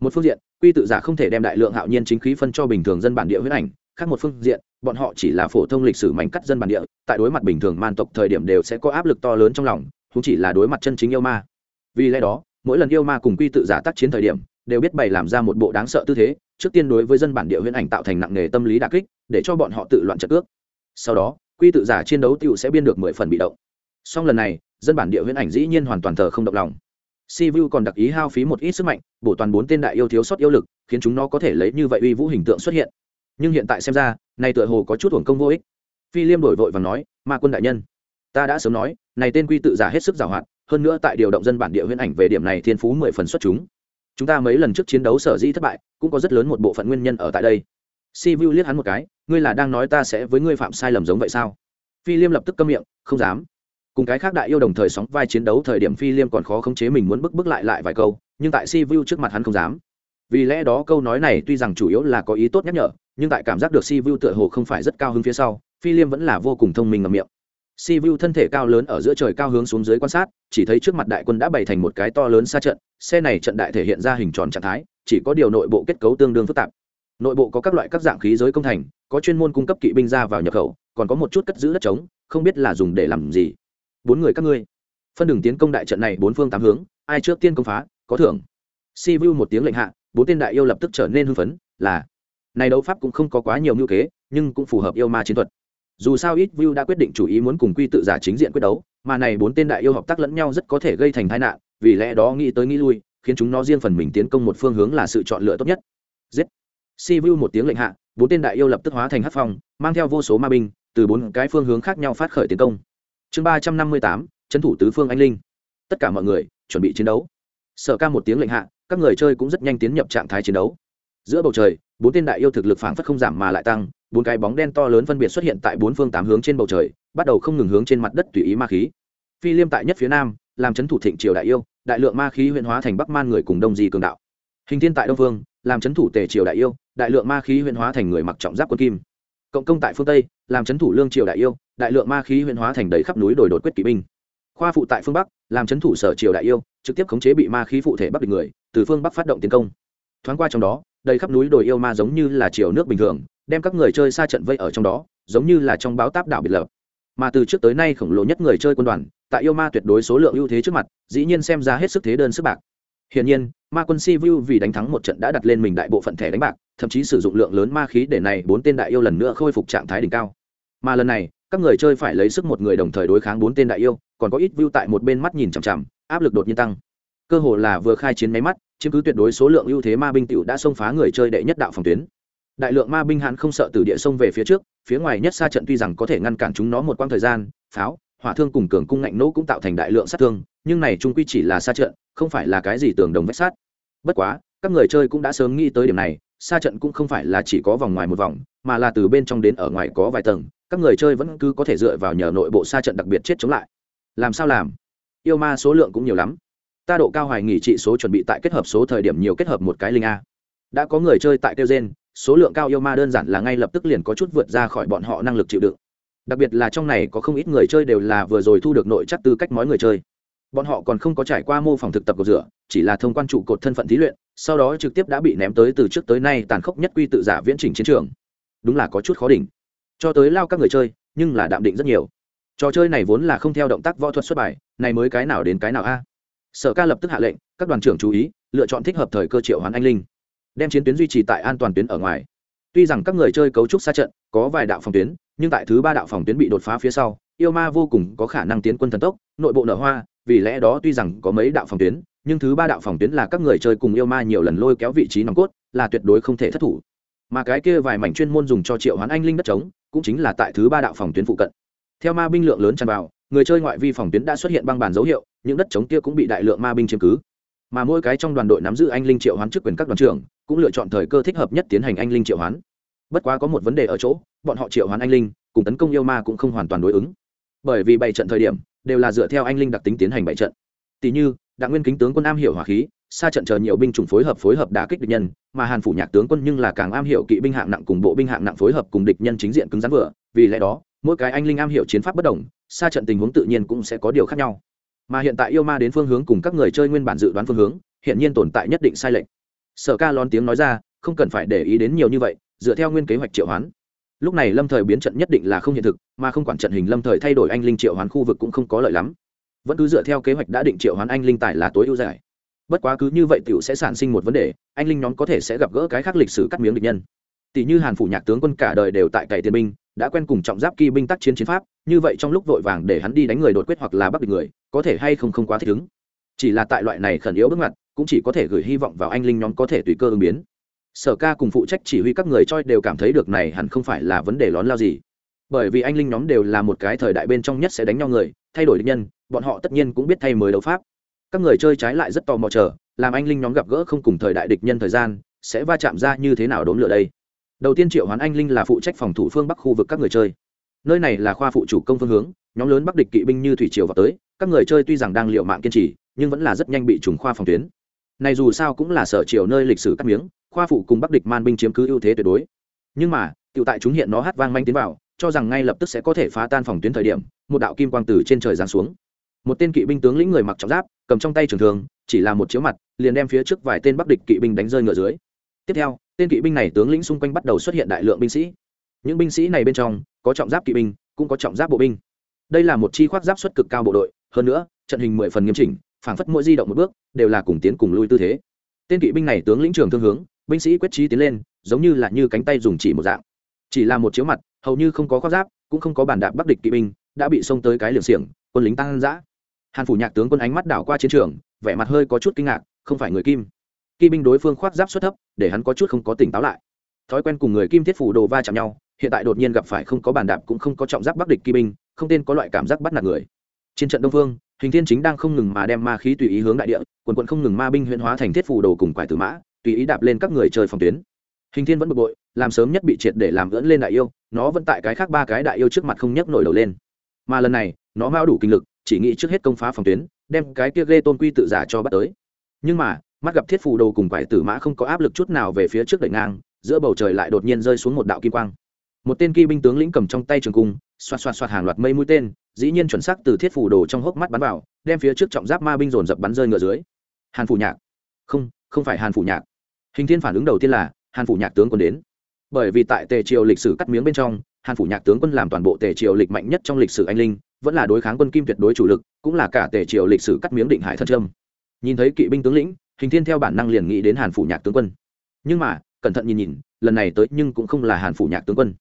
Một phương diện, quy tự giả không thể đem đại lượng hạo nhiên chính khí phân cho bình thường dân bản địa huyết ảnh, khác một phương diện, bọn họ chỉ là phổ thông lịch sử mảnh cắt dân bản địa, tại đối mặt bình thường man tộc thời điểm đều sẽ có áp lực to lớn trong lòng, cũng chỉ là đối mặt chân chính yêu ma. Vì lẽ đó, mỗi lần yêu ma cùng quy tự giả tác chiến thời điểm, đều biết bày làm ra một bộ đáng sợ tư thế trước tiên đối với dân bản địa huyễn ảnh tạo thành nặng nghề tâm lý đà kích, để cho bọn họ tự loạn trận ước. Sau đó, quy tự giả chiến đấu tựu sẽ biên được mười phần bị động. Song lần này, dân bản địa huyễn ảnh dĩ nhiên hoàn toàn thờ không động lòng. Si vu còn đặc ý hao phí một ít sức mạnh, bổ toàn bốn tên đại yêu thiếu sót yêu lực, khiến chúng nó có thể lấy như vậy uy vũ hình tượng xuất hiện. Nhưng hiện tại xem ra, này tựa hồ có chút hưởng công vô ích. Phi liêm đổi vội và nói, ma quân đại nhân, ta đã sớm nói, này tên quy tự giả hết sức giàu hạn, hơn nữa tại điều động dân bản địa huyễn ảnh về điểm này thiên phú mười phần xuất chúng chúng ta mấy lần trước chiến đấu sở dĩ thất bại, cũng có rất lớn một bộ phận nguyên nhân ở tại đây. Si vu liếc hắn một cái, ngươi là đang nói ta sẽ với ngươi phạm sai lầm giống vậy sao? Phi liêm lập tức câm miệng, không dám. Cùng cái khác đại yêu đồng thời sóng vai chiến đấu thời điểm phi liêm còn khó khống chế mình muốn bức bức lại lại vài câu, nhưng tại si vu trước mặt hắn không dám. Vì lẽ đó câu nói này tuy rằng chủ yếu là có ý tốt nhắc nhở, nhưng tại cảm giác được si vu tựa hồ không phải rất cao hứng phía sau, phi liêm vẫn là vô cùng thông minh ngầm miệng si vu thân thể cao lớn ở giữa trời cao hướng xuống dưới quan sát, chỉ thấy trước mặt đại quân đã bày thành một cái to lớn xa trận, xe này trận đại thể hiện ra hình tròn trạng thái, chỉ có điều nội bộ kết cấu tương đương phức tạp. Nội bộ có các loại các dạng khí giới công thành, có chuyên môn cung cấp kỵ binh ra vào nhập khẩu, còn có một chút cất giữ đất trống, không biết là dùng để làm gì. Bốn người các ngươi, phân đường tiến công đại trận này bốn phương tám hướng, ai trước tiên công phá, có thưởng. Si vu một tiếng lệnh hạ, bốn tên đại yêu lập tức trở nên hưng phấn, là, này đấu pháp cũng không có quá nhiều mưu kế, nhưng cũng phù hợp yêu ma chiến thuật dù sao ít view đã quyết định chủ ý muốn cùng quy tự giả chính diện quyết đấu, mà này bốn tên đại yêu hợp tác lẫn nhau rất có thể gây thành tai nạn, vì lẽ đó nghĩ tới nghĩ lui, khiến chúng nó riêng phần mình tiến công một phương hướng là sự chọn lựa tốt nhất. Giết! Si vu một tiếng lệnh hạ, bốn tên đại yêu lập tức hóa thành hát phong, mang theo vô số ma binh, từ bốn cái phương hướng khác nhau phát khởi tiến công. Chương ba trăm năm mươi tám, trấn thủ tứ phương anh linh. Tất cả mọi người, chuẩn bị chiến đấu. Sở ca một tiếng lệnh hạ, các người chơi cũng rất nhanh tiến nhập trạng thái chiến đấu. Giữa bầu trời, bốn tên đại yêu thực lực phảng phất không giảm mà lại tăng bốn cái bóng đen to lớn phân biệt xuất hiện tại bốn phương tám hướng trên bầu trời, bắt đầu không ngừng hướng trên mặt đất tùy ý ma khí. Phi liêm tại nhất phía nam, làm c h ấ n thủ thịnh triều đại yêu, đại lượng ma khí huyện hóa thành bắc man người cùng đông di cường đạo. Hình thiên tại đông phương, làm c h ấ n thủ tề triều đại yêu, đại lượng ma khí huyện hóa thành người mặc trọng giáp quân kim. Cộng công tại phương tây, làm c h ấ n thủ lương triều đại yêu, đại lượng ma khí huyện hóa thành đầy khắp núi đồi đột quyết kỵ binh. Khoa phụ tại phương bắc, làm c h ấ n thủ sở triều đại yêu, trực tiếp khống chế bị ma khí phụ thể bắc địch người, từ phương bắc phát động tiến công. Thoáng qua trong đó, đầy khắp núi đồi yêu ma giống như là triều nước bình thường đem các người chơi xa trận vây ở trong đó giống như là trong báo táp đảo biệt lập mà từ trước tới nay khổng lồ nhất người chơi quân đoàn tại yêu ma tuyệt đối số lượng ưu thế trước mặt dĩ nhiên xem ra hết sức thế đơn sức bạc Hiển nhiên, Ma quân Si Vu vì đánh thắng một trận đã đặt lên mình đại bộ phận thẻ đánh bạc, thậm chí sử dụng lượng lớn ma khí để này bốn tên đại yêu lần nữa khôi phục trạng thái đỉnh cao. Mà lần này, các người chơi phải lấy sức một người đồng thời đối kháng bốn tên đại yêu, còn có ít view tại một bên mắt nhìn chằm chằm, áp lực đột nhiên tăng. Cơ hồ là vừa khai chiến mấy mắt, chiếm cứ tuyệt đối số lượng ưu thế ma binh tiểu đã xông phá người chơi đệ nhất đạo phòng tuyến đại lượng ma binh hãn không sợ từ địa sông về phía trước, phía ngoài nhất xa trận tuy rằng có thể ngăn cản chúng nó một quãng thời gian, pháo, hỏa thương cùng cường cung ngạnh nỗ cũng tạo thành đại lượng sát thương, nhưng này trung quy chỉ là xa trận, không phải là cái gì tường đồng vách sát bất quá, các người chơi cũng đã sớm nghĩ tới điểm này, xa trận cũng không phải là chỉ có vòng ngoài một vòng, mà là từ bên trong đến ở ngoài có vài tầng, các người chơi vẫn cứ có thể dựa vào nhờ nội bộ xa trận đặc biệt chết chống lại. Làm sao làm? Yêu ma số lượng cũng nhiều lắm. Ta độ cao hoài nghỉ trị số chuẩn bị tại kết hợp số thời điểm nhiều kết hợp một cái linh a. Đã có người chơi tại kêu gen số lượng cao yêu ma đơn giản là ngay lập tức liền có chút vượt ra khỏi bọn họ năng lực chịu đựng. Đặc biệt là trong này có không ít người chơi đều là vừa rồi thu được nội chắc tư cách mói người chơi. Bọn họ còn không có trải qua mô phỏng thực tập cột rửa, chỉ là thông quan trụ cột thân phận thí luyện, sau đó trực tiếp đã bị ném tới từ trước tới nay tàn khốc nhất quy tự giả viễn trình chiến trường. Đúng là có chút khó đỉnh. Cho tới lao các người chơi, nhưng là đạm định rất nhiều. Trò chơi này vốn là không theo động tác võ thuật xuất bài, này mới cái nào đến cái nào a? Sở ca lập tức hạ lệnh, các đoàn trưởng chú ý, lựa chọn thích hợp thời cơ triệu hoán anh linh đem chiến tuyến duy trì tại an toàn tuyến ở ngoài. Tuy rằng các người chơi cấu trúc xa trận, có vài đạo phòng tuyến, nhưng tại thứ ba đạo phòng tuyến bị đột phá phía sau, yêu ma vô cùng có khả năng tiến quân thần tốc, nội bộ nở hoa, vì lẽ đó tuy rằng có mấy đạo phòng tuyến, nhưng thứ ba đạo phòng tuyến là các người chơi cùng yêu ma nhiều lần lôi kéo vị trí nòng cốt, là tuyệt đối không thể thất thủ. Mà cái kia vài mảnh chuyên môn dùng cho triệu hoán anh linh đất trống, cũng chính là tại thứ ba đạo phòng tuyến phụ cận. Theo ma binh lượng lớn tràn vào, người chơi ngoại vi phòng tuyến đã xuất hiện băng bàn dấu hiệu, những đất trống kia cũng bị đại lượng ma binh chiếm cứ mà mỗi cái trong đoàn đội nắm giữ anh linh triệu hoán chức quyền các đoàn trưởng cũng lựa chọn thời cơ thích hợp nhất tiến hành anh linh triệu hoán. Bất quá có một vấn đề ở chỗ, bọn họ triệu hoán anh linh, cùng tấn công yêu ma cũng không hoàn toàn đối ứng. Bởi vì bảy trận thời điểm, đều là dựa theo anh linh đặc tính tiến hành bảy trận. Tỷ như, đặng nguyên kính tướng quân am hiểu hỏa khí, xa trận chờ nhiều binh chủng phối hợp phối hợp đả kích địch nhân, mà hàn phủ nhạc tướng quân nhưng là càng am hiểu kỵ binh hạng nặng cùng bộ binh hạng nặng phối hợp cùng địch nhân chính diện cứng rắn vừa, vì lẽ đó, mỗi cái anh linh am hiểu chiến pháp bất đồng, xa trận tình huống tự nhiên cũng sẽ có điều khác nhau mà hiện tại yêu ma đến phương hướng cùng các người chơi nguyên bản dự đoán phương hướng hiện nhiên tồn tại nhất định sai lệch. Sở ca lón tiếng nói ra, không cần phải để ý đến nhiều như vậy, dựa theo nguyên kế hoạch triệu hoán. Lúc này lâm thời biến trận nhất định là không hiện thực, mà không quản trận hình lâm thời thay đổi anh linh triệu hoán khu vực cũng không có lợi lắm. Vẫn cứ dựa theo kế hoạch đã định triệu hoán anh linh tài là tối ưu giải. Bất quá cứ như vậy t i ể u sẽ sản sinh một vấn đề, anh linh nhóm có thể sẽ gặp gỡ cái khác lịch sử cắt miếng địch nhân tỷ như hàn phủ nhạc tướng quân cả đời đều tại cày tiền binh, đã quen cùng trọng giáp kỵ binh tác chiến chiến pháp, như vậy trong lúc vội vàng để hắn đi đánh người đột quyết hoặc là bắt được người, có thể hay không không quá thích ứng. Chỉ là tại loại này khẩn yếu bước ngoặt, cũng chỉ có thể gửi hy vọng vào anh linh nhóm có thể tùy cơ ứng biến. Sở ca cùng phụ trách chỉ huy các người choi đều cảm thấy được này hẳn không phải là vấn đề lón lao gì. Bởi vì anh linh nhóm đều là một cái thời đại bên trong nhất sẽ đánh nhau người, thay đổi địch nhân, bọn họ tất nhiên cũng biết thay mới đấu pháp. Các người chơi trái lại rất tò mò chờ, làm anh linh nhóm gặp gỡ không cùng thời đại địch nhân thời gian, sẽ va chạm ra như thế nào đốn lửa đây? Đầu tiên triệu hoán anh linh là phụ trách phòng thủ phương bắc khu vực các người chơi. Nơi này là khoa phụ chủ công phương hướng, nhóm lớn bắc địch kỵ binh như thủy triều vào tới, các người chơi tuy rằng đang liệu mạng kiên trì, nhưng vẫn là rất nhanh bị trùng khoa phòng tuyến. Này dù sao cũng là sở triều nơi lịch sử cắt miếng, khoa phụ cùng bắc địch man binh chiếm cứ ưu thế tuyệt đối. Nhưng mà tự tại chúng hiện nó hát vang manh tiến vào, cho rằng ngay lập tức sẽ có thể phá tan phòng tuyến thời điểm, một đạo kim quang từ trên trời giáng xuống. Một tên kỵ binh tướng lĩnh người mặc trọng giáp, cầm trong tay trường thường chỉ là một chiếu mặt, liền đem phía trước vài tên bắc địch kỵ binh đánh rơi ngựa dưới. Tiếp theo tên kỵ binh này tướng lĩnh xung quanh bắt đầu xuất hiện đại lượng binh sĩ. Những binh sĩ này bên trong, có trọng giáp kỵ binh, cũng có trọng giáp bộ binh. Đây là một chi khoác giáp xuất cực cao bộ đội, hơn nữa, trận hình mười phần nghiêm chỉnh, phảng phất mỗi di động một bước, đều là cùng tiến cùng lui tư thế. Tên kỵ binh này tướng lĩnh trường thương hướng, binh sĩ quyết trí tiến lên, giống như là như cánh tay dùng chỉ một dạng. Chỉ là một chiếu mặt, hầu như không có khoác giáp, cũng không có bản đạp bắc địch kỵ binh, đã bị xông tới cái liều xiềng, quân lính tăng dã. Hàn phủ nhạc tướng quân ánh mắt đảo qua chiến trường, vẻ mặt hơi có chút kinh ngạc, không phải người kim kỵ binh đối phương khoác giáp xuất thấp, để hắn có chút không có tỉnh táo lại. Thói quen cùng người kim thiết phủ đồ va chạm nhau, hiện tại đột nhiên gặp phải không có bàn đạp cũng không có trọng giáp bắc địch kỵ binh, không tên có loại cảm giác bắt nạt người. Trên trận đông phương, hình thiên chính đang không ngừng mà đem ma khí tùy ý hướng đại địa, quần quận không ngừng ma binh huyễn hóa thành thiết phủ đồ cùng quải tử mã, tùy ý đạp lên các người chơi phòng tuyến. Hình thiên vẫn bực bội, làm sớm nhất bị triệt để làm gỡn lên đại yêu, nó vẫn tại cái khác ba cái đại yêu trước mặt không nhấc nổi đầu lên. Mà lần này, nó mao đủ kinh lực, chỉ nghĩ trước hết công phá phòng tuyến, đem cái kia ghê tôn quy tự giả cho bắt tới. Nhưng mà mắt gặp thiết phù đồ cùng quải tử mã không có áp lực chút nào về phía trước đẩy ngang, giữa bầu trời lại đột nhiên rơi xuống một đạo kim quang. Một tên kỵ binh tướng lĩnh cầm trong tay trường cung, xoạt xoạt xoạt hàng loạt mây mũi tên, dĩ nhiên chuẩn xác từ thiết phù đồ trong hốc mắt bắn vào, đem phía trước trọng giáp ma binh dồn dập bắn rơi ngựa dưới. Hàn phủ nhạc. Không không phải hàn phủ nhạc. Hình thiên phản ứng đầu tiên là, hàn phủ nhạc tướng quân đến. Bởi vì tại tề triều lịch sử cắt miếng bên trong, hàn phủ nhạc tướng quân làm toàn bộ tề triều lịch mạnh nhất trong lịch sử anh linh, vẫn là đối kháng quân kim tuyệt đối chủ lực, cũng là cả tề triều lịch sử cắt miếng định hải thân trâm nhìn thấy kỵ binh tướng lĩnh hình thiên theo bản năng liền nghĩ đến hàn phủ nhạc tướng quân. Nhưng mà, cẩn thận nhìn nhìn, lần này tới nhưng cũng không là hàn phủ nhạc tướng quân.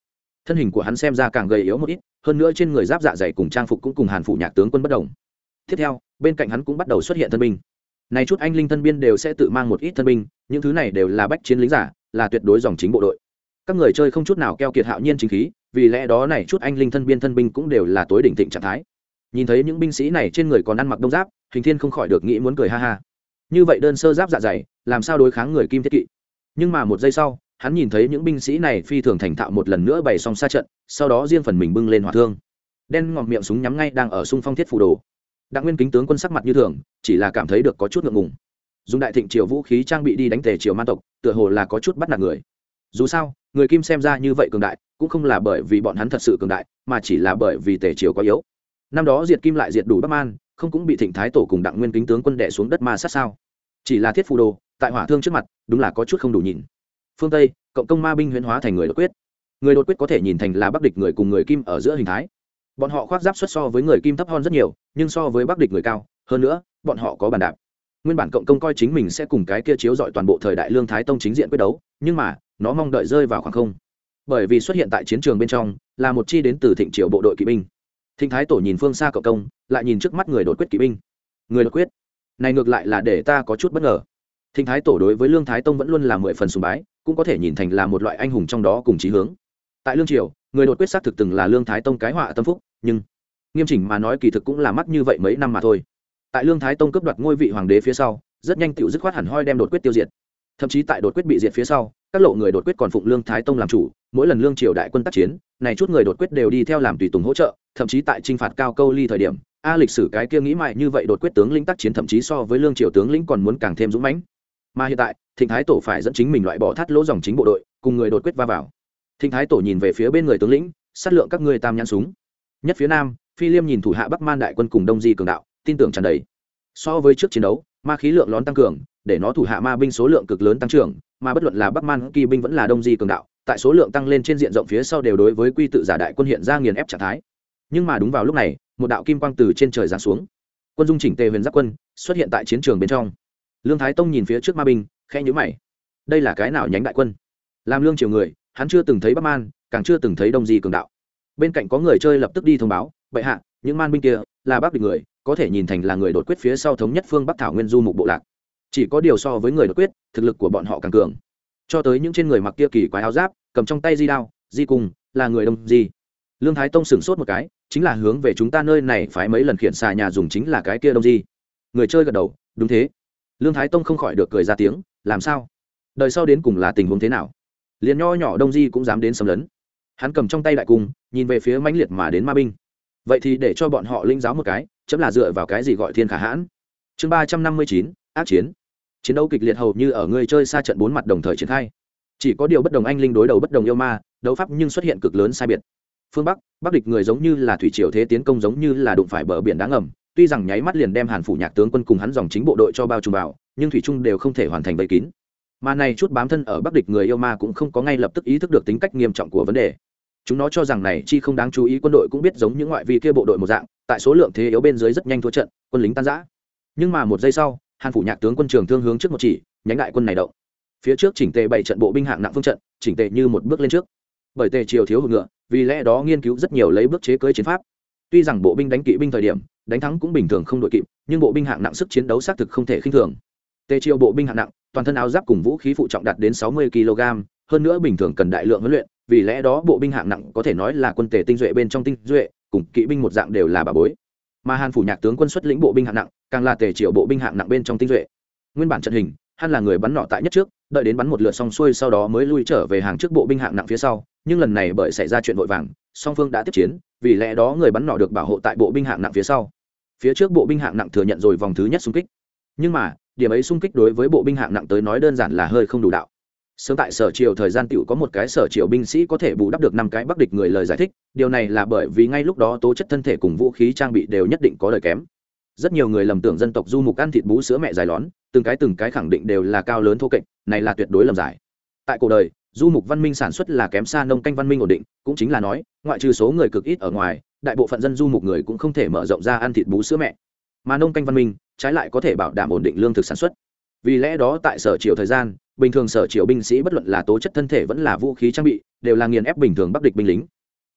Thân hình của hắn xem ra càng gầy yếu một ít, hơn nữa trên người giáp dạ dày cùng trang phục cũng cùng hàn phủ nhạc tướng quân bất đồng. Tiếp theo, bên cạnh hắn cũng bắt đầu xuất hiện thân binh. Này chút anh linh thân biên đều sẽ tự mang một ít thân binh, những thứ này đều là bách chiến lính giả, là tuyệt đối dòng chính bộ đội. Các người chơi không chút nào keo kiệt hạo nhiên chính khí, vì lẽ đó này chút anh linh thân biên thân binh cũng đều là tối đỉnh thịnh trạng thái. Nhìn thấy những binh sĩ này trên người còn ăn mặc đông giáp, hình thiên không khỏi được nghĩ muốn cười ha ha như vậy đơn sơ giáp dạ dày, làm sao đối kháng người kim thiết kỵ? Nhưng mà một giây sau, hắn nhìn thấy những binh sĩ này phi thường thành thạo một lần nữa bày xong xa trận, sau đó riêng phần mình bưng lên hỏa thương. Đen ngòm miệng súng nhắm ngay đang ở xung phong thiết phủ đồ. Đặng nguyên kính tướng quân sắc mặt như thường, chỉ là cảm thấy được có chút ngượng ngùng. Dùng đại thịnh triều vũ khí trang bị đi đánh tề triều man tộc, tựa hồ là có chút bắt nạt người. Dù sao, người kim xem ra như vậy cường đại, cũng không là bởi vì bọn hắn thật sự cường đại, mà chỉ là bởi vì tề triều quá yếu. Năm đó diệt kim lại diệt đủ bắc man không cũng bị thịnh thái tổ cùng đặng nguyên kính tướng quân đẻ xuống đất ma sát sao? Chỉ là thiết phù đồ, tại hỏa thương trước mặt, đúng là có chút không đủ nhìn. Phương tây, cộng công ma binh huyễn hóa thành người đột quyết. Người đột quyết có thể nhìn thành là bắc địch người cùng người kim ở giữa hình thái. Bọn họ khoác giáp xuất so với người kim thấp hơn rất nhiều, nhưng so với bắc địch người cao, hơn nữa, bọn họ có bàn đạp. Nguyên bản cộng công coi chính mình sẽ cùng cái kia chiếu dọi toàn bộ thời đại lương thái tông chính diện quyết đấu, nhưng mà, nó mong đợi rơi vào khoảng không. Bởi vì xuất hiện tại chiến trường bên trong, là một chi đến từ thịnh triều bộ đội kỵ binh thịnh thái tổ nhìn phương xa cậu công, lại nhìn trước mắt người đột quyết kỵ binh. Người đột quyết? Này ngược lại là để ta có chút bất ngờ. Thịnh thái tổ đối với lương thái tông vẫn luôn là mười phần sùng bái, cũng có thể nhìn thành là một loại anh hùng trong đó cùng chí hướng. Tại lương triều, người đột quyết xác thực từng là lương thái tông cái họa tâm phúc, nhưng nghiêm chỉnh mà nói kỳ thực cũng là mắt như vậy mấy năm mà thôi. Tại lương thái tông cướp đoạt ngôi vị hoàng đế phía sau, rất nhanh tựu dứt khoát hẳn hoi đem đột quyết tiêu diệt. Thậm chí tại đột quyết bị diệt phía sau, các lộ người đột quyết còn phụng lương thái tông làm chủ, mỗi lần lương triều đại quân tác chiến, này chút người đột quyết đều đi theo làm tùy tùng hỗ trợ thậm chí tại trinh phạt cao câu ly thời điểm, a lịch sử cái kia nghĩ mại như vậy đột quyết tướng lĩnh tác chiến thậm chí so với lương triều tướng lĩnh còn muốn càng thêm dũng mãnh. Mà hiện tại, thịnh thái tổ phải dẫn chính mình loại bỏ thắt lỗ dòng chính bộ đội, cùng người đột quyết va vào. Thịnh thái tổ nhìn về phía bên người tướng lĩnh, sát lượng các ngươi tam nhãn súng. Nhất phía nam, phi liêm nhìn thủ hạ bắc man đại quân cùng đông di cường đạo, tin tưởng tràn đầy. So với trước chiến đấu, ma khí lượng lón tăng cường, để nó thủ hạ ma binh số lượng cực lớn tăng trưởng, mà bất luận là bắc man, kỳ binh vẫn là đông di cường đạo, tại số lượng tăng lên trên diện rộng phía sau đều đối với quy tự giả đại quân hiện ra nghiền ép trạng thái nhưng mà đúng vào lúc này, một đạo kim quang từ trên trời giáng xuống. Quân dung chỉnh tề huyền giáp quân xuất hiện tại chiến trường bên trong. Lương thái tông nhìn phía trước ma binh, khẽ nhữ mày. Đây là cái nào nhánh đại quân? Làm lương triều người, hắn chưa từng thấy bắc man, càng chưa từng thấy đông di cường đạo. Bên cạnh có người chơi lập tức đi thông báo, bệ hạ, những man binh kia là bắc địch người, có thể nhìn thành là người đột quyết phía sau thống nhất phương bắc thảo nguyên du mục bộ lạc. Chỉ có điều so với người đột quyết, thực lực của bọn họ càng cường. Cho tới những trên người mặc kia kỳ quái áo giáp, cầm trong tay di đao, di cùng là người đông di. Lương thái tông sửng sốt một cái chính là hướng về chúng ta nơi này phải mấy lần khiển xà nhà dùng chính là cái kia đông di. Người chơi gật đầu, đúng thế. Lương thái tông không khỏi được cười ra tiếng, làm sao? Đời sau đến cùng là tình huống thế nào? Liền nho nhỏ đông di cũng dám đến xâm lấn. Hắn cầm trong tay đại cung, nhìn về phía mãnh liệt mà đến ma binh. Vậy thì để cho bọn họ linh giáo một cái, chấm là dựa vào cái gì gọi thiên khả hãn? Chương ba trăm năm mươi chín, ác chiến. Chiến đấu kịch liệt hầu như ở người chơi xa trận bốn mặt đồng thời triển khai. Chỉ có điều bất đồng anh linh đối đầu bất đồng yêu ma, đấu pháp nhưng xuất hiện cực lớn sai biệt phương bắc bắc địch người giống như là thủy triều thế tiến công giống như là đụng phải bờ biển đá ngầm, tuy rằng nháy mắt liền đem hàn phủ nhạc tướng quân cùng hắn dòng chính bộ đội cho bao trùm vào, nhưng thủy trung đều không thể hoàn thành vây kín. Mà này chút bám thân ở bắc địch người yêu ma cũng không có ngay lập tức ý thức được tính cách nghiêm trọng của vấn đề. Chúng nó cho rằng này chi không đáng chú ý quân đội cũng biết giống những ngoại vi kia bộ đội một dạng, tại số lượng thế yếu bên dưới rất nhanh thua trận, quân lính tan giã nhưng mà một giây sau, hàn phủ nhạc tướng quân trường thương hướng trước một chỉ, nhánh đại quân này động. Phía trước chỉnh tề bảy trận bộ binh hạng nặng phương trận, chỉnh tề như một bước lên trước. Bởi tề triều thiếu hụt ngựa vì lẽ đó nghiên cứu rất nhiều lấy bước chế cưới chiến pháp. Tuy rằng bộ binh đánh kỵ binh thời điểm, đánh thắng cũng bình thường không đội kịp, nhưng bộ binh hạng nặng sức chiến đấu xác thực không thể khinh thường. Tề triệu bộ binh hạng nặng, toàn thân áo giáp cùng vũ khí phụ trọng đạt đến sáu mươi kg, hơn nữa bình thường cần đại lượng huấn luyện, vì lẽ đó bộ binh hạng nặng có thể nói là quân tề tinh duệ bên trong tinh duệ, cùng kỵ binh một dạng đều là bà bối. Mà hàn phủ nhạc tướng quân xuất lĩnh bộ binh hạng nặng, càng là tề triệu bộ binh hạng nặng bên trong tinh duệ. Nguyên bản trận hình hắn là người bắn nọ tại nhất trước, đợi đến bắn một lượt xong xuôi sau đó mới lui trở về hàng trước bộ binh hạng nặng phía sau, nhưng lần này bởi xảy ra chuyện vội vàng, song phương đã tiếp chiến, vì lẽ đó người bắn nọ được bảo hộ tại bộ binh hạng nặng phía sau. Phía trước bộ binh hạng nặng thừa nhận rồi vòng thứ nhất xung kích. Nhưng mà, điểm ấy xung kích đối với bộ binh hạng nặng tới nói đơn giản là hơi không đủ đạo. Sớm tại sở triều thời gian tiểu có một cái sở triều binh sĩ có thể bù đắp được năm cái bắc địch người lời giải thích, điều này là bởi vì ngay lúc đó tố chất thân thể cùng vũ khí trang bị đều nhất định có lời kém. Rất nhiều người lầm tưởng dân tộc du mục ăn thịt bú sữa mẹ dài lón từng cái từng cái khẳng định đều là cao lớn thô kệch, này là tuyệt đối lầm giải. Tại cổ đời, du mục văn minh sản xuất là kém xa nông canh văn minh ổn định, cũng chính là nói, ngoại trừ số người cực ít ở ngoài, đại bộ phận dân du mục người cũng không thể mở rộng ra ăn thịt bú sữa mẹ. Mà nông canh văn minh, trái lại có thể bảo đảm ổn định lương thực sản xuất. Vì lẽ đó tại sở triều thời gian, bình thường sở triều binh sĩ bất luận là tố chất thân thể vẫn là vũ khí trang bị, đều là nghiền ép bình thường bắc địch binh lính.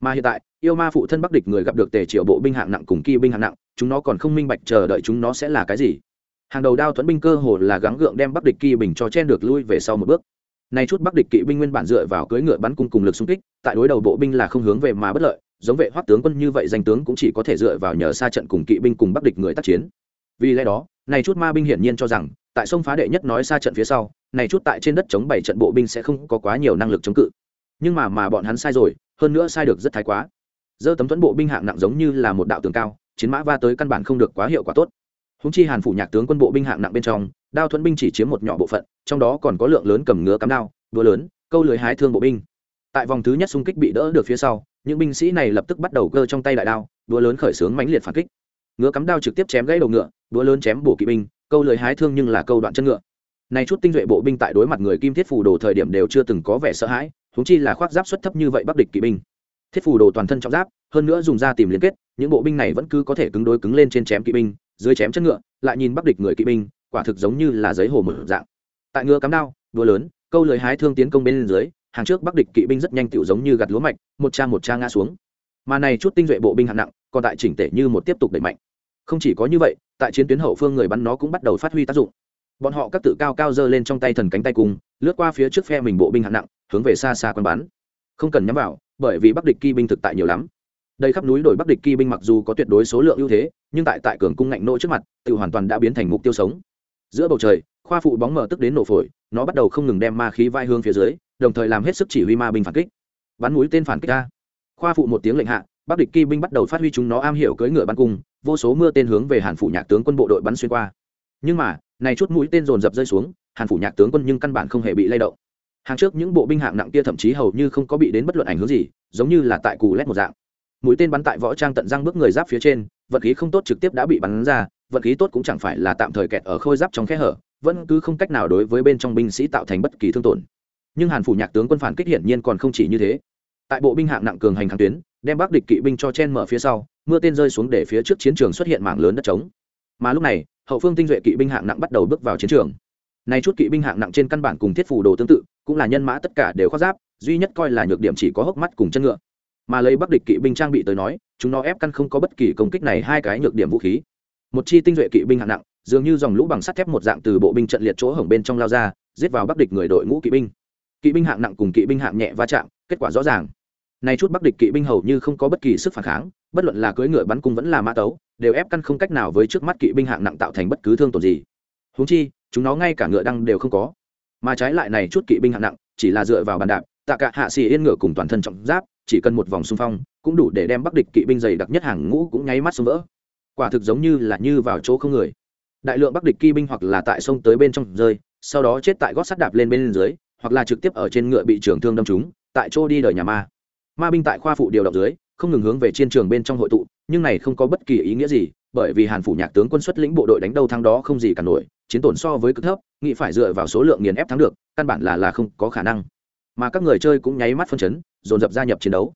Mà hiện tại, yêu ma phụ thân bắc địch người gặp được tề triệu bộ binh hạng nặng cùng kỳ binh hạng nặng, chúng nó còn không minh bạch chờ đợi chúng nó sẽ là cái gì hàng đầu đao thuẫn binh cơ hồ là gắng gượng đem bắc địch kỵ bình cho chen được lui về sau một bước. Nay chút bắc địch kỵ binh nguyên bản dựa vào cưỡi ngựa bắn cung cùng lực xung kích, tại đối đầu bộ binh là không hướng về mà bất lợi, giống vệ hoắc tướng quân như vậy danh tướng cũng chỉ có thể dựa vào nhờ xa trận cùng kỵ binh cùng bắc địch người tác chiến. Vì lẽ đó này chút ma binh hiển nhiên cho rằng, tại sông phá đệ nhất nói xa trận phía sau này chút tại trên đất chống bảy trận bộ binh sẽ không có quá nhiều năng lực chống cự. Nhưng mà mà bọn hắn sai rồi, hơn nữa sai được rất thái quá. Dơ tấm thuẫn bộ binh hạng nặng giống như là một đạo tường cao, chiến mã va tới căn bản không được quá hiệu quả tốt húng chi hàn phủ nhạc tướng quân bộ binh hạng nặng bên trong, đao thuẫn binh chỉ chiếm một nhỏ bộ phận, trong đó còn có lượng lớn cầm ngứa cắm đao đua lớn, câu lưới hái thương bộ binh. Tại vòng thứ nhất xung kích bị đỡ được phía sau, những binh sĩ này lập tức bắt đầu cơ trong tay đại đao đua lớn khởi xướng mãnh liệt phản kích. Ngứa cắm đao trực tiếp chém gãy đầu ngựa đua lớn chém bổ kỵ binh, câu lưới hái thương nhưng là câu đoạn chân ngựa. Này chút tinh duệ bộ binh tại đối mặt người kim thiết phù đồ thời điểm đều chưa từng có vẻ sợ hãi húng chi là khoác giáp xuất thấp như vậy bắc địch kỵ binh. Thiết phù đồ toàn thân trọng giáp, hơn nữa dùng ra tìm liên kết, những bộ binh này vẫn cứ có thể cứng đối cứng lên trên chém kỵ binh dưới chém chân ngựa, lại nhìn bắc địch người kỵ binh, quả thực giống như là giấy hồ mở dạng. Tại ngựa cắm đao, đua lớn, câu lời hái thương tiến công bên dưới, hàng trước bắc địch kỵ binh rất nhanh tựu giống như gặt lúa mạch, một cha một cha ngã xuống. Mà này chút tinh duệ bộ binh hạng nặng, còn tại chỉnh tể như một tiếp tục đẩy mạnh. Không chỉ có như vậy, tại chiến tuyến hậu phương người bắn nó cũng bắt đầu phát huy tác dụng. Bọn họ các tự cao cao giơ lên trong tay thần cánh tay cùng, lướt qua phía trước phe mình bộ binh hạng nặng, hướng về xa xa quân bắn. Không cần nhắm vào, bởi vì bắc địch kỵ binh thực tại nhiều lắm đây khắp núi đổi bắc địch kỵ binh mặc dù có tuyệt đối số lượng ưu thế, nhưng tại tại cường cung ngạnh nỗ trước mặt, tự hoàn toàn đã biến thành mục tiêu sống. Giữa bầu trời, khoa phụ bóng mở tức đến nổ phổi, nó bắt đầu không ngừng đem ma khí vai hương phía dưới, đồng thời làm hết sức chỉ huy ma binh phản kích. Bắn mũi tên phản kích ra. Khoa phụ một tiếng lệnh hạ, bắc địch kỵ binh bắt đầu phát huy chúng nó am hiểu cưỡi ngựa bắn cung, vô số mưa tên hướng về hàn phủ nhạc tướng quân bộ đội bắn xuyên qua. Nhưng mà, này chút mũi tên dồn dập rơi xuống, hàn phủ nhạc tướng quân nhưng căn bản không hề bị lay động. Hàng trước những bộ binh hạng nặng kia thậm chí hầu như không có bị đến bất luận ảnh hưởng gì, giống như là tại cù lét một dạng mũi tên bắn tại võ trang tận răng bước người giáp phía trên, vật khí không tốt trực tiếp đã bị bắn ra, vật khí tốt cũng chẳng phải là tạm thời kẹt ở khôi giáp trong khe hở, vẫn cứ không cách nào đối với bên trong binh sĩ tạo thành bất kỳ thương tổn. Nhưng hàn phủ nhạc tướng quân phản kích hiển nhiên còn không chỉ như thế. Tại bộ binh hạng nặng cường hành kháng tuyến, đem bắc địch kỵ binh cho chen mở phía sau, mưa tên rơi xuống để phía trước chiến trường xuất hiện mảng lớn đất trống. Mà lúc này, hậu phương tinh duệ kỵ binh hạng nặng bắt đầu bước vào chiến trường. Nay chút kỵ binh hạng nặng trên căn bản cùng thiết phủ đồ tương tự, cũng là nhân mã tất cả đều khoác giáp, duy nhất coi là nhược điểm chỉ có hốc mắt cùng chân ngựa mà lấy bắc địch kỵ binh trang bị tới nói, chúng nó ép căn không có bất kỳ công kích này hai cái nhược điểm vũ khí. Một chi tinh duệ kỵ binh hạng nặng, dường như dòng lũ bằng sắt thép một dạng từ bộ binh trận liệt chỗ hổng bên trong lao ra, giết vào bắc địch người đội ngũ kỵ binh. Kỵ binh hạng nặng cùng kỵ binh hạng nhẹ va chạm, kết quả rõ ràng. Này chút bắc địch kỵ binh hầu như không có bất kỳ sức phản kháng, bất luận là cưỡi ngựa bắn cung vẫn là mã tấu, đều ép căn không cách nào với trước mắt kỵ binh hạng nặng tạo thành bất cứ thương tổn gì. Húng chi, chúng nó ngay cả ngựa đăng đều không có. Mà trái lại này chút kỵ binh hạng nặng, chỉ là dựa vào bàn đạp, tạ cả hạ xì yên ngựa cùng toàn thân trọng giáp chỉ cần một vòng xung phong, cũng đủ để đem bắc địch kỵ binh dày đặc nhất hàng ngũ cũng nháy mắt xuống vỡ. Quả thực giống như là như vào chỗ không người. Đại lượng bắc địch kỵ binh hoặc là tại sông tới bên trong rơi, sau đó chết tại gót sắt đạp lên bên dưới, hoặc là trực tiếp ở trên ngựa bị trưởng thương đâm trúng, tại chỗ đi đời nhà ma. Ma binh tại khoa phụ điều động dưới, không ngừng hướng về chiến trường bên trong hội tụ, nhưng này không có bất kỳ ý nghĩa gì, bởi vì hàn phủ nhạc tướng quân xuất lĩnh bộ đội đánh đầu thắng đó không gì cả nổi, chiến tổn so với cực thấp, nghĩ phải dựa vào số lượng nghiền ép thắng được, căn bản là là không có khả năng mà các người chơi cũng nháy mắt phân chấn, dồn dập gia nhập chiến đấu.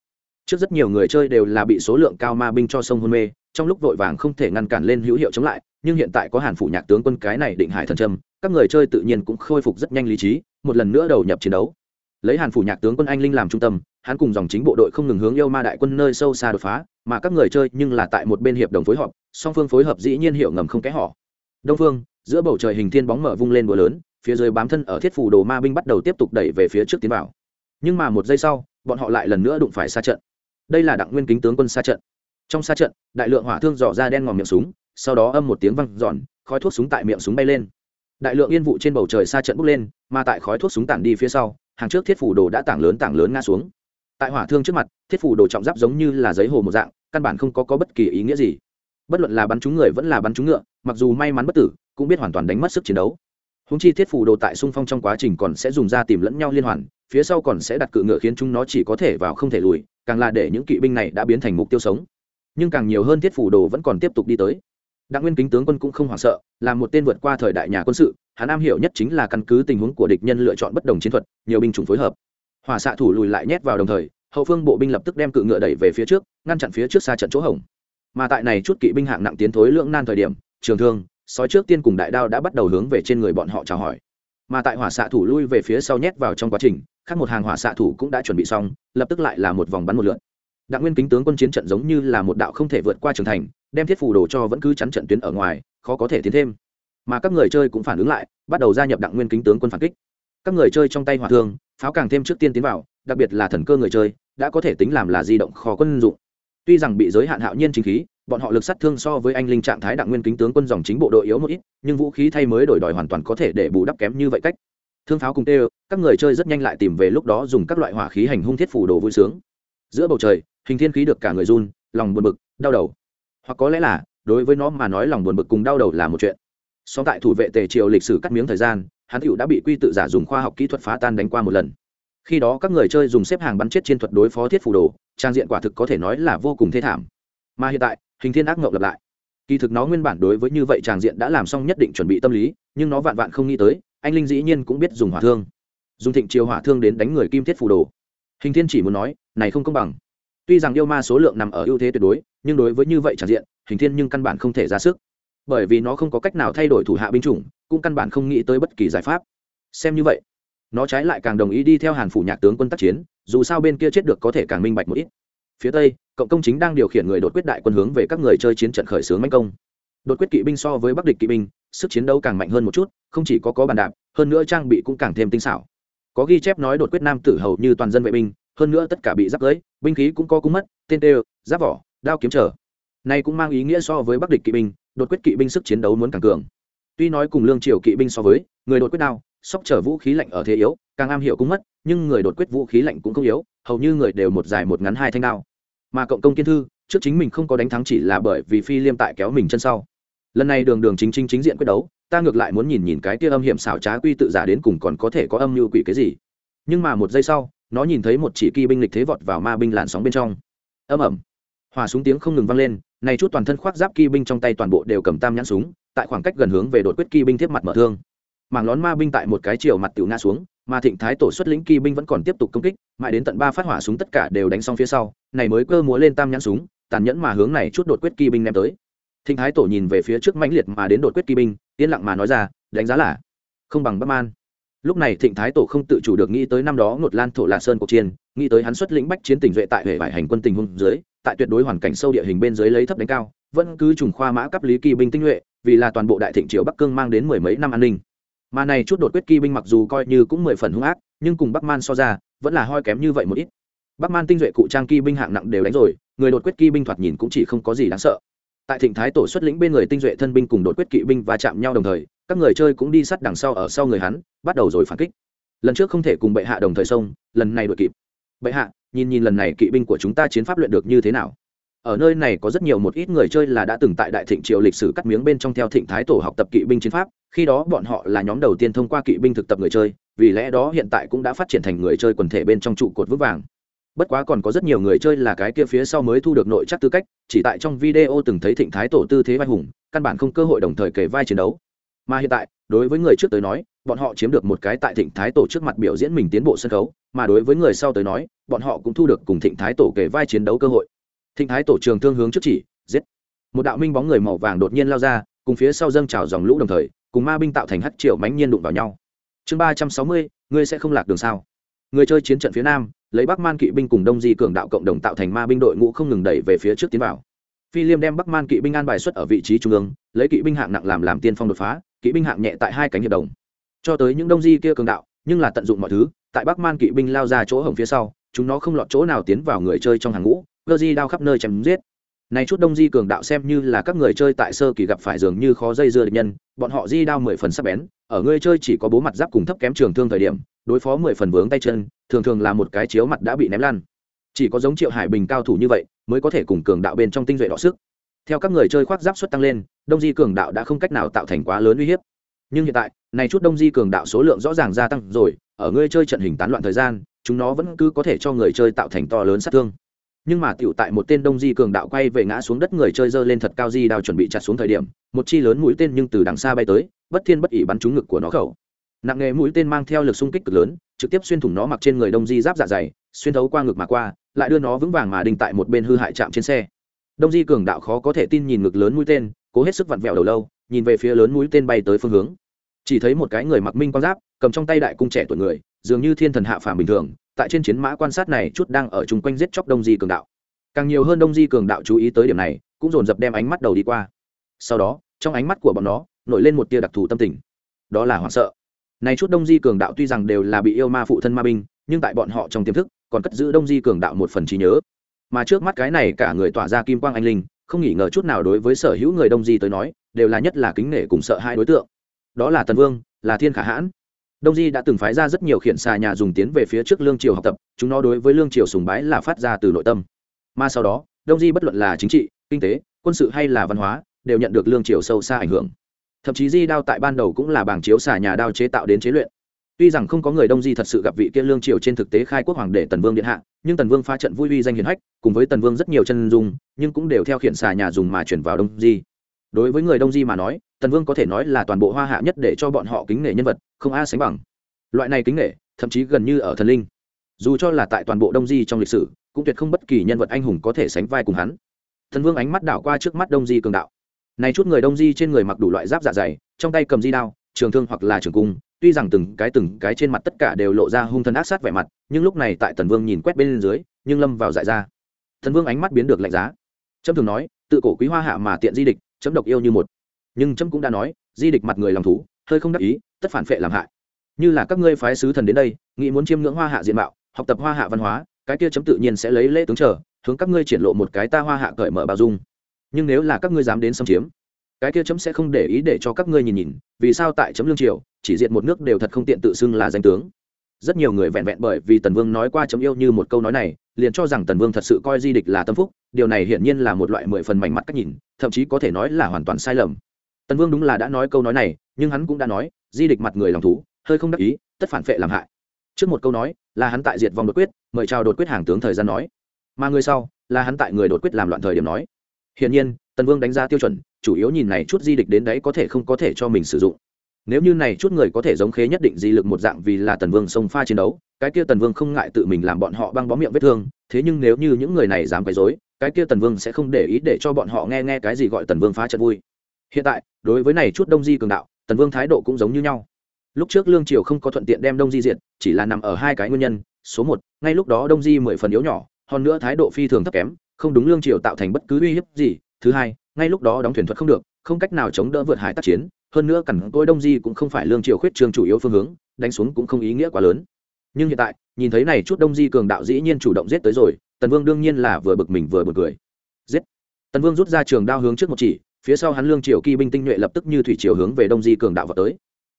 Trước rất nhiều người chơi đều là bị số lượng cao ma binh cho sông hôn mê, trong lúc vội vàng không thể ngăn cản lên hữu hiệu chống lại, nhưng hiện tại có hàn phủ nhạc tướng quân cái này định hải thần trâm, các người chơi tự nhiên cũng khôi phục rất nhanh lý trí, một lần nữa đầu nhập chiến đấu. Lấy hàn phủ nhạc tướng quân anh linh làm trung tâm, hắn cùng dòng chính bộ đội không ngừng hướng yêu ma đại quân nơi sâu xa đột phá, mà các người chơi nhưng là tại một bên hiệp đồng phối hợp, song phương phối hợp dĩ nhiên hiệu ngầm không kẽ họ đông phương, giữa bầu trời hình thiên bóng mở vung lên búa lớn phía dưới bám thân ở thiết phủ đồ ma binh bắt đầu tiếp tục đẩy về phía trước tiến vào. Nhưng mà một giây sau bọn họ lại lần nữa đụng phải xa trận. Đây là đặng nguyên kính tướng quân xa trận. Trong xa trận đại lượng hỏa thương dò ra đen ngòm miệng súng sau đó âm một tiếng văng giòn khói thuốc súng tại miệng súng bay lên. Đại lượng yên vụ trên bầu trời xa trận bốc lên mà tại khói thuốc súng tản đi phía sau hàng trước thiết phủ đồ đã tảng lớn tảng lớn ngã xuống. Tại hỏa thương trước mặt thiết phủ đồ trọng giáp giống như là giấy hồ một dạng căn bản không có, có bất kỳ ý nghĩa gì. Bất luận là bắn trúng người vẫn là bắn trúng ngựa mặc dù may mắn bất tử cũng biết hoàn toàn đánh mất sức chiến đấu húng chi thiết phủ đồ tại xung phong trong quá trình còn sẽ dùng ra tìm lẫn nhau liên hoàn, phía sau còn sẽ đặt cự ngựa khiến chúng nó chỉ có thể vào không thể lùi, càng là để những kỵ binh này đã biến thành mục tiêu sống. Nhưng càng nhiều hơn thiết phủ đồ vẫn còn tiếp tục đi tới. Đặng nguyên kính tướng quân cũng không hoảng sợ, là một tên vượt qua thời đại nhà quân sự, hắn am hiểu nhất chính là căn cứ tình huống của địch nhân lựa chọn bất đồng chiến thuật, nhiều binh chủng phối hợp. Hỏa xạ thủ lùi lại nhét vào đồng thời, hậu phương bộ binh lập tức đem cự ngựa đẩy về phía trước, ngăn chặn phía trước xa trận chỗ hỏng mà tại này chút kỵ binh hạng nặng tiến thối lưỡng nan thời điểm, trường thương sói trước tiên cùng đại đao đã bắt đầu hướng về trên người bọn họ chào hỏi. Mà tại hỏa xạ thủ lui về phía sau nhét vào trong quá trình, khác một hàng hỏa xạ thủ cũng đã chuẩn bị xong, lập tức lại là một vòng bắn một lượn. Đặng nguyên kính tướng quân chiến trận giống như là một đạo không thể vượt qua trường thành, đem thiết phù đồ cho vẫn cứ chắn trận tuyến ở ngoài, khó có thể tiến thêm. Mà các người chơi cũng phản ứng lại, bắt đầu gia nhập đặng nguyên kính tướng quân phản kích. Các người chơi trong tay hỏa thương, pháo càng thêm trước tiên tiến vào, đặc biệt là thần cơ người chơi, đã có thể tính làm là di động khó quân dụng. Tuy rằng bị giới hạn hạo nhiên chính khí bọn họ lực sát thương so với anh linh trạng thái đặng nguyên kính tướng quân dòng chính bộ đội yếu một ít, nhưng vũ khí thay mới đổi đòi hoàn toàn có thể để bù đắp kém như vậy cách. Thương pháo cùng tê, các người chơi rất nhanh lại tìm về lúc đó dùng các loại hỏa khí hành hung thiết phủ đồ vui sướng. Giữa bầu trời, hình thiên khí được cả người run, lòng buồn bực, đau đầu. Hoặc có lẽ là, đối với nó mà nói lòng buồn bực cùng đau đầu là một chuyện. So tại thủ vệ tề triều lịch sử cắt miếng thời gian, hắn cựu đã bị quy tự giả dùng khoa học kỹ thuật phá tan đánh qua một lần. Khi đó các người chơi dùng xếp hàng bắn chết chiến thuật đối phó thiết phủ đồ, trang diện quả thực có thể nói là vô cùng thê thảm. Mà hiện tại hình thiên ác mộng lập lại. Kỳ thực nó nguyên bản đối với như vậy tràng diện đã làm xong nhất định chuẩn bị tâm lý, nhưng nó vạn vạn không nghĩ tới, anh linh dĩ nhiên cũng biết dùng hỏa thương. Dùng thịnh chiều hỏa thương đến đánh người kim thiết phù đồ. Hình thiên chỉ muốn nói, này không công bằng. Tuy rằng yêu ma số lượng nằm ở ưu thế tuyệt đối, nhưng đối với như vậy tràng diện, hình thiên nhưng căn bản không thể ra sức. Bởi vì nó không có cách nào thay đổi thủ hạ binh chủng, cũng căn bản không nghĩ tới bất kỳ giải pháp. Xem như vậy, nó trái lại càng đồng ý đi theo hàn phủ nhạc tướng quân tác chiến, dù sao bên kia chết được có thể càng minh bạch một ít. Phía tây cộng công chính đang điều khiển người đột quyết đại quân hướng về các người chơi chiến trận khởi xướng manh công. Đột quyết kỵ binh so với bắc địch kỵ binh, sức chiến đấu càng mạnh hơn một chút, không chỉ có có bàn đạp, hơn nữa trang bị cũng càng thêm tinh xảo. Có ghi chép nói đột quyết nam tử hầu như toàn dân vệ binh, hơn nữa tất cả bị giáp cưới, binh khí cũng có cung mất, tên tê giáp vỏ, đao kiếm trở. Này cũng mang ý nghĩa so với bắc địch kỵ binh, đột quyết kỵ binh sức chiến đấu muốn càng cường. Tuy nói cùng lương triều kỵ binh so với, người đột quyết đao, sóc chở vũ khí lạnh ở thế yếu, càng am hiểu cũng mất, nhưng người đột quyết vũ khí lạnh cũng không yếu, hầu như người đều một dài một ngắn hai thanh đao mà cộng công kiên thư, trước chính mình không có đánh thắng chỉ là bởi vì phi liêm tại kéo mình chân sau. Lần này đường đường chính chính chính diện quyết đấu, ta ngược lại muốn nhìn nhìn cái tia âm hiểm xảo trá quy tự giả đến cùng còn có thể có âm mưu quỷ cái gì. Nhưng mà một giây sau, nó nhìn thấy một chỉ kỳ binh lịch thế vọt vào ma binh làn sóng bên trong. Âm ẩm hòa súng tiếng không ngừng vang lên, này chút toàn thân khoác giáp kỳ binh trong tay toàn bộ đều cầm tam nhãn súng, tại khoảng cách gần hướng về đột quyết kỳ binh tiếp mặt mở thương. Mảng lón ma binh tại một cái chiều mặt tiểu ngã xuống mà thịnh thái tổ xuất lĩnh kỳ binh vẫn còn tiếp tục công kích, mãi đến tận ba phát hỏa súng tất cả đều đánh xong phía sau, này mới cơ múa lên tam nhãn súng, tàn nhẫn mà hướng này chút đột quyết kỳ binh ném tới. Thịnh thái tổ nhìn về phía trước mãnh liệt mà đến đột quyết kỳ binh, yên lặng mà nói ra, đánh giá là không bằng bắc man. Lúc này thịnh thái tổ không tự chủ được nghĩ tới năm đó ngột lan thổ lạ sơn cuộc chiến, nghĩ tới hắn xuất lĩnh bách chiến tình duệ tại hệ vải hành quân tình hung dưới, tại tuyệt đối hoàn cảnh sâu địa hình bên dưới lấy thấp đánh cao, vẫn cứ trùng khoa mã cấp lý kỳ binh tinh nhuệ, vì là toàn bộ đại thịnh triều bắc cương mang đến mười mấy năm an ninh mà này chút đột quyết kỵ binh mặc dù coi như cũng mười phần hung ác, nhưng cùng bắc man so ra, vẫn là hoi kém như vậy một ít. Bắc man tinh duệ cụ trang kỵ binh hạng nặng đều đánh rồi, người đột quyết kỵ binh thoạt nhìn cũng chỉ không có gì đáng sợ. Tại thịnh thái tổ xuất lĩnh bên người tinh duệ thân binh cùng đột quyết kỵ binh và chạm nhau đồng thời, các người chơi cũng đi sát đằng sau ở sau người hắn, bắt đầu rồi phản kích. Lần trước không thể cùng bệ hạ đồng thời sông lần này đội kịp. Bệ hạ, nhìn nhìn lần này kỵ binh của chúng ta chiến pháp luyện được như thế nào? Ở nơi này có rất nhiều một ít người chơi là đã từng tại đại thịnh triều lịch sử cắt miếng bên trong theo thịnh thái tổ học tập kỵ binh chiến pháp, khi đó bọn họ là nhóm đầu tiên thông qua kỵ binh thực tập người chơi, vì lẽ đó hiện tại cũng đã phát triển thành người chơi quần thể bên trong trụ cột vững vàng. Bất quá còn có rất nhiều người chơi là cái kia phía sau mới thu được nội chắc tư cách, chỉ tại trong video từng thấy thịnh thái tổ tư thế vai hùng, căn bản không cơ hội đồng thời kể vai chiến đấu. Mà hiện tại, đối với người trước tới nói, bọn họ chiếm được một cái tại thịnh thái tổ trước mặt biểu diễn mình tiến bộ sân khấu, mà đối với người sau tới nói, bọn họ cũng thu được cùng thịnh thái tổ kể vai chiến đấu cơ hội thịnh thái tổ trường thương hướng trước chỉ, giết. Một đạo minh bóng người màu vàng đột nhiên lao ra, cùng phía sau dâng trào dòng lũ đồng thời, cùng ma binh tạo thành hắt triệu mánh nhiên đụng vào nhau. Chương ba trăm sáu mươi, ngươi sẽ không lạc đường sao? Người chơi chiến trận phía nam, lấy bắc man kỵ binh cùng đông di cường đạo cộng đồng tạo thành ma binh đội ngũ không ngừng đẩy về phía trước tiến vào. Phi liêm đem bắc man kỵ binh an bài xuất ở vị trí trung ương, lấy kỵ binh hạng nặng làm làm tiên phong đột phá, kỵ binh hạng nhẹ tại hai cánh hiệp đồng. Cho tới những đông di kia cường đạo, nhưng là tận dụng mọi thứ, tại bắc man kỵ binh lao ra chỗ hồng phía sau, chúng nó không lọt chỗ nào tiến vào người chơi trong hàng ngũ cơ di đao khắp nơi chém giết. Này chút đông di cường đạo xem như là các người chơi tại sơ kỳ gặp phải dường như khó dây dưa địch nhân, bọn họ di đao mười phần sắc bén, ở người chơi chỉ có bố mặt giáp cùng thấp kém trường thương thời điểm, đối phó mười phần vướng tay chân, thường thường là một cái chiếu mặt đã bị ném lăn. Chỉ có giống triệu hải bình cao thủ như vậy, mới có thể cùng cường đạo bên trong tinh duệ đọ sức. Theo các người chơi khoác giáp suất tăng lên, đông di cường đạo đã không cách nào tạo thành quá lớn uy hiếp. Nhưng hiện tại, này chút đông di cường đạo số lượng rõ ràng gia tăng rồi, ở người chơi trận hình tán loạn thời gian, chúng nó vẫn cứ có thể cho người chơi tạo thành to lớn sát thương nhưng mà tiểu tại một tên đông di cường đạo quay về ngã xuống đất người chơi dơ lên thật cao di đao chuẩn bị chặt xuống thời điểm, một chi lớn mũi tên nhưng từ đằng xa bay tới, bất thiên bất ỉ bắn trúng ngực của nó khẩu. Nặng nghề mũi tên mang theo lực xung kích cực lớn, trực tiếp xuyên thủng nó mặc trên người đông di giáp dạ dày, xuyên thấu qua ngực mà qua, lại đưa nó vững vàng mà đình tại một bên hư hại chạm trên xe. Đông di cường đạo khó có thể tin nhìn ngực lớn mũi tên, cố hết sức vặn vẹo đầu lâu, nhìn về phía lớn mũi tên bay tới phương hướng. Chỉ thấy một cái người mặc minh con giáp, cầm trong tay đại cung trẻ tuổi người dường như thiên thần hạ phàm bình thường, tại trên chiến mã quan sát này chút đang ở chung quanh giết chóc đông di cường đạo. Càng nhiều hơn đông di cường đạo chú ý tới điểm này, cũng dồn dập đem ánh mắt đầu đi qua. Sau đó, trong ánh mắt của bọn nó, nổi lên một tia đặc thù tâm tình. Đó là hoảng sợ. Này chút đông di cường đạo tuy rằng đều là bị yêu ma phụ thân ma binh, nhưng tại bọn họ trong tiềm thức, còn cất giữ đông di cường đạo một phần trí nhớ. Mà trước mắt cái này cả người tỏa ra kim quang anh linh, không nghỉ ngờ chút nào đối với sở hữu người đông di tới nói, đều là nhất là kính nể cùng sợ hai đối tượng. Đó là tần vương, là thiên khả hãn đông di đã từng phái ra rất nhiều khiển xà nhà dùng tiến về phía trước lương triều học tập, chúng nó đối với lương triều sùng bái là phát ra từ nội tâm. Mà sau đó, đông di bất luận là chính trị, kinh tế, quân sự hay là văn hóa, đều nhận được lương triều sâu xa ảnh hưởng. Thậm chí di đao tại ban đầu cũng là bảng chiếu xà nhà đao chế tạo đến chế luyện. Tuy rằng không có người đông di thật sự gặp vị kia lương triều trên thực tế khai quốc hoàng đệ tần vương điện hạ, nhưng tần vương phá trận vui uy danh hiền hách, cùng với tần vương rất nhiều chân dung, nhưng cũng đều theo khiển xà nhà dùng mà chuyển vào đông di đối với người đông di mà nói, tần vương có thể nói là toàn bộ hoa hạ nhất để cho bọn họ kính nể nhân vật, không a sánh bằng. Loại này kính nể, thậm chí gần như ở thần linh. Dù cho là tại toàn bộ đông di trong lịch sử, cũng tuyệt không bất kỳ nhân vật anh hùng có thể sánh vai cùng hắn. Thần vương ánh mắt đảo qua trước mắt đông di cường đạo. Này chút người đông di trên người mặc đủ loại giáp dạ dày, trong tay cầm di đao, trường thương hoặc là trường cung, tuy rằng từng cái từng cái trên mặt tất cả đều lộ ra hung thân ác sát vẻ mặt, nhưng lúc này tại tần vương nhìn quét bên dưới, nhưng lâm vào dại ra. Thần vương ánh mắt biến được lạnh giá. Trâm thường nói, tự cổ quý hoa hạ mà tiện di địch chấm độc yêu như một. Nhưng chấm cũng đã nói, di địch mặt người lòng thú, hơi không đắc ý, tất phản phệ làm hại. Như là các ngươi phái sứ thần đến đây, nghĩ muốn chiêm ngưỡng hoa hạ diện mạo, học tập hoa hạ văn hóa, cái kia chấm tự nhiên sẽ lấy lễ tướng chờ, hướng các ngươi triển lộ một cái ta hoa hạ cởi mở bao dung. Nhưng nếu là các ngươi dám đến xâm chiếm, cái kia chấm sẽ không để ý để cho các ngươi nhìn nhìn, vì sao tại chấm lương triều, chỉ diện một nước đều thật không tiện tự xưng là danh tướng rất nhiều người vẹn vẹn bởi vì tần vương nói qua chấm yêu như một câu nói này, liền cho rằng tần vương thật sự coi di địch là tâm phúc, điều này hiển nhiên là một loại mười phần mảnh mặt cách nhìn, thậm chí có thể nói là hoàn toàn sai lầm. Tần vương đúng là đã nói câu nói này, nhưng hắn cũng đã nói, di địch mặt người lòng thú, hơi không đắc ý, tất phản phệ làm hại. Trước một câu nói, là hắn tại diệt vòng đột quyết, mời chào đột quyết hàng tướng thời gian nói. Mà người sau, là hắn tại người đột quyết làm loạn thời điểm nói. Hiển nhiên, tần vương đánh giá tiêu chuẩn, chủ yếu nhìn này chút di địch đến đấy có thể không có thể cho mình sử dụng nếu như này chút người có thể giống khế nhất định di lực một dạng vì là tần vương sông pha chiến đấu, cái kia tần vương không ngại tự mình làm bọn họ băng bó miệng vết thương, thế nhưng nếu như những người này dám quấy dối cái kia tần vương sẽ không để ý để cho bọn họ nghe nghe cái gì gọi tần vương phá trận vui. Hiện tại, đối với này chút đông di cường đạo, tần vương thái độ cũng giống như nhau. Lúc trước lương triều không có thuận tiện đem đông di diện chỉ là nằm ở hai cái nguyên nhân. Số một, ngay lúc đó đông di mười phần yếu nhỏ, hơn nữa thái độ phi thường thấp kém, không đúng lương triều tạo thành bất cứ uy hiếp gì. Thứ hai, ngay lúc đó đóng thuyền thuật không được, không cách nào chống đỡ vượt hải tác chiến hơn nữa cẩn tôi đông di cũng không phải lương triều khuyết trương chủ yếu phương hướng, đánh xuống cũng không ý nghĩa quá lớn. Nhưng hiện tại, nhìn thấy này chút đông di cường đạo dĩ nhiên chủ động giết tới rồi, tần vương đương nhiên là vừa bực mình vừa bực cười. Giết! Tần vương rút ra trường đao hướng trước một chỉ, phía sau hắn lương triều kỳ binh tinh nhuệ lập tức như thủy chiều hướng về đông di cường đạo vào tới.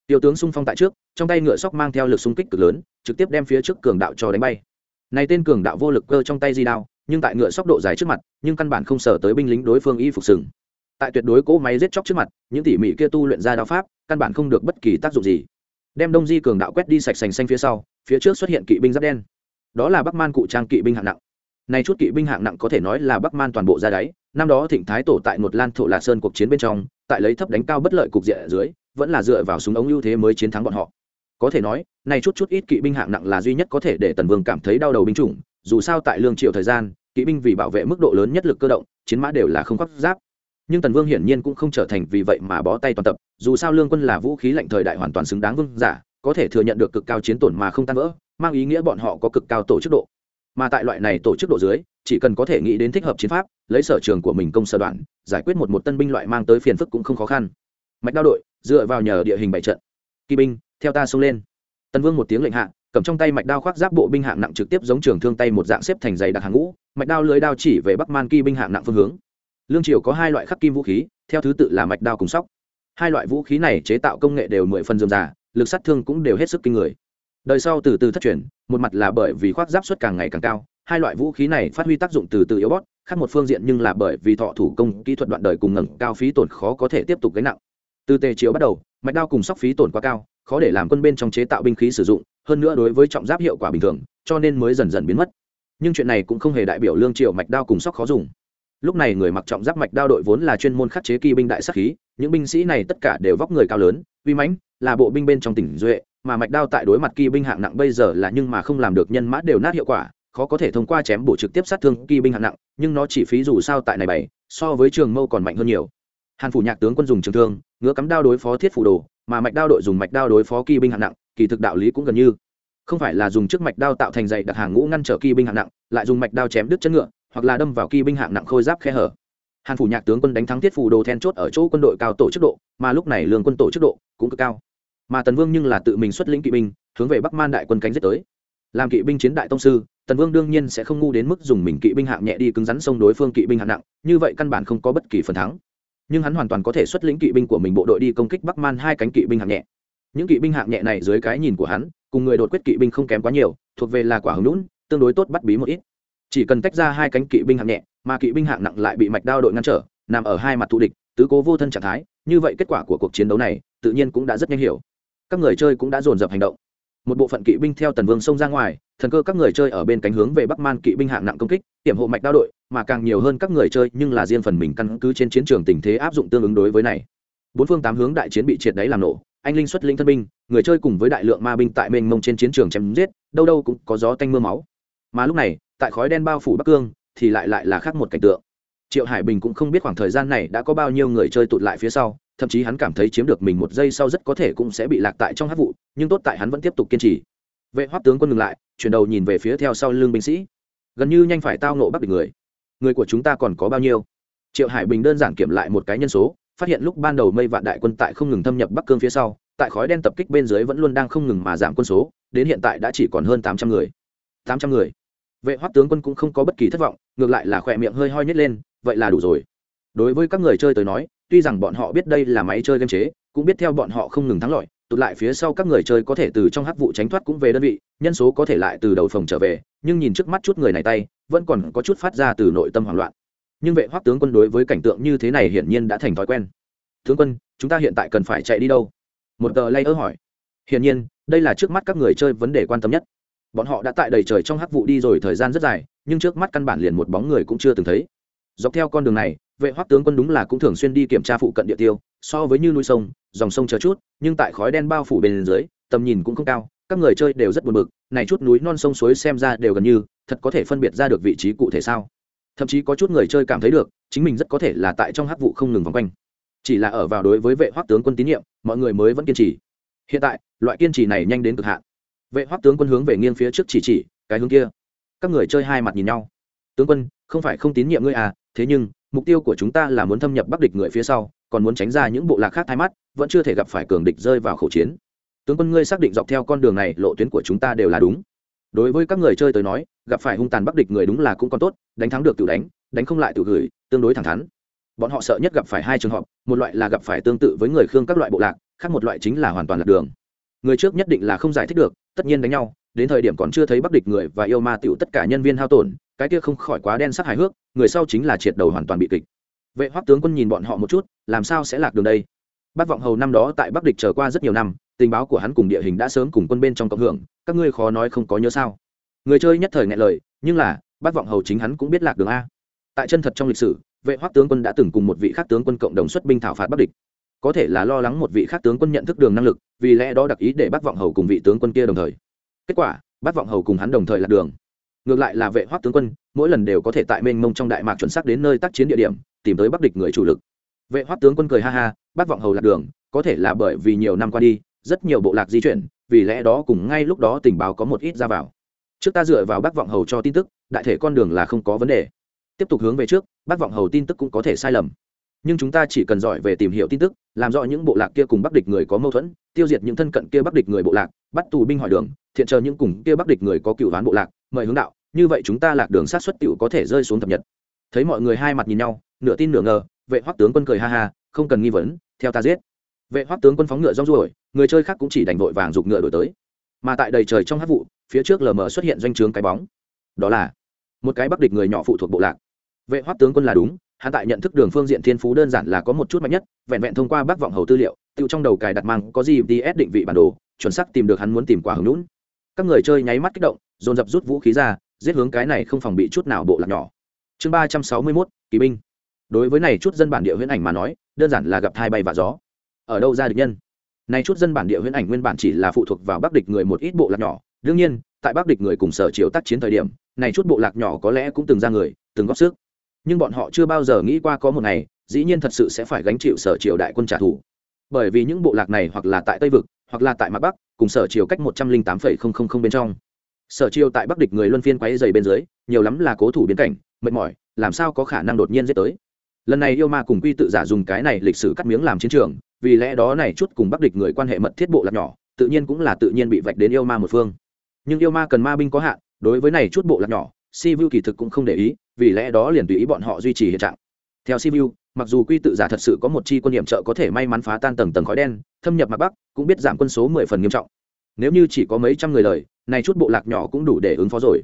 Tiêu tướng xung phong tại trước, trong tay ngựa sóc mang theo lực xung kích cực lớn, trực tiếp đem phía trước cường đạo cho đánh bay. Này tên cường đạo vô lực cơ trong tay di đao, nhưng tại ngựa sóc độ dài trước mặt, nhưng căn bản không sở tới binh lính đối phương y phục sừng tại tuyệt đối cỗ máy giết chóc trước mặt, những tỉ mỉ kia tu luyện ra đao pháp, căn bản không được bất kỳ tác dụng gì. Đem đông di cường đạo quét đi sạch sành xanh phía sau, phía trước xuất hiện kỵ binh giáp đen. Đó là bắc man cụ trang kỵ binh hạng nặng. Này chút kỵ binh hạng nặng có thể nói là bắc man toàn bộ ra đáy, năm đó thịnh thái tổ tại một lan thổ lạc sơn cuộc chiến bên trong, tại lấy thấp đánh cao bất lợi cục diện ở dưới, vẫn là dựa vào súng ống ưu thế mới chiến thắng bọn họ. Có thể nói, này chút chút ít kỵ binh hạng nặng là duy nhất có thể để tần vương cảm thấy đau đầu binh chủng, dù sao tại lương triệu thời gian, kỵ binh vì bảo vệ mức độ lớn nhất lực cơ động, chiến mã đều là không khoác giáp nhưng tần vương hiển nhiên cũng không trở thành vì vậy mà bó tay toàn tập, dù sao lương quân là vũ khí lạnh thời đại hoàn toàn xứng đáng vương giả, có thể thừa nhận được cực cao chiến tổn mà không tan vỡ, mang ý nghĩa bọn họ có cực cao tổ chức độ. Mà tại loại này tổ chức độ dưới, chỉ cần có thể nghĩ đến thích hợp chiến pháp, lấy sở trường của mình công sở đoạn, giải quyết một một tân binh loại mang tới phiền phức cũng không khó khăn. Mạch đao đội, dựa vào nhờ địa hình bảy trận. Kỵ binh, theo ta xông lên. Tần vương một tiếng lệnh hạ, cầm trong tay mạch đao khoác giáp bộ binh hạng nặng trực tiếp giống trường thương tay một dạng xếp thành giày đặc hàng ngũ, mạch đao lưới đao chỉ về bắc man kỵ binh hạng nặng phương hướng lương triều có hai loại khắc kim vũ khí, theo thứ tự là mạch đao cùng sóc. Hai loại vũ khí này chế tạo công nghệ đều mười phần dườm già lực sát thương cũng đều hết sức kinh người. Đời sau từ từ thất truyền, một mặt là bởi vì khoác giáp suất càng ngày càng cao, hai loại vũ khí này phát huy tác dụng từ từ yếu bót khác một phương diện nhưng là bởi vì thọ thủ công, kỹ thuật đoạn đời cùng ngẩng cao phí tổn khó có thể tiếp tục gánh nặng. Từ tề chiếu bắt đầu, mạch đao cùng sóc phí tổn quá cao, khó để làm quân bên trong chế tạo binh khí sử dụng, hơn nữa đối với trọng giáp hiệu quả bình thường, cho nên mới dần dần biến mất. Nhưng chuyện này cũng không hề đại biểu lương triều mạch đao cùng sóc khó dùng lúc này người mặc trọng giáp mạch đao đội vốn là chuyên môn khắc chế kỳ binh đại sắc khí, những binh sĩ này tất cả đều vóc người cao lớn, uy mãnh, là bộ binh bên trong tỉnh duệ, mà mạch đao tại đối mặt kỳ binh hạng nặng bây giờ là nhưng mà không làm được nhân mã đều nát hiệu quả, khó có thể thông qua chém bổ trực tiếp sát thương kỳ binh hạng nặng, nhưng nó chỉ phí dù sao tại này bảy, so với trường mâu còn mạnh hơn nhiều. Hàn phủ nhạc tướng quân dùng trường thương ngứa cắm đao đối phó thiết phủ đồ, mà mạch đao đội dùng mạch đao đối phó kỳ binh hạng nặng, kỳ thực đạo lý cũng gần như. Không phải là dùng chiếc mạch đao tạo thành dày đặc hàng ngũ ngăn trở kỳ binh hạng nặng, lại dùng mạch đao chém đứt chân ngựa hoặc là đâm vào kỵ binh hạng nặng khôi giáp khe hở. Hàn phủ nhạc tướng quân đánh thắng thiết phù đồ then chốt ở chỗ quân đội cao tổ chức độ, mà lúc này lương quân tổ chức độ cũng cực cao. Mà tần vương nhưng là tự mình xuất lĩnh kỵ binh, hướng về bắc man đại quân cánh giết tới. Làm kỵ binh chiến đại tông sư, tần vương đương nhiên sẽ không ngu đến mức dùng mình kỵ binh hạng nhẹ đi cứng rắn sông đối phương kỵ binh hạng nặng, như vậy căn bản không có bất kỳ phần thắng. Nhưng hắn hoàn toàn có thể xuất lĩnh kỵ binh của mình bộ đội đi công kích bắc man hai cánh kỵ binh hạng nhẹ. Những kỵ binh hạng nhẹ này dưới cái nhìn của hắn, cùng người đột quyết kỵ binh không kém quá nhiều, thuộc về là quả hứng lũn tương đối tốt bắt bí một ít chỉ cần tách ra hai cánh kỵ binh hạng nhẹ, mà kỵ binh hạng nặng lại bị mạch đao đội ngăn trở, nằm ở hai mặt thù địch, tứ cố vô thân trạng thái, như vậy kết quả của cuộc chiến đấu này, tự nhiên cũng đã rất nhanh hiểu. Các người chơi cũng đã dồn dập hành động. Một bộ phận kỵ binh theo tần vương xông ra ngoài, thần cơ các người chơi ở bên cánh hướng về bắc man kỵ binh hạng nặng công kích hiểm hộ mạch đao đội, mà càng nhiều hơn các người chơi, nhưng là riêng phần mình căn cứ trên chiến trường tình thế áp dụng tương ứng đối với này. Bốn phương tám hướng đại chiến bị triệt đáy làm nổ, anh linh xuất linh thân binh, người chơi cùng với đại lượng ma binh tại mênh mông trên chiến trường chém giết, đâu đâu cũng có gió tanh mưa máu mà lúc này, tại khói đen bao phủ bắc cương, thì lại lại là khác một cảnh tượng. Triệu hải bình cũng không biết khoảng thời gian này đã có bao nhiêu người chơi tụt lại phía sau, thậm chí hắn cảm thấy chiếm được mình một giây sau rất có thể cũng sẽ bị lạc tại trong hát vụ, nhưng tốt tại hắn vẫn tiếp tục kiên trì. Vệ hoắc tướng quân ngừng lại, chuyển đầu nhìn về phía theo sau lưng binh sĩ. Gần như nhanh phải tao nộ bắt địch người. Người của chúng ta còn có bao nhiêu? Triệu hải bình đơn giản kiểm lại một cái nhân số, phát hiện lúc ban đầu mây vạn đại quân tại không ngừng thâm nhập bắc cương phía sau, tại khói đen tập kích bên dưới vẫn luôn đang không ngừng mà giảm quân số, đến hiện tại đã chỉ còn hơn tám trăm người. Tám trăm người vệ hoắc tướng quân cũng không có bất kỳ thất vọng, ngược lại là khỏe miệng hơi hoi nhét lên, vậy là đủ rồi. Đối với các người chơi tới nói, tuy rằng bọn họ biết đây là máy chơi game chế, cũng biết theo bọn họ không ngừng thắng lợi, tụt lại phía sau các người chơi có thể từ trong hắc vụ tránh thoát cũng về đơn vị, nhân số có thể lại từ đầu phòng trở về, nhưng nhìn trước mắt chút người này tay, vẫn còn có chút phát ra từ nội tâm hoảng loạn. Nhưng vệ hoắc tướng quân đối với cảnh tượng như thế này hiển nhiên đã thành thói quen. Tướng quân, chúng ta hiện tại cần phải chạy đi đâu? Một tờ lay ơ hỏi. Hiển nhiên, đây là trước mắt các người chơi vấn đề quan tâm nhất bọn họ đã tại đầy trời trong hắc vụ đi rồi thời gian rất dài, nhưng trước mắt căn bản liền một bóng người cũng chưa từng thấy. Dọc theo con đường này, vệ hoắc tướng quân đúng là cũng thường xuyên đi kiểm tra phụ cận địa tiêu, so với như núi sông, dòng sông chờ chút, nhưng tại khói đen bao phủ bên dưới, tầm nhìn cũng không cao, các người chơi đều rất buồn bực, này chút núi non sông suối xem ra đều gần như, thật có thể phân biệt ra được vị trí cụ thể sao? Thậm chí có chút người chơi cảm thấy được, chính mình rất có thể là tại trong hắc vụ không ngừng vòng quanh. Chỉ là ở vào đối với vệ hoắc tướng quân tín nhiệm, mọi người mới vẫn kiên trì. Hiện tại, loại kiên trì này nhanh đến cực hạn vệ hoắc tướng quân hướng về nghiêng phía trước chỉ chỉ, cái hướng kia. Các người chơi hai mặt nhìn nhau. Tướng quân, không phải không tín nhiệm ngươi à thế nhưng, mục tiêu của chúng ta là muốn thâm nhập bắc địch người phía sau, còn muốn tránh ra những bộ lạc khác thay mắt, vẫn chưa thể gặp phải cường địch rơi vào khẩu chiến. Tướng quân ngươi xác định dọc theo con đường này, lộ tuyến của chúng ta đều là đúng. Đối với các người chơi tới nói, gặp phải hung tàn bắc địch người đúng là cũng còn tốt, đánh thắng được tự đánh đánh không lại tự gửi, tương đối thẳng thắn. Bọn họ sợ nhất gặp phải hai trường hợp, một loại là gặp phải tương tự với người khương các loại bộ lạc, khác một loại chính là hoàn toàn lạc đường người trước nhất định là không giải thích được, tất nhiên đánh nhau, đến thời điểm còn chưa thấy bắc địch người và yêu ma tựu tất cả nhân viên hao tổn, cái kia không khỏi quá đen sắc hài hước, người sau chính là triệt đầu hoàn toàn bị kịch. Vệ hoắc tướng quân nhìn bọn họ một chút, làm sao sẽ lạc đường đây? Bác vọng hầu năm đó tại bắc địch chờ qua rất nhiều năm, tình báo của hắn cùng địa hình đã sớm cùng quân bên trong cộng hưởng, các ngươi khó nói không có nhớ sao? Người chơi nhất thời ngại lời, nhưng là bác vọng hầu chính hắn cũng biết lạc đường a. Tại chân thật trong lịch sử, vệ hoắc tướng quân đã từng cùng một vị khác tướng quân cộng đồng xuất binh thảo phạt bắc địch có thể là lo lắng một vị khác tướng quân nhận thức đường năng lực, vì lẽ đó đặc ý để bác vọng hầu cùng vị tướng quân kia đồng thời. Kết quả bác vọng hầu cùng hắn đồng thời lạc đường. Ngược lại là vệ hoắc tướng quân, mỗi lần đều có thể tại mênh mông trong đại mạc chuẩn xác đến nơi tác chiến địa điểm, tìm tới bắc địch người chủ lực. Vệ hoắc tướng quân cười ha ha bác vọng hầu lạc đường, có thể là bởi vì nhiều năm qua đi, rất nhiều bộ lạc di chuyển, vì lẽ đó cùng ngay lúc đó tình báo có một ít ra vào. Trước ta dựa vào bác vọng hầu cho tin tức, đại thể con đường là không có vấn đề. Tiếp tục hướng về trước bác vọng hầu tin tức cũng có thể sai lầm. Nhưng chúng ta chỉ cần giỏi về tìm hiểu tin tức làm rõ những bộ lạc kia cùng bắc địch người có mâu thuẫn, tiêu diệt những thân cận kia bắc địch người bộ lạc, bắt tù binh hỏi đường, thiện chờ những cùng kia bắc địch người có cựu đoán bộ lạc, mời hướng đạo, như vậy chúng ta lạc đường sát xuất tiểu có thể rơi xuống thập nhật. Thấy mọi người hai mặt nhìn nhau, nửa tin nửa ngờ, vệ hoắc tướng quân cười ha ha, không cần nghi vấn, theo ta giết. Vệ hoắc tướng quân phóng ngựa rong ruổi, người chơi khác cũng chỉ đành vội vàng giục ngựa đổi tới. Mà tại đầy trời trong hát vụ, phía trước lờ mờ xuất hiện doanh trướng cái bóng. Đó là một cái bắc địch người nhỏ phụ thuộc bộ lạc. Vệ hoắc tướng quân là đúng hắn tại nhận thức đường phương diện thiên phú đơn giản là có một chút mạnh nhất, vẹn vẹn thông qua bác vọng hầu tư liệu, tự trong đầu cài đặt mang có gì ds định vị bản đồ, chuẩn xác tìm được hắn muốn tìm quả hứng lũn các người chơi nháy mắt kích động, dồn dập rút vũ khí ra, giết hướng cái này không phòng bị chút nào bộ lạc nhỏ. Chương ba trăm sáu mươi mốt, kỳ binh. Đối với này chút dân bản địa huyễn ảnh mà nói, đơn giản là gặp thai bay và gió. Ở đâu ra địch nhân? Này chút dân bản địa huyễn ảnh nguyên bản chỉ là phụ thuộc vào bắc địch người một ít bộ lạc nhỏ. Đương nhiên, tại bắc địch người cùng sở triều tác chiến thời điểm, này chút bộ lạc nhỏ có lẽ cũng từng ra người, từng góp sức nhưng bọn họ chưa bao giờ nghĩ qua có một ngày, dĩ nhiên thật sự sẽ phải gánh chịu sở triều đại quân trả thù. Bởi vì những bộ lạc này hoặc là tại tây vực, hoặc là tại mặt bắc, cùng sở triều cách một trăm linh tám phẩy không không không bên trong. Sở triều tại bắc địch người luân phiên quáy dày bên dưới, nhiều lắm là cố thủ biến cảnh, mệt mỏi, làm sao có khả năng đột nhiên giết tới? Lần này yêu ma cùng quy tự giả dùng cái này lịch sử cắt miếng làm chiến trường, vì lẽ đó này chút cùng bắc địch người quan hệ mật thiết bộ lạc nhỏ, tự nhiên cũng là tự nhiên bị vạch đến yêu ma một phương. Nhưng yêu ma cần ma binh có hạn, đối với này chút bộ lạc nhỏ, si vu kỳ thực cũng không để ý vì lẽ đó liền tùy ý bọn họ duy trì hiện trạng. Theo si vu mặc dù quy tự giả thật sự có một chi quân hiểm trợ có thể may mắn phá tan tầng tầng khói đen, thâm nhập mặt bắc cũng biết giảm quân số mười phần nghiêm trọng. Nếu như chỉ có mấy trăm người lời, này chút bộ lạc nhỏ cũng đủ để ứng phó rồi.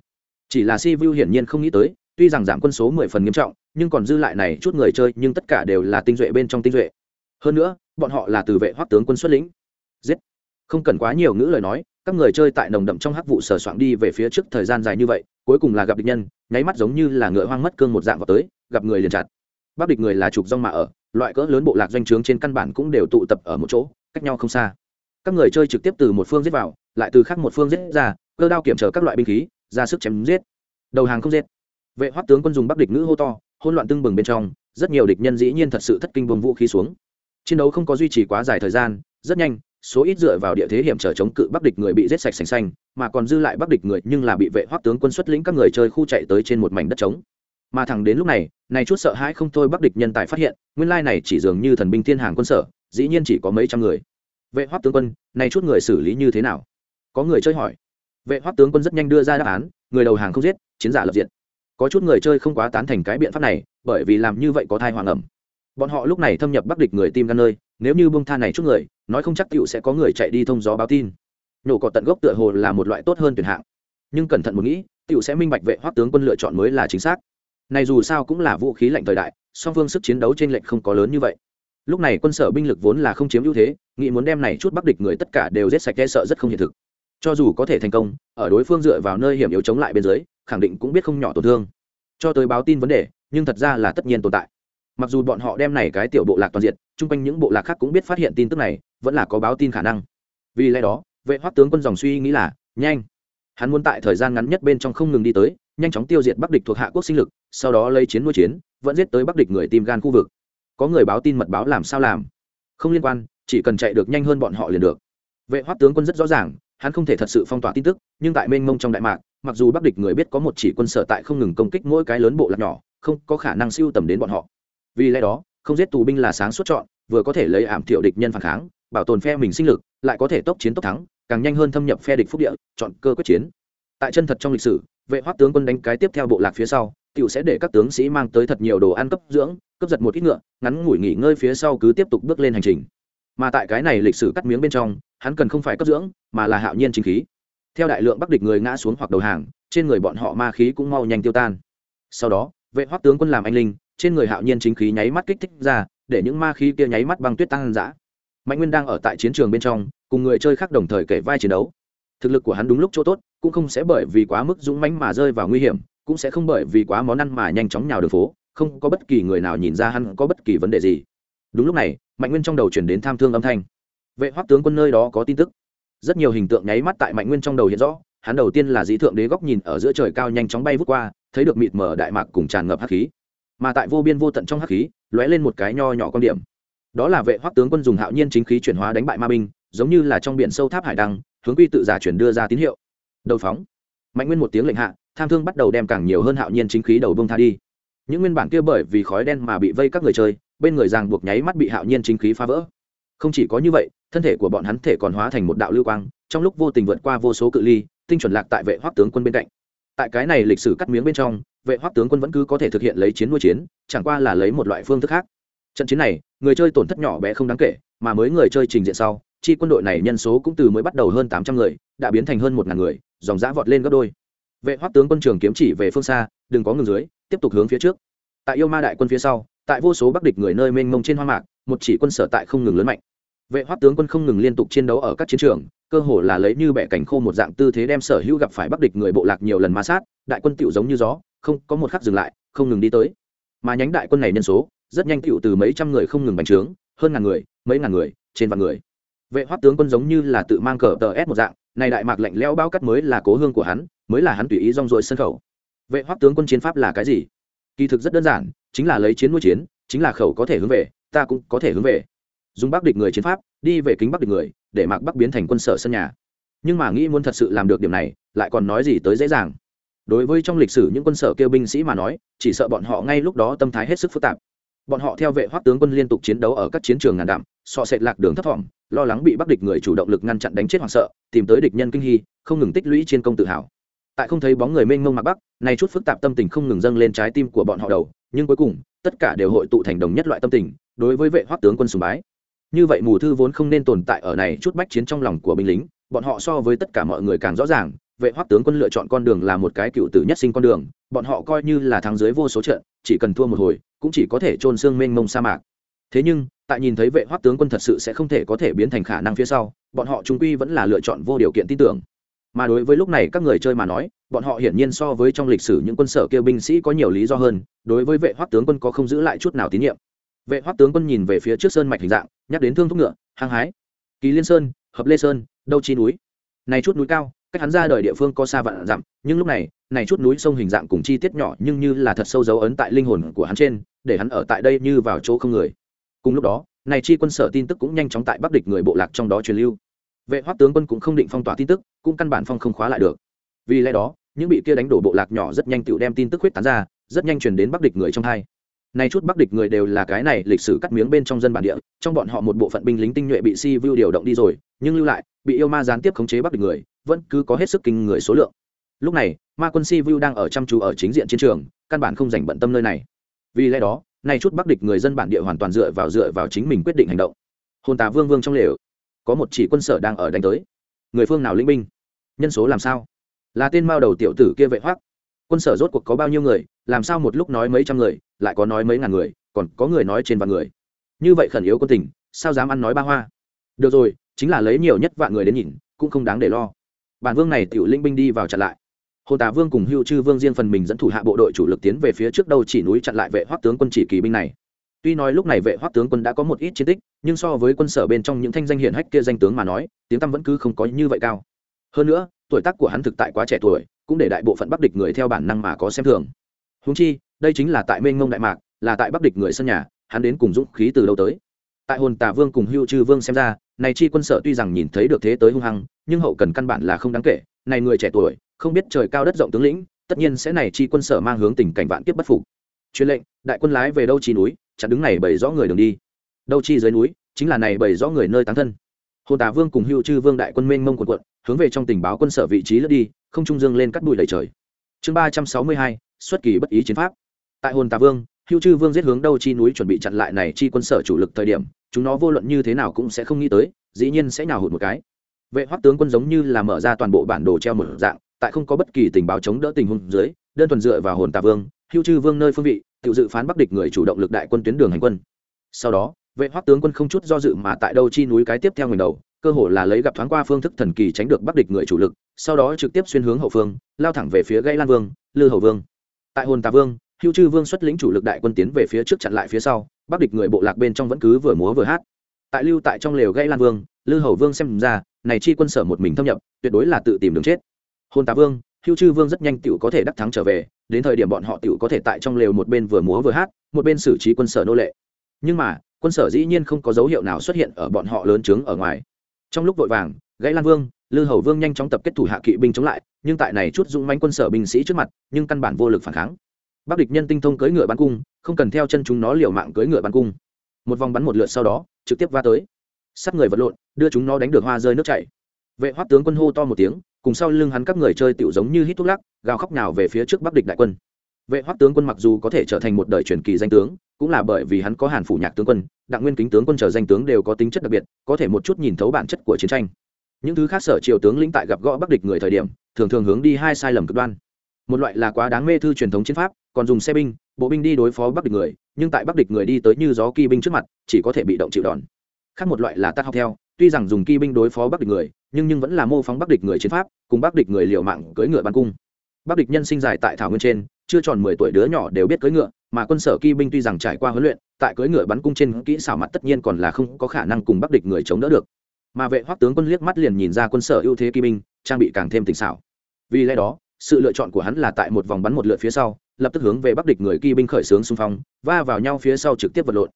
Chỉ là si vu hiển nhiên không nghĩ tới, tuy rằng giảm quân số mười phần nghiêm trọng, nhưng còn dư lại này chút người chơi, nhưng tất cả đều là tinh duệ bên trong tinh duệ. Hơn nữa, bọn họ là từ vệ hoắc tướng quân xuất lĩnh. Giết. Không cần quá nhiều ngữ lời nói các người chơi tại nồng đậm trong hắc vụ sờ soạng đi về phía trước thời gian dài như vậy, cuối cùng là gặp địch nhân, nháy mắt giống như là ngựa hoang mất cương một dạng vào tới, gặp người liền chặt. Bắc địch người là trục rong mà ở, loại cỡ lớn bộ lạc doanh trướng trên căn bản cũng đều tụ tập ở một chỗ, cách nhau không xa. Các người chơi trực tiếp từ một phương giết vào, lại từ khác một phương giết ra, cơ đao kiểm trở các loại binh khí, ra sức chém giết. Đầu hàng không giết. Vệ hoắc tướng quân dùng bắc địch ngữ hô to, hỗn loạn tưng bừng bên trong, rất nhiều địch nhân dĩ nhiên thật sự thất kinh buông vũ khí xuống. Chiến đấu không có duy trì quá dài thời gian, rất nhanh số ít dựa vào địa thế hiểm trở chống cự bắc địch người bị giết sạch sành xanh, mà còn dư lại bắc địch người nhưng là bị vệ hoắc tướng quân xuất lĩnh các người chơi khu chạy tới trên một mảnh đất trống. Mà thẳng đến lúc này này chút sợ hãi không thôi bắc địch nhân tài phát hiện, nguyên lai này chỉ dường như thần binh thiên hàng quân sở, dĩ nhiên chỉ có mấy trăm người. Vệ hoắc tướng quân, này chút người xử lý như thế nào? Có người chơi hỏi. Vệ hoắc tướng quân rất nhanh đưa ra đáp án, người đầu hàng không giết, chiến giả lập diện. Có chút người chơi không quá tán thành cái biện pháp này, bởi vì làm như vậy có thai hoàng ẩm. Bọn họ lúc này thâm nhập bắc địch người tim gan nơi nếu như bông tha này chút người, nói không chắc cựu sẽ có người chạy đi thông gió báo tin. Nhổ cỏ tận gốc tựa hồ là một loại tốt hơn tuyển hạng. Nhưng cẩn thận một nghĩ cựu sẽ minh bạch vệ hoắc tướng quân lựa chọn mới là chính xác. Này dù sao cũng là vũ khí lạnh thời đại, song phương sức chiến đấu trên lệnh không có lớn như vậy. Lúc này quân sở binh lực vốn là không chiếm ưu thế, nghĩ muốn đem này chút bắc địch người tất cả đều giết sạch e sợ rất không hiện thực. Cho dù có thể thành công, ở đối phương dựa vào nơi hiểm yếu chống lại bên dưới, khẳng định cũng biết không nhỏ tổn thương. Cho tới báo tin vấn đề, nhưng thật ra là tất nhiên tồn tại mặc dù bọn họ đem này cái tiểu bộ lạc toàn diện chung quanh những bộ lạc khác cũng biết phát hiện tin tức này, vẫn là có báo tin khả năng. Vì lẽ đó, vệ hoắc tướng quân dòng suy nghĩ là, nhanh. Hắn muốn tại thời gian ngắn nhất bên trong không ngừng đi tới, nhanh chóng tiêu diệt bắc địch thuộc hạ quốc sinh lực, sau đó lấy chiến nuôi chiến, vẫn giết tới bắc địch người tìm gan khu vực. Có người báo tin mật báo làm sao làm? Không liên quan, chỉ cần chạy được nhanh hơn bọn họ liền được. Vệ hoắc tướng quân rất rõ ràng, hắn không thể thật sự phong tỏa tin tức, nhưng tại mênh mông trong đại mạc, mặc dù bắc địch người biết có một chỉ quân sở tại không ngừng công kích mỗi cái lớn bộ lạc nhỏ, không có khả năng siêu tầm đến bọn họ vì lẽ đó, không giết tù binh là sáng suốt chọn, vừa có thể lấy ảm thiểu địch nhân phản kháng, bảo tồn phe mình sinh lực, lại có thể tốc chiến tốc thắng, càng nhanh hơn thâm nhập phe địch phúc địa, chọn cơ quyết chiến. Tại chân thật trong lịch sử, vệ hoắc tướng quân đánh cái tiếp theo bộ lạc phía sau, tiểu sẽ để các tướng sĩ mang tới thật nhiều đồ ăn cấp dưỡng cấp giật một ít ngựa, ngắn ngủi nghỉ ngơi phía sau cứ tiếp tục bước lên hành trình. Mà tại cái này lịch sử cắt miếng bên trong, hắn cần không phải cấp dưỡng, mà là hạo nhiên chính khí. Theo đại lượng bắc địch người ngã xuống hoặc đầu hàng, trên người bọn họ ma khí cũng mau nhanh tiêu tan. Sau đó, vệ hoắc tướng quân làm anh linh trên người hạo nhiên chính khí nháy mắt kích thích ra, để những ma khí kia nháy mắt băng tuyết tăng dã. Mạnh nguyên đang ở tại chiến trường bên trong, cùng người chơi khác đồng thời kể vai chiến đấu. Thực lực của hắn đúng lúc chỗ tốt, cũng không sẽ bởi vì quá mức dũng mãnh mà rơi vào nguy hiểm, cũng sẽ không bởi vì quá món ăn mà nhanh chóng nhào đường phố, không có bất kỳ người nào nhìn ra hắn có bất kỳ vấn đề gì. Đúng lúc này, mạnh nguyên trong đầu chuyển đến tham thương âm thanh. Vệ hoắc tướng quân nơi đó có tin tức. Rất nhiều hình tượng nháy mắt tại mạnh nguyên trong đầu hiện rõ, hắn đầu tiên là dĩ thượng đế góc nhìn ở giữa trời cao nhanh chóng bay vút qua, thấy được mịt mờ đại mạc cùng tràn ngập hắc khí mà tại vô biên vô tận trong hắc khí, lóe lên một cái nho nhỏ con điểm. Đó là vệ hoắc tướng quân dùng hạo nhiên chính khí chuyển hóa đánh bại ma binh, giống như là trong biển sâu tháp hải đăng, hướng quy tự giả chuyển đưa ra tín hiệu. Đầu phóng. Mạnh nguyên một tiếng lệnh hạ, tham thương bắt đầu đem càng nhiều hơn hạo nhiên chính khí đầu bông tha đi. Những nguyên bản kia bởi vì khói đen mà bị vây các người chơi, bên người ràng buộc nháy mắt bị hạo nhiên chính khí phá vỡ. Không chỉ có như vậy, thân thể của bọn hắn thể còn hóa thành một đạo lưu quang, trong lúc vô tình vượt qua vô số cự ly, tinh chuẩn lạc tại vệ hoắc tướng quân bên cạnh tại cái này lịch sử cắt miếng bên trong, vệ hoắc tướng quân vẫn cứ có thể thực hiện lấy chiến nuôi chiến, chẳng qua là lấy một loại phương thức khác. Trận chiến này, người chơi tổn thất nhỏ bé không đáng kể, mà mới người chơi trình diện sau, chi quân đội này nhân số cũng từ mới bắt đầu hơn tám trăm người, đã biến thành hơn một ngàn người, dòng giã vọt lên gấp đôi. Vệ hoắc tướng quân trường kiếm chỉ về phương xa, đừng có ngừng dưới, tiếp tục hướng phía trước. Tại yêu ma đại quân phía sau, tại vô số bắc địch người nơi mênh mông trên hoa mạc, một chỉ quân sở tại không ngừng lớn mạnh. Vệ hoắc tướng quân không ngừng liên tục chiến đấu ở các chiến trường cơ hồ là lấy như bẻ cảnh khô một dạng tư thế đem sở hữu gặp phải bắc địch người bộ lạc nhiều lần ma sát, đại quân tựu giống như gió, không, có một khắc dừng lại, không ngừng đi tới. Mà nhánh đại quân này nhân số, rất nhanh tựu từ mấy trăm người không ngừng bành trướng, hơn ngàn người, mấy ngàn người, trên vạn người. Vệ hoắc tướng quân giống như là tự mang cờ tờ s một dạng, này đại mạc lạnh lẽo bao cắt mới là cố hương của hắn, mới là hắn tùy ý rong ruổi sân khẩu. Vệ hoắc tướng quân chiến pháp là cái gì? Kỳ thực rất đơn giản, chính là lấy chiến nuôi chiến, chính là khẩu có thể hướng về, ta cũng có thể hướng về. Dùng bắc địch người chiến pháp đi về kính bắc địch người, để mạc bắc biến thành quân sở sân nhà. Nhưng mà nghĩ muốn thật sự làm được điểm này, lại còn nói gì tới dễ dàng. Đối với trong lịch sử những quân sở kêu binh sĩ mà nói, chỉ sợ bọn họ ngay lúc đó tâm thái hết sức phức tạp. Bọn họ theo vệ hoắc tướng quân liên tục chiến đấu ở các chiến trường ngàn đạm sọ sệt lạc đường thấp thỏm, lo lắng bị bắc địch người chủ động lực ngăn chặn đánh chết hoảng sợ, tìm tới địch nhân kinh hy không ngừng tích lũy chiến công tự hào. Tại không thấy bóng người mênh mông mạc bắc này chút phức tạp tâm tình không ngừng dâng lên trái tim của bọn họ đầu, nhưng cuối cùng, tất cả đều hội tụ thành đồng nhất loại tâm tình, đối với vệ hoắc tướng quân sùng bái như vậy mù thư vốn không nên tồn tại ở này chút bách chiến trong lòng của binh lính, bọn họ so với tất cả mọi người càng rõ ràng, vệ hoắc tướng quân lựa chọn con đường là một cái cựu tử nhất sinh con đường, bọn họ coi như là thắng dưới vô số trận, chỉ cần thua một hồi, cũng chỉ có thể trôn xương mênh mông sa mạc. Thế nhưng, tại nhìn thấy vệ hoắc tướng quân thật sự sẽ không thể có thể biến thành khả năng phía sau, bọn họ trung quy vẫn là lựa chọn vô điều kiện tin tưởng. Mà đối với lúc này các người chơi mà nói, bọn họ hiển nhiên so với trong lịch sử những quân sở kêu binh sĩ có nhiều lý do hơn, đối với vệ hoắc tướng quân có không giữ lại chút nào tín nhiệm vệ hoắc tướng quân nhìn về phía trước sơn mạch hình dạng, nhắc đến thương thúc ngựa, hăng hái. Kỳ liên sơn, hợp lê sơn, đâu chi núi? Này chút núi cao, cách hắn ra đời địa phương có xa vạn dặm, nhưng lúc này này chút núi sông hình dạng cùng chi tiết nhỏ nhưng như là thật sâu dấu ấn tại linh hồn của hắn trên, để hắn ở tại đây như vào chỗ không người. Cùng lúc đó, này chi quân sở tin tức cũng nhanh chóng tại bắc địch người bộ lạc trong đó truyền lưu. Vệ hoắc tướng quân cũng không định phong tỏa tin tức, cũng căn bản phong không khóa lại được. Vì lẽ đó, những bị kia đánh đổ bộ lạc nhỏ rất nhanh tự đem tin tức huyết tán ra, rất nhanh truyền đến bắc địch người trong hai này chút bắc địch người đều là cái này lịch sử cắt miếng bên trong dân bản địa, trong bọn họ một bộ phận binh lính tinh nhuệ bị si vu điều động đi rồi, nhưng lưu lại, bị yêu ma gián tiếp khống chế bắc địch người, vẫn cứ có hết sức kinh người số lượng. Lúc này, ma quân si vu đang ở chăm chú ở chính diện chiến trường, căn bản không dành bận tâm nơi này. Vì lẽ đó, nay chút bắc địch người dân bản địa hoàn toàn dựa vào dựa vào chính mình quyết định hành động. Hồn tà vương vương trong lều, có một chỉ quân sở đang ở đánh tới. Người phương nào lĩnh binh? Nhân số làm sao? Là tên mao đầu tiểu tử kia vệ hoắc quân sở rốt cuộc có bao nhiêu người, làm sao một lúc nói mấy trăm người, lại có nói mấy ngàn người, còn có người nói trên vạn người. Như vậy khẩn yếu quân tình, sao dám ăn nói ba hoa? Được rồi, chính là lấy nhiều nhất vạn người đến nhìn, cũng không đáng để lo. Bản vương này tiểu linh binh đi vào chặn lại. Hồ tà vương cùng hưu chư vương riêng phần mình dẫn thủ hạ bộ đội chủ lực tiến về phía trước đâu chỉ núi chặn lại vệ hoắc tướng quân chỉ kỳ binh này. Tuy nói lúc này vệ hoắc tướng quân đã có một ít chiến tích, nhưng so với quân sở bên trong những thanh danh hiển hách kia danh tướng mà nói, tiếng tăm vẫn cứ không có như vậy cao. Hơn nữa, tuổi tác của hắn thực tại quá trẻ tuổi cũng để đại bộ phận bắc địch người theo bản năng mà có xem thường. Húng chi, đây chính là tại mênh ngông đại mạc, là tại bắc địch người sân nhà, hắn đến cùng dũng khí từ đâu tới. Tại hồn tà vương cùng hưu chư vương xem ra, này chi quân sở tuy rằng nhìn thấy được thế tới hung hăng, nhưng hậu cần căn bản là không đáng kể. Này người trẻ tuổi, không biết trời cao đất rộng tướng lĩnh, tất nhiên sẽ này chi quân sở mang hướng tình cảnh vạn kiếp bất phục. Truyền lệnh, đại quân lái về đâu chi núi, chặn đứng này bày rõ người đường đi. Đâu chi dưới núi, chính là này bày rõ người nơi táng thân. Hồn tà vương cùng hưu chư vương đại quân mênh mông quần quận, hướng về trong tình báo quân sở vị trí lướt đi không trung dương lên cắt bụi đầy trời. Chương ba trăm sáu mươi hai, xuất kỳ bất ý chiến pháp. Tại hồn tà vương, hưu chư vương giết hướng đâu chi núi chuẩn bị chặn lại này chi quân sở chủ lực thời điểm, chúng nó vô luận như thế nào cũng sẽ không nghĩ tới, dĩ nhiên sẽ nhào hụt một cái. Vệ hoắc tướng quân giống như là mở ra toàn bộ bản đồ treo một dạng, tại không có bất kỳ tình báo chống đỡ tình huống dưới, đơn thuần dựa vào hồn tà vương, hưu chư vương nơi phương vị, tự dự phán bắc địch người chủ động lực đại quân tuyến đường hành quân. Sau đó, vệ hoắc tướng quân không chút do dự mà tại đâu chi núi cái tiếp theo người đầu, cơ hồ là lấy gặp thoáng qua phương thức thần kỳ tránh được bắc địch người chủ lực sau đó trực tiếp xuyên hướng hậu phương, lao thẳng về phía gây lan vương, lư hầu vương. Tại hồn tà vương, hưu chư vương xuất lĩnh chủ lực đại quân tiến về phía trước chặn lại phía sau, bắc địch người bộ lạc bên trong vẫn cứ vừa múa vừa hát. Tại lưu tại trong lều gây lan vương, lư hầu vương xem ra, này chi quân sở một mình thâm nhập, tuyệt đối là tự tìm đường chết. Hồn tà vương, hưu chư vương rất nhanh tựu có thể đắc thắng trở về, đến thời điểm bọn họ tựu có thể tại trong lều một bên vừa múa vừa hát, một bên xử trí quân sở nô lệ. Nhưng mà, quân sở dĩ nhiên không có dấu hiệu nào xuất hiện ở bọn họ lớn trướng ở ngoài. Trong lúc vội vàng, gãy lan vương lư hầu vương nhanh chóng tập kết thủ hạ kỵ binh chống lại, nhưng tại này chút dũng Mánh quân sở binh sĩ trước mặt, nhưng căn bản vô lực phản kháng. Bắc địch nhân tinh thông cưỡi ngựa bắn cung, không cần theo chân chúng nó liều mạng cưỡi ngựa bắn cung. Một vòng bắn một lượt sau đó, trực tiếp va tới. Sát người vật lộn, đưa chúng nó đánh được hoa rơi nước chảy. Vệ Hoát tướng quân hô to một tiếng, cùng sau lưng hắn các người chơi tiểu giống như hít thuốc lắc, gào khóc nào về phía trước bắc địch đại quân. Vệ Hoát tướng quân mặc dù có thể trở thành một đời truyền kỳ danh tướng, cũng là bởi vì hắn có hàn phủ nhạc tướng quân, đặng nguyên kính tướng quân trở danh tướng đều có tính chất đặc biệt, có thể một chút nhìn thấu bản chất của chiến tranh những thứ khác sở triều tướng lĩnh tại gặp gõ bắc địch người thời điểm, thường thường hướng đi hai sai lầm cực đoan. Một loại là quá đáng mê thư truyền thống chiến pháp, còn dùng xe binh, bộ binh đi đối phó bắc địch người, nhưng tại bắc địch người đi tới như gió kỳ binh trước mặt, chỉ có thể bị động chịu đòn. Khác một loại là tắt học theo, tuy rằng dùng kỳ binh đối phó bắc địch người, nhưng nhưng vẫn là mô phóng bắc địch người chiến pháp, cùng bắc địch người liều mạng cưỡi ngựa bắn cung. Bắc địch nhân sinh dài tại thảo nguyên trên, chưa tròn mười tuổi đứa nhỏ đều biết cưỡi ngựa, mà quân sở kỳ binh tuy rằng trải qua huấn luyện, tại cưỡi ngựa bắn cung trên kỹ xảo mặt tất nhiên còn là không có khả năng cùng bắc địch người chống đỡ được mà vệ hoắc tướng quân liếc mắt liền nhìn ra quân sở ưu thế kỵ binh, trang bị càng thêm tỉnh xảo. Vì lẽ đó, sự lựa chọn của hắn là tại một vòng bắn một lượt phía sau, lập tức hướng về bắc địch người kỵ binh khởi xướng xung phong, va vào nhau phía sau trực tiếp vật lộn.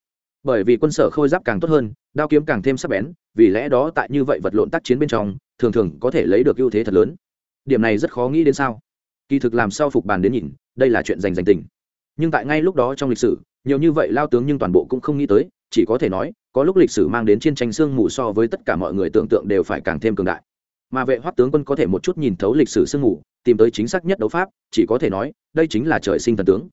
Bởi vì quân sở khôi giáp càng tốt hơn, đao kiếm càng thêm sắc bén, vì lẽ đó tại như vậy vật lộn tác chiến bên trong, thường thường có thể lấy được ưu thế thật lớn. Điểm này rất khó nghĩ đến sao? Kỳ thực làm sao phục bàn đến nhìn, đây là chuyện giành giành tình. Nhưng tại ngay lúc đó trong lịch sử, nhiều như vậy lao tướng nhưng toàn bộ cũng không nghĩ tới, chỉ có thể nói có lúc lịch sử mang đến chiến tranh sương mù so với tất cả mọi người tưởng tượng đều phải càng thêm cường đại. Mà vệ hoắc tướng quân có thể một chút nhìn thấu lịch sử sương mù, tìm tới chính xác nhất đấu pháp, chỉ có thể nói, đây chính là trời sinh thần tướng.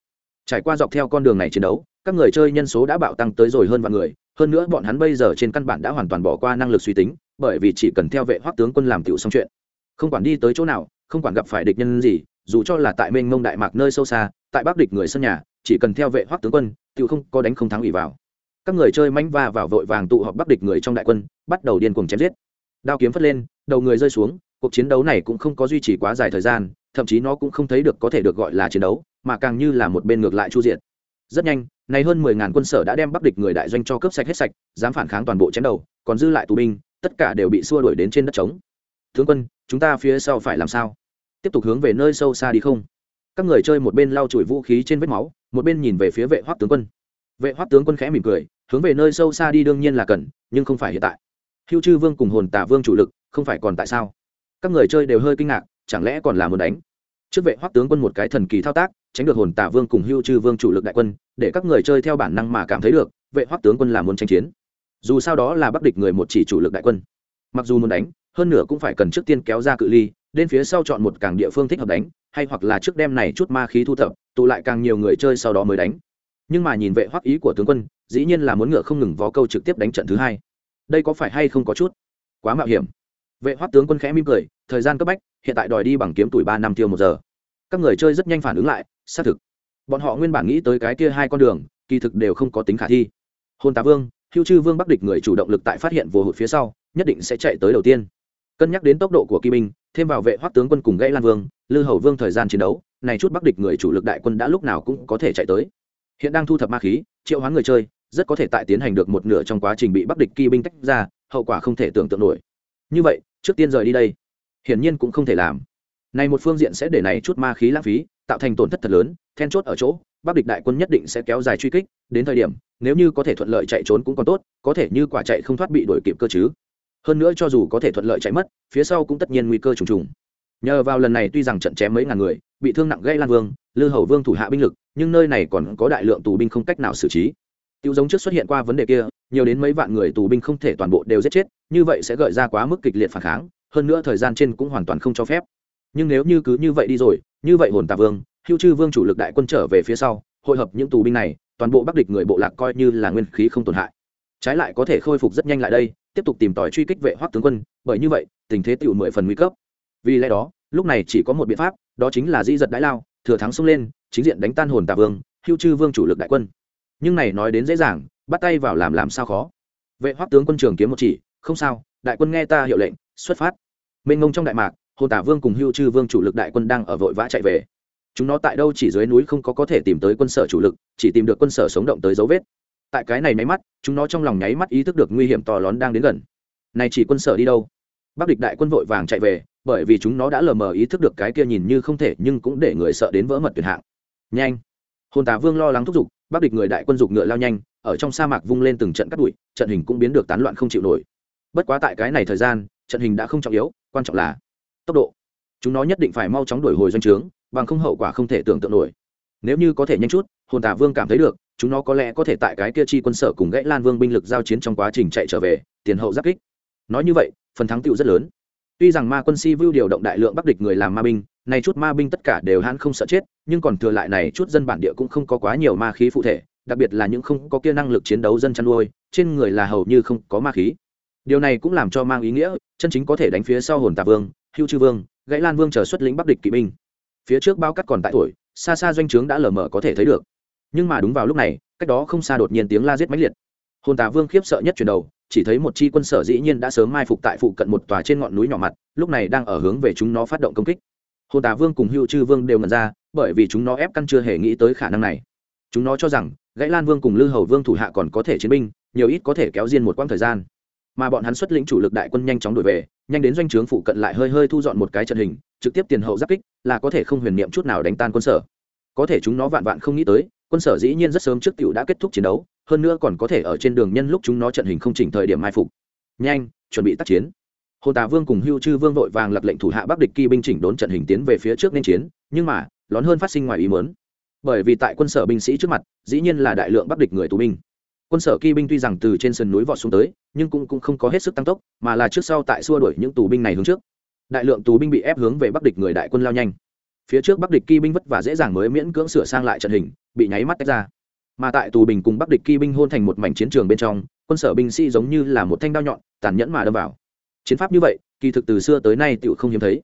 Trải qua dọc theo con đường này chiến đấu, các người chơi nhân số đã bạo tăng tới rồi hơn vạn người, hơn nữa bọn hắn bây giờ trên căn bản đã hoàn toàn bỏ qua năng lực suy tính, bởi vì chỉ cần theo vệ hoắc tướng quân làm tiểu xong chuyện, không quản đi tới chỗ nào, không quản gặp phải địch nhân gì, dù cho là tại mênh mông đại mạc nơi sâu xa, tại bắc địch người sân nhà, chỉ cần theo vệ hoắc tướng quân, tiểu không có đánh không thắng ủy vào các người chơi manh va vào vội vàng tụ họp bắc địch người trong đại quân, bắt đầu điên cuồng chém giết. Đao kiếm phất lên, đầu người rơi xuống, cuộc chiến đấu này cũng không có duy trì quá dài thời gian, thậm chí nó cũng không thấy được có thể được gọi là chiến đấu, mà càng như là một bên ngược lại chu diện rất nhanh, này hơn mười ngàn quân sở đã đem bắc địch người đại doanh cho cướp sạch hết sạch, dám phản kháng toàn bộ chém đầu, còn dư lại tù binh, tất cả đều bị xua đuổi đến trên đất trống. Tướng quân, chúng ta phía sau phải làm sao? Tiếp tục hướng về nơi sâu xa đi không? Các người chơi một bên lau chùi vũ khí trên vết máu, một bên nhìn về phía vệ hoắc tướng quân vệ hoắc tướng quân khẽ mỉm cười, hướng về nơi sâu xa đi đương nhiên là cần, nhưng không phải hiện tại. Hưu chư vương cùng hồn tả vương chủ lực, không phải còn tại sao? Các người chơi đều hơi kinh ngạc, chẳng lẽ còn là muốn đánh? Trước vệ hoắc tướng quân một cái thần kỳ thao tác, tránh được hồn tả vương cùng hưu chư vương chủ lực đại quân, để các người chơi theo bản năng mà cảm thấy được, vệ hoắc tướng quân là muốn tranh chiến. Dù sao đó là bắc địch người một chỉ chủ lực đại quân. Mặc dù muốn đánh, hơn nữa cũng phải cần trước tiên kéo ra cự ly, đến phía sau chọn một càng địa phương thích hợp đánh, hay hoặc là trước đêm này chút ma khí thu thập, tụ lại càng nhiều người chơi sau đó mới đánh nhưng mà nhìn vệ hoắc ý của tướng quân, dĩ nhiên là muốn ngựa không ngừng vó câu trực tiếp đánh trận thứ hai. Đây có phải hay không có chút? Quá mạo hiểm. Vệ hoắc tướng quân khẽ mỉm cười, thời gian cấp bách, hiện tại đòi đi bằng kiếm tuổi ba năm tiêu một giờ. Các người chơi rất nhanh phản ứng lại, xác thực. Bọn họ nguyên bản nghĩ tới cái kia hai con đường, kỳ thực đều không có tính khả thi. Hôn tá vương, hưu chư vương bắc địch người chủ động lực tại phát hiện vô hụt phía sau, nhất định sẽ chạy tới đầu tiên. Cân nhắc đến tốc độ của kỳ binh thêm vào vệ hoắc tướng quân cùng gãy lan vương, lư hầu vương thời gian chiến đấu, này chút bắc địch người chủ lực đại quân đã lúc nào cũng có thể chạy tới hiện đang thu thập ma khí, triệu hoán người chơi, rất có thể tại tiến hành được một nửa trong quá trình bị bắc địch kỵ binh tách ra, hậu quả không thể tưởng tượng nổi. Như vậy, trước tiên rời đi đây. Hiển nhiên cũng không thể làm. Này một phương diện sẽ để này chút ma khí lãng phí, tạo thành tổn thất thật lớn, then chốt ở chỗ, bắc địch đại quân nhất định sẽ kéo dài truy kích, đến thời điểm, nếu như có thể thuận lợi chạy trốn cũng còn tốt, có thể như quả chạy không thoát bị đuổi kịp cơ chứ. Hơn nữa cho dù có thể thuận lợi chạy mất, phía sau cũng tất nhiên nguy cơ trùng trùng. Nhờ vào lần này tuy rằng trận chém mấy ngàn người bị thương nặng gây lan vương, lư hầu vương thủ hạ binh lực, nhưng nơi này còn có đại lượng tù binh không cách nào xử trí. Tiêu giống trước xuất hiện qua vấn đề kia, nhiều đến mấy vạn người tù binh không thể toàn bộ đều giết chết, như vậy sẽ gợi ra quá mức kịch liệt phản kháng, hơn nữa thời gian trên cũng hoàn toàn không cho phép. Nhưng nếu như cứ như vậy đi rồi, như vậy hồn tà vương, hưu chư vương chủ lực đại quân trở về phía sau, hội hợp những tù binh này, toàn bộ bắc địch người bộ lạc coi như là nguyên khí không tổn hại. Trái lại có thể khôi phục rất nhanh lại đây, tiếp tục tìm tòi truy kích vệ hoắc tướng quân, bởi như vậy, tình thế tiểu mười phần nguy cấp. Vì lẽ đó, lúc này chỉ có một biện pháp đó chính là di giật đái lao, thừa thắng xông lên, chính diện đánh tan hồn tạ vương, hưu chư vương chủ lực đại quân. Nhưng này nói đến dễ dàng, bắt tay vào làm làm sao khó. Vệ hoắc tướng quân trường kiếm một chỉ, không sao, đại quân nghe ta hiệu lệnh, xuất phát. Mênh ngông trong đại mạc, hồn tả vương cùng hưu chư vương chủ lực đại quân đang ở vội vã chạy về. Chúng nó tại đâu chỉ dưới núi không có có thể tìm tới quân sở chủ lực, chỉ tìm được quân sở sống động tới dấu vết. Tại cái này nháy mắt, chúng nó trong lòng nháy mắt ý thức được nguy hiểm to lớn đang đến gần. Này chỉ quân sở đi đâu? Bắc địch đại quân vội vàng chạy về, bởi vì chúng nó đã lờ mờ ý thức được cái kia nhìn như không thể nhưng cũng để người sợ đến vỡ mật tuyệt hạng. Nhanh! Hồn tà vương lo lắng thúc giục, bắc địch người đại quân dục ngựa lao nhanh, ở trong sa mạc vung lên từng trận cắt đuổi trận hình cũng biến được tán loạn không chịu nổi. Bất quá tại cái này thời gian, trận hình đã không trọng yếu, quan trọng là tốc độ. Chúng nó nhất định phải mau chóng đuổi hồi doanh trướng, bằng không hậu quả không thể tưởng tượng nổi. Nếu như có thể nhanh chút, hồn tả vương cảm thấy được, chúng nó có lẽ có thể tại cái kia chi quân sở cùng gãy lan vương binh lực giao chiến trong quá trình chạy trở về, tiền hậu giáp kích. Nói như vậy phần thắng tựu rất lớn. Tuy rằng ma quân si vưu điều động đại lượng bắc địch người làm ma binh này chút ma binh tất cả đều hãn không sợ chết nhưng còn thừa lại này chút dân bản địa cũng không có quá nhiều ma khí phụ thể đặc biệt là những không có kia năng lực chiến đấu dân chăn nuôi trên người là hầu như không có ma khí. Điều này cũng làm cho mang ý nghĩa chân chính có thể đánh phía sau hồn tà vương hưu chư vương gãy lan vương chờ xuất lĩnh bắc địch kỵ binh. Phía trước bao cắt còn tại tuổi, xa xa doanh trướng đã lờ mờ có thể thấy được. Nhưng mà đúng vào lúc này cách đó không xa đột nhiên tiếng la giết mãnh liệt hồn tà vương khiếp sợ nhất chuyển đầu, chỉ thấy một chi quân sở dĩ nhiên đã sớm mai phục tại phụ cận một tòa trên ngọn núi nhỏ mặt, lúc này đang ở hướng về chúng nó phát động công kích. Hồn tà vương cùng hưu chư vương đều ngần ra, bởi vì chúng nó ép căn chưa hề nghĩ tới khả năng này. Chúng nó cho rằng, gãy lan vương cùng lư hầu vương thủ hạ còn có thể chiến binh, nhiều ít có thể kéo riêng một quãng thời gian. Mà bọn hắn xuất lĩnh chủ lực đại quân nhanh chóng đổi về, nhanh đến doanh trướng phụ cận lại hơi hơi thu dọn một cái trận hình, trực tiếp tiền hậu giáp kích, là có thể không huyền niệm chút nào đánh tan quân sở. Có thể chúng nó vạn vạn không nghĩ tới, quân sở dĩ nhiên rất sớm trước tiểu đã kết thúc chiến đấu hơn nữa còn có thể ở trên đường nhân lúc chúng nó trận hình không chỉnh thời điểm mai phục. Nhanh chuẩn bị tác chiến. Hồ tà vương cùng hưu chư vương vội vàng lập lệnh thủ hạ bắc địch kỳ binh chỉnh đốn trận hình tiến về phía trước nên chiến nhưng mà lón hơn phát sinh ngoài ý mớn bởi vì tại quân sở binh sĩ trước mặt dĩ nhiên là đại lượng bắc địch người tù binh. Quân sở kỳ binh tuy rằng từ trên sườn núi vọt xuống tới nhưng cũng, cũng không có hết sức tăng tốc mà là trước sau tại xua đuổi những tù binh này hướng trước. Đại lượng tù binh bị ép hướng về bắc địch người đại quân lao nhanh. Phía trước bắc địch kỳ binh vất vả dễ dàng mới miễn cưỡng sửa sang lại trận hình bị nháy mắt tách ra mà tại tù bình cùng bắc địch kỵ binh hôn thành một mảnh chiến trường bên trong, quân sở binh sĩ giống như là một thanh đao nhọn, tàn nhẫn mà đâm vào. Chiến pháp như vậy, kỳ thực từ xưa tới nay tựu không hiếm thấy.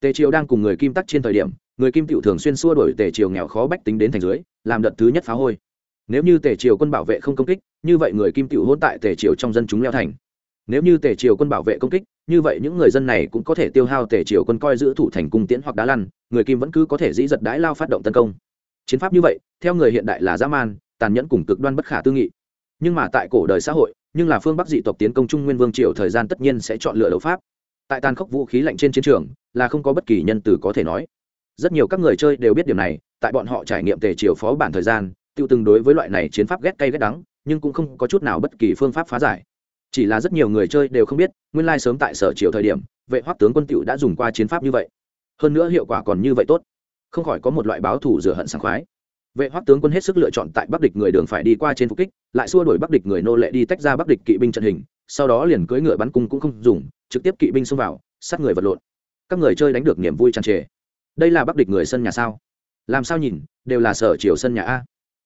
Tề triều đang cùng người kim tắc trên thời điểm, người kim tựu thường xuyên xua đổi tề triều nghèo khó bách tính đến thành dưới, làm đợt thứ nhất phá hôi. Nếu như tề triều quân bảo vệ không công kích, như vậy người kim tựu hôn tại tề triều trong dân chúng leo thành. Nếu như tề triều quân bảo vệ công kích, như vậy những người dân này cũng có thể tiêu hao tề triều quân coi giữ thủ thành cung tiễn hoặc đá lăn, người kim vẫn cứ có thể dĩ giật đái lao phát động tấn công. Chiến pháp như vậy, theo người hiện đại là dã man tàn nhẫn cùng cực đoan bất khả tư nghị. Nhưng mà tại cổ đời xã hội, nhưng là phương bắc dị tộc tiến công trung nguyên vương triều thời gian tất nhiên sẽ chọn lựa đấu pháp. Tại tàn khốc vũ khí lạnh trên chiến trường, là không có bất kỳ nhân từ có thể nói. Rất nhiều các người chơi đều biết điểm này, tại bọn họ trải nghiệm tề triều phó bản thời gian, tiêu từng đối với loại này chiến pháp ghét cay ghét đắng, nhưng cũng không có chút nào bất kỳ phương pháp phá giải. Chỉ là rất nhiều người chơi đều không biết, nguyên lai sớm tại sở triều thời điểm, vệ hoắc tướng quân tiệu đã dùng qua chiến pháp như vậy. Hơn nữa hiệu quả còn như vậy tốt. Không khỏi có một loại báo thủ rửa hận sảng khoái vệ hoắc tướng quân hết sức lựa chọn tại bắc địch người đường phải đi qua trên phục kích, lại xua đuổi bắc địch người nô lệ đi tách ra bắc địch kỵ binh trận hình, sau đó liền cưỡi ngựa bắn cung cũng không dùng, trực tiếp kỵ binh xông vào, sát người vật lộn. Các người chơi đánh được niềm vui tràn trề. Đây là bắc địch người sân nhà sao? Làm sao nhìn, đều là sở triều sân nhà a.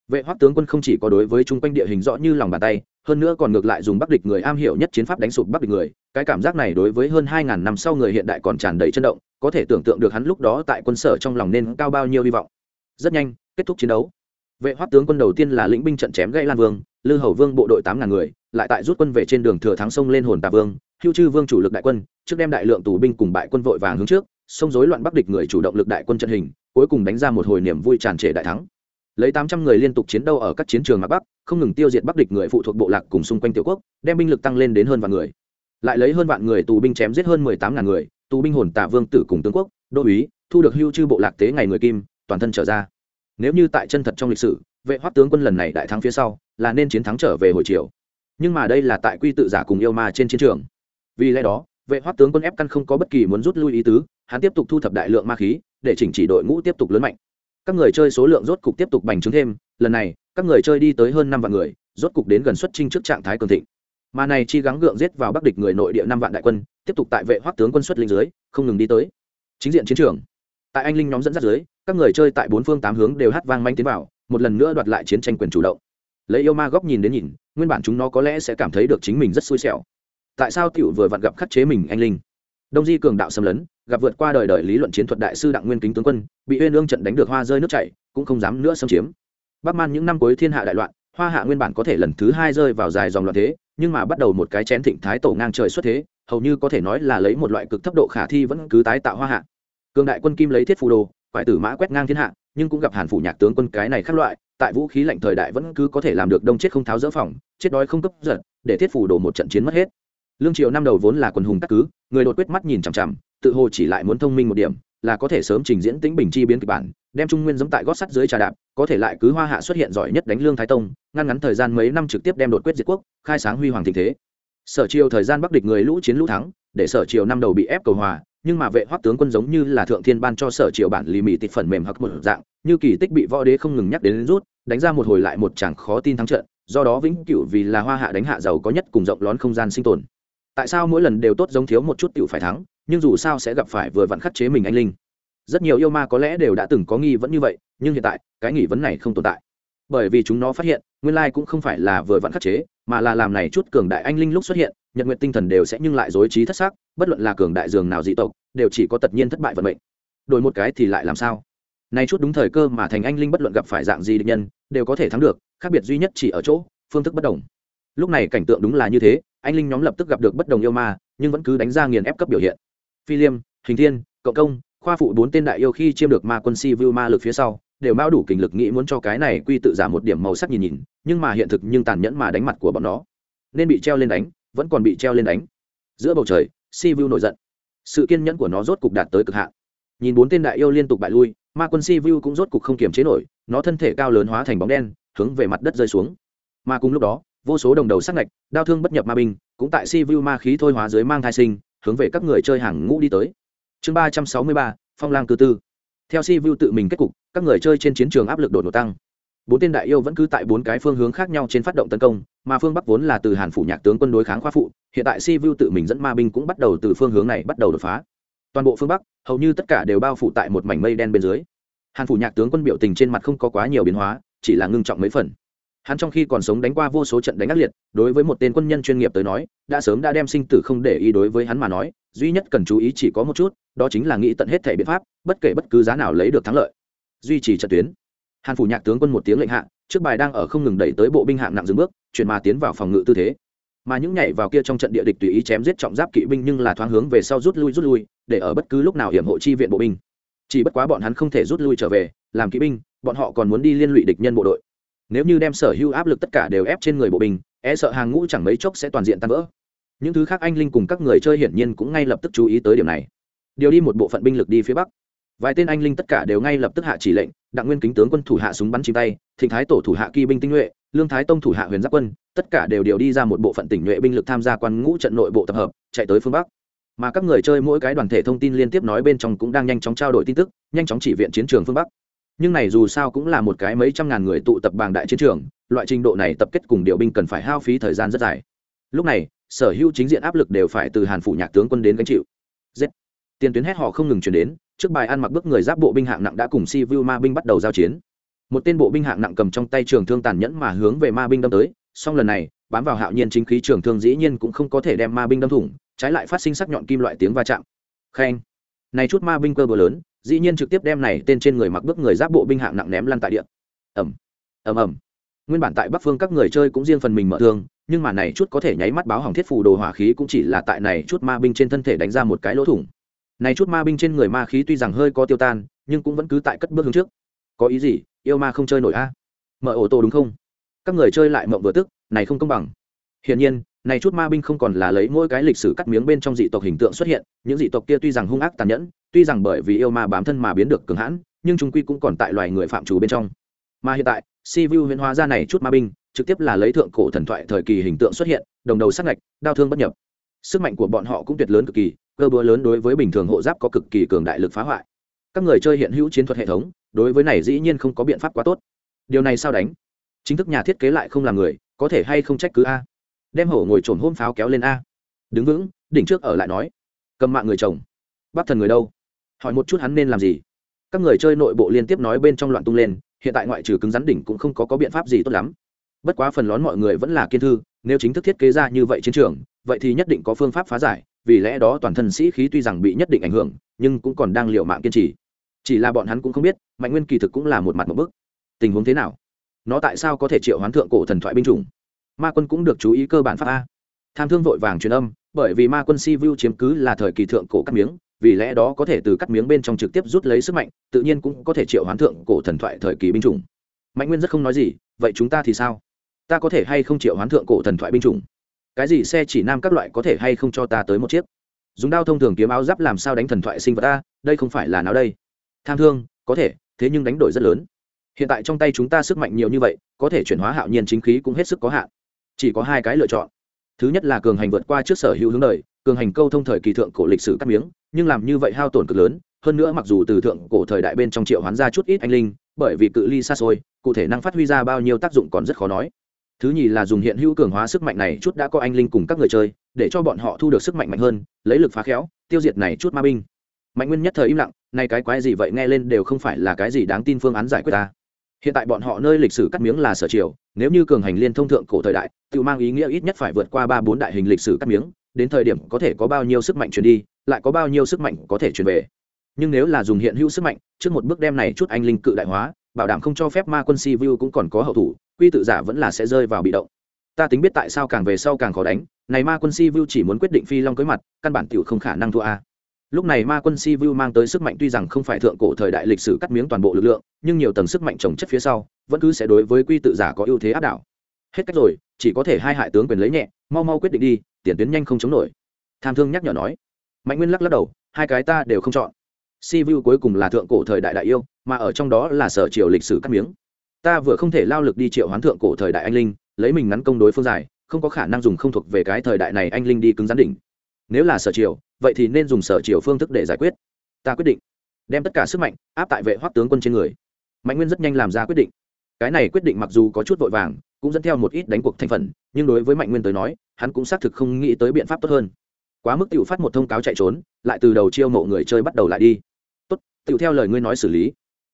Vệ hoắc tướng quân không chỉ có đối với chung quanh địa hình rõ như lòng bàn tay, hơn nữa còn ngược lại dùng bắc địch người am hiểu nhất chiến pháp đánh sụp bắc địch người. Cái cảm giác này đối với hơn hai ngàn năm sau người hiện đại còn tràn đầy chân động, có thể tưởng tượng được hắn lúc đó tại quân sở trong lòng nên cao bao nhiêu hy vọng. Rất nhanh kết thúc chiến đấu. Vệ hoắc tướng quân đầu tiên là lĩnh binh trận chém gãy lan vương, lư hầu vương bộ đội tám ngàn người, lại tại rút quân về trên đường thừa thắng sông lên hồn tà vương, hưu chư vương chủ lực đại quân, trước đem đại lượng tù binh cùng bại quân vội vàng hướng trước, sông rối loạn bắc địch người chủ động lực đại quân trận hình, cuối cùng đánh ra một hồi niềm vui tràn trề đại thắng. Lấy tám trăm người liên tục chiến đấu ở các chiến trường mặt bắc, không ngừng tiêu diệt bắc địch người phụ thuộc bộ lạc cùng xung quanh tiểu quốc, đem binh lực tăng lên đến hơn vạn người. Lại lấy hơn vạn người tù binh chém giết hơn mười tám ngàn người, tù binh hồn tà vương tử cùng tướng quốc, đô úy, thu được hưu chư bộ lạc tế ngày người kim, toàn thân trở ra nếu như tại chân thật trong lịch sử, vệ hoắc tướng quân lần này đại thắng phía sau, là nên chiến thắng trở về hồi chiều nhưng mà đây là tại quy tự giả cùng yêu ma trên chiến trường. Vì lẽ đó, vệ hoắc tướng quân ép căn không có bất kỳ muốn rút lui ý tứ, hắn tiếp tục thu thập đại lượng ma khí, để chỉnh chỉ đội ngũ tiếp tục lớn mạnh. Các người chơi số lượng rốt cục tiếp tục bành trướng thêm, lần này, các người chơi đi tới hơn năm vạn người, rốt cục đến gần xuất trinh trước trạng thái cường thịnh. Mà này chi gắng gượng giết vào bắc địch người nội địa năm vạn đại quân, tiếp tục tại vệ hoắc tướng quân xuất linh dưới, không ngừng đi tới. Chính diện chiến trường. Tại anh linh nhóm dẫn dắt dưới các người chơi tại bốn phương tám hướng đều hát vang manh tiến vào, một lần nữa đoạt lại chiến tranh quyền chủ động. Lấy yêu ma góc nhìn đến nhìn, nguyên bản chúng nó có lẽ sẽ cảm thấy được chính mình rất xui xẻo. Tại sao tiểu vừa vặn gặp khắc chế mình anh linh? Đông di cường đạo xâm lấn, gặp vượt qua đời đời lý luận chiến thuật đại sư đặng nguyên kính tướng quân, bị uyên ương trận đánh được hoa rơi nước chảy, cũng không dám nữa xâm chiếm. Bắc man những năm cuối thiên hạ đại loạn, hoa hạ nguyên bản có thể lần thứ hai rơi vào dài dòng loạn thế, nhưng mà bắt đầu một cái chén thịnh thái tổ ngang trời xuất thế, hầu như có thể nói là lấy một loại cực thấp độ khả thi vẫn cứ tái tạo hoa hạ. Cường đại quân kim lấy thiết phù đồ quại tử mã quét ngang thiên hạ, nhưng cũng gặp hàn phủ nhạc tướng quân cái này khác loại, tại vũ khí lạnh thời đại vẫn cứ có thể làm được đông chết không tháo dỡ phòng, chết đói không cấp giật, để thiết phủ đổ một trận chiến mất hết. Lương triều năm đầu vốn là quần hùng các cứ, người đột quyết mắt nhìn chằm chằm, tự hồ chỉ lại muốn thông minh một điểm, là có thể sớm trình diễn tính bình chi biến kịch bản, đem trung nguyên giống tại gót sắt dưới trà đạp, có thể lại cứ hoa hạ xuất hiện giỏi nhất đánh lương thái tông, ngăn ngắn thời gian mấy năm trực tiếp đem đột quyết diệt quốc, khai sáng huy hoàng tình thế. Sở triều thời gian bắc địch người lũ chiến lũ thắng, để sở triều năm đầu bị ép cầu hòa nhưng mà vệ hoắc tướng quân giống như là thượng thiên ban cho sở triều bản lì mì tịt phần mềm hoặc một dạng, như kỳ tích bị võ đế không ngừng nhắc đến rút, đánh ra một hồi lại một chẳng khó tin thắng trận, do đó vĩnh cửu vì là hoa hạ đánh hạ giàu có nhất cùng rộng lón không gian sinh tồn. Tại sao mỗi lần đều tốt giống thiếu một chút tiểu phải thắng, nhưng dù sao sẽ gặp phải vừa vặn khắc chế mình anh linh. Rất nhiều yêu ma có lẽ đều đã từng có nghi vấn như vậy, nhưng hiện tại, cái nghi vấn này không tồn tại bởi vì chúng nó phát hiện, nguyên lai cũng không phải là vừa vặn khắc chế, mà là làm này chút cường đại anh linh lúc xuất hiện, nhật nguyện tinh thần đều sẽ nhưng lại dối trí thất xác, bất luận là cường đại dường nào dị tộc, đều chỉ có tất nhiên thất bại vận mệnh. Đổi một cái thì lại làm sao? Nay chút đúng thời cơ mà thành anh linh bất luận gặp phải dạng gì địch nhân, đều có thể thắng được, khác biệt duy nhất chỉ ở chỗ, phương thức bất đồng. Lúc này cảnh tượng đúng là như thế, anh linh nhóm lập tức gặp được bất đồng yêu ma, nhưng vẫn cứ đánh ra nghiền ép cấp biểu hiện. Phi liêm, hình thiên cộng công khoa phụ bốn tên đại yêu khi chiêm được ma quân si vu ma lực phía sau, đều mao đủ kình lực nghĩ muốn cho cái này quy tự giảm một điểm màu sắc nhìn nhìn, nhưng mà hiện thực nhưng tàn nhẫn mà đánh mặt của bọn nó. Nên bị treo lên đánh, vẫn còn bị treo lên đánh. Giữa bầu trời, si vu nổi giận. Sự kiên nhẫn của nó rốt cục đạt tới cực hạn. Nhìn bốn tên đại yêu liên tục bại lui, ma quân si vu cũng rốt cục không kiềm chế nổi, nó thân thể cao lớn hóa thành bóng đen, hướng về mặt đất rơi xuống. Mà cùng lúc đó, vô số đồng đầu sắc ngạch đau thương bất nhập ma binh, cũng tại si vu ma khí thôi hóa dưới mang thai sinh, hướng về các người chơi hàng ngũ đi tới chương ba trăm sáu mươi ba, phong lang cư tư. Theo si vu tự mình kết cục, các người chơi trên chiến trường áp lực đột ngột tăng. Bốn tên đại yêu vẫn cứ tại bốn cái phương hướng khác nhau trên phát động tấn công, mà phương bắc vốn là từ hàn phủ nhạc tướng quân đối kháng khoa phụ, hiện tại si vu tự mình dẫn ma binh cũng bắt đầu từ phương hướng này bắt đầu đột phá. Toàn bộ phương bắc, hầu như tất cả đều bao phủ tại một mảnh mây đen bên dưới. Hàn phủ nhạc tướng quân biểu tình trên mặt không có quá nhiều biến hóa, chỉ là ngưng trọng mấy phần hắn trong khi còn sống đánh qua vô số trận đánh ác liệt, đối với một tên quân nhân chuyên nghiệp tới nói, đã sớm đã đem sinh tử không để ý đối với hắn mà nói, duy nhất cần chú ý chỉ có một chút, đó chính là nghĩ tận hết thể biện pháp, bất kể bất cứ giá nào lấy được thắng lợi. Duy trì trận tuyến. Hàn phủ nhạc tướng quân một tiếng lệnh hạ, trước bài đang ở không ngừng đẩy tới bộ binh hạng nặng dừng bước, chuyển mà tiến vào phòng ngự tư thế. Mà những nhảy vào kia trong trận địa địch tùy ý chém giết trọng giáp kỵ binh nhưng là thoáng hướng về sau rút lui rút lui, để ở bất cứ lúc nào hiểm hộ chi viện bộ binh. Chỉ bất quá bọn hắn không thể rút lui trở về, làm kỵ binh, bọn họ còn muốn đi liên lụy địch nhân bộ đội nếu như đem sở hữu áp lực tất cả đều ép trên người bộ binh e sợ hàng ngũ chẳng mấy chốc sẽ toàn diện tan vỡ. Những thứ khác anh linh cùng các người chơi hiển nhiên cũng ngay lập tức chú ý tới điểm này. Điều đi một bộ phận binh lực đi phía bắc. Vài tên anh linh tất cả đều ngay lập tức hạ chỉ lệnh, đặng nguyên kính tướng quân thủ hạ súng bắn chim tay, thịnh thái tổ thủ hạ kỳ binh tinh nhuệ, lương thái tông thủ hạ huyền giáp quân, tất cả đều điều đi ra một bộ phận tỉnh nhuệ binh lực tham gia quan ngũ trận nội bộ tập hợp, chạy tới phương bắc. Mà các người chơi mỗi cái đoàn thể thông tin liên tiếp nói bên trong cũng đang nhanh chóng trao đổi tin tức, nhanh chóng chỉ viện chiến trường phương bắc nhưng này dù sao cũng là một cái mấy trăm ngàn người tụ tập bàng đại chiến trường, loại trình độ này tập kết cùng điều binh cần phải hao phí thời gian rất dài. Lúc này, sở hữu chính diện áp lực đều phải từ hàn phủ nhạc tướng quân đến gánh chịu. Giết tiền tuyến hét họ không ngừng chuyển đến, trước bài ăn mặc bước người giáp bộ binh hạng nặng đã cùng si vu ma binh bắt đầu giao chiến. Một tên bộ binh hạng nặng cầm trong tay trường thương tàn nhẫn mà hướng về ma binh đâm tới, song lần này, bám vào hạo nhiên chính khí trường thương dĩ nhiên cũng không có thể đem ma binh đâm thủng, trái lại phát sinh sắc nhọn kim loại tiếng va chạm. Khen. Này chút ma binh cơ bờ lớn dĩ nhiên trực tiếp đem này tên trên người mặc bước người giáp bộ binh hạng nặng ném lăn tại địa. Ẩm ẩm ẩm nguyên bản tại bắc phương các người chơi cũng riêng phần mình mở thương nhưng mà này chút có thể nháy mắt báo hỏng thiết phù đồ hỏa khí cũng chỉ là tại này chút ma binh trên thân thể đánh ra một cái lỗ thủng. Này chút ma binh trên người ma khí tuy rằng hơi có tiêu tan, nhưng cũng vẫn cứ tại cất bước hướng trước. Có ý gì? Yêu ma không chơi nổi a. Mở ổ tổ đúng không? Các người chơi lại mộng vừa tức, này không công bằng. Hiển nhiên, này chút ma binh không còn là lấy mỗi cái lịch sử cắt miếng bên trong dị tộc hình tượng xuất hiện, những dị tộc kia tuy rằng hung ác tàn nhẫn tuy rằng bởi vì yêu ma bám thân mà biến được cường hãn, nhưng chúng quy cũng còn tại loài người phạm chủ bên trong. Mà hiện tại, si vu huyễn hóa ra này chút ma binh, trực tiếp là lấy thượng cổ thần thoại thời kỳ hình tượng xuất hiện, đồng đầu sát ngạch đau thương bất nhập. Sức mạnh của bọn họ cũng tuyệt lớn cực kỳ, cơ búa lớn đối với bình thường hộ giáp có cực kỳ cường đại lực phá hoại. Các người chơi hiện hữu chiến thuật hệ thống, đối với này dĩ nhiên không có biện pháp quá tốt. Điều này sao đánh? Chính thức nhà thiết kế lại không làm người, có thể hay không trách cứ a? Đem hổ ngồi trồn hôm pháo kéo lên a. Đứng vững, đỉnh trước ở lại nói. Cầm mạng người chồng. Bắc thần người đâu? Hỏi một chút hắn nên làm gì. Các người chơi nội bộ liên tiếp nói bên trong loạn tung lên hiện tại ngoại trừ cứng rắn đỉnh cũng không có, có biện pháp gì tốt lắm. Bất quá phần lớn mọi người vẫn là kiên thư nếu chính thức thiết kế ra như vậy chiến trường vậy thì nhất định có phương pháp phá giải vì lẽ đó toàn thân sĩ khí tuy rằng bị nhất định ảnh hưởng nhưng cũng còn đang liệu mạng kiên trì. Chỉ là bọn hắn cũng không biết mạnh nguyên kỳ thực cũng là một mặt một bức. Tình huống thế nào? Nó tại sao có thể triệu hoán thượng cổ thần thoại binh chủng? Ma quân cũng được chú ý cơ bản pháp a. Tham thương vội vàng truyền âm bởi vì ma quân si vu chiếm cứ là thời kỳ thượng cổ cắt miếng vì lẽ đó có thể từ cắt miếng bên trong trực tiếp rút lấy sức mạnh, tự nhiên cũng có thể triệu hoán thượng cổ thần thoại thời kỳ binh chủng. Mạnh nguyên rất không nói gì, vậy chúng ta thì sao? Ta có thể hay không triệu hoán thượng cổ thần thoại binh chủng? Cái gì xe chỉ nam các loại có thể hay không cho ta tới một chiếc? Dùng đao thông thường kiếm áo giáp làm sao đánh thần thoại sinh vật ta đây không phải là nào đây? Tham thương, có thể, thế nhưng đánh đổi rất lớn. Hiện tại trong tay chúng ta sức mạnh nhiều như vậy, có thể chuyển hóa hạo nhiên chính khí cũng hết sức có hạn. Chỉ có hai cái lựa chọn. Thứ nhất là cường hành vượt qua trước sở hữu hướng đời, cường hành câu thông thời kỳ thượng cổ lịch sử cắt miếng nhưng làm như vậy hao tổn cực lớn, hơn nữa mặc dù từ thượng cổ thời đại bên trong triệu hoán ra chút ít anh linh, bởi vì cự ly xa xôi, cụ thể năng phát huy ra bao nhiêu tác dụng còn rất khó nói. Thứ nhì là dùng hiện hữu cường hóa sức mạnh này chút đã có anh linh cùng các người chơi, để cho bọn họ thu được sức mạnh mạnh hơn, lấy lực phá khéo, tiêu diệt này chút ma binh. Mạnh nguyên nhất thời im lặng, nay cái quái gì vậy nghe lên đều không phải là cái gì đáng tin phương án giải quyết ta. Hiện tại bọn họ nơi lịch sử cắt miếng là sở triều, nếu như cường hành liên thông thượng cổ thời đại, tự mang ý nghĩa ít nhất phải vượt qua ba bốn đại hình lịch sử cắt miếng, đến thời điểm có thể có bao nhiêu sức mạnh truyền đi lại có bao nhiêu sức mạnh có thể truyền về. Nhưng nếu là dùng hiện hữu sức mạnh, trước một bước đem này chút anh linh cự đại hóa, bảo đảm không cho phép ma quân si vu cũng còn có hậu thủ, quy tự giả vẫn là sẽ rơi vào bị động. Ta tính biết tại sao càng về sau càng khó đánh, này ma quân si vu chỉ muốn quyết định phi long cưới mặt, căn bản tiểu không khả năng thua a. Lúc này ma quân si vu mang tới sức mạnh tuy rằng không phải thượng cổ thời đại lịch sử cắt miếng toàn bộ lực lượng, nhưng nhiều tầng sức mạnh trồng chất phía sau, vẫn cứ sẽ đối với quy tự giả có ưu thế áp đảo. Hết cách rồi, chỉ có thể hai hại tướng quyền lấy nhẹ, mau mau quyết định đi, tiền tuyến nhanh không chống nổi. Tham thương nhắc nhở nói mạnh nguyên lắc lắc đầu, hai cái ta đều không chọn. Si vu cuối cùng là thượng cổ thời đại đại yêu, mà ở trong đó là sở triều lịch sử cắt miếng. Ta vừa không thể lao lực đi triệu hoán thượng cổ thời đại anh linh, lấy mình ngắn công đối phương dài không có khả năng dùng không thuộc về cái thời đại này anh linh đi cứng gián đỉnh. Nếu là sở triều, vậy thì nên dùng sở triều phương thức để giải quyết. Ta quyết định đem tất cả sức mạnh áp tại vệ hoắc tướng quân trên người. Mạnh nguyên rất nhanh làm ra quyết định. Cái này quyết định mặc dù có chút vội vàng, cũng dẫn theo một ít đánh cuộc thành phần, nhưng đối với mạnh nguyên tới nói, hắn cũng xác thực không nghĩ tới biện pháp tốt hơn quá mức tiểu phát một thông cáo chạy trốn, lại từ đầu chiêu mộ người chơi bắt đầu lại đi. Tốt tiểu theo lời ngươi nói xử lý.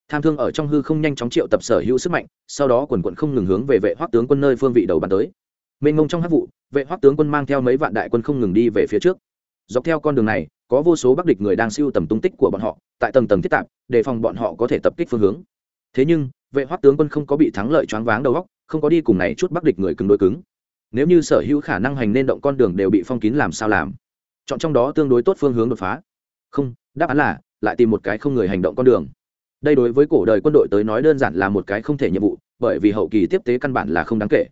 Tham thương ở trong hư không nhanh chóng triệu tập sở hữu sức mạnh, sau đó quần quận không ngừng hướng về vệ hoắc tướng quân nơi phương vị đầu bàn tới. Mênh mông trong hát vụ, vệ hoắc tướng quân mang theo mấy vạn đại quân không ngừng đi về phía trước. Dọc theo con đường này, có vô số bắc địch người đang siêu tầm tung tích của bọn họ, tại tầng tầng thiết tạp, đề phòng bọn họ có thể tập kích phương hướng. Thế nhưng, vệ hoắc tướng quân không có bị thắng lợi choáng váng đầu góc không có đi cùng này chút bắc địch người cứng đối cứng. Nếu như sở hữu khả năng hành nên động con đường đều bị phong kín làm sao làm? Chọn trong đó tương đối tốt phương hướng đột phá. Không, đáp án là, lại tìm một cái không người hành động con đường. Đây đối với cổ đời quân đội tới nói đơn giản là một cái không thể nhiệm vụ, bởi vì hậu kỳ tiếp tế căn bản là không đáng kể.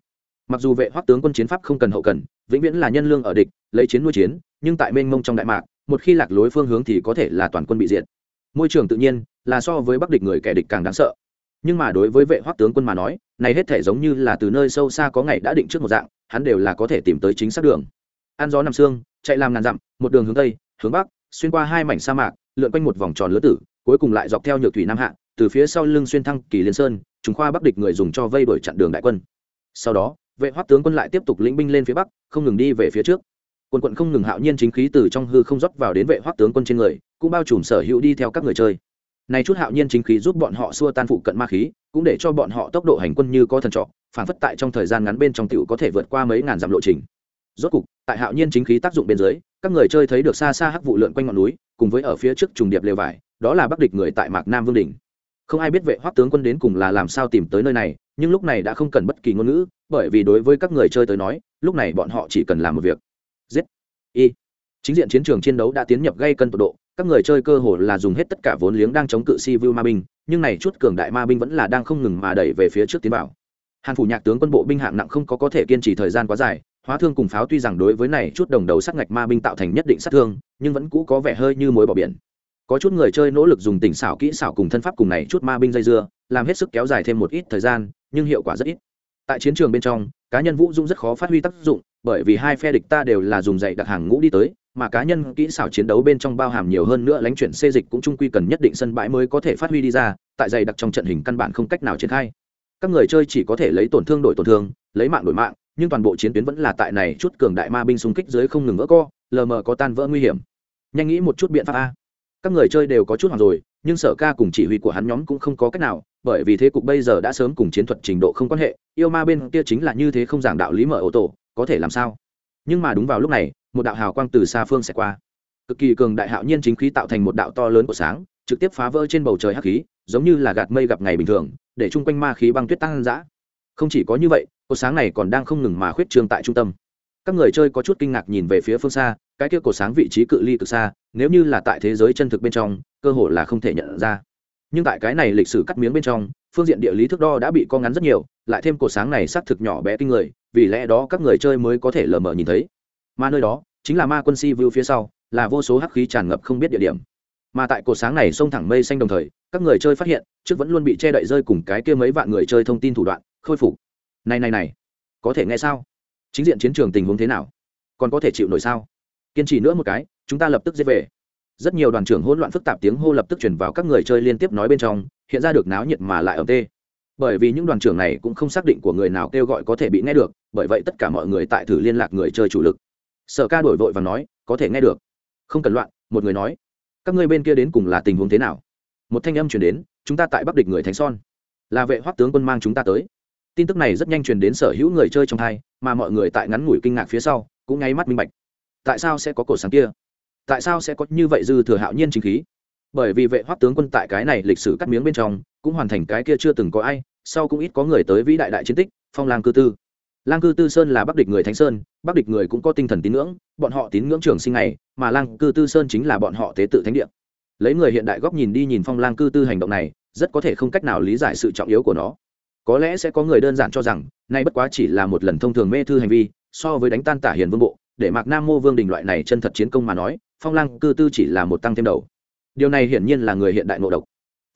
Mặc dù vệ hoắc tướng quân chiến pháp không cần hậu cần, vĩnh viễn là nhân lương ở địch, lấy chiến nuôi chiến, nhưng tại mênh mông trong đại mạc, một khi lạc lối phương hướng thì có thể là toàn quân bị diệt. Môi trường tự nhiên là so với bắc địch người kẻ địch càng đáng sợ. Nhưng mà đối với vệ hoắc tướng quân mà nói, này hết thể giống như là từ nơi sâu xa có ngày đã định trước một dạng, hắn đều là có thể tìm tới chính xác đường ăn gió nằm xương, chạy làm ngàn dặm, một đường hướng tây, hướng bắc, xuyên qua hai mảnh sa mạc, lượn quanh một vòng tròn lứa tử, cuối cùng lại dọc theo nhược thủy nam hạ, từ phía sau lưng xuyên thăng kỳ liên sơn chúng khoa bắc địch người dùng cho vây đuổi chặn đường đại quân. Sau đó, vệ hoắc tướng quân lại tiếp tục lĩnh binh lên phía bắc, không ngừng đi về phía trước. Quân quận không ngừng hạo nhiên chính khí từ trong hư không rót vào đến vệ hoắc tướng quân trên người, cũng bao trùm sở hữu đi theo các người chơi. Này chút hạo nhiên chính khí giúp bọn họ xua tan phụ cận ma khí, cũng để cho bọn họ tốc độ hành quân như có thần trọ, phản phất tại trong thời gian ngắn bên trong tiểu có thể vượt qua mấy ngàn dặm lộ trình rốt cục, tại hạo nhiên chính khí tác dụng bên dưới, các người chơi thấy được xa xa hắc vụ lượn quanh ngọn núi, cùng với ở phía trước trùng điệp lều vải, đó là bắc địch người tại mạc nam vương đình không ai biết vệ hoắc tướng quân đến cùng là làm sao tìm tới nơi này, nhưng lúc này đã không cần bất kỳ ngôn ngữ, bởi vì đối với các người chơi tới nói, lúc này bọn họ chỉ cần làm một việc. Giết. Y. Chính diện chiến trường chiến đấu đã tiến nhập gây cân tột độ, các người chơi cơ hồ là dùng hết tất cả vốn liếng đang chống cự si vu ma binh, nhưng này chút cường đại ma binh vẫn là đang không ngừng mà đẩy về phía trước tiến bảo hàn phủ nhạc tướng quân bộ binh hạng nặng không có có thể kiên trì thời gian quá dài hóa thương cùng pháo tuy rằng đối với này chút đồng đầu sát ngạch ma binh tạo thành nhất định sát thương, nhưng vẫn cũ có vẻ hơi như mối bỏ biển. Có chút người chơi nỗ lực dùng tỉnh xảo kỹ xảo cùng thân pháp cùng này chút ma binh dây dưa, làm hết sức kéo dài thêm một ít thời gian, nhưng hiệu quả rất ít. Tại chiến trường bên trong, cá nhân vũ dung rất khó phát huy tác dụng, bởi vì hai phe địch ta đều là dùng dạy đặt hàng ngũ đi tới, mà cá nhân kỹ xảo chiến đấu bên trong bao hàm nhiều hơn nữa lánh chuyển xê dịch cũng trung quy cần nhất định sân bãi mới có thể phát huy đi ra, tại dày đặc trong trận hình căn bản không cách nào triển khai. Các người chơi chỉ có thể lấy tổn thương đổi tổn thương, lấy mạng đổi mạng nhưng toàn bộ chiến tuyến vẫn là tại này chút cường đại ma binh xung kích dưới không ngừng vỡ co, lờ mờ có tan vỡ nguy hiểm. Nhanh nghĩ một chút biện pháp a. Các người chơi đều có chút hoặc rồi, nhưng sở ca cùng chỉ huy của hắn nhóm cũng không có cách nào, bởi vì thế cục bây giờ đã sớm cùng chiến thuật trình độ không quan hệ, yêu ma bên kia chính là như thế không giảng đạo lý mở ô tô có thể làm sao? Nhưng mà đúng vào lúc này, một đạo hào quang từ xa phương sẽ qua. Cực kỳ cường đại hạo nhiên chính khí tạo thành một đạo to lớn của sáng, trực tiếp phá vỡ trên bầu trời hắc khí, giống như là gạt mây gặp ngày bình thường, để chung quanh ma khí băng tuyết tăng dã không chỉ có như vậy cột sáng này còn đang không ngừng mà khuyết trương tại trung tâm. Các người chơi có chút kinh ngạc nhìn về phía phương xa, cái kia cột sáng vị trí cự ly cực xa, nếu như là tại thế giới chân thực bên trong, cơ hội là không thể nhận ra. Nhưng tại cái này lịch sử cắt miếng bên trong, phương diện địa lý thước đo đã bị co ngắn rất nhiều, lại thêm cột sáng này xác thực nhỏ bé kinh người, vì lẽ đó các người chơi mới có thể lờ mờ nhìn thấy. Mà nơi đó, chính là ma quân si view phía sau, là vô số hắc khí tràn ngập không biết địa điểm. Mà tại cột sáng này xông thẳng mây xanh đồng thời, các người chơi phát hiện, trước vẫn luôn bị che đậy rơi cùng cái kia mấy vạn người chơi thông tin thủ đoạn, khôi phục này này này. Có thể nghe sao? Chính diện chiến trường tình huống thế nào? Còn có thể chịu nổi sao? Kiên trì nữa một cái, chúng ta lập tức dễ về. Rất nhiều đoàn trưởng hỗn loạn phức tạp tiếng hô lập tức chuyển vào các người chơi liên tiếp nói bên trong, hiện ra được náo nhiệt mà lại ẩm tê. Bởi vì những đoàn trưởng này cũng không xác định của người nào kêu gọi có thể bị nghe được, bởi vậy tất cả mọi người tại thử liên lạc người chơi chủ lực. Sở ca đổi vội và nói, có thể nghe được. Không cần loạn, một người nói. Các ngươi bên kia đến cùng là tình huống thế nào? Một thanh âm chuyển đến, chúng ta tại bắc địch người thánh son. Là vệ hoắc tướng quân mang chúng ta tới tin tức này rất nhanh truyền đến sở hữu người chơi trong hai mà mọi người tại ngắn ngủi kinh ngạc phía sau, cũng ngay mắt minh bạch. Tại sao sẽ có cổ sáng kia? Tại sao sẽ có như vậy dư thừa hạo nhiên chính khí? Bởi vì vệ hoắc tướng quân tại cái này lịch sử cắt miếng bên trong, cũng hoàn thành cái kia chưa từng có ai, sau cũng ít có người tới vĩ đại đại chiến tích, phong lang cư tư. Lang cư tư sơn là bắc địch người thánh sơn, bắc địch người cũng có tinh thần tín ngưỡng, bọn họ tín ngưỡng trường sinh này, mà lang cư tư sơn chính là bọn họ tế tự thánh địa. Lấy người hiện đại góc nhìn đi nhìn phong lang cư tư hành động này, rất có thể không cách nào lý giải sự trọng yếu của nó có lẽ sẽ có người đơn giản cho rằng, nay bất quá chỉ là một lần thông thường mê thư hành vi, so với đánh tan tả hiền vương bộ, để mạc nam mô vương đình loại này chân thật chiến công mà nói, phong lang cư tư chỉ là một tăng thêm đầu. Điều này hiển nhiên là người hiện đại ngộ độc.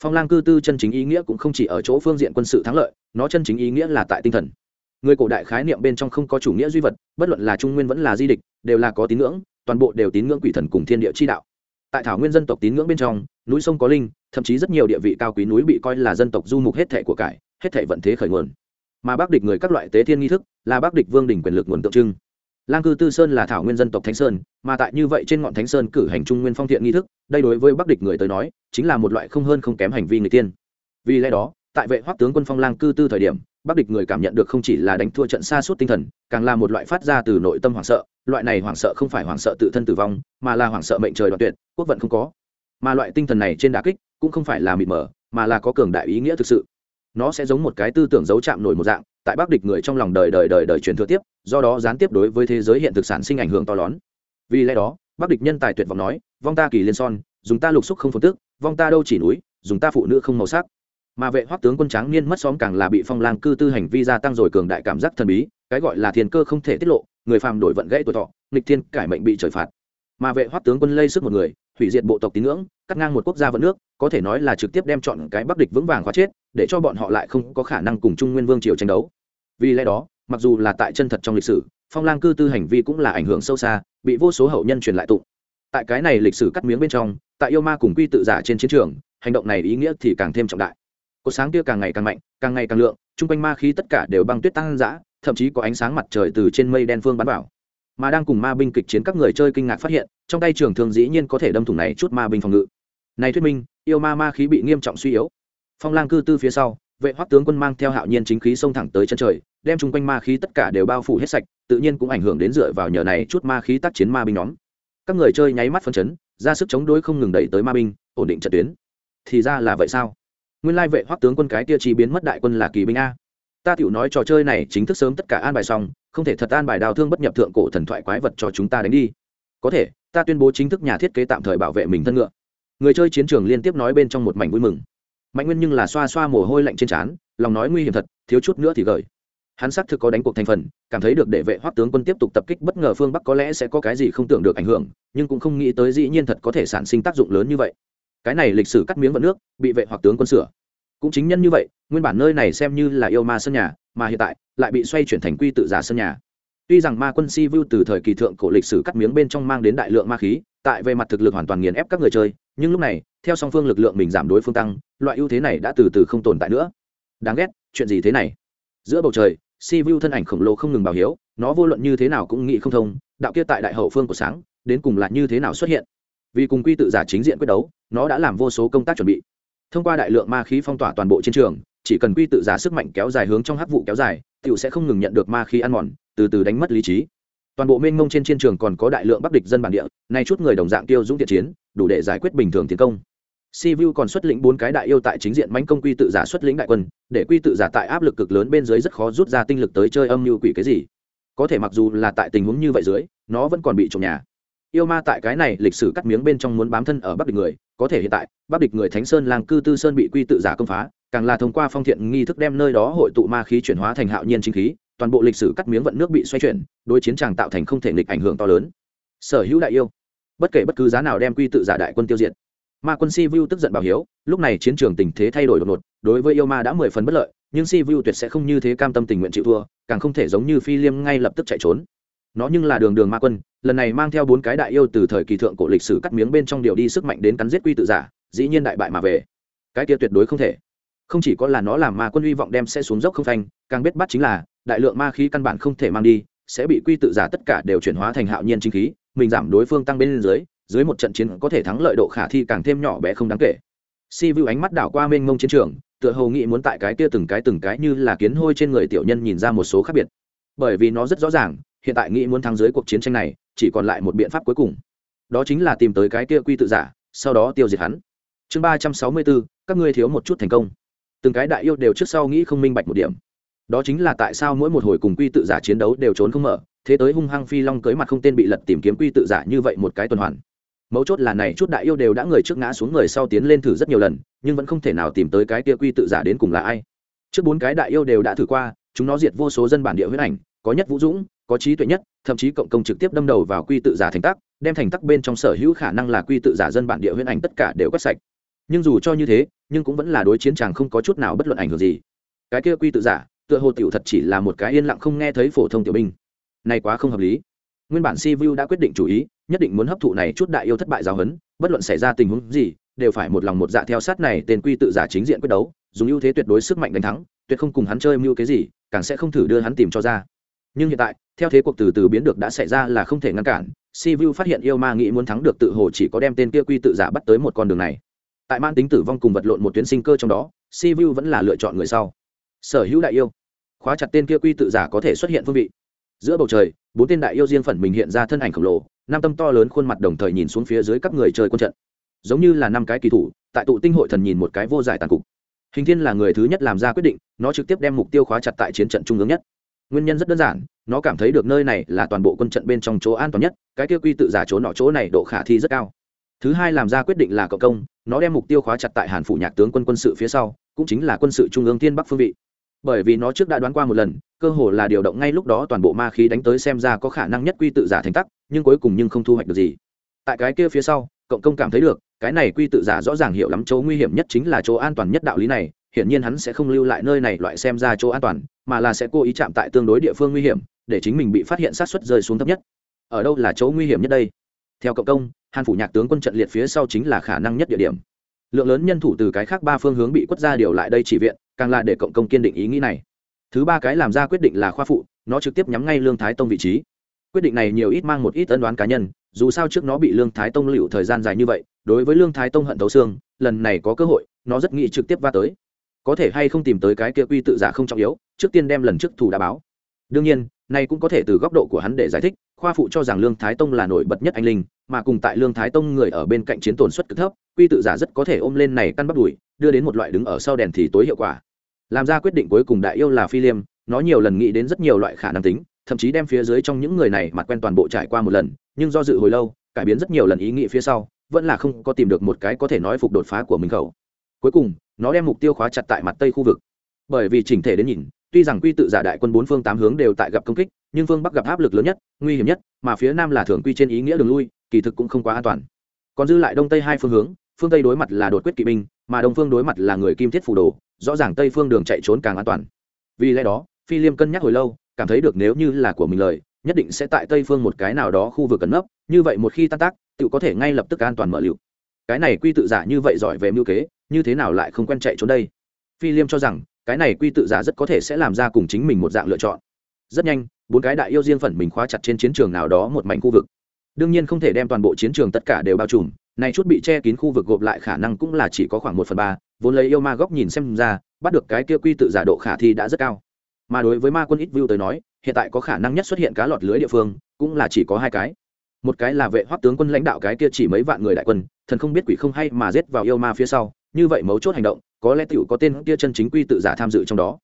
Phong lang cư tư chân chính ý nghĩa cũng không chỉ ở chỗ phương diện quân sự thắng lợi, nó chân chính ý nghĩa là tại tinh thần. Người cổ đại khái niệm bên trong không có chủ nghĩa duy vật, bất luận là trung nguyên vẫn là di địch, đều là có tín ngưỡng, toàn bộ đều tín ngưỡng quỷ thần cùng thiên địa chi đạo. Tại thảo nguyên dân tộc tín ngưỡng bên trong, núi sông có linh, thậm chí rất nhiều địa vị cao quý núi bị coi là dân tộc du mục hết thể của cải hết thảy vận thế khởi nguồn. Mà bác địch người các loại tế thiên nghi thức là bác địch vương đỉnh quyền lực nguồn tượng trưng. Lang cư tư sơn là thảo nguyên dân tộc thánh sơn, mà tại như vậy trên ngọn thánh sơn cử hành trung nguyên phong thiện nghi thức, đây đối với bắc địch người tới nói, chính là một loại không hơn không kém hành vi người tiên vì lẽ đó, tại vệ hoắc tướng quân phong lang cư tư thời điểm, bắc địch người cảm nhận được không chỉ là đánh thua trận xa suốt tinh thần, càng là một loại phát ra từ nội tâm hoảng sợ, loại này hoảng sợ không phải hoảng sợ tự thân tử vong, mà là hoảng sợ mệnh trời đoạn tuyệt, quốc vận không có. Mà loại tinh thần này trên đà kích cũng không phải là mịt mờ, mà là có cường đại ý nghĩa thực sự nó sẽ giống một cái tư tưởng giấu chạm nổi một dạng, tại bắc địch người trong lòng đời đời đời đời truyền thừa tiếp, do đó gián tiếp đối với thế giới hiện thực sản sinh ảnh hưởng to lớn. Vì lẽ đó, bắc địch nhân tài tuyệt vọng nói, vong ta kỳ liên son, dùng ta lục xúc không phồn tức vong ta đâu chỉ núi, dùng ta phụ nữ không màu sắc. Mà vệ hoắc tướng quân tráng niên mất xóm càng là bị phong lang cư tư hành vi gia tăng rồi cường đại cảm giác thần bí, cái gọi là thiên cơ không thể tiết lộ, người phàm đổi vận gãy tuổi thọ, nghịch thiên cải mệnh bị trời phạt. Mà vệ hoắc tướng quân lây sức một người, hủy diệt bộ tộc tín ngưỡng, cắt ngang một quốc gia vận nước, có thể nói là trực tiếp đem chọn cái bắc địch vững vàng khóa chết để cho bọn họ lại không có khả năng cùng trung nguyên vương triều tranh đấu. Vì lẽ đó mặc dù là tại chân thật trong lịch sử phong lang cư tư hành vi cũng là ảnh hưởng sâu xa bị vô số hậu nhân truyền lại tụng. Tại cái này lịch sử cắt miếng bên trong tại yêu ma cùng quy tự giả trên chiến trường hành động này ý nghĩa thì càng thêm trọng đại. Cột sáng kia càng ngày càng mạnh càng ngày càng lượng chung quanh ma khí tất cả đều băng tuyết tăng rã, thậm chí có ánh sáng mặt trời từ trên mây đen phương bắn vào. Mà đang cùng ma binh kịch chiến các người chơi kinh ngạc phát hiện trong tay trường thường dĩ nhiên có thể đâm thủng này chút ma binh phòng ngự. Này thuyết minh yêu ma ma khí bị nghiêm trọng suy yếu phong lang cư tư phía sau, vệ hoắc tướng quân mang theo hạo nhiên chính khí xông thẳng tới chân trời, đem chung quanh ma khí tất cả đều bao phủ hết sạch, tự nhiên cũng ảnh hưởng đến dựa vào nhờ này chút ma khí tác chiến ma binh nhóm. Các người chơi nháy mắt phân chấn, ra sức chống đối không ngừng đẩy tới ma binh, ổn định trận tuyến. Thì ra là vậy sao? Nguyên lai vệ hoắc tướng quân cái kia chi biến mất đại quân là kỳ binh a. Ta tiểu nói trò chơi này chính thức sớm tất cả an bài xong, không thể thật an bài đào thương bất nhập thượng cổ thần thoại quái vật cho chúng ta đánh đi. Có thể, ta tuyên bố chính thức nhà thiết kế tạm thời bảo vệ mình thân ngựa. Người chơi chiến trường liên tiếp nói bên trong một mảnh vui mừng mạnh nguyên nhưng là xoa xoa mồ hôi lạnh trên trán, lòng nói nguy hiểm thật, thiếu chút nữa thì gởi hắn xác thực có đánh cuộc thành phần, cảm thấy được để vệ hoắc tướng quân tiếp tục tập kích bất ngờ phương bắc có lẽ sẽ có cái gì không tưởng được ảnh hưởng, nhưng cũng không nghĩ tới dĩ nhiên thật có thể sản sinh tác dụng lớn như vậy. Cái này lịch sử cắt miếng vận nước, bị vệ hoặc tướng quân sửa. Cũng chính nhân như vậy, nguyên bản nơi này xem như là yêu ma sân nhà, mà hiện tại lại bị xoay chuyển thành quy tự giả sân nhà. Tuy rằng ma quân si vu từ thời kỳ thượng cổ lịch sử cắt miếng bên trong mang đến đại lượng ma khí, tại về mặt thực lực hoàn toàn nghiền ép các người chơi nhưng lúc này, theo song phương lực lượng mình giảm đối phương tăng, loại ưu thế này đã từ từ không tồn tại nữa. Đáng ghét, chuyện gì thế này? Giữa bầu trời, si vu thân ảnh khổng lồ không ngừng bảo hiếu, nó vô luận như thế nào cũng nghĩ không thông, đạo kia tại đại hậu phương của sáng, đến cùng là như thế nào xuất hiện? Vì cùng quy tự giả chính diện quyết đấu, nó đã làm vô số công tác chuẩn bị. Thông qua đại lượng ma khí phong tỏa toàn bộ chiến trường, chỉ cần quy tự giả sức mạnh kéo dài hướng trong hắc vụ kéo dài t i ể u sẽ không ngừng nhận được ma khí ăn mòn, từ từ đánh mất lý trí toàn bộ mênh mông trên chiến trường còn có đại lượng bắc địch dân bản địa, nay chút người đồng dạng tiêu dũng thiện chiến, đủ để giải quyết bình thường tiến công. Si vu còn xuất lĩnh bốn cái đại yêu tại chính diện mánh công quy tự giả xuất lĩnh đại quân, để quy tự giả tại áp lực cực lớn bên dưới rất khó rút ra tinh lực tới chơi âm như quỷ cái gì. Có thể mặc dù là tại tình huống như vậy dưới, nó vẫn còn bị trộm nhà. Yêu ma tại cái này lịch sử cắt miếng bên trong muốn bám thân ở bắc địch người, có thể hiện tại, bắc địch người thánh sơn làng cư tư sơn bị quy tự giả công phá, càng là thông qua phong thiện nghi thức đem nơi đó hội tụ ma khí chuyển hóa thành hạo nhiên chính khí toàn bộ lịch sử cắt miếng vận nước bị xoay chuyển, đối chiến tràng tạo thành không thể nghịch ảnh hưởng to lớn. Sở hữu đại yêu, bất kể bất cứ giá nào đem quy tự giả đại quân tiêu diệt. Ma quân si vu tức giận bảo hiếu, lúc này chiến trường tình thế thay đổi đột ngột, đối với yêu ma đã mười phần bất lợi, nhưng si vu tuyệt sẽ không như thế cam tâm tình nguyện chịu thua, càng không thể giống như phi liêm ngay lập tức chạy trốn. Nó nhưng là đường đường ma quân, lần này mang theo bốn cái đại yêu từ thời kỳ thượng cổ lịch sử cắt miếng bên trong điều đi sức mạnh đến cắn giết quy tự giả, dĩ nhiên đại bại mà về. Cái kia tuyệt đối không thể không chỉ có là nó làm ma quân hy vọng đem sẽ xuống dốc không phanh, càng biết bắt chính là, đại lượng ma khí căn bản không thể mang đi, sẽ bị quy tự giả tất cả đều chuyển hóa thành hạo nhiên chính khí, mình giảm đối phương tăng bên dưới dưới một trận chiến có thể thắng lợi độ khả thi càng thêm nhỏ bé không đáng kể. Si vu ánh mắt đảo qua mênh mông chiến trường, tựa hồ nghĩ muốn tại cái kia từng cái từng cái như là kiến hôi trên người tiểu nhân nhìn ra một số khác biệt. Bởi vì nó rất rõ ràng, hiện tại nghĩ muốn thắng dưới cuộc chiến tranh này, chỉ còn lại một biện pháp cuối cùng. Đó chính là tìm tới cái kia quy tự giả, sau đó tiêu diệt hắn. Chương ba trăm sáu mươi bốn, các ngươi thiếu một chút thành công từng cái đại yêu đều trước sau nghĩ không minh bạch một điểm. Đó chính là tại sao mỗi một hồi cùng quy tự giả chiến đấu đều trốn không mở, thế tới hung hăng phi long cưới mặt không tên bị lật tìm kiếm quy tự giả như vậy một cái tuần hoàn. Mấu chốt là này chút đại yêu đều đã người trước ngã xuống người sau tiến lên thử rất nhiều lần, nhưng vẫn không thể nào tìm tới cái kia quy tự giả đến cùng là ai. Trước bốn cái đại yêu đều đã thử qua, chúng nó diệt vô số dân bản địa huyết ảnh, có nhất vũ dũng, có trí tuệ nhất, thậm chí cộng công trực tiếp đâm đầu vào quy tự giả thành tắc, đem thành tắc bên trong sở hữu khả năng là quy tự giả dân bản địa huyễn ảnh tất cả đều quét sạch nhưng dù cho như thế, nhưng cũng vẫn là đối chiến chàng không có chút nào bất luận ảnh hưởng gì. Cái kia quy tự giả, tựa hồ tiểu thật chỉ là một cái yên lặng không nghe thấy phổ thông tiểu binh. Này quá không hợp lý. Nguyên bản si vu đã quyết định chủ ý, nhất định muốn hấp thụ này chút đại yêu thất bại giáo hấn bất luận xảy ra tình huống gì, đều phải một lòng một dạ theo sát này tên quy tự giả chính diện quyết đấu, dùng ưu thế tuyệt đối sức mạnh đánh thắng, tuyệt không cùng hắn chơi mưu cái gì, càng sẽ không thử đưa hắn tìm cho ra. Nhưng hiện tại, theo thế cuộc từ từ biến được đã xảy ra là không thể ngăn cản si vu phát hiện yêu ma nghĩ muốn thắng được tự hồ chỉ có đem tên kia quy tự giả bắt tới một con đường này tại man tính tử vong cùng vật lộn một tuyến sinh cơ trong đó, si vu vẫn là lựa chọn người sau. Sở hữu đại yêu, khóa chặt tên kia quy tự giả có thể xuất hiện phương vị. Giữa bầu trời, bốn tên đại yêu riêng phần mình hiện ra thân ảnh khổng lồ, năm tâm to lớn khuôn mặt đồng thời nhìn xuống phía dưới các người chơi quân trận. Giống như là năm cái kỳ thủ, tại tụ tinh hội thần nhìn một cái vô giải tàn cục. Hình thiên là người thứ nhất làm ra quyết định, nó trực tiếp đem mục tiêu khóa chặt tại chiến trận trung ương nhất. Nguyên nhân rất đơn giản, nó cảm thấy được nơi này là toàn bộ quân trận bên trong chỗ an toàn nhất, cái kia quy tự giả trốn ở chỗ này độ khả thi rất cao thứ hai làm ra quyết định là cộng công, nó đem mục tiêu khóa chặt tại hàn phủ nhạc tướng quân quân sự phía sau, cũng chính là quân sự trung ương tiên bắc phương vị. Bởi vì nó trước đã đoán qua một lần, cơ hồ là điều động ngay lúc đó toàn bộ ma khí đánh tới xem ra có khả năng nhất quy tự giả thành tắc, nhưng cuối cùng nhưng không thu hoạch được gì. Tại cái kia phía sau, cộng công cảm thấy được, cái này quy tự giả rõ ràng hiểu lắm chỗ nguy hiểm nhất chính là chỗ an toàn nhất đạo lý này, hiển nhiên hắn sẽ không lưu lại nơi này loại xem ra chỗ an toàn, mà là sẽ cố ý chạm tại tương đối địa phương nguy hiểm, để chính mình bị phát hiện sát xuất rơi xuống thấp nhất. Ở đâu là chỗ nguy hiểm nhất đây? Theo cộng công hàn phủ nhạc tướng quân trận liệt phía sau chính là khả năng nhất địa điểm. Lượng lớn nhân thủ từ cái khác ba phương hướng bị quất ra điều lại đây chỉ viện, càng là để cộng công kiên định ý nghĩ này. Thứ ba cái làm ra quyết định là khoa phụ, nó trực tiếp nhắm ngay lương thái tông vị trí. Quyết định này nhiều ít mang một ít ân đoán cá nhân, dù sao trước nó bị lương thái tông liệu thời gian dài như vậy, đối với lương thái tông hận thấu xương, lần này có cơ hội, nó rất nghĩ trực tiếp va tới. Có thể hay không tìm tới cái kia quy tự giả không trọng yếu, trước tiên đem lần trước thủ đã báo. Đương nhiên, nay cũng có thể từ góc độ của hắn để giải thích, khoa phụ cho rằng lương thái tông là nổi bật nhất anh linh mà cùng tại lương thái tông người ở bên cạnh chiến tổn suất cực thấp, quy tự giả rất có thể ôm lên này căn bắt đùi, đưa đến một loại đứng ở sau đèn thì tối hiệu quả. Làm ra quyết định cuối cùng đại yêu là phi liêm, nó nhiều lần nghĩ đến rất nhiều loại khả năng tính, thậm chí đem phía dưới trong những người này mặt quen toàn bộ trải qua một lần, nhưng do dự hồi lâu, cải biến rất nhiều lần ý nghĩ phía sau, vẫn là không có tìm được một cái có thể nói phục đột phá của mình khẩu. Cuối cùng, nó đem mục tiêu khóa chặt tại mặt tây khu vực. Bởi vì chỉnh thể đến nhìn, tuy rằng quy tự giả đại quân bốn phương tám hướng đều tại gặp công kích, nhưng phương bắc gặp áp lực lớn nhất, nguy hiểm nhất, mà phía nam là thường quy trên ý nghĩa đường lui kỳ thực cũng không quá an toàn. Còn dư lại đông tây hai phương hướng, phương tây đối mặt là đột quyết kỵ binh, mà đông phương đối mặt là người kim thiết phù đồ, rõ ràng tây phương đường chạy trốn càng an toàn. Vì lẽ đó, phi liêm cân nhắc hồi lâu, cảm thấy được nếu như là của mình lời, nhất định sẽ tại tây phương một cái nào đó khu vực cẩn nấp, như vậy một khi tan tác, tự có thể ngay lập tức an toàn mở liệu cái này quy tự giả như vậy giỏi về mưu kế, như thế nào lại không quen chạy trốn đây? Phi liêm cho rằng, cái này quy tự giả rất có thể sẽ làm ra cùng chính mình một dạng lựa chọn. Rất nhanh, bốn cái đại yêu riêng phần mình khóa chặt trên chiến trường nào đó một mảnh khu vực đương nhiên không thể đem toàn bộ chiến trường tất cả đều bao trùm, này chút bị che kín khu vực gộp lại khả năng cũng là chỉ có khoảng một phần ba, vốn lấy yêu ma góc nhìn xem ra, bắt được cái kia quy tự giả độ khả thi đã rất cao. Mà đối với ma quân ít view tới nói, hiện tại có khả năng nhất xuất hiện cá lọt lưới địa phương, cũng là chỉ có hai cái. Một cái là vệ hoắc tướng quân lãnh đạo cái kia chỉ mấy vạn người đại quân, thần không biết quỷ không hay mà giết vào yêu ma phía sau, như vậy mấu chốt hành động, có lẽ tiểu có tên kia chân chính quy tự giả tham dự trong đó.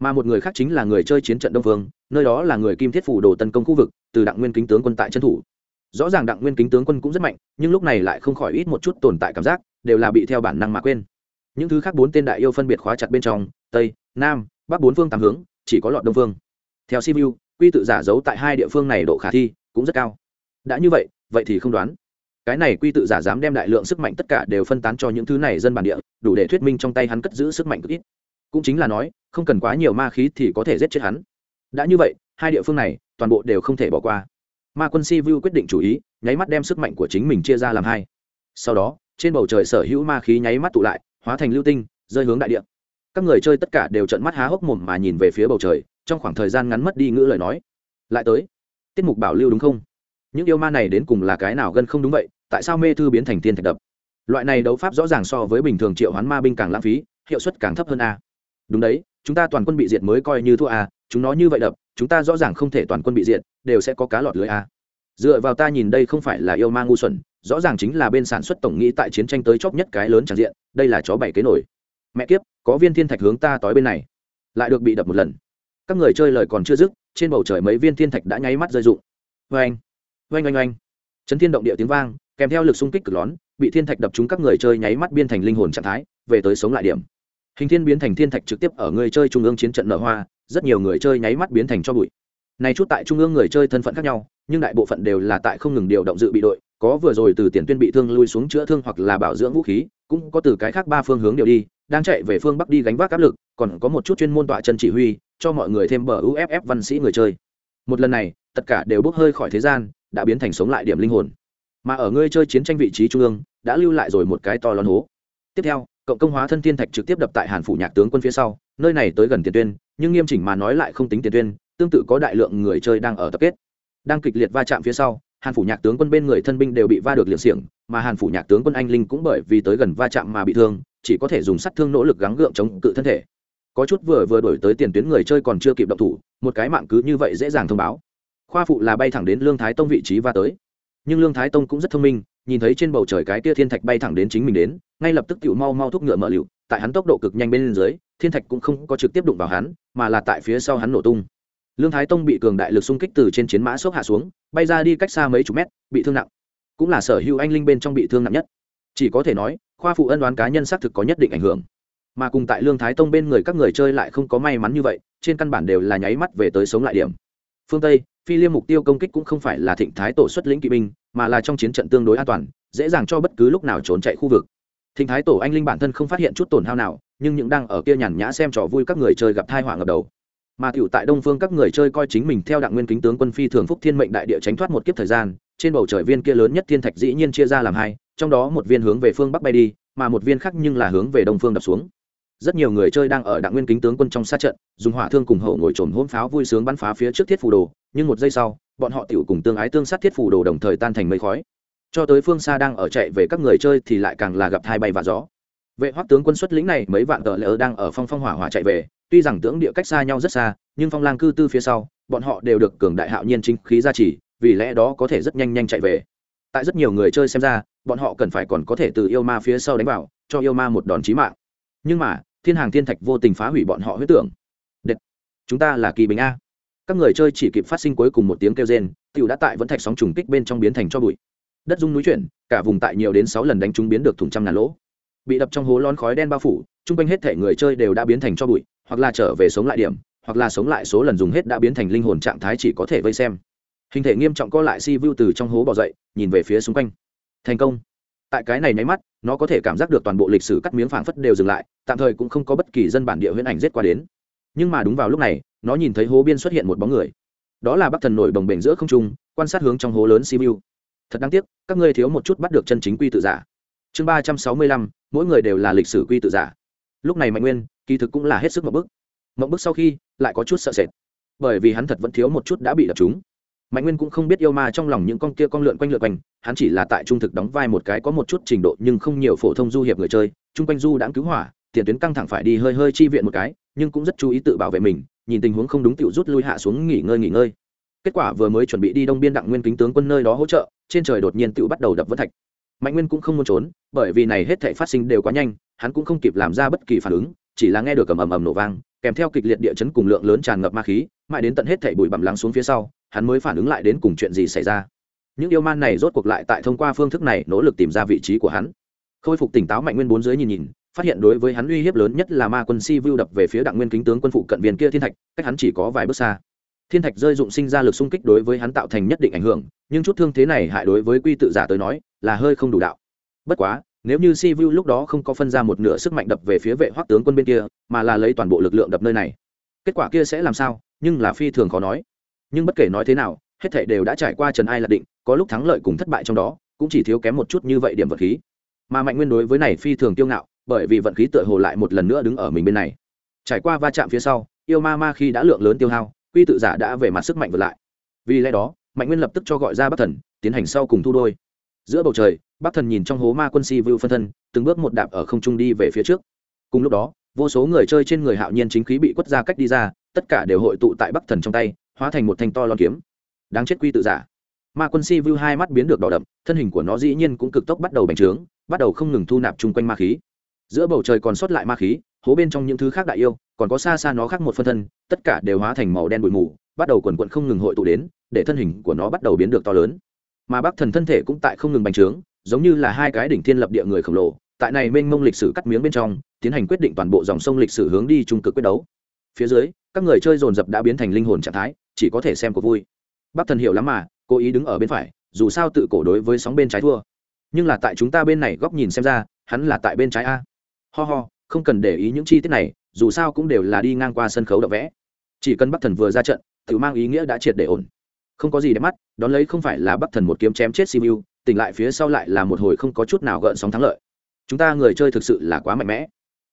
Mà một người khác chính là người chơi chiến trận đông phương, nơi đó là người kim thiết phủ đồ tấn công khu vực, từ đặng nguyên kính tướng quân tại chân thủ rõ ràng đặng nguyên kính tướng quân cũng rất mạnh, nhưng lúc này lại không khỏi ít một chút tồn tại cảm giác, đều là bị theo bản năng mà quên. Những thứ khác bốn tên đại yêu phân biệt khóa chặt bên trong, tây, nam, bắc bốn phương tám hướng, chỉ có lọt đông phương theo cvu quy tự giả giấu tại hai địa phương này độ khả thi cũng rất cao. Đã như vậy vậy thì không đoán. Cái này quy tự giả dám đem đại lượng sức mạnh tất cả đều phân tán cho những thứ này dân bản địa, đủ để thuyết minh trong tay hắn cất giữ sức mạnh cực ít. Cũng chính là nói, không cần quá nhiều ma khí thì có thể giết chết hắn. Đã như vậy, hai địa phương này toàn bộ đều không thể bỏ qua ma quân si vu quyết định chủ ý, nháy mắt đem sức mạnh của chính mình chia ra làm hai. Sau đó, trên bầu trời sở hữu ma khí nháy mắt tụ lại, hóa thành lưu tinh, rơi hướng đại địa. Các người chơi tất cả đều trận mắt há hốc mồm mà nhìn về phía bầu trời, trong khoảng thời gian ngắn mất đi ngữ lời nói. Lại tới, tiết mục bảo lưu đúng không? Những yêu ma này đến cùng là cái nào gần không đúng vậy? Tại sao mê thư biến thành tiên thạch đập? Loại này đấu pháp rõ ràng so với bình thường triệu hoán ma binh càng lãng phí, hiệu suất càng thấp hơn a. Đúng đấy, chúng ta toàn quân bị diệt mới coi như thua a, chúng nó như vậy đập chúng ta rõ ràng không thể toàn quân bị diệt, đều sẽ có cá lọt lưới a. Dựa vào ta nhìn đây không phải là yêu ma ngu xuẩn, rõ ràng chính là bên sản xuất tổng nghĩ tại chiến tranh tới chóp nhất cái lớn tràn diện, đây là chó bảy kế nổi mẹ kiếp, có viên thiên thạch hướng ta tối bên này. Lại được bị đập một lần. Các người chơi lời còn chưa dứt, trên bầu trời mấy viên thiên thạch đã nháy mắt rơi rụng. Vê anh oanh oanh oanh chấn thiên động địa tiếng vang, kèm theo lực xung kích cực lón bị thiên thạch đập trúng các người chơi nháy mắt biên thành linh hồn trạng thái, về tới sống lại điểm hình thiên biến thành thiên thạch trực tiếp ở người chơi trung ương chiến trận nở hoa, rất nhiều người chơi nháy mắt biến thành cho bụi. Này chút tại trung ương người chơi thân phận khác nhau, nhưng đại bộ phận đều là tại không ngừng điều động dự bị đội, có vừa rồi từ tiền tuyên bị thương lui xuống chữa thương hoặc là bảo dưỡng vũ khí, cũng có từ cái khác ba phương hướng điều đi, đang chạy về phương bắc đi gánh vác áp lực, còn có một chút chuyên môn tọa chân chỉ huy, cho mọi người thêm bờ uff văn sĩ người chơi. Một lần này, tất cả đều bốc hơi khỏi thế gian, đã biến thành sống lại điểm linh hồn. Mà ở ngươi chơi chiến tranh vị trí trung ương, đã lưu lại rồi một cái to lớn hố. Tiếp theo cộng công hóa thân thiên thạch trực tiếp đập tại hàn phủ nhạc tướng quân phía sau, nơi này tới gần tiền tuyên, nhưng nghiêm chỉnh mà nói lại không tính tiền tuyên, tương tự có đại lượng người chơi đang ở tập kết. Đang kịch liệt va chạm phía sau, hàn phủ nhạc tướng quân bên người thân binh đều bị va được liệt xiềng, mà hàn phủ nhạc tướng quân anh linh cũng bởi vì tới gần va chạm mà bị thương, chỉ có thể dùng sát thương nỗ lực gắng gượng chống cự thân thể. Có chút vừa vừa đổi tới tiền tuyến người chơi còn chưa kịp động thủ, một cái mạng cứ như vậy dễ dàng thông báo. Khoa phụ là bay thẳng đến lương thái tông vị trí va tới. Nhưng lương thái tông cũng rất thông minh nhìn thấy trên bầu trời cái kia thiên thạch bay thẳng đến chính mình đến, ngay lập tức tự mau mau thúc ngựa mở lựu, tại hắn tốc độ cực nhanh bên dưới, thiên thạch cũng không có trực tiếp đụng vào hắn, mà là tại phía sau hắn nổ tung. Lương thái tông bị cường đại lực xung kích từ trên chiến mã xốc hạ xuống, bay ra đi cách xa mấy chục mét, bị thương nặng. Cũng là sở hữu anh linh bên trong bị thương nặng nhất. Chỉ có thể nói, khoa phụ ân đoán cá nhân xác thực có nhất định ảnh hưởng. Mà cùng tại lương thái tông bên người các người chơi lại không có may mắn như vậy, trên căn bản đều là nháy mắt về tới sống lại điểm. Phương tây, phi liêm mục tiêu công kích cũng không phải là thịnh thái tổ xuất lĩnh kỵ binh mà là trong chiến trận tương đối an toàn, dễ dàng cho bất cứ lúc nào trốn chạy khu vực. Thịnh thái tổ anh linh bản thân không phát hiện chút tổn hao nào, nhưng những đang ở kia nhàn nhã xem trò vui các người chơi gặp thai họa ngập đầu. Mà tiểu tại đông phương các người chơi coi chính mình theo đặng nguyên kính tướng quân phi thường phúc thiên mệnh đại địa tránh thoát một kiếp thời gian, trên bầu trời viên kia lớn nhất thiên thạch dĩ nhiên chia ra làm hai, trong đó một viên hướng về phương bắc bay đi, mà một viên khác nhưng là hướng về đông phương đập xuống. Rất nhiều người chơi đang ở đặng nguyên kính tướng quân trong sát trận, dùng hỏa thương cùng hậu ngồi trồn hôn pháo vui sướng bắn phá phía trước thiết phù đồ, nhưng một giây sau bọn họ tiểu cùng tương ái tương sát thiết phù đồ đồng thời tan thành mây khói. Cho tới phương xa đang ở chạy về các người chơi thì lại càng là gặp thai bay và gió. Vệ hoắc tướng quân xuất lĩnh này mấy vạn tờ lỡ đang ở phong phong hỏa hỏa chạy về, tuy rằng tướng địa cách xa nhau rất xa, nhưng phong lang cư tư phía sau, bọn họ đều được cường đại hạo nhiên chính khí gia trì, vì lẽ đó có thể rất nhanh nhanh chạy về. Tại rất nhiều người chơi xem ra, bọn họ cần phải còn có thể từ yêu ma phía sau đánh vào, cho yêu ma một đòn chí mạng. Nhưng mà, thiên hàng thiên thạch vô tình phá hủy bọn họ huyết tưởng. Đệt. chúng ta là kỳ bình a các người chơi chỉ kịp phát sinh cuối cùng một tiếng kêu rên, tiểu đã tại vẫn thạch sóng trùng kích bên trong biến thành cho bụi. Đất dung núi chuyển, cả vùng tại nhiều đến sáu lần đánh chúng biến được thùng trăm ngàn lỗ. Bị đập trong hố lon khói đen bao phủ chung quanh hết thể người chơi đều đã biến thành cho bụi, hoặc là trở về sống lại điểm, hoặc là sống lại số lần dùng hết đã biến thành linh hồn trạng thái chỉ có thể vây xem. Hình thể nghiêm trọng co lại si vu từ trong hố bỏ dậy, nhìn về phía xung quanh. Thành công. Tại cái này nháy mắt, nó có thể cảm giác được toàn bộ lịch sử cắt miếng phảng phất đều dừng lại, tạm thời cũng không có bất kỳ dân bản địa huyễn ảnh giết qua đến. Nhưng mà đúng vào lúc này nó nhìn thấy hố biên xuất hiện một bóng người. Đó là bắc thần nổi bồng bềnh giữa không trung, quan sát hướng trong hố lớn sibiu thật đáng tiếc, các ngươi thiếu một chút bắt được chân chính quy tự giả. Chương ba trăm sáu mươi lăm, mỗi người đều là lịch sử quy tự giả. Lúc này mạnh nguyên, kỳ thực cũng là hết sức mậu bức. Mậu bức sau khi, lại có chút sợ sệt. Bởi vì hắn thật vẫn thiếu một chút đã bị đập chúng mạnh nguyên cũng không biết yêu ma trong lòng những con kia con lượn quanh lượn quanh, hắn chỉ là tại trung thực đóng vai một cái có một chút trình độ nhưng không nhiều phổ thông du hiệp người chơi, chung quanh du đãng cứu hỏa, tiền tuyến căng thẳng phải đi hơi hơi chi viện một cái nhưng cũng rất chú ý tự bảo vệ mình, nhìn tình huống không đúng tựu rút lui hạ xuống nghỉ ngơi nghỉ ngơi. Kết quả vừa mới chuẩn bị đi đông biên đặng nguyên kính tướng quân nơi đó hỗ trợ, trên trời đột nhiên tựu bắt đầu đập vân thạch. Mạnh nguyên cũng không muốn trốn, bởi vì này hết thể phát sinh đều quá nhanh, hắn cũng không kịp làm ra bất kỳ phản ứng, chỉ là nghe được ầm ầm ầm nổ vang, kèm theo kịch liệt địa chấn cùng lượng lớn tràn ngập ma khí, mãi đến tận hết thể bụi bặm lắng xuống phía sau, hắn mới phản ứng lại đến cùng chuyện gì xảy ra. Những yêu man này rốt cuộc lại tại thông qua phương thức này nỗ lực tìm ra vị trí của hắn. Khôi phục tỉnh táo mạnh nguyên bốn dưới nhìn nhìn phát hiện đối với hắn uy hiếp lớn nhất là ma quân si vu đập về phía đặng nguyên kính tướng quân phụ cận viên kia thiên thạch, cách hắn chỉ có vài bước xa. Thiên thạch rơi dụng sinh ra lực xung kích đối với hắn tạo thành nhất định ảnh hưởng, nhưng chút thương thế này hại đối với quy tự giả tới nói, là hơi không đủ đạo. Bất quá, nếu như si vu lúc đó không có phân ra một nửa sức mạnh đập về phía vệ hoắc tướng quân bên kia, mà là lấy toàn bộ lực lượng đập nơi này, kết quả kia sẽ làm sao, nhưng là phi thường khó nói. Nhưng bất kể nói thế nào, hết thảy đều đã trải qua trần ai là định, có lúc thắng lợi cùng thất bại trong đó, cũng chỉ thiếu kém một chút như vậy điểm vật khí. Mà mạnh nguyên đối với này phi thường tiêu ngạo bởi vì vận khí tựa hồ lại một lần nữa đứng ở mình bên này. Trải qua va chạm phía sau, yêu ma ma khi đã lượng lớn tiêu hao, quy tự giả đã về mặt sức mạnh vượt lại. Vì lẽ đó, mạnh nguyên lập tức cho gọi ra bắc thần, tiến hành sau cùng thu đôi. Giữa bầu trời, bắc thần nhìn trong hố ma quân si vưu phân thân, từng bước một đạp ở không trung đi về phía trước. Cùng lúc đó, vô số người chơi trên người hạo nhiên chính khí bị quất ra cách đi ra, tất cả đều hội tụ tại bắc thần trong tay, hóa thành một thanh to lon kiếm. Đáng chết quy tự giả. Ma quân si vưu hai mắt biến được đỏ đậm, thân hình của nó dĩ nhiên cũng cực tốc bắt đầu bành trướng, bắt đầu không ngừng thu nạp chung quanh ma khí giữa bầu trời còn sót lại ma khí, hố bên trong những thứ khác đại yêu, còn có xa xa nó khác một phân thân, tất cả đều hóa thành màu đen bụi mù, bắt đầu quần quận không ngừng hội tụ đến, để thân hình của nó bắt đầu biến được to lớn. Mà bắc thần thân thể cũng tại không ngừng bành trướng, giống như là hai cái đỉnh thiên lập địa người khổng lồ, tại này mênh mông lịch sử cắt miếng bên trong, tiến hành quyết định toàn bộ dòng sông lịch sử hướng đi trung cực quyết đấu. Phía dưới, các người chơi dồn dập đã biến thành linh hồn trạng thái, chỉ có thể xem cuộc vui. Bắc thần hiểu lắm mà, cố ý đứng ở bên phải, dù sao tự cổ đối với sóng bên trái thua. Nhưng là tại chúng ta bên này góc nhìn xem ra, hắn là tại bên trái a ho ho, không cần để ý những chi tiết này, dù sao cũng đều là đi ngang qua sân khấu đậu vẽ. Chỉ cần bắc thần vừa ra trận tự mang ý nghĩa đã triệt để ổn. Không có gì để mắt, đón lấy không phải là bắc thần một kiếm chém chết simu, tỉnh lại phía sau lại là một hồi không có chút nào gợn sóng thắng lợi. Chúng ta người chơi thực sự là quá mạnh mẽ.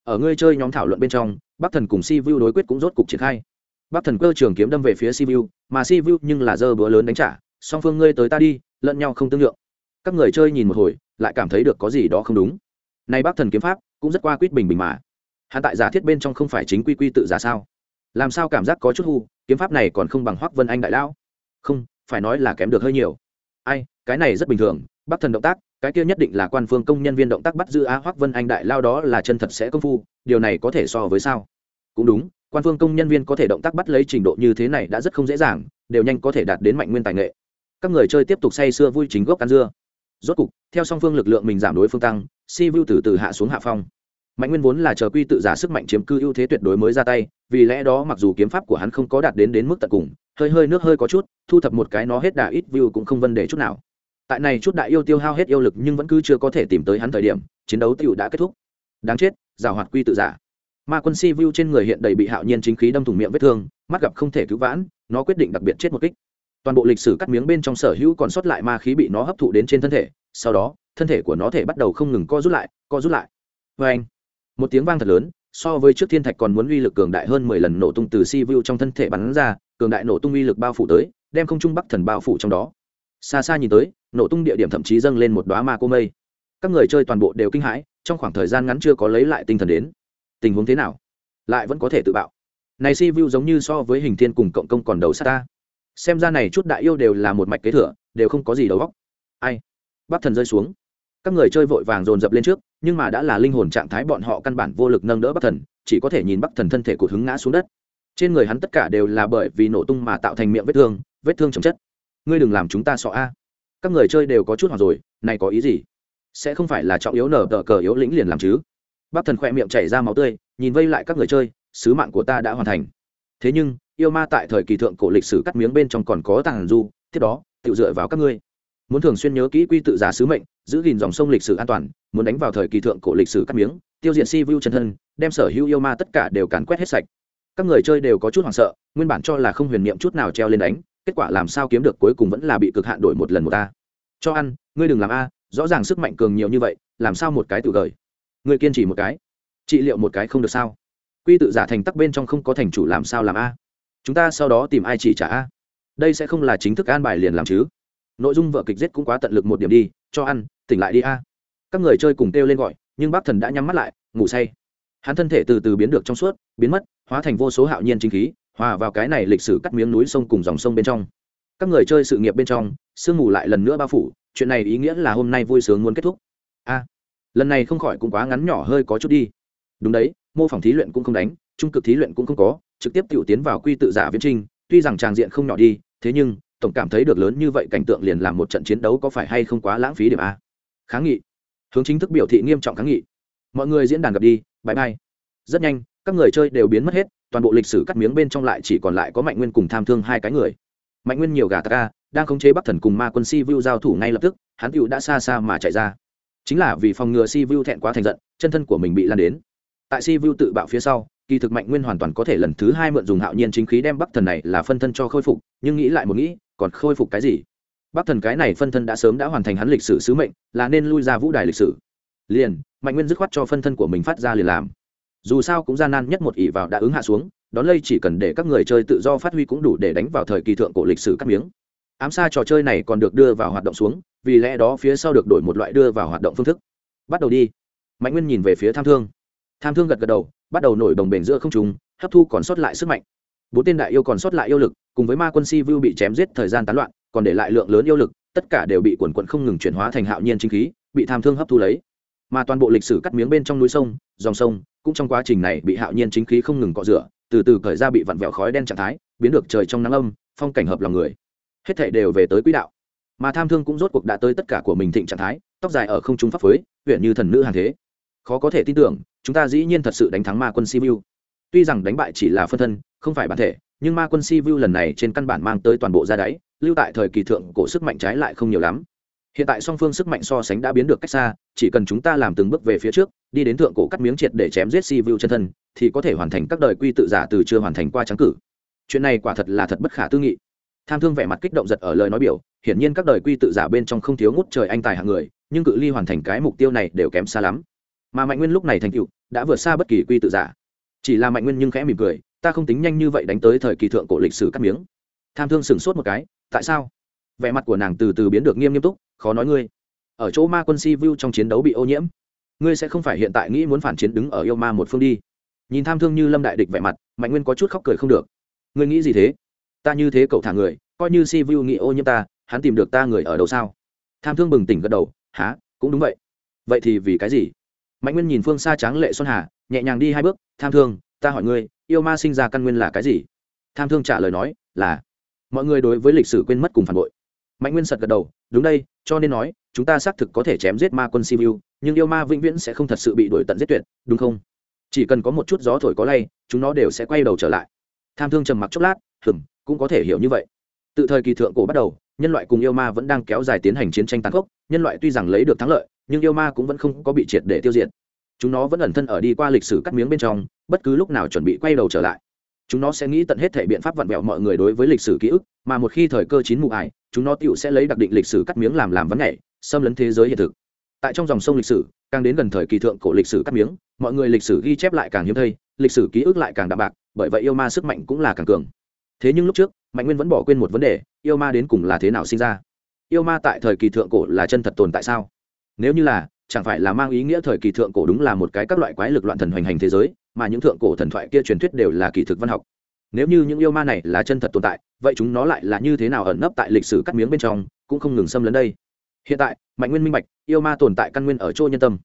Ở người chơi nhóm thảo luận bên trong, bắc thần cùng si vu đối quyết cũng rốt cục triển khai. Bắc thần cơ trường kiếm đâm về phía si vu mà si vu nhưng là dơ bữa lớn đánh trả, song phương ngươi tới ta đi, lẫn nhau không tương lượng. Các người chơi nhìn một hồi, lại cảm thấy được có gì đó không đúng. Nay bắc thần kiếm pháp cũng rất qua quýt bình bình mà. Hắn tại giả thiết bên trong không phải chính quy quy tự giả sao? Làm sao cảm giác có chút hư? kiếm pháp này còn không bằng hoắc vân anh đại lão? Không, phải nói là kém được hơi nhiều. Ai, cái này rất bình thường, bắc thần động tác, cái kia nhất định là quan phương công nhân viên động tác bắt giữ á hoắc vân anh đại lao đó là chân thật sẽ công phu, điều này có thể so với sao? Cũng đúng, quan phương công nhân viên có thể động tác bắt lấy trình độ như thế này đã rất không dễ dàng, đều nhanh có thể đạt đến mạnh nguyên tài nghệ. Các người chơi tiếp tục say sưa vui chính gốc ăn dưa rốt cục, theo song phương lực lượng mình giảm đối phương tăng, si vu từ từ hạ xuống hạ phong. Mạnh nguyên vốn là chờ quy tự giả sức mạnh chiếm cư ưu thế tuyệt đối mới ra tay, vì lẽ đó mặc dù kiếm pháp của hắn không có đạt đến đến mức tận cùng, hơi hơi nước hơi có chút, thu thập một cái nó hết đà ít view cũng không vấn đề chút nào. Tại này chút đại yêu tiêu hao hết yêu lực nhưng vẫn cứ chưa có thể tìm tới hắn thời điểm, chiến đấu tựu đã kết thúc. Đáng chết, giảo hoạt quy tự giả. Ma quân si vu trên người hiện đầy bị hạo nhiên chính khí đâm thủng miệng vết thương, mắt gặp không thể cứu vãn, nó quyết định đặc biệt chết một kích toàn bộ lịch sử cắt miếng bên trong sở hữu còn sót lại ma khí bị nó hấp thụ đến trên thân thể, sau đó, thân thể của nó thể bắt đầu không ngừng co rút lại, co rút lại. Vê anh, một tiếng vang thật lớn, so với trước thiên thạch còn muốn uy lực cường đại hơn mười lần nổ tung từ si vu trong thân thể bắn ra, cường đại nổ tung uy lực bao phủ tới, đem không trung bắc thần bao phủ trong đó. Xa xa nhìn tới, nổ tung địa điểm thậm chí dâng lên một đoá ma cô mây. Các người chơi toàn bộ đều kinh hãi, trong khoảng thời gian ngắn chưa có lấy lại tinh thần đến. Tình huống thế nào? Lại vẫn có thể tự bạo. Này si vu giống như so với hình thiên cùng cộng công còn đầu xa ta xem ra này chút đại yêu đều là một mạch kế thừa, đều không có gì đầu góc ai? Bắc thần rơi xuống. Các người chơi vội vàng dồn dập lên trước, nhưng mà đã là linh hồn trạng thái bọn họ căn bản vô lực nâng đỡ bắc thần, chỉ có thể nhìn bắc thần thân thể cụt hứng ngã xuống đất. Trên người hắn tất cả đều là bởi vì nổ tung mà tạo thành miệng vết thương vết thương chấm chất. Ngươi đừng làm chúng ta sợ a. Các người chơi đều có chút hoặc rồi, này có ý gì? Sẽ không phải là trọng yếu nở tờ cờ yếu lĩnh liền làm chứ? Bắc thần khỏe miệng chảy ra máu tươi, nhìn vây lại các người chơi, sứ mạng của ta đã hoàn thành. Thế nhưng yêu ma tại thời kỳ thượng cổ lịch sử cắt miếng bên trong còn có tàng du, tiếp đó tự dựa vào các ngươi. Muốn thường xuyên nhớ kỹ quy tự giả sứ mệnh, giữ gìn dòng sông lịch sử an toàn, muốn đánh vào thời kỳ thượng cổ lịch sử cắt miếng, tiêu diệt si vu chân thân, đem sở hữu yêu ma tất cả đều càn quét hết sạch. Các người chơi đều có chút hoảng sợ, nguyên bản cho là không huyền niệm chút nào treo lên đánh, kết quả làm sao kiếm được cuối cùng vẫn là bị cực hạn đổi một lần một a cho ăn, ngươi đừng làm a, rõ ràng sức mạnh cường nhiều như vậy, làm sao một cái tự gởi ngươi kiên trì một cái. Trị liệu một cái không được sao? Quy tự giả thành tắc bên trong không có thành chủ làm sao làm a? Chúng ta sau đó tìm ai chỉ trả a? Đây sẽ không là chính thức an bài liền làm chứ. Nội dung vợ kịch giết cũng quá tận lực một điểm đi, cho ăn, tỉnh lại đi a. Các người chơi cùng kêu lên gọi, nhưng bác thần đã nhắm mắt lại, ngủ say. Hắn thân thể từ từ biến được trong suốt, biến mất, hóa thành vô số hạo nhiên chính khí, hòa vào cái này lịch sử cắt miếng núi sông cùng dòng sông bên trong. Các người chơi sự nghiệp bên trong, sương mù lại lần nữa bao phủ, chuyện này ý nghĩa là hôm nay vui sướng muốn kết thúc. A. Lần này không khỏi cũng quá ngắn nhỏ hơi có chút đi. Đúng đấy, mô phỏng thí luyện cũng không đánh, trung cực thí luyện cũng không có trực tiếp tiểu tiến vào quy tự giả viễn trinh tuy rằng tràng diện không nhỏ đi, thế nhưng, tổng cảm thấy được lớn như vậy cảnh tượng liền làm một trận chiến đấu có phải hay không quá lãng phí điểm a. Kháng nghị. Hướng chính thức biểu thị nghiêm trọng kháng nghị. Mọi người diễn đàn gặp đi bãi bay rất nhanh, các người chơi đều biến mất hết, toàn bộ lịch sử cắt miếng bên trong lại chỉ còn lại có mạnh nguyên cùng tham thương hai cái người. Mạnh nguyên nhiều gà ta đang khống chế bắc thần cùng ma quân si vu giao thủ ngay lập tức, hắn cựu đã xa xa mà chạy ra. Chính là vì phòng ngừa si vu thẹn quá thành giận, chân thân của mình bị lan đến. Tại si vu tự bạo phía sau kỳ thực mạnh nguyên hoàn toàn có thể lần thứ hai mượn dùng hạo nhiên chính khí đem bắc thần này là phân thân cho khôi phục, nhưng nghĩ lại một nghĩ, còn khôi phục cái gì? Bắc thần cái này phân thân đã sớm đã hoàn thành hắn lịch sử sứ mệnh, là nên lui ra vũ đài lịch sử. Liền, mạnh nguyên dứt khoát cho phân thân của mình phát ra liền làm. Dù sao cũng gian nan nhất một ỷ vào đã ứng hạ xuống, đón lây chỉ cần để các người chơi tự do phát huy cũng đủ để đánh vào thời kỳ thượng cổ lịch sử cắt miếng. Ám xa trò chơi này còn được đưa vào hoạt động xuống, vì lẽ đó phía sau được đổi một loại đưa vào hoạt động phương thức. Bắt đầu đi. Mạnh nguyên nhìn về phía tham thương. Tham thương gật gật đầu bắt đầu nổi đồng bền giữa không trùng hấp thu còn sót lại sức mạnh. Bốn tên đại yêu còn sót lại yêu lực, cùng với ma quân si vu bị chém giết thời gian tán loạn, còn để lại lượng lớn yêu lực, tất cả đều bị quần quận không ngừng chuyển hóa thành hạo nhiên chính khí, bị tham thương hấp thu lấy. Mà toàn bộ lịch sử cắt miếng bên trong núi sông, dòng sông, cũng trong quá trình này bị hạo nhiên chính khí không ngừng cọ rửa, từ từ cởi ra bị vặn vẹo khói đen trạng thái, biến được trời trong nắng âm, phong cảnh hợp lòng người. Hết thể đều về tới quỹ đạo. Mà tham thương cũng rốt cuộc đã tới tất cả của mình thịnh trạng thái, tóc dài ở không trung pháp phới huyện như thần nữ hàng thế khó có thể tin tưởng, chúng ta dĩ nhiên thật sự đánh thắng ma quân sivu tuy rằng đánh bại chỉ là phân thân, không phải bản thể, nhưng ma quân sivu lần này trên căn bản mang tới toàn bộ ra đáy, lưu tại thời kỳ thượng cổ sức mạnh trái lại không nhiều lắm. Hiện tại song phương sức mạnh so sánh đã biến được cách xa, chỉ cần chúng ta làm từng bước về phía trước, đi đến thượng cổ cắt miếng triệt để chém giết si vu chân thân, thì có thể hoàn thành các đời quy tự giả từ chưa hoàn thành qua trắng cử. Chuyện này quả thật là thật bất khả tư nghị. Tham thương vẻ mặt kích động giật ở lời nói biểu, hiển nhiên các đời quy tự giả bên trong không thiếu ngút trời anh tài hạng người, nhưng cự ly hoàn thành cái mục tiêu này đều kém xa lắm mà mạnh nguyên lúc này thành tựu, đã vượt xa bất kỳ quy tự giả. Chỉ là mạnh nguyên nhưng khẽ mỉm cười, ta không tính nhanh như vậy đánh tới thời kỳ thượng cổ lịch sử cắt miếng. Tham thương sửng sốt một cái, tại sao? Vẻ mặt của nàng từ từ biến được nghiêm nghiêm túc, khó nói ngươi. Ở chỗ ma quân si vu trong chiến đấu bị ô nhiễm, ngươi sẽ không phải hiện tại nghĩ muốn phản chiến đứng ở yêu ma một phương đi. Nhìn tham thương như lâm đại địch vẻ mặt, mạnh nguyên có chút khóc cười không được. Ngươi nghĩ gì thế? Ta như thế cậu thả người, coi như si vu nghĩ ô nhiễm ta, hắn tìm được ta người ở đâu sao? Tham thương bừng tỉnh gật đầu há cũng đúng vậy. Vậy thì vì cái gì? Mạnh nguyên nhìn phương xa tráng lệ xuân hà, nhẹ nhàng đi hai bước, tham thương, ta hỏi ngươi, yêu ma sinh ra căn nguyên là cái gì? Tham thương trả lời nói là, mọi người đối với lịch sử quên mất cùng phản bội. Mạnh nguyên sật gật đầu, đúng đây, cho nên nói, chúng ta xác thực có thể chém giết ma quân siêu nhưng yêu ma vĩnh viễn sẽ không thật sự bị đuổi tận giết tuyệt, đúng không? Chỉ cần có một chút gió thổi có lay, chúng nó đều sẽ quay đầu trở lại. Tham thương trầm mặc chốc lát, hừm, cũng có thể hiểu như vậy. Từ thời kỳ thượng cổ bắt đầu, nhân loại cùng yêu ma vẫn đang kéo dài tiến hành chiến tranh tàn khốc, nhân loại tuy rằng lấy được thắng lợi nhưng yêu ma cũng vẫn không có bị triệt để tiêu diệt. Chúng nó vẫn ẩn thân ở đi qua lịch sử cắt miếng bên trong, bất cứ lúc nào chuẩn bị quay đầu trở lại. Chúng nó sẽ nghĩ tận hết thể biện pháp vặn vẹo mọi người đối với lịch sử ký ức, mà một khi thời cơ chín mụ ải, chúng nó tựu sẽ lấy đặc định lịch sử cắt miếng làm làm vấn nhảy, xâm lấn thế giới hiện thực. Tại trong dòng sông lịch sử, càng đến gần thời kỳ thượng cổ lịch sử cắt miếng, mọi người lịch sử ghi chép lại càng hiếm thây lịch sử ký ức lại càng đạm bạc, bởi vậy yêu ma sức mạnh cũng là càng cường. Thế nhưng lúc trước, mạnh nguyên vẫn bỏ quên một vấn đề, yêu ma đến cùng là thế nào sinh ra? Yêu ma tại thời kỳ thượng cổ là chân thật tồn tại sao? Nếu như là, chẳng phải là mang ý nghĩa thời kỳ thượng cổ đúng là một cái các loại quái lực loạn thần hoành hành thế giới, mà những thượng cổ thần thoại kia truyền thuyết đều là kỳ thực văn học. Nếu như những yêu ma này là chân thật tồn tại, vậy chúng nó lại là như thế nào ẩn nấp tại lịch sử cắt miếng bên trong, cũng không ngừng xâm lấn đây. Hiện tại, mạnh nguyên minh bạch, yêu ma tồn tại căn nguyên ở chỗ nhân tâm.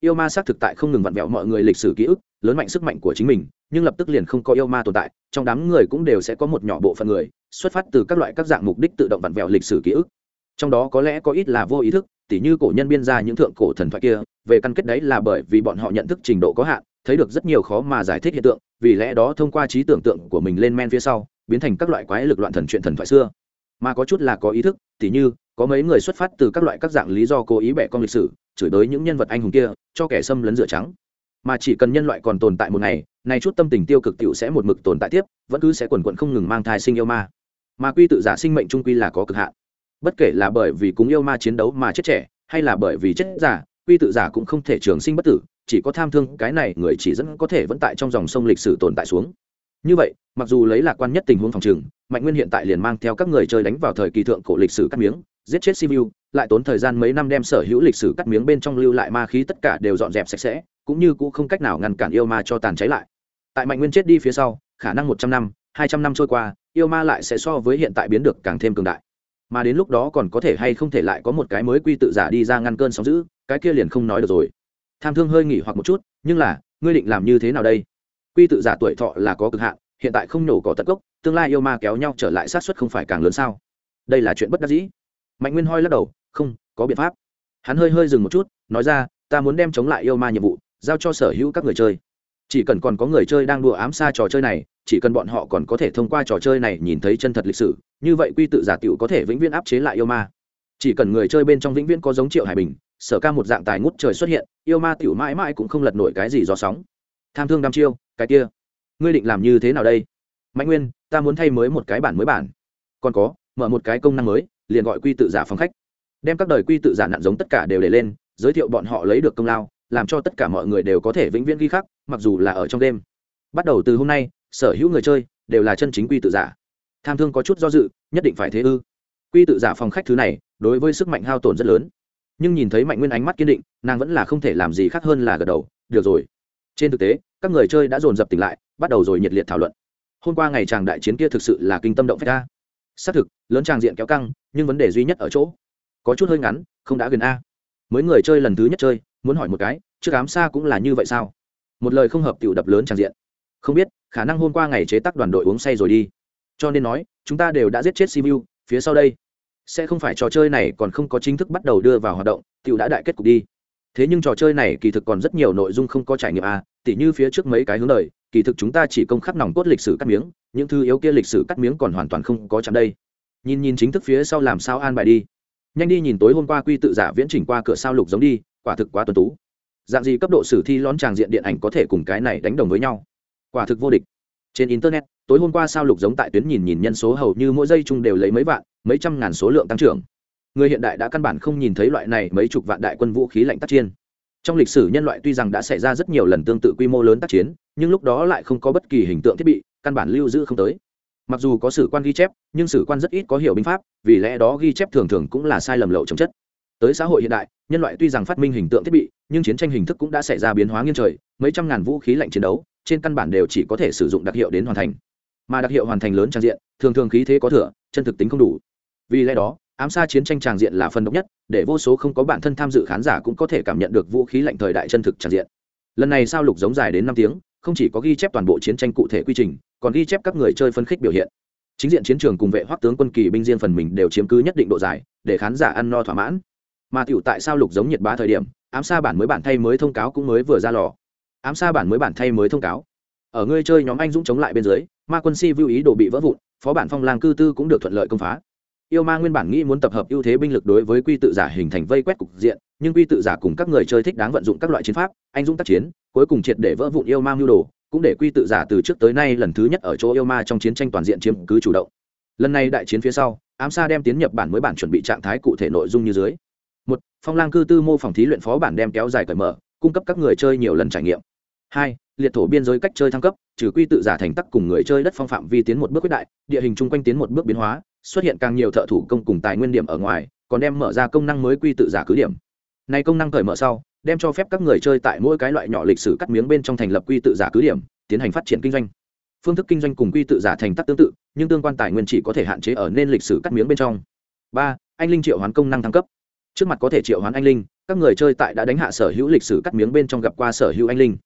Yêu ma xác thực tại không ngừng vặn vẹo mọi người lịch sử ký ức, lớn mạnh sức mạnh của chính mình, nhưng lập tức liền không có yêu ma tồn tại, trong đám người cũng đều sẽ có một nhỏ bộ phận người, xuất phát từ các loại các dạng mục đích tự động vặn vẹo lịch sử ký ức. Trong đó có lẽ có ít là vô ý thức tỉ như cổ nhân biên ra những thượng cổ thần thoại kia, về căn kết đấy là bởi vì bọn họ nhận thức trình độ có hạn, thấy được rất nhiều khó mà giải thích hiện tượng, vì lẽ đó thông qua trí tưởng tượng của mình lên men phía sau, biến thành các loại quái lực loạn thần chuyện thần thoại xưa. Mà có chút là có ý thức, tỉ như, có mấy người xuất phát từ các loại các dạng lý do cố ý bẻ con lịch sử, chửi tới những nhân vật anh hùng kia, cho kẻ xâm lấn rửa trắng. Mà chỉ cần nhân loại còn tồn tại một ngày này chút tâm tình tiêu cực tiểu sẽ một mực tồn tại tiếp, vẫn cứ sẽ quần quận không ngừng mang thai sinh yêu ma. Mà quy tự giả sinh mệnh trung quy là có cực hạn bất kể là bởi vì cùng yêu ma chiến đấu mà chết trẻ, hay là bởi vì chết giả quy tự giả cũng không thể trường sinh bất tử, chỉ có tham thương cái này người chỉ dẫn có thể vẫn tại trong dòng sông lịch sử tồn tại xuống. Như vậy, mặc dù lấy lạc quan nhất tình huống phòng trừng mạnh nguyên hiện tại liền mang theo các người chơi đánh vào thời kỳ thượng cổ lịch sử cắt miếng, giết chết sivu lại tốn thời gian mấy năm đem sở hữu lịch sử cắt miếng bên trong lưu lại ma khí tất cả đều dọn dẹp sạch sẽ, cũng như cũng không cách nào ngăn cản yêu ma cho tàn cháy lại. Tại mạnh nguyên chết đi phía sau, khả năng một trăm năm, hai trăm năm trôi qua, yêu ma lại sẽ so với hiện tại biến được càng thêm cường đại mà đến lúc đó còn có thể hay không thể lại có một cái mới quy tự giả đi ra ngăn cơn sóng giữ, cái kia liền không nói được rồi. Tham thương hơi nghỉ hoặc một chút, nhưng là, ngươi định làm như thế nào đây? Quy tự giả tuổi thọ là có cực hạn, hiện tại không nổ cỏ tận gốc, tương lai yêu ma kéo nhau trở lại sát xuất không phải càng lớn sao? Đây là chuyện bất đắc dĩ. Mạnh nguyên hoi lắc đầu, không, có biện pháp. Hắn hơi hơi dừng một chút, nói ra, ta muốn đem chống lại yêu ma nhiệm vụ, giao cho sở hữu các người chơi. Chỉ cần còn có người chơi đang đùa ám xa trò chơi này, chỉ cần bọn họ còn có thể thông qua trò chơi này nhìn thấy chân thật lịch sử như vậy quy tự giả tiểu có thể vĩnh viễn áp chế lại yêu ma. Chỉ cần người chơi bên trong vĩnh viễn có giống triệu hải bình, sở ca một dạng tài ngút trời xuất hiện, yêu ma tiểu mãi mãi cũng không lật nổi cái gì do sóng. Tham thương đam chiêu, cái kia. Ngươi định làm như thế nào đây? Mạnh nguyên, ta muốn thay mới một cái bản mới bản. Còn có, mở một cái công năng mới, liền gọi quy tự giả phòng khách. Đem các đời quy tự giả nặn giống tất cả đều để lên, giới thiệu bọn họ lấy được công lao, làm cho tất cả mọi người đều có thể vĩnh viễn ghi khắc, mặc dù là ở trong đêm. Bắt đầu từ hôm nay, sở hữu người chơi đều là chân chính quy tự giả tham thương có chút do dự, nhất định phải thế ư. Quy tự giả phòng khách thứ này, đối với sức mạnh hao tổn rất lớn. Nhưng nhìn thấy mạnh nguyên ánh mắt kiên định, nàng vẫn là không thể làm gì khác hơn là gật đầu, được rồi. Trên thực tế, các người chơi đã dồn dập tỉnh lại, bắt đầu rồi nhiệt liệt thảo luận. Hôm qua ngày chàng đại chiến kia thực sự là kinh tâm động phách a xác thực, lớn tràng diện kéo căng, nhưng vấn đề duy nhất ở chỗ, có chút hơi ngắn, không đã gần a. Mới người chơi lần thứ nhất chơi, muốn hỏi một cái, trước ám xa cũng là như vậy sao? Một lời không hợp tiểu đập lớn tràng diện. Không biết, khả năng hôm qua ngày chế tác đoàn đội uống say rồi đi cho nên nói, chúng ta đều đã giết chết simu, phía sau đây. Sẽ không phải trò chơi này còn không có chính thức bắt đầu đưa vào hoạt động, tiểu đã đại kết cục đi. Thế nhưng trò chơi này kỳ thực còn rất nhiều nội dung không có trải nghiệm à tỉ như phía trước mấy cái hướng lời kỳ thực chúng ta chỉ công khắc nòng cốt lịch sử cắt miếng, những thứ yếu kia lịch sử cắt miếng còn hoàn toàn không có chạm đây. Nhìn nhìn chính thức phía sau làm sao an bài đi. Nhanh đi nhìn tối hôm qua quy tự giả viễn chỉnh qua cửa sao lục giống đi, quả thực quá tuần tú. Dạng gì cấp độ sử thi lón tràng diện điện ảnh có thể cùng cái này đánh đồng với nhau? Quả thực vô địch. Trên internet tối hôm qua sao lục giống tại tuyến nhìn nhìn nhân số hầu như mỗi giây chung đều lấy mấy vạn, mấy trăm ngàn số lượng tăng trưởng. Người hiện đại đã căn bản không nhìn thấy loại này mấy chục vạn đại quân vũ khí lạnh tác chiến. Trong lịch sử nhân loại tuy rằng đã xảy ra rất nhiều lần tương tự quy mô lớn tác chiến, nhưng lúc đó lại không có bất kỳ hình tượng thiết bị, căn bản lưu giữ không tới. Mặc dù có sử quan ghi chép, nhưng sử quan rất ít có hiểu binh pháp, vì lẽ đó ghi chép thường thường cũng là sai lầm lậu chấm chất. Tới xã hội hiện đại, nhân loại tuy rằng phát minh hình tượng thiết bị, nhưng chiến tranh hình thức cũng đã xảy ra biến hóa nghiêng trời, mấy trăm ngàn vũ khí lạnh chiến đấu, trên căn bản đều chỉ có thể sử dụng đặc hiệu đến hoàn thành mà đặc hiệu hoàn thành lớn trang diện, thường thường khí thế có thừa, chân thực tính không đủ. Vì lẽ đó, ám xa chiến tranh tràng diện là phần độc nhất, để vô số không có bản thân tham dự khán giả cũng có thể cảm nhận được vũ khí lạnh thời đại chân thực tràng diện. Lần này sao lục giống dài đến năm tiếng, không chỉ có ghi chép toàn bộ chiến tranh cụ thể quy trình, còn ghi chép các người chơi phân khích biểu hiện. Chính diện chiến trường cùng vệ hoắc tướng quân kỳ binh riêng phần mình đều chiếm cứ nhất định độ dài, để khán giả ăn no thỏa mãn. Mà tiểu tại sao lục giống nhiệt bá thời điểm, ám xa bản mới bản thay mới thông cáo cũng mới vừa ra lò. Ám xa bản mới bản thay mới thông cáo. Ở ngươi chơi nhóm anh dũng chống lại bên dưới ma quân si vưu ý đồ bị vỡ vụn, phó bản phong lang cư tư cũng được thuận lợi công phá. Yêu ma nguyên bản nghĩ muốn tập hợp ưu thế binh lực đối với quy tự giả hình thành vây quét cục diện, nhưng quy tự giả cùng các người chơi thích đáng vận dụng các loại chiến pháp, anh dũng tác chiến, cuối cùng triệt để vỡ vụn yêu ma mưu đồ, cũng để quy tự giả từ trước tới nay lần thứ nhất ở chỗ yêu ma trong chiến tranh toàn diện chiếm cứ chủ động. Lần này đại chiến phía sau, ám sa đem tiến nhập bản mới bản chuẩn bị trạng thái cụ thể nội dung như dưới. Một, phong lang cư tư mô phỏng thí luyện phó bản đem kéo dài cởi mở, cung cấp các người chơi nhiều lần trải nghiệm. Hai liệt thổ biên giới cách chơi thăng cấp, trừ quy tự giả thành tắc cùng người chơi đất phong phạm vi tiến một bước quyết đại, địa hình chung quanh tiến một bước biến hóa, xuất hiện càng nhiều thợ thủ công cùng tài nguyên điểm ở ngoài, còn đem mở ra công năng mới quy tự giả cứ điểm. Này công năng cởi mở sau, đem cho phép các người chơi tại mỗi cái loại nhỏ lịch sử cắt miếng bên trong thành lập quy tự giả cứ điểm, tiến hành phát triển kinh doanh. Phương thức kinh doanh cùng quy tự giả thành tắc tương tự, nhưng tương quan tài nguyên chỉ có thể hạn chế ở nên lịch sử cắt miếng bên trong. Ba, anh linh triệu hoán công năng thăng cấp. Trước mặt có thể triệu hoán anh linh, các người chơi tại đã đánh hạ sở hữu lịch sử cắt miếng bên trong gặp qua sở hữu anh linh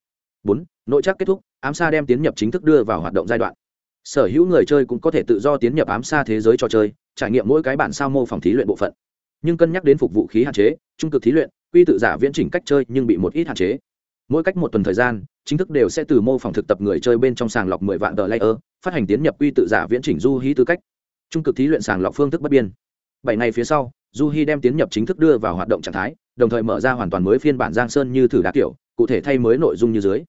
bốn, nội chắc kết thúc, ám sa đem tiến nhập chính thức đưa vào hoạt động giai đoạn. Sở hữu người chơi cũng có thể tự do tiến nhập ám sa thế giới trò chơi, trải nghiệm mỗi cái bản sao mô phỏng thí luyện bộ phận. Nhưng cân nhắc đến phục vụ khí hạn chế, trung cực thí luyện, quy tự giả viễn chỉnh cách chơi nhưng bị một ít hạn chế. Mỗi cách một tuần thời gian, chính thức đều sẽ từ mô phỏng thực tập người chơi bên trong sàng lọc mười vạn tờ layer, phát hành tiến nhập quy tự giả viễn chỉnh du hí tư cách. Trung cực thí luyện sàng lọc phương thức bất biên. Bảy ngày phía sau, du hi đem tiến nhập chính thức đưa vào hoạt động trạng thái, đồng thời mở ra hoàn toàn mới phiên bản giang sơn như thử đá kiểu, cụ thể thay mới nội dung như dưới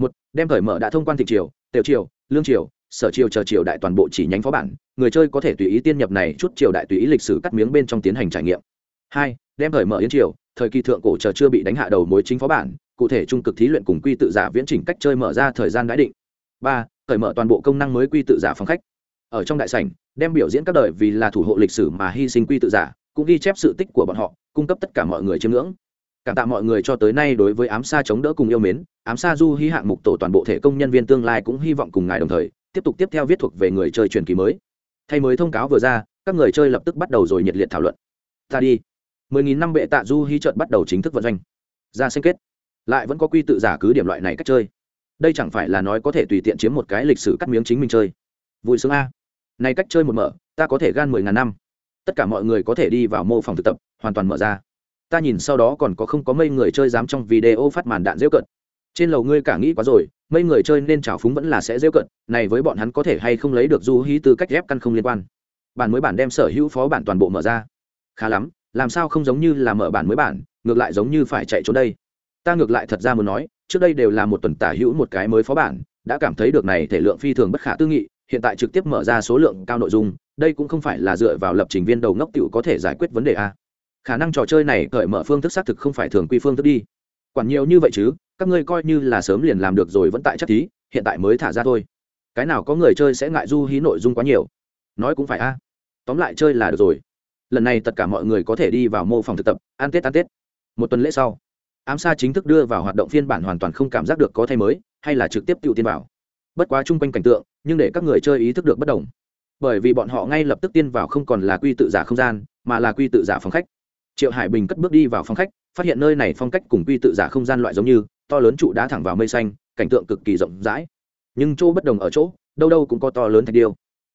một, đem khởi mở đã thông quan thị triều, tiểu triều, lương triều, sở triều chờ triều đại toàn bộ chỉ nhánh phó bản, người chơi có thể tùy ý tiên nhập này chút triều đại tùy ý lịch sử cắt miếng bên trong tiến hành trải nghiệm. Hai, đem khởi mở yến triều, thời kỳ thượng cổ chờ chưa bị đánh hạ đầu mối chính phó bản, cụ thể trung cực thí luyện cùng quy tự giả viễn chỉnh cách chơi mở ra thời gian đã định. Ba khởi mở toàn bộ công năng mới quy tự giả phòng khách. Ở trong đại sảnh, đem biểu diễn các đời vì là thủ hộ lịch sử mà hy sinh quy tự giả, cũng ghi chép sự tích của bọn họ, cung cấp tất cả mọi người chiêm ngưỡng cảm tạ mọi người cho tới nay đối với ám sa chống đỡ cùng yêu mến, ám sa du hy hạng mục tổ toàn bộ thể công nhân viên tương lai cũng hy vọng cùng ngài đồng thời, tiếp tục tiếp theo viết thuộc về người chơi truyền kỳ mới. Thay mới thông cáo vừa ra, các người chơi lập tức bắt đầu rồi nhiệt liệt thảo luận. Ta đi. mười nghìn năm bệ tạ du hy trợt bắt đầu chính thức vận doanh. Ra sinh kết. Lại vẫn có quy tự giả cứ điểm loại này cách chơi. Đây chẳng phải là nói có thể tùy tiện chiếm một cái lịch sử cắt miếng chính mình chơi. Vui sướng a. Này cách chơi một mở, ta có thể gan mười ngàn năm. Tất cả mọi người có thể đi vào mô phòng thực tập, hoàn toàn mở ra ta nhìn sau đó còn có không có mấy người chơi dám trong video phát màn đạn rêu cận. Trên lầu ngươi cả nghĩ quá rồi mấy người chơi nên trào phúng vẫn là sẽ rêu cận, này với bọn hắn có thể hay không lấy được du hí từ cách ghép căn không liên quan. Bản mới bản đem sở hữu phó bản toàn bộ mở ra. Khá lắm, làm sao không giống như là mở bản mới bản, ngược lại giống như phải chạy trốn đây. Ta ngược lại thật ra muốn nói, trước đây đều là một tuần tả hữu một cái mới phó bản, đã cảm thấy được này thể lượng phi thường bất khả tư nghị, hiện tại trực tiếp mở ra số lượng cao nội dung, đây cũng không phải là dựa vào lập trình viên đầu ngốc tiểu có thể giải quyết vấn đề a khả năng trò chơi này cởi mở phương thức xác thực không phải thường quy phương thức đi. Quản nhiều như vậy chứ, các ngươi coi như là sớm liền làm được rồi vẫn tại chắc thí, hiện tại mới thả ra thôi. Cái nào có người chơi sẽ ngại du hí nội dung quá nhiều? Nói cũng phải a. Tóm lại chơi là được rồi. Lần này tất cả mọi người có thể đi vào mô phòng thực tập, ăn tết ăn tết. Một tuần lễ sau, ám sa chính thức đưa vào hoạt động phiên bản hoàn toàn không cảm giác được có thay mới, hay là trực tiếp tự tiên vào. Bất quá chung quanh cảnh tượng, nhưng để các người chơi ý thức được bất đồng. Bởi vì bọn họ ngay lập tức tiên vào không còn là quy tự giả không gian, mà là quy tự giả phòng khách triệu hải bình cất bước đi vào phòng khách, phát hiện nơi này phong cách cùng quy tự giả không gian loại giống như, to lớn trụ đá thẳng vào mây xanh, cảnh tượng cực kỳ rộng rãi. Nhưng chỗ bất đồng ở chỗ, đâu đâu cũng có to lớn thạch điêu.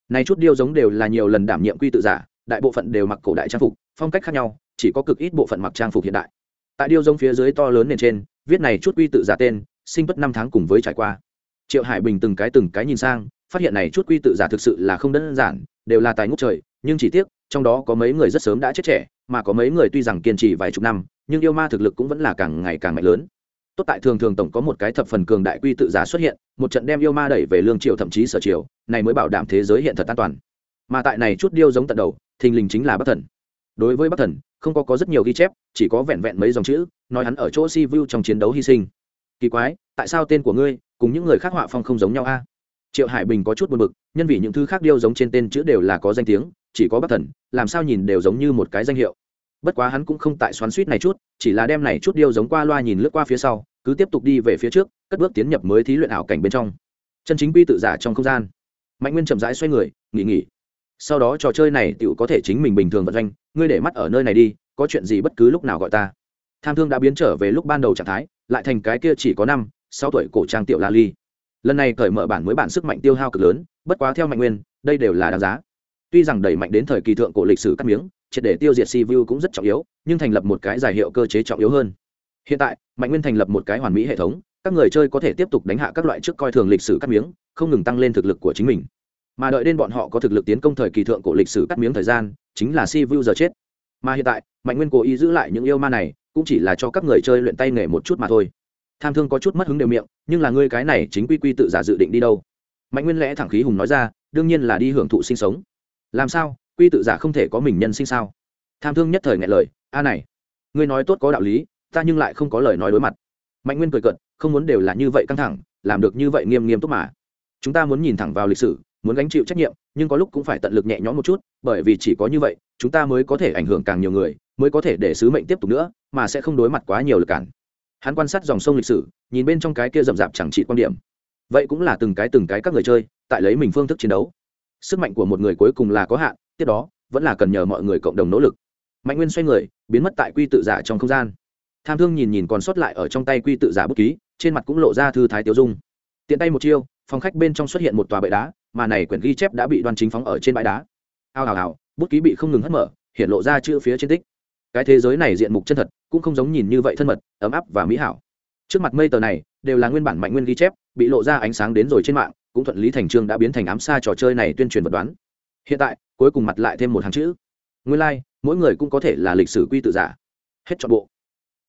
Này chút điêu giống đều là nhiều lần đảm nhiệm quy tự giả, đại bộ phận đều mặc cổ đại trang phục, phong cách khác nhau, chỉ có cực ít bộ phận mặc trang phục hiện đại. Tại điêu giống phía dưới to lớn nền trên, viết này chút quy tự giả tên, sinh bất năm tháng cùng với trải qua. Triệu hải bình từng cái từng cái nhìn sang, phát hiện này chút quy tự giả thực sự là không đơn giản, đều là tài ngốc trời, nhưng chỉ tiếc, trong đó có mấy người rất sớm đã chết trẻ mà có mấy người tuy rằng kiên trì vài chục năm, nhưng yêu ma thực lực cũng vẫn là càng ngày càng mạnh lớn. Tốt tại thường thường tổng có một cái thập phần cường đại quy tự giả xuất hiện, một trận đem yêu ma đẩy về lương triều thậm chí sở triều, này mới bảo đảm thế giới hiện thật an toàn. Mà tại này chút điêu giống tận đầu, thình lình chính là bắc thần. Đối với bắc thần, không có có rất nhiều ghi chép, chỉ có vẹn vẹn mấy dòng chữ, nói hắn ở chỗ si vu trong chiến đấu hy sinh. Kỳ quái, tại sao tên của ngươi cùng những người khác họa phong không giống nhau a? Triệu hải bình có chút buồn bực, nhân vì những thứ khác điêu giống trên tên chữ đều là có danh tiếng chỉ có bắc thần, làm sao nhìn đều giống như một cái danh hiệu. Bất quá hắn cũng không tại xoắn suýt này chút, chỉ là đem này chút điêu giống qua loa nhìn lướt qua phía sau, cứ tiếp tục đi về phía trước, cất bước tiến nhập mới thí luyện ảo cảnh bên trong. Chân chính quy tự giả trong không gian. Mạnh nguyên chậm rãi xoay người, nghỉ nghỉ. Sau đó trò chơi này tựu có thể chính mình bình thường vận doanh, ngươi để mắt ở nơi này đi, có chuyện gì bất cứ lúc nào gọi ta. Tham thương đã biến trở về lúc ban đầu trạng thái, lại thành cái kia chỉ có năm, sáu tuổi cổ trang tiểu la ly. Lần này cởi mở bản mới bản sức mạnh tiêu hao cực lớn, bất quá theo mạnh nguyên, đây đều là đáng giá tuy rằng đẩy mạnh đến thời kỳ thượng cổ lịch sử cắt miếng, triệt để tiêu diệt si vu cũng rất trọng yếu, nhưng thành lập một cái giải hiệu cơ chế trọng yếu hơn. Hiện tại, mạnh nguyên thành lập một cái hoàn mỹ hệ thống, các người chơi có thể tiếp tục đánh hạ các loại trước coi thường lịch sử cắt miếng, không ngừng tăng lên thực lực của chính mình. Mà đợi đến bọn họ có thực lực tiến công thời kỳ thượng cổ lịch sử cắt miếng thời gian, chính là si vu giờ chết. Mà hiện tại, mạnh nguyên cố ý giữ lại những yêu ma này, cũng chỉ là cho các người chơi luyện tay nghề một chút mà thôi. Tham thương có chút mất hứng đều miệng, nhưng là ngươi cái này chính quy quy tự giả dự định đi đâu? Mạnh nguyên lẽ thẳng khí hùng nói ra, đương nhiên là đi hưởng thụ sinh sống làm sao, quy tự giả không thể có mình nhân sinh sao? Tham thương nhất thời ngại lời, a này, ngươi nói tốt có đạo lý, ta nhưng lại không có lời nói đối mặt. Mạnh nguyên cười cận không muốn đều là như vậy căng thẳng, làm được như vậy nghiêm nghiêm túc mà. Chúng ta muốn nhìn thẳng vào lịch sử, muốn gánh chịu trách nhiệm, nhưng có lúc cũng phải tận lực nhẹ nhõm một chút, bởi vì chỉ có như vậy, chúng ta mới có thể ảnh hưởng càng nhiều người, mới có thể để sứ mệnh tiếp tục nữa, mà sẽ không đối mặt quá nhiều lực cản. Hắn quan sát dòng sông lịch sử, nhìn bên trong cái kia rậm rạp chẳng trị quan điểm. Vậy cũng là từng cái từng cái các người chơi, tại lấy mình phương thức chiến đấu sức mạnh của một người cuối cùng là có hạn, tiếp đó, vẫn là cần nhờ mọi người cộng đồng nỗ lực. Mạnh nguyên xoay người, biến mất tại quy tự giả trong không gian. Tham thương nhìn nhìn còn sót lại ở trong tay quy tự giả bút ký, trên mặt cũng lộ ra thư thái tiêu dung. Tiện tay một chiêu, phòng khách bên trong xuất hiện một tòa bệ đá, mà này quyển ghi chép đã bị đoan chính phóng ở trên bãi đá. Ao hào hào, bút ký bị không ngừng hất mở, hiện lộ ra chữ phía trên tích. Cái thế giới này diện mục chân thật, cũng không giống nhìn như vậy thân mật, ấm áp và mỹ hảo. Trước mặt mây tờ này, đều là nguyên bản mạnh nguyên ghi chép, bị lộ ra ánh sáng đến rồi trên mạng cũng thuận lý thành trương đã biến thành ám xa trò chơi này tuyên truyền vật đoán. Hiện tại cuối cùng mặt lại thêm một hàng chữ. Nguyên lai、like, mỗi người cũng có thể là lịch sử quy tự giả. Hết chọn bộ.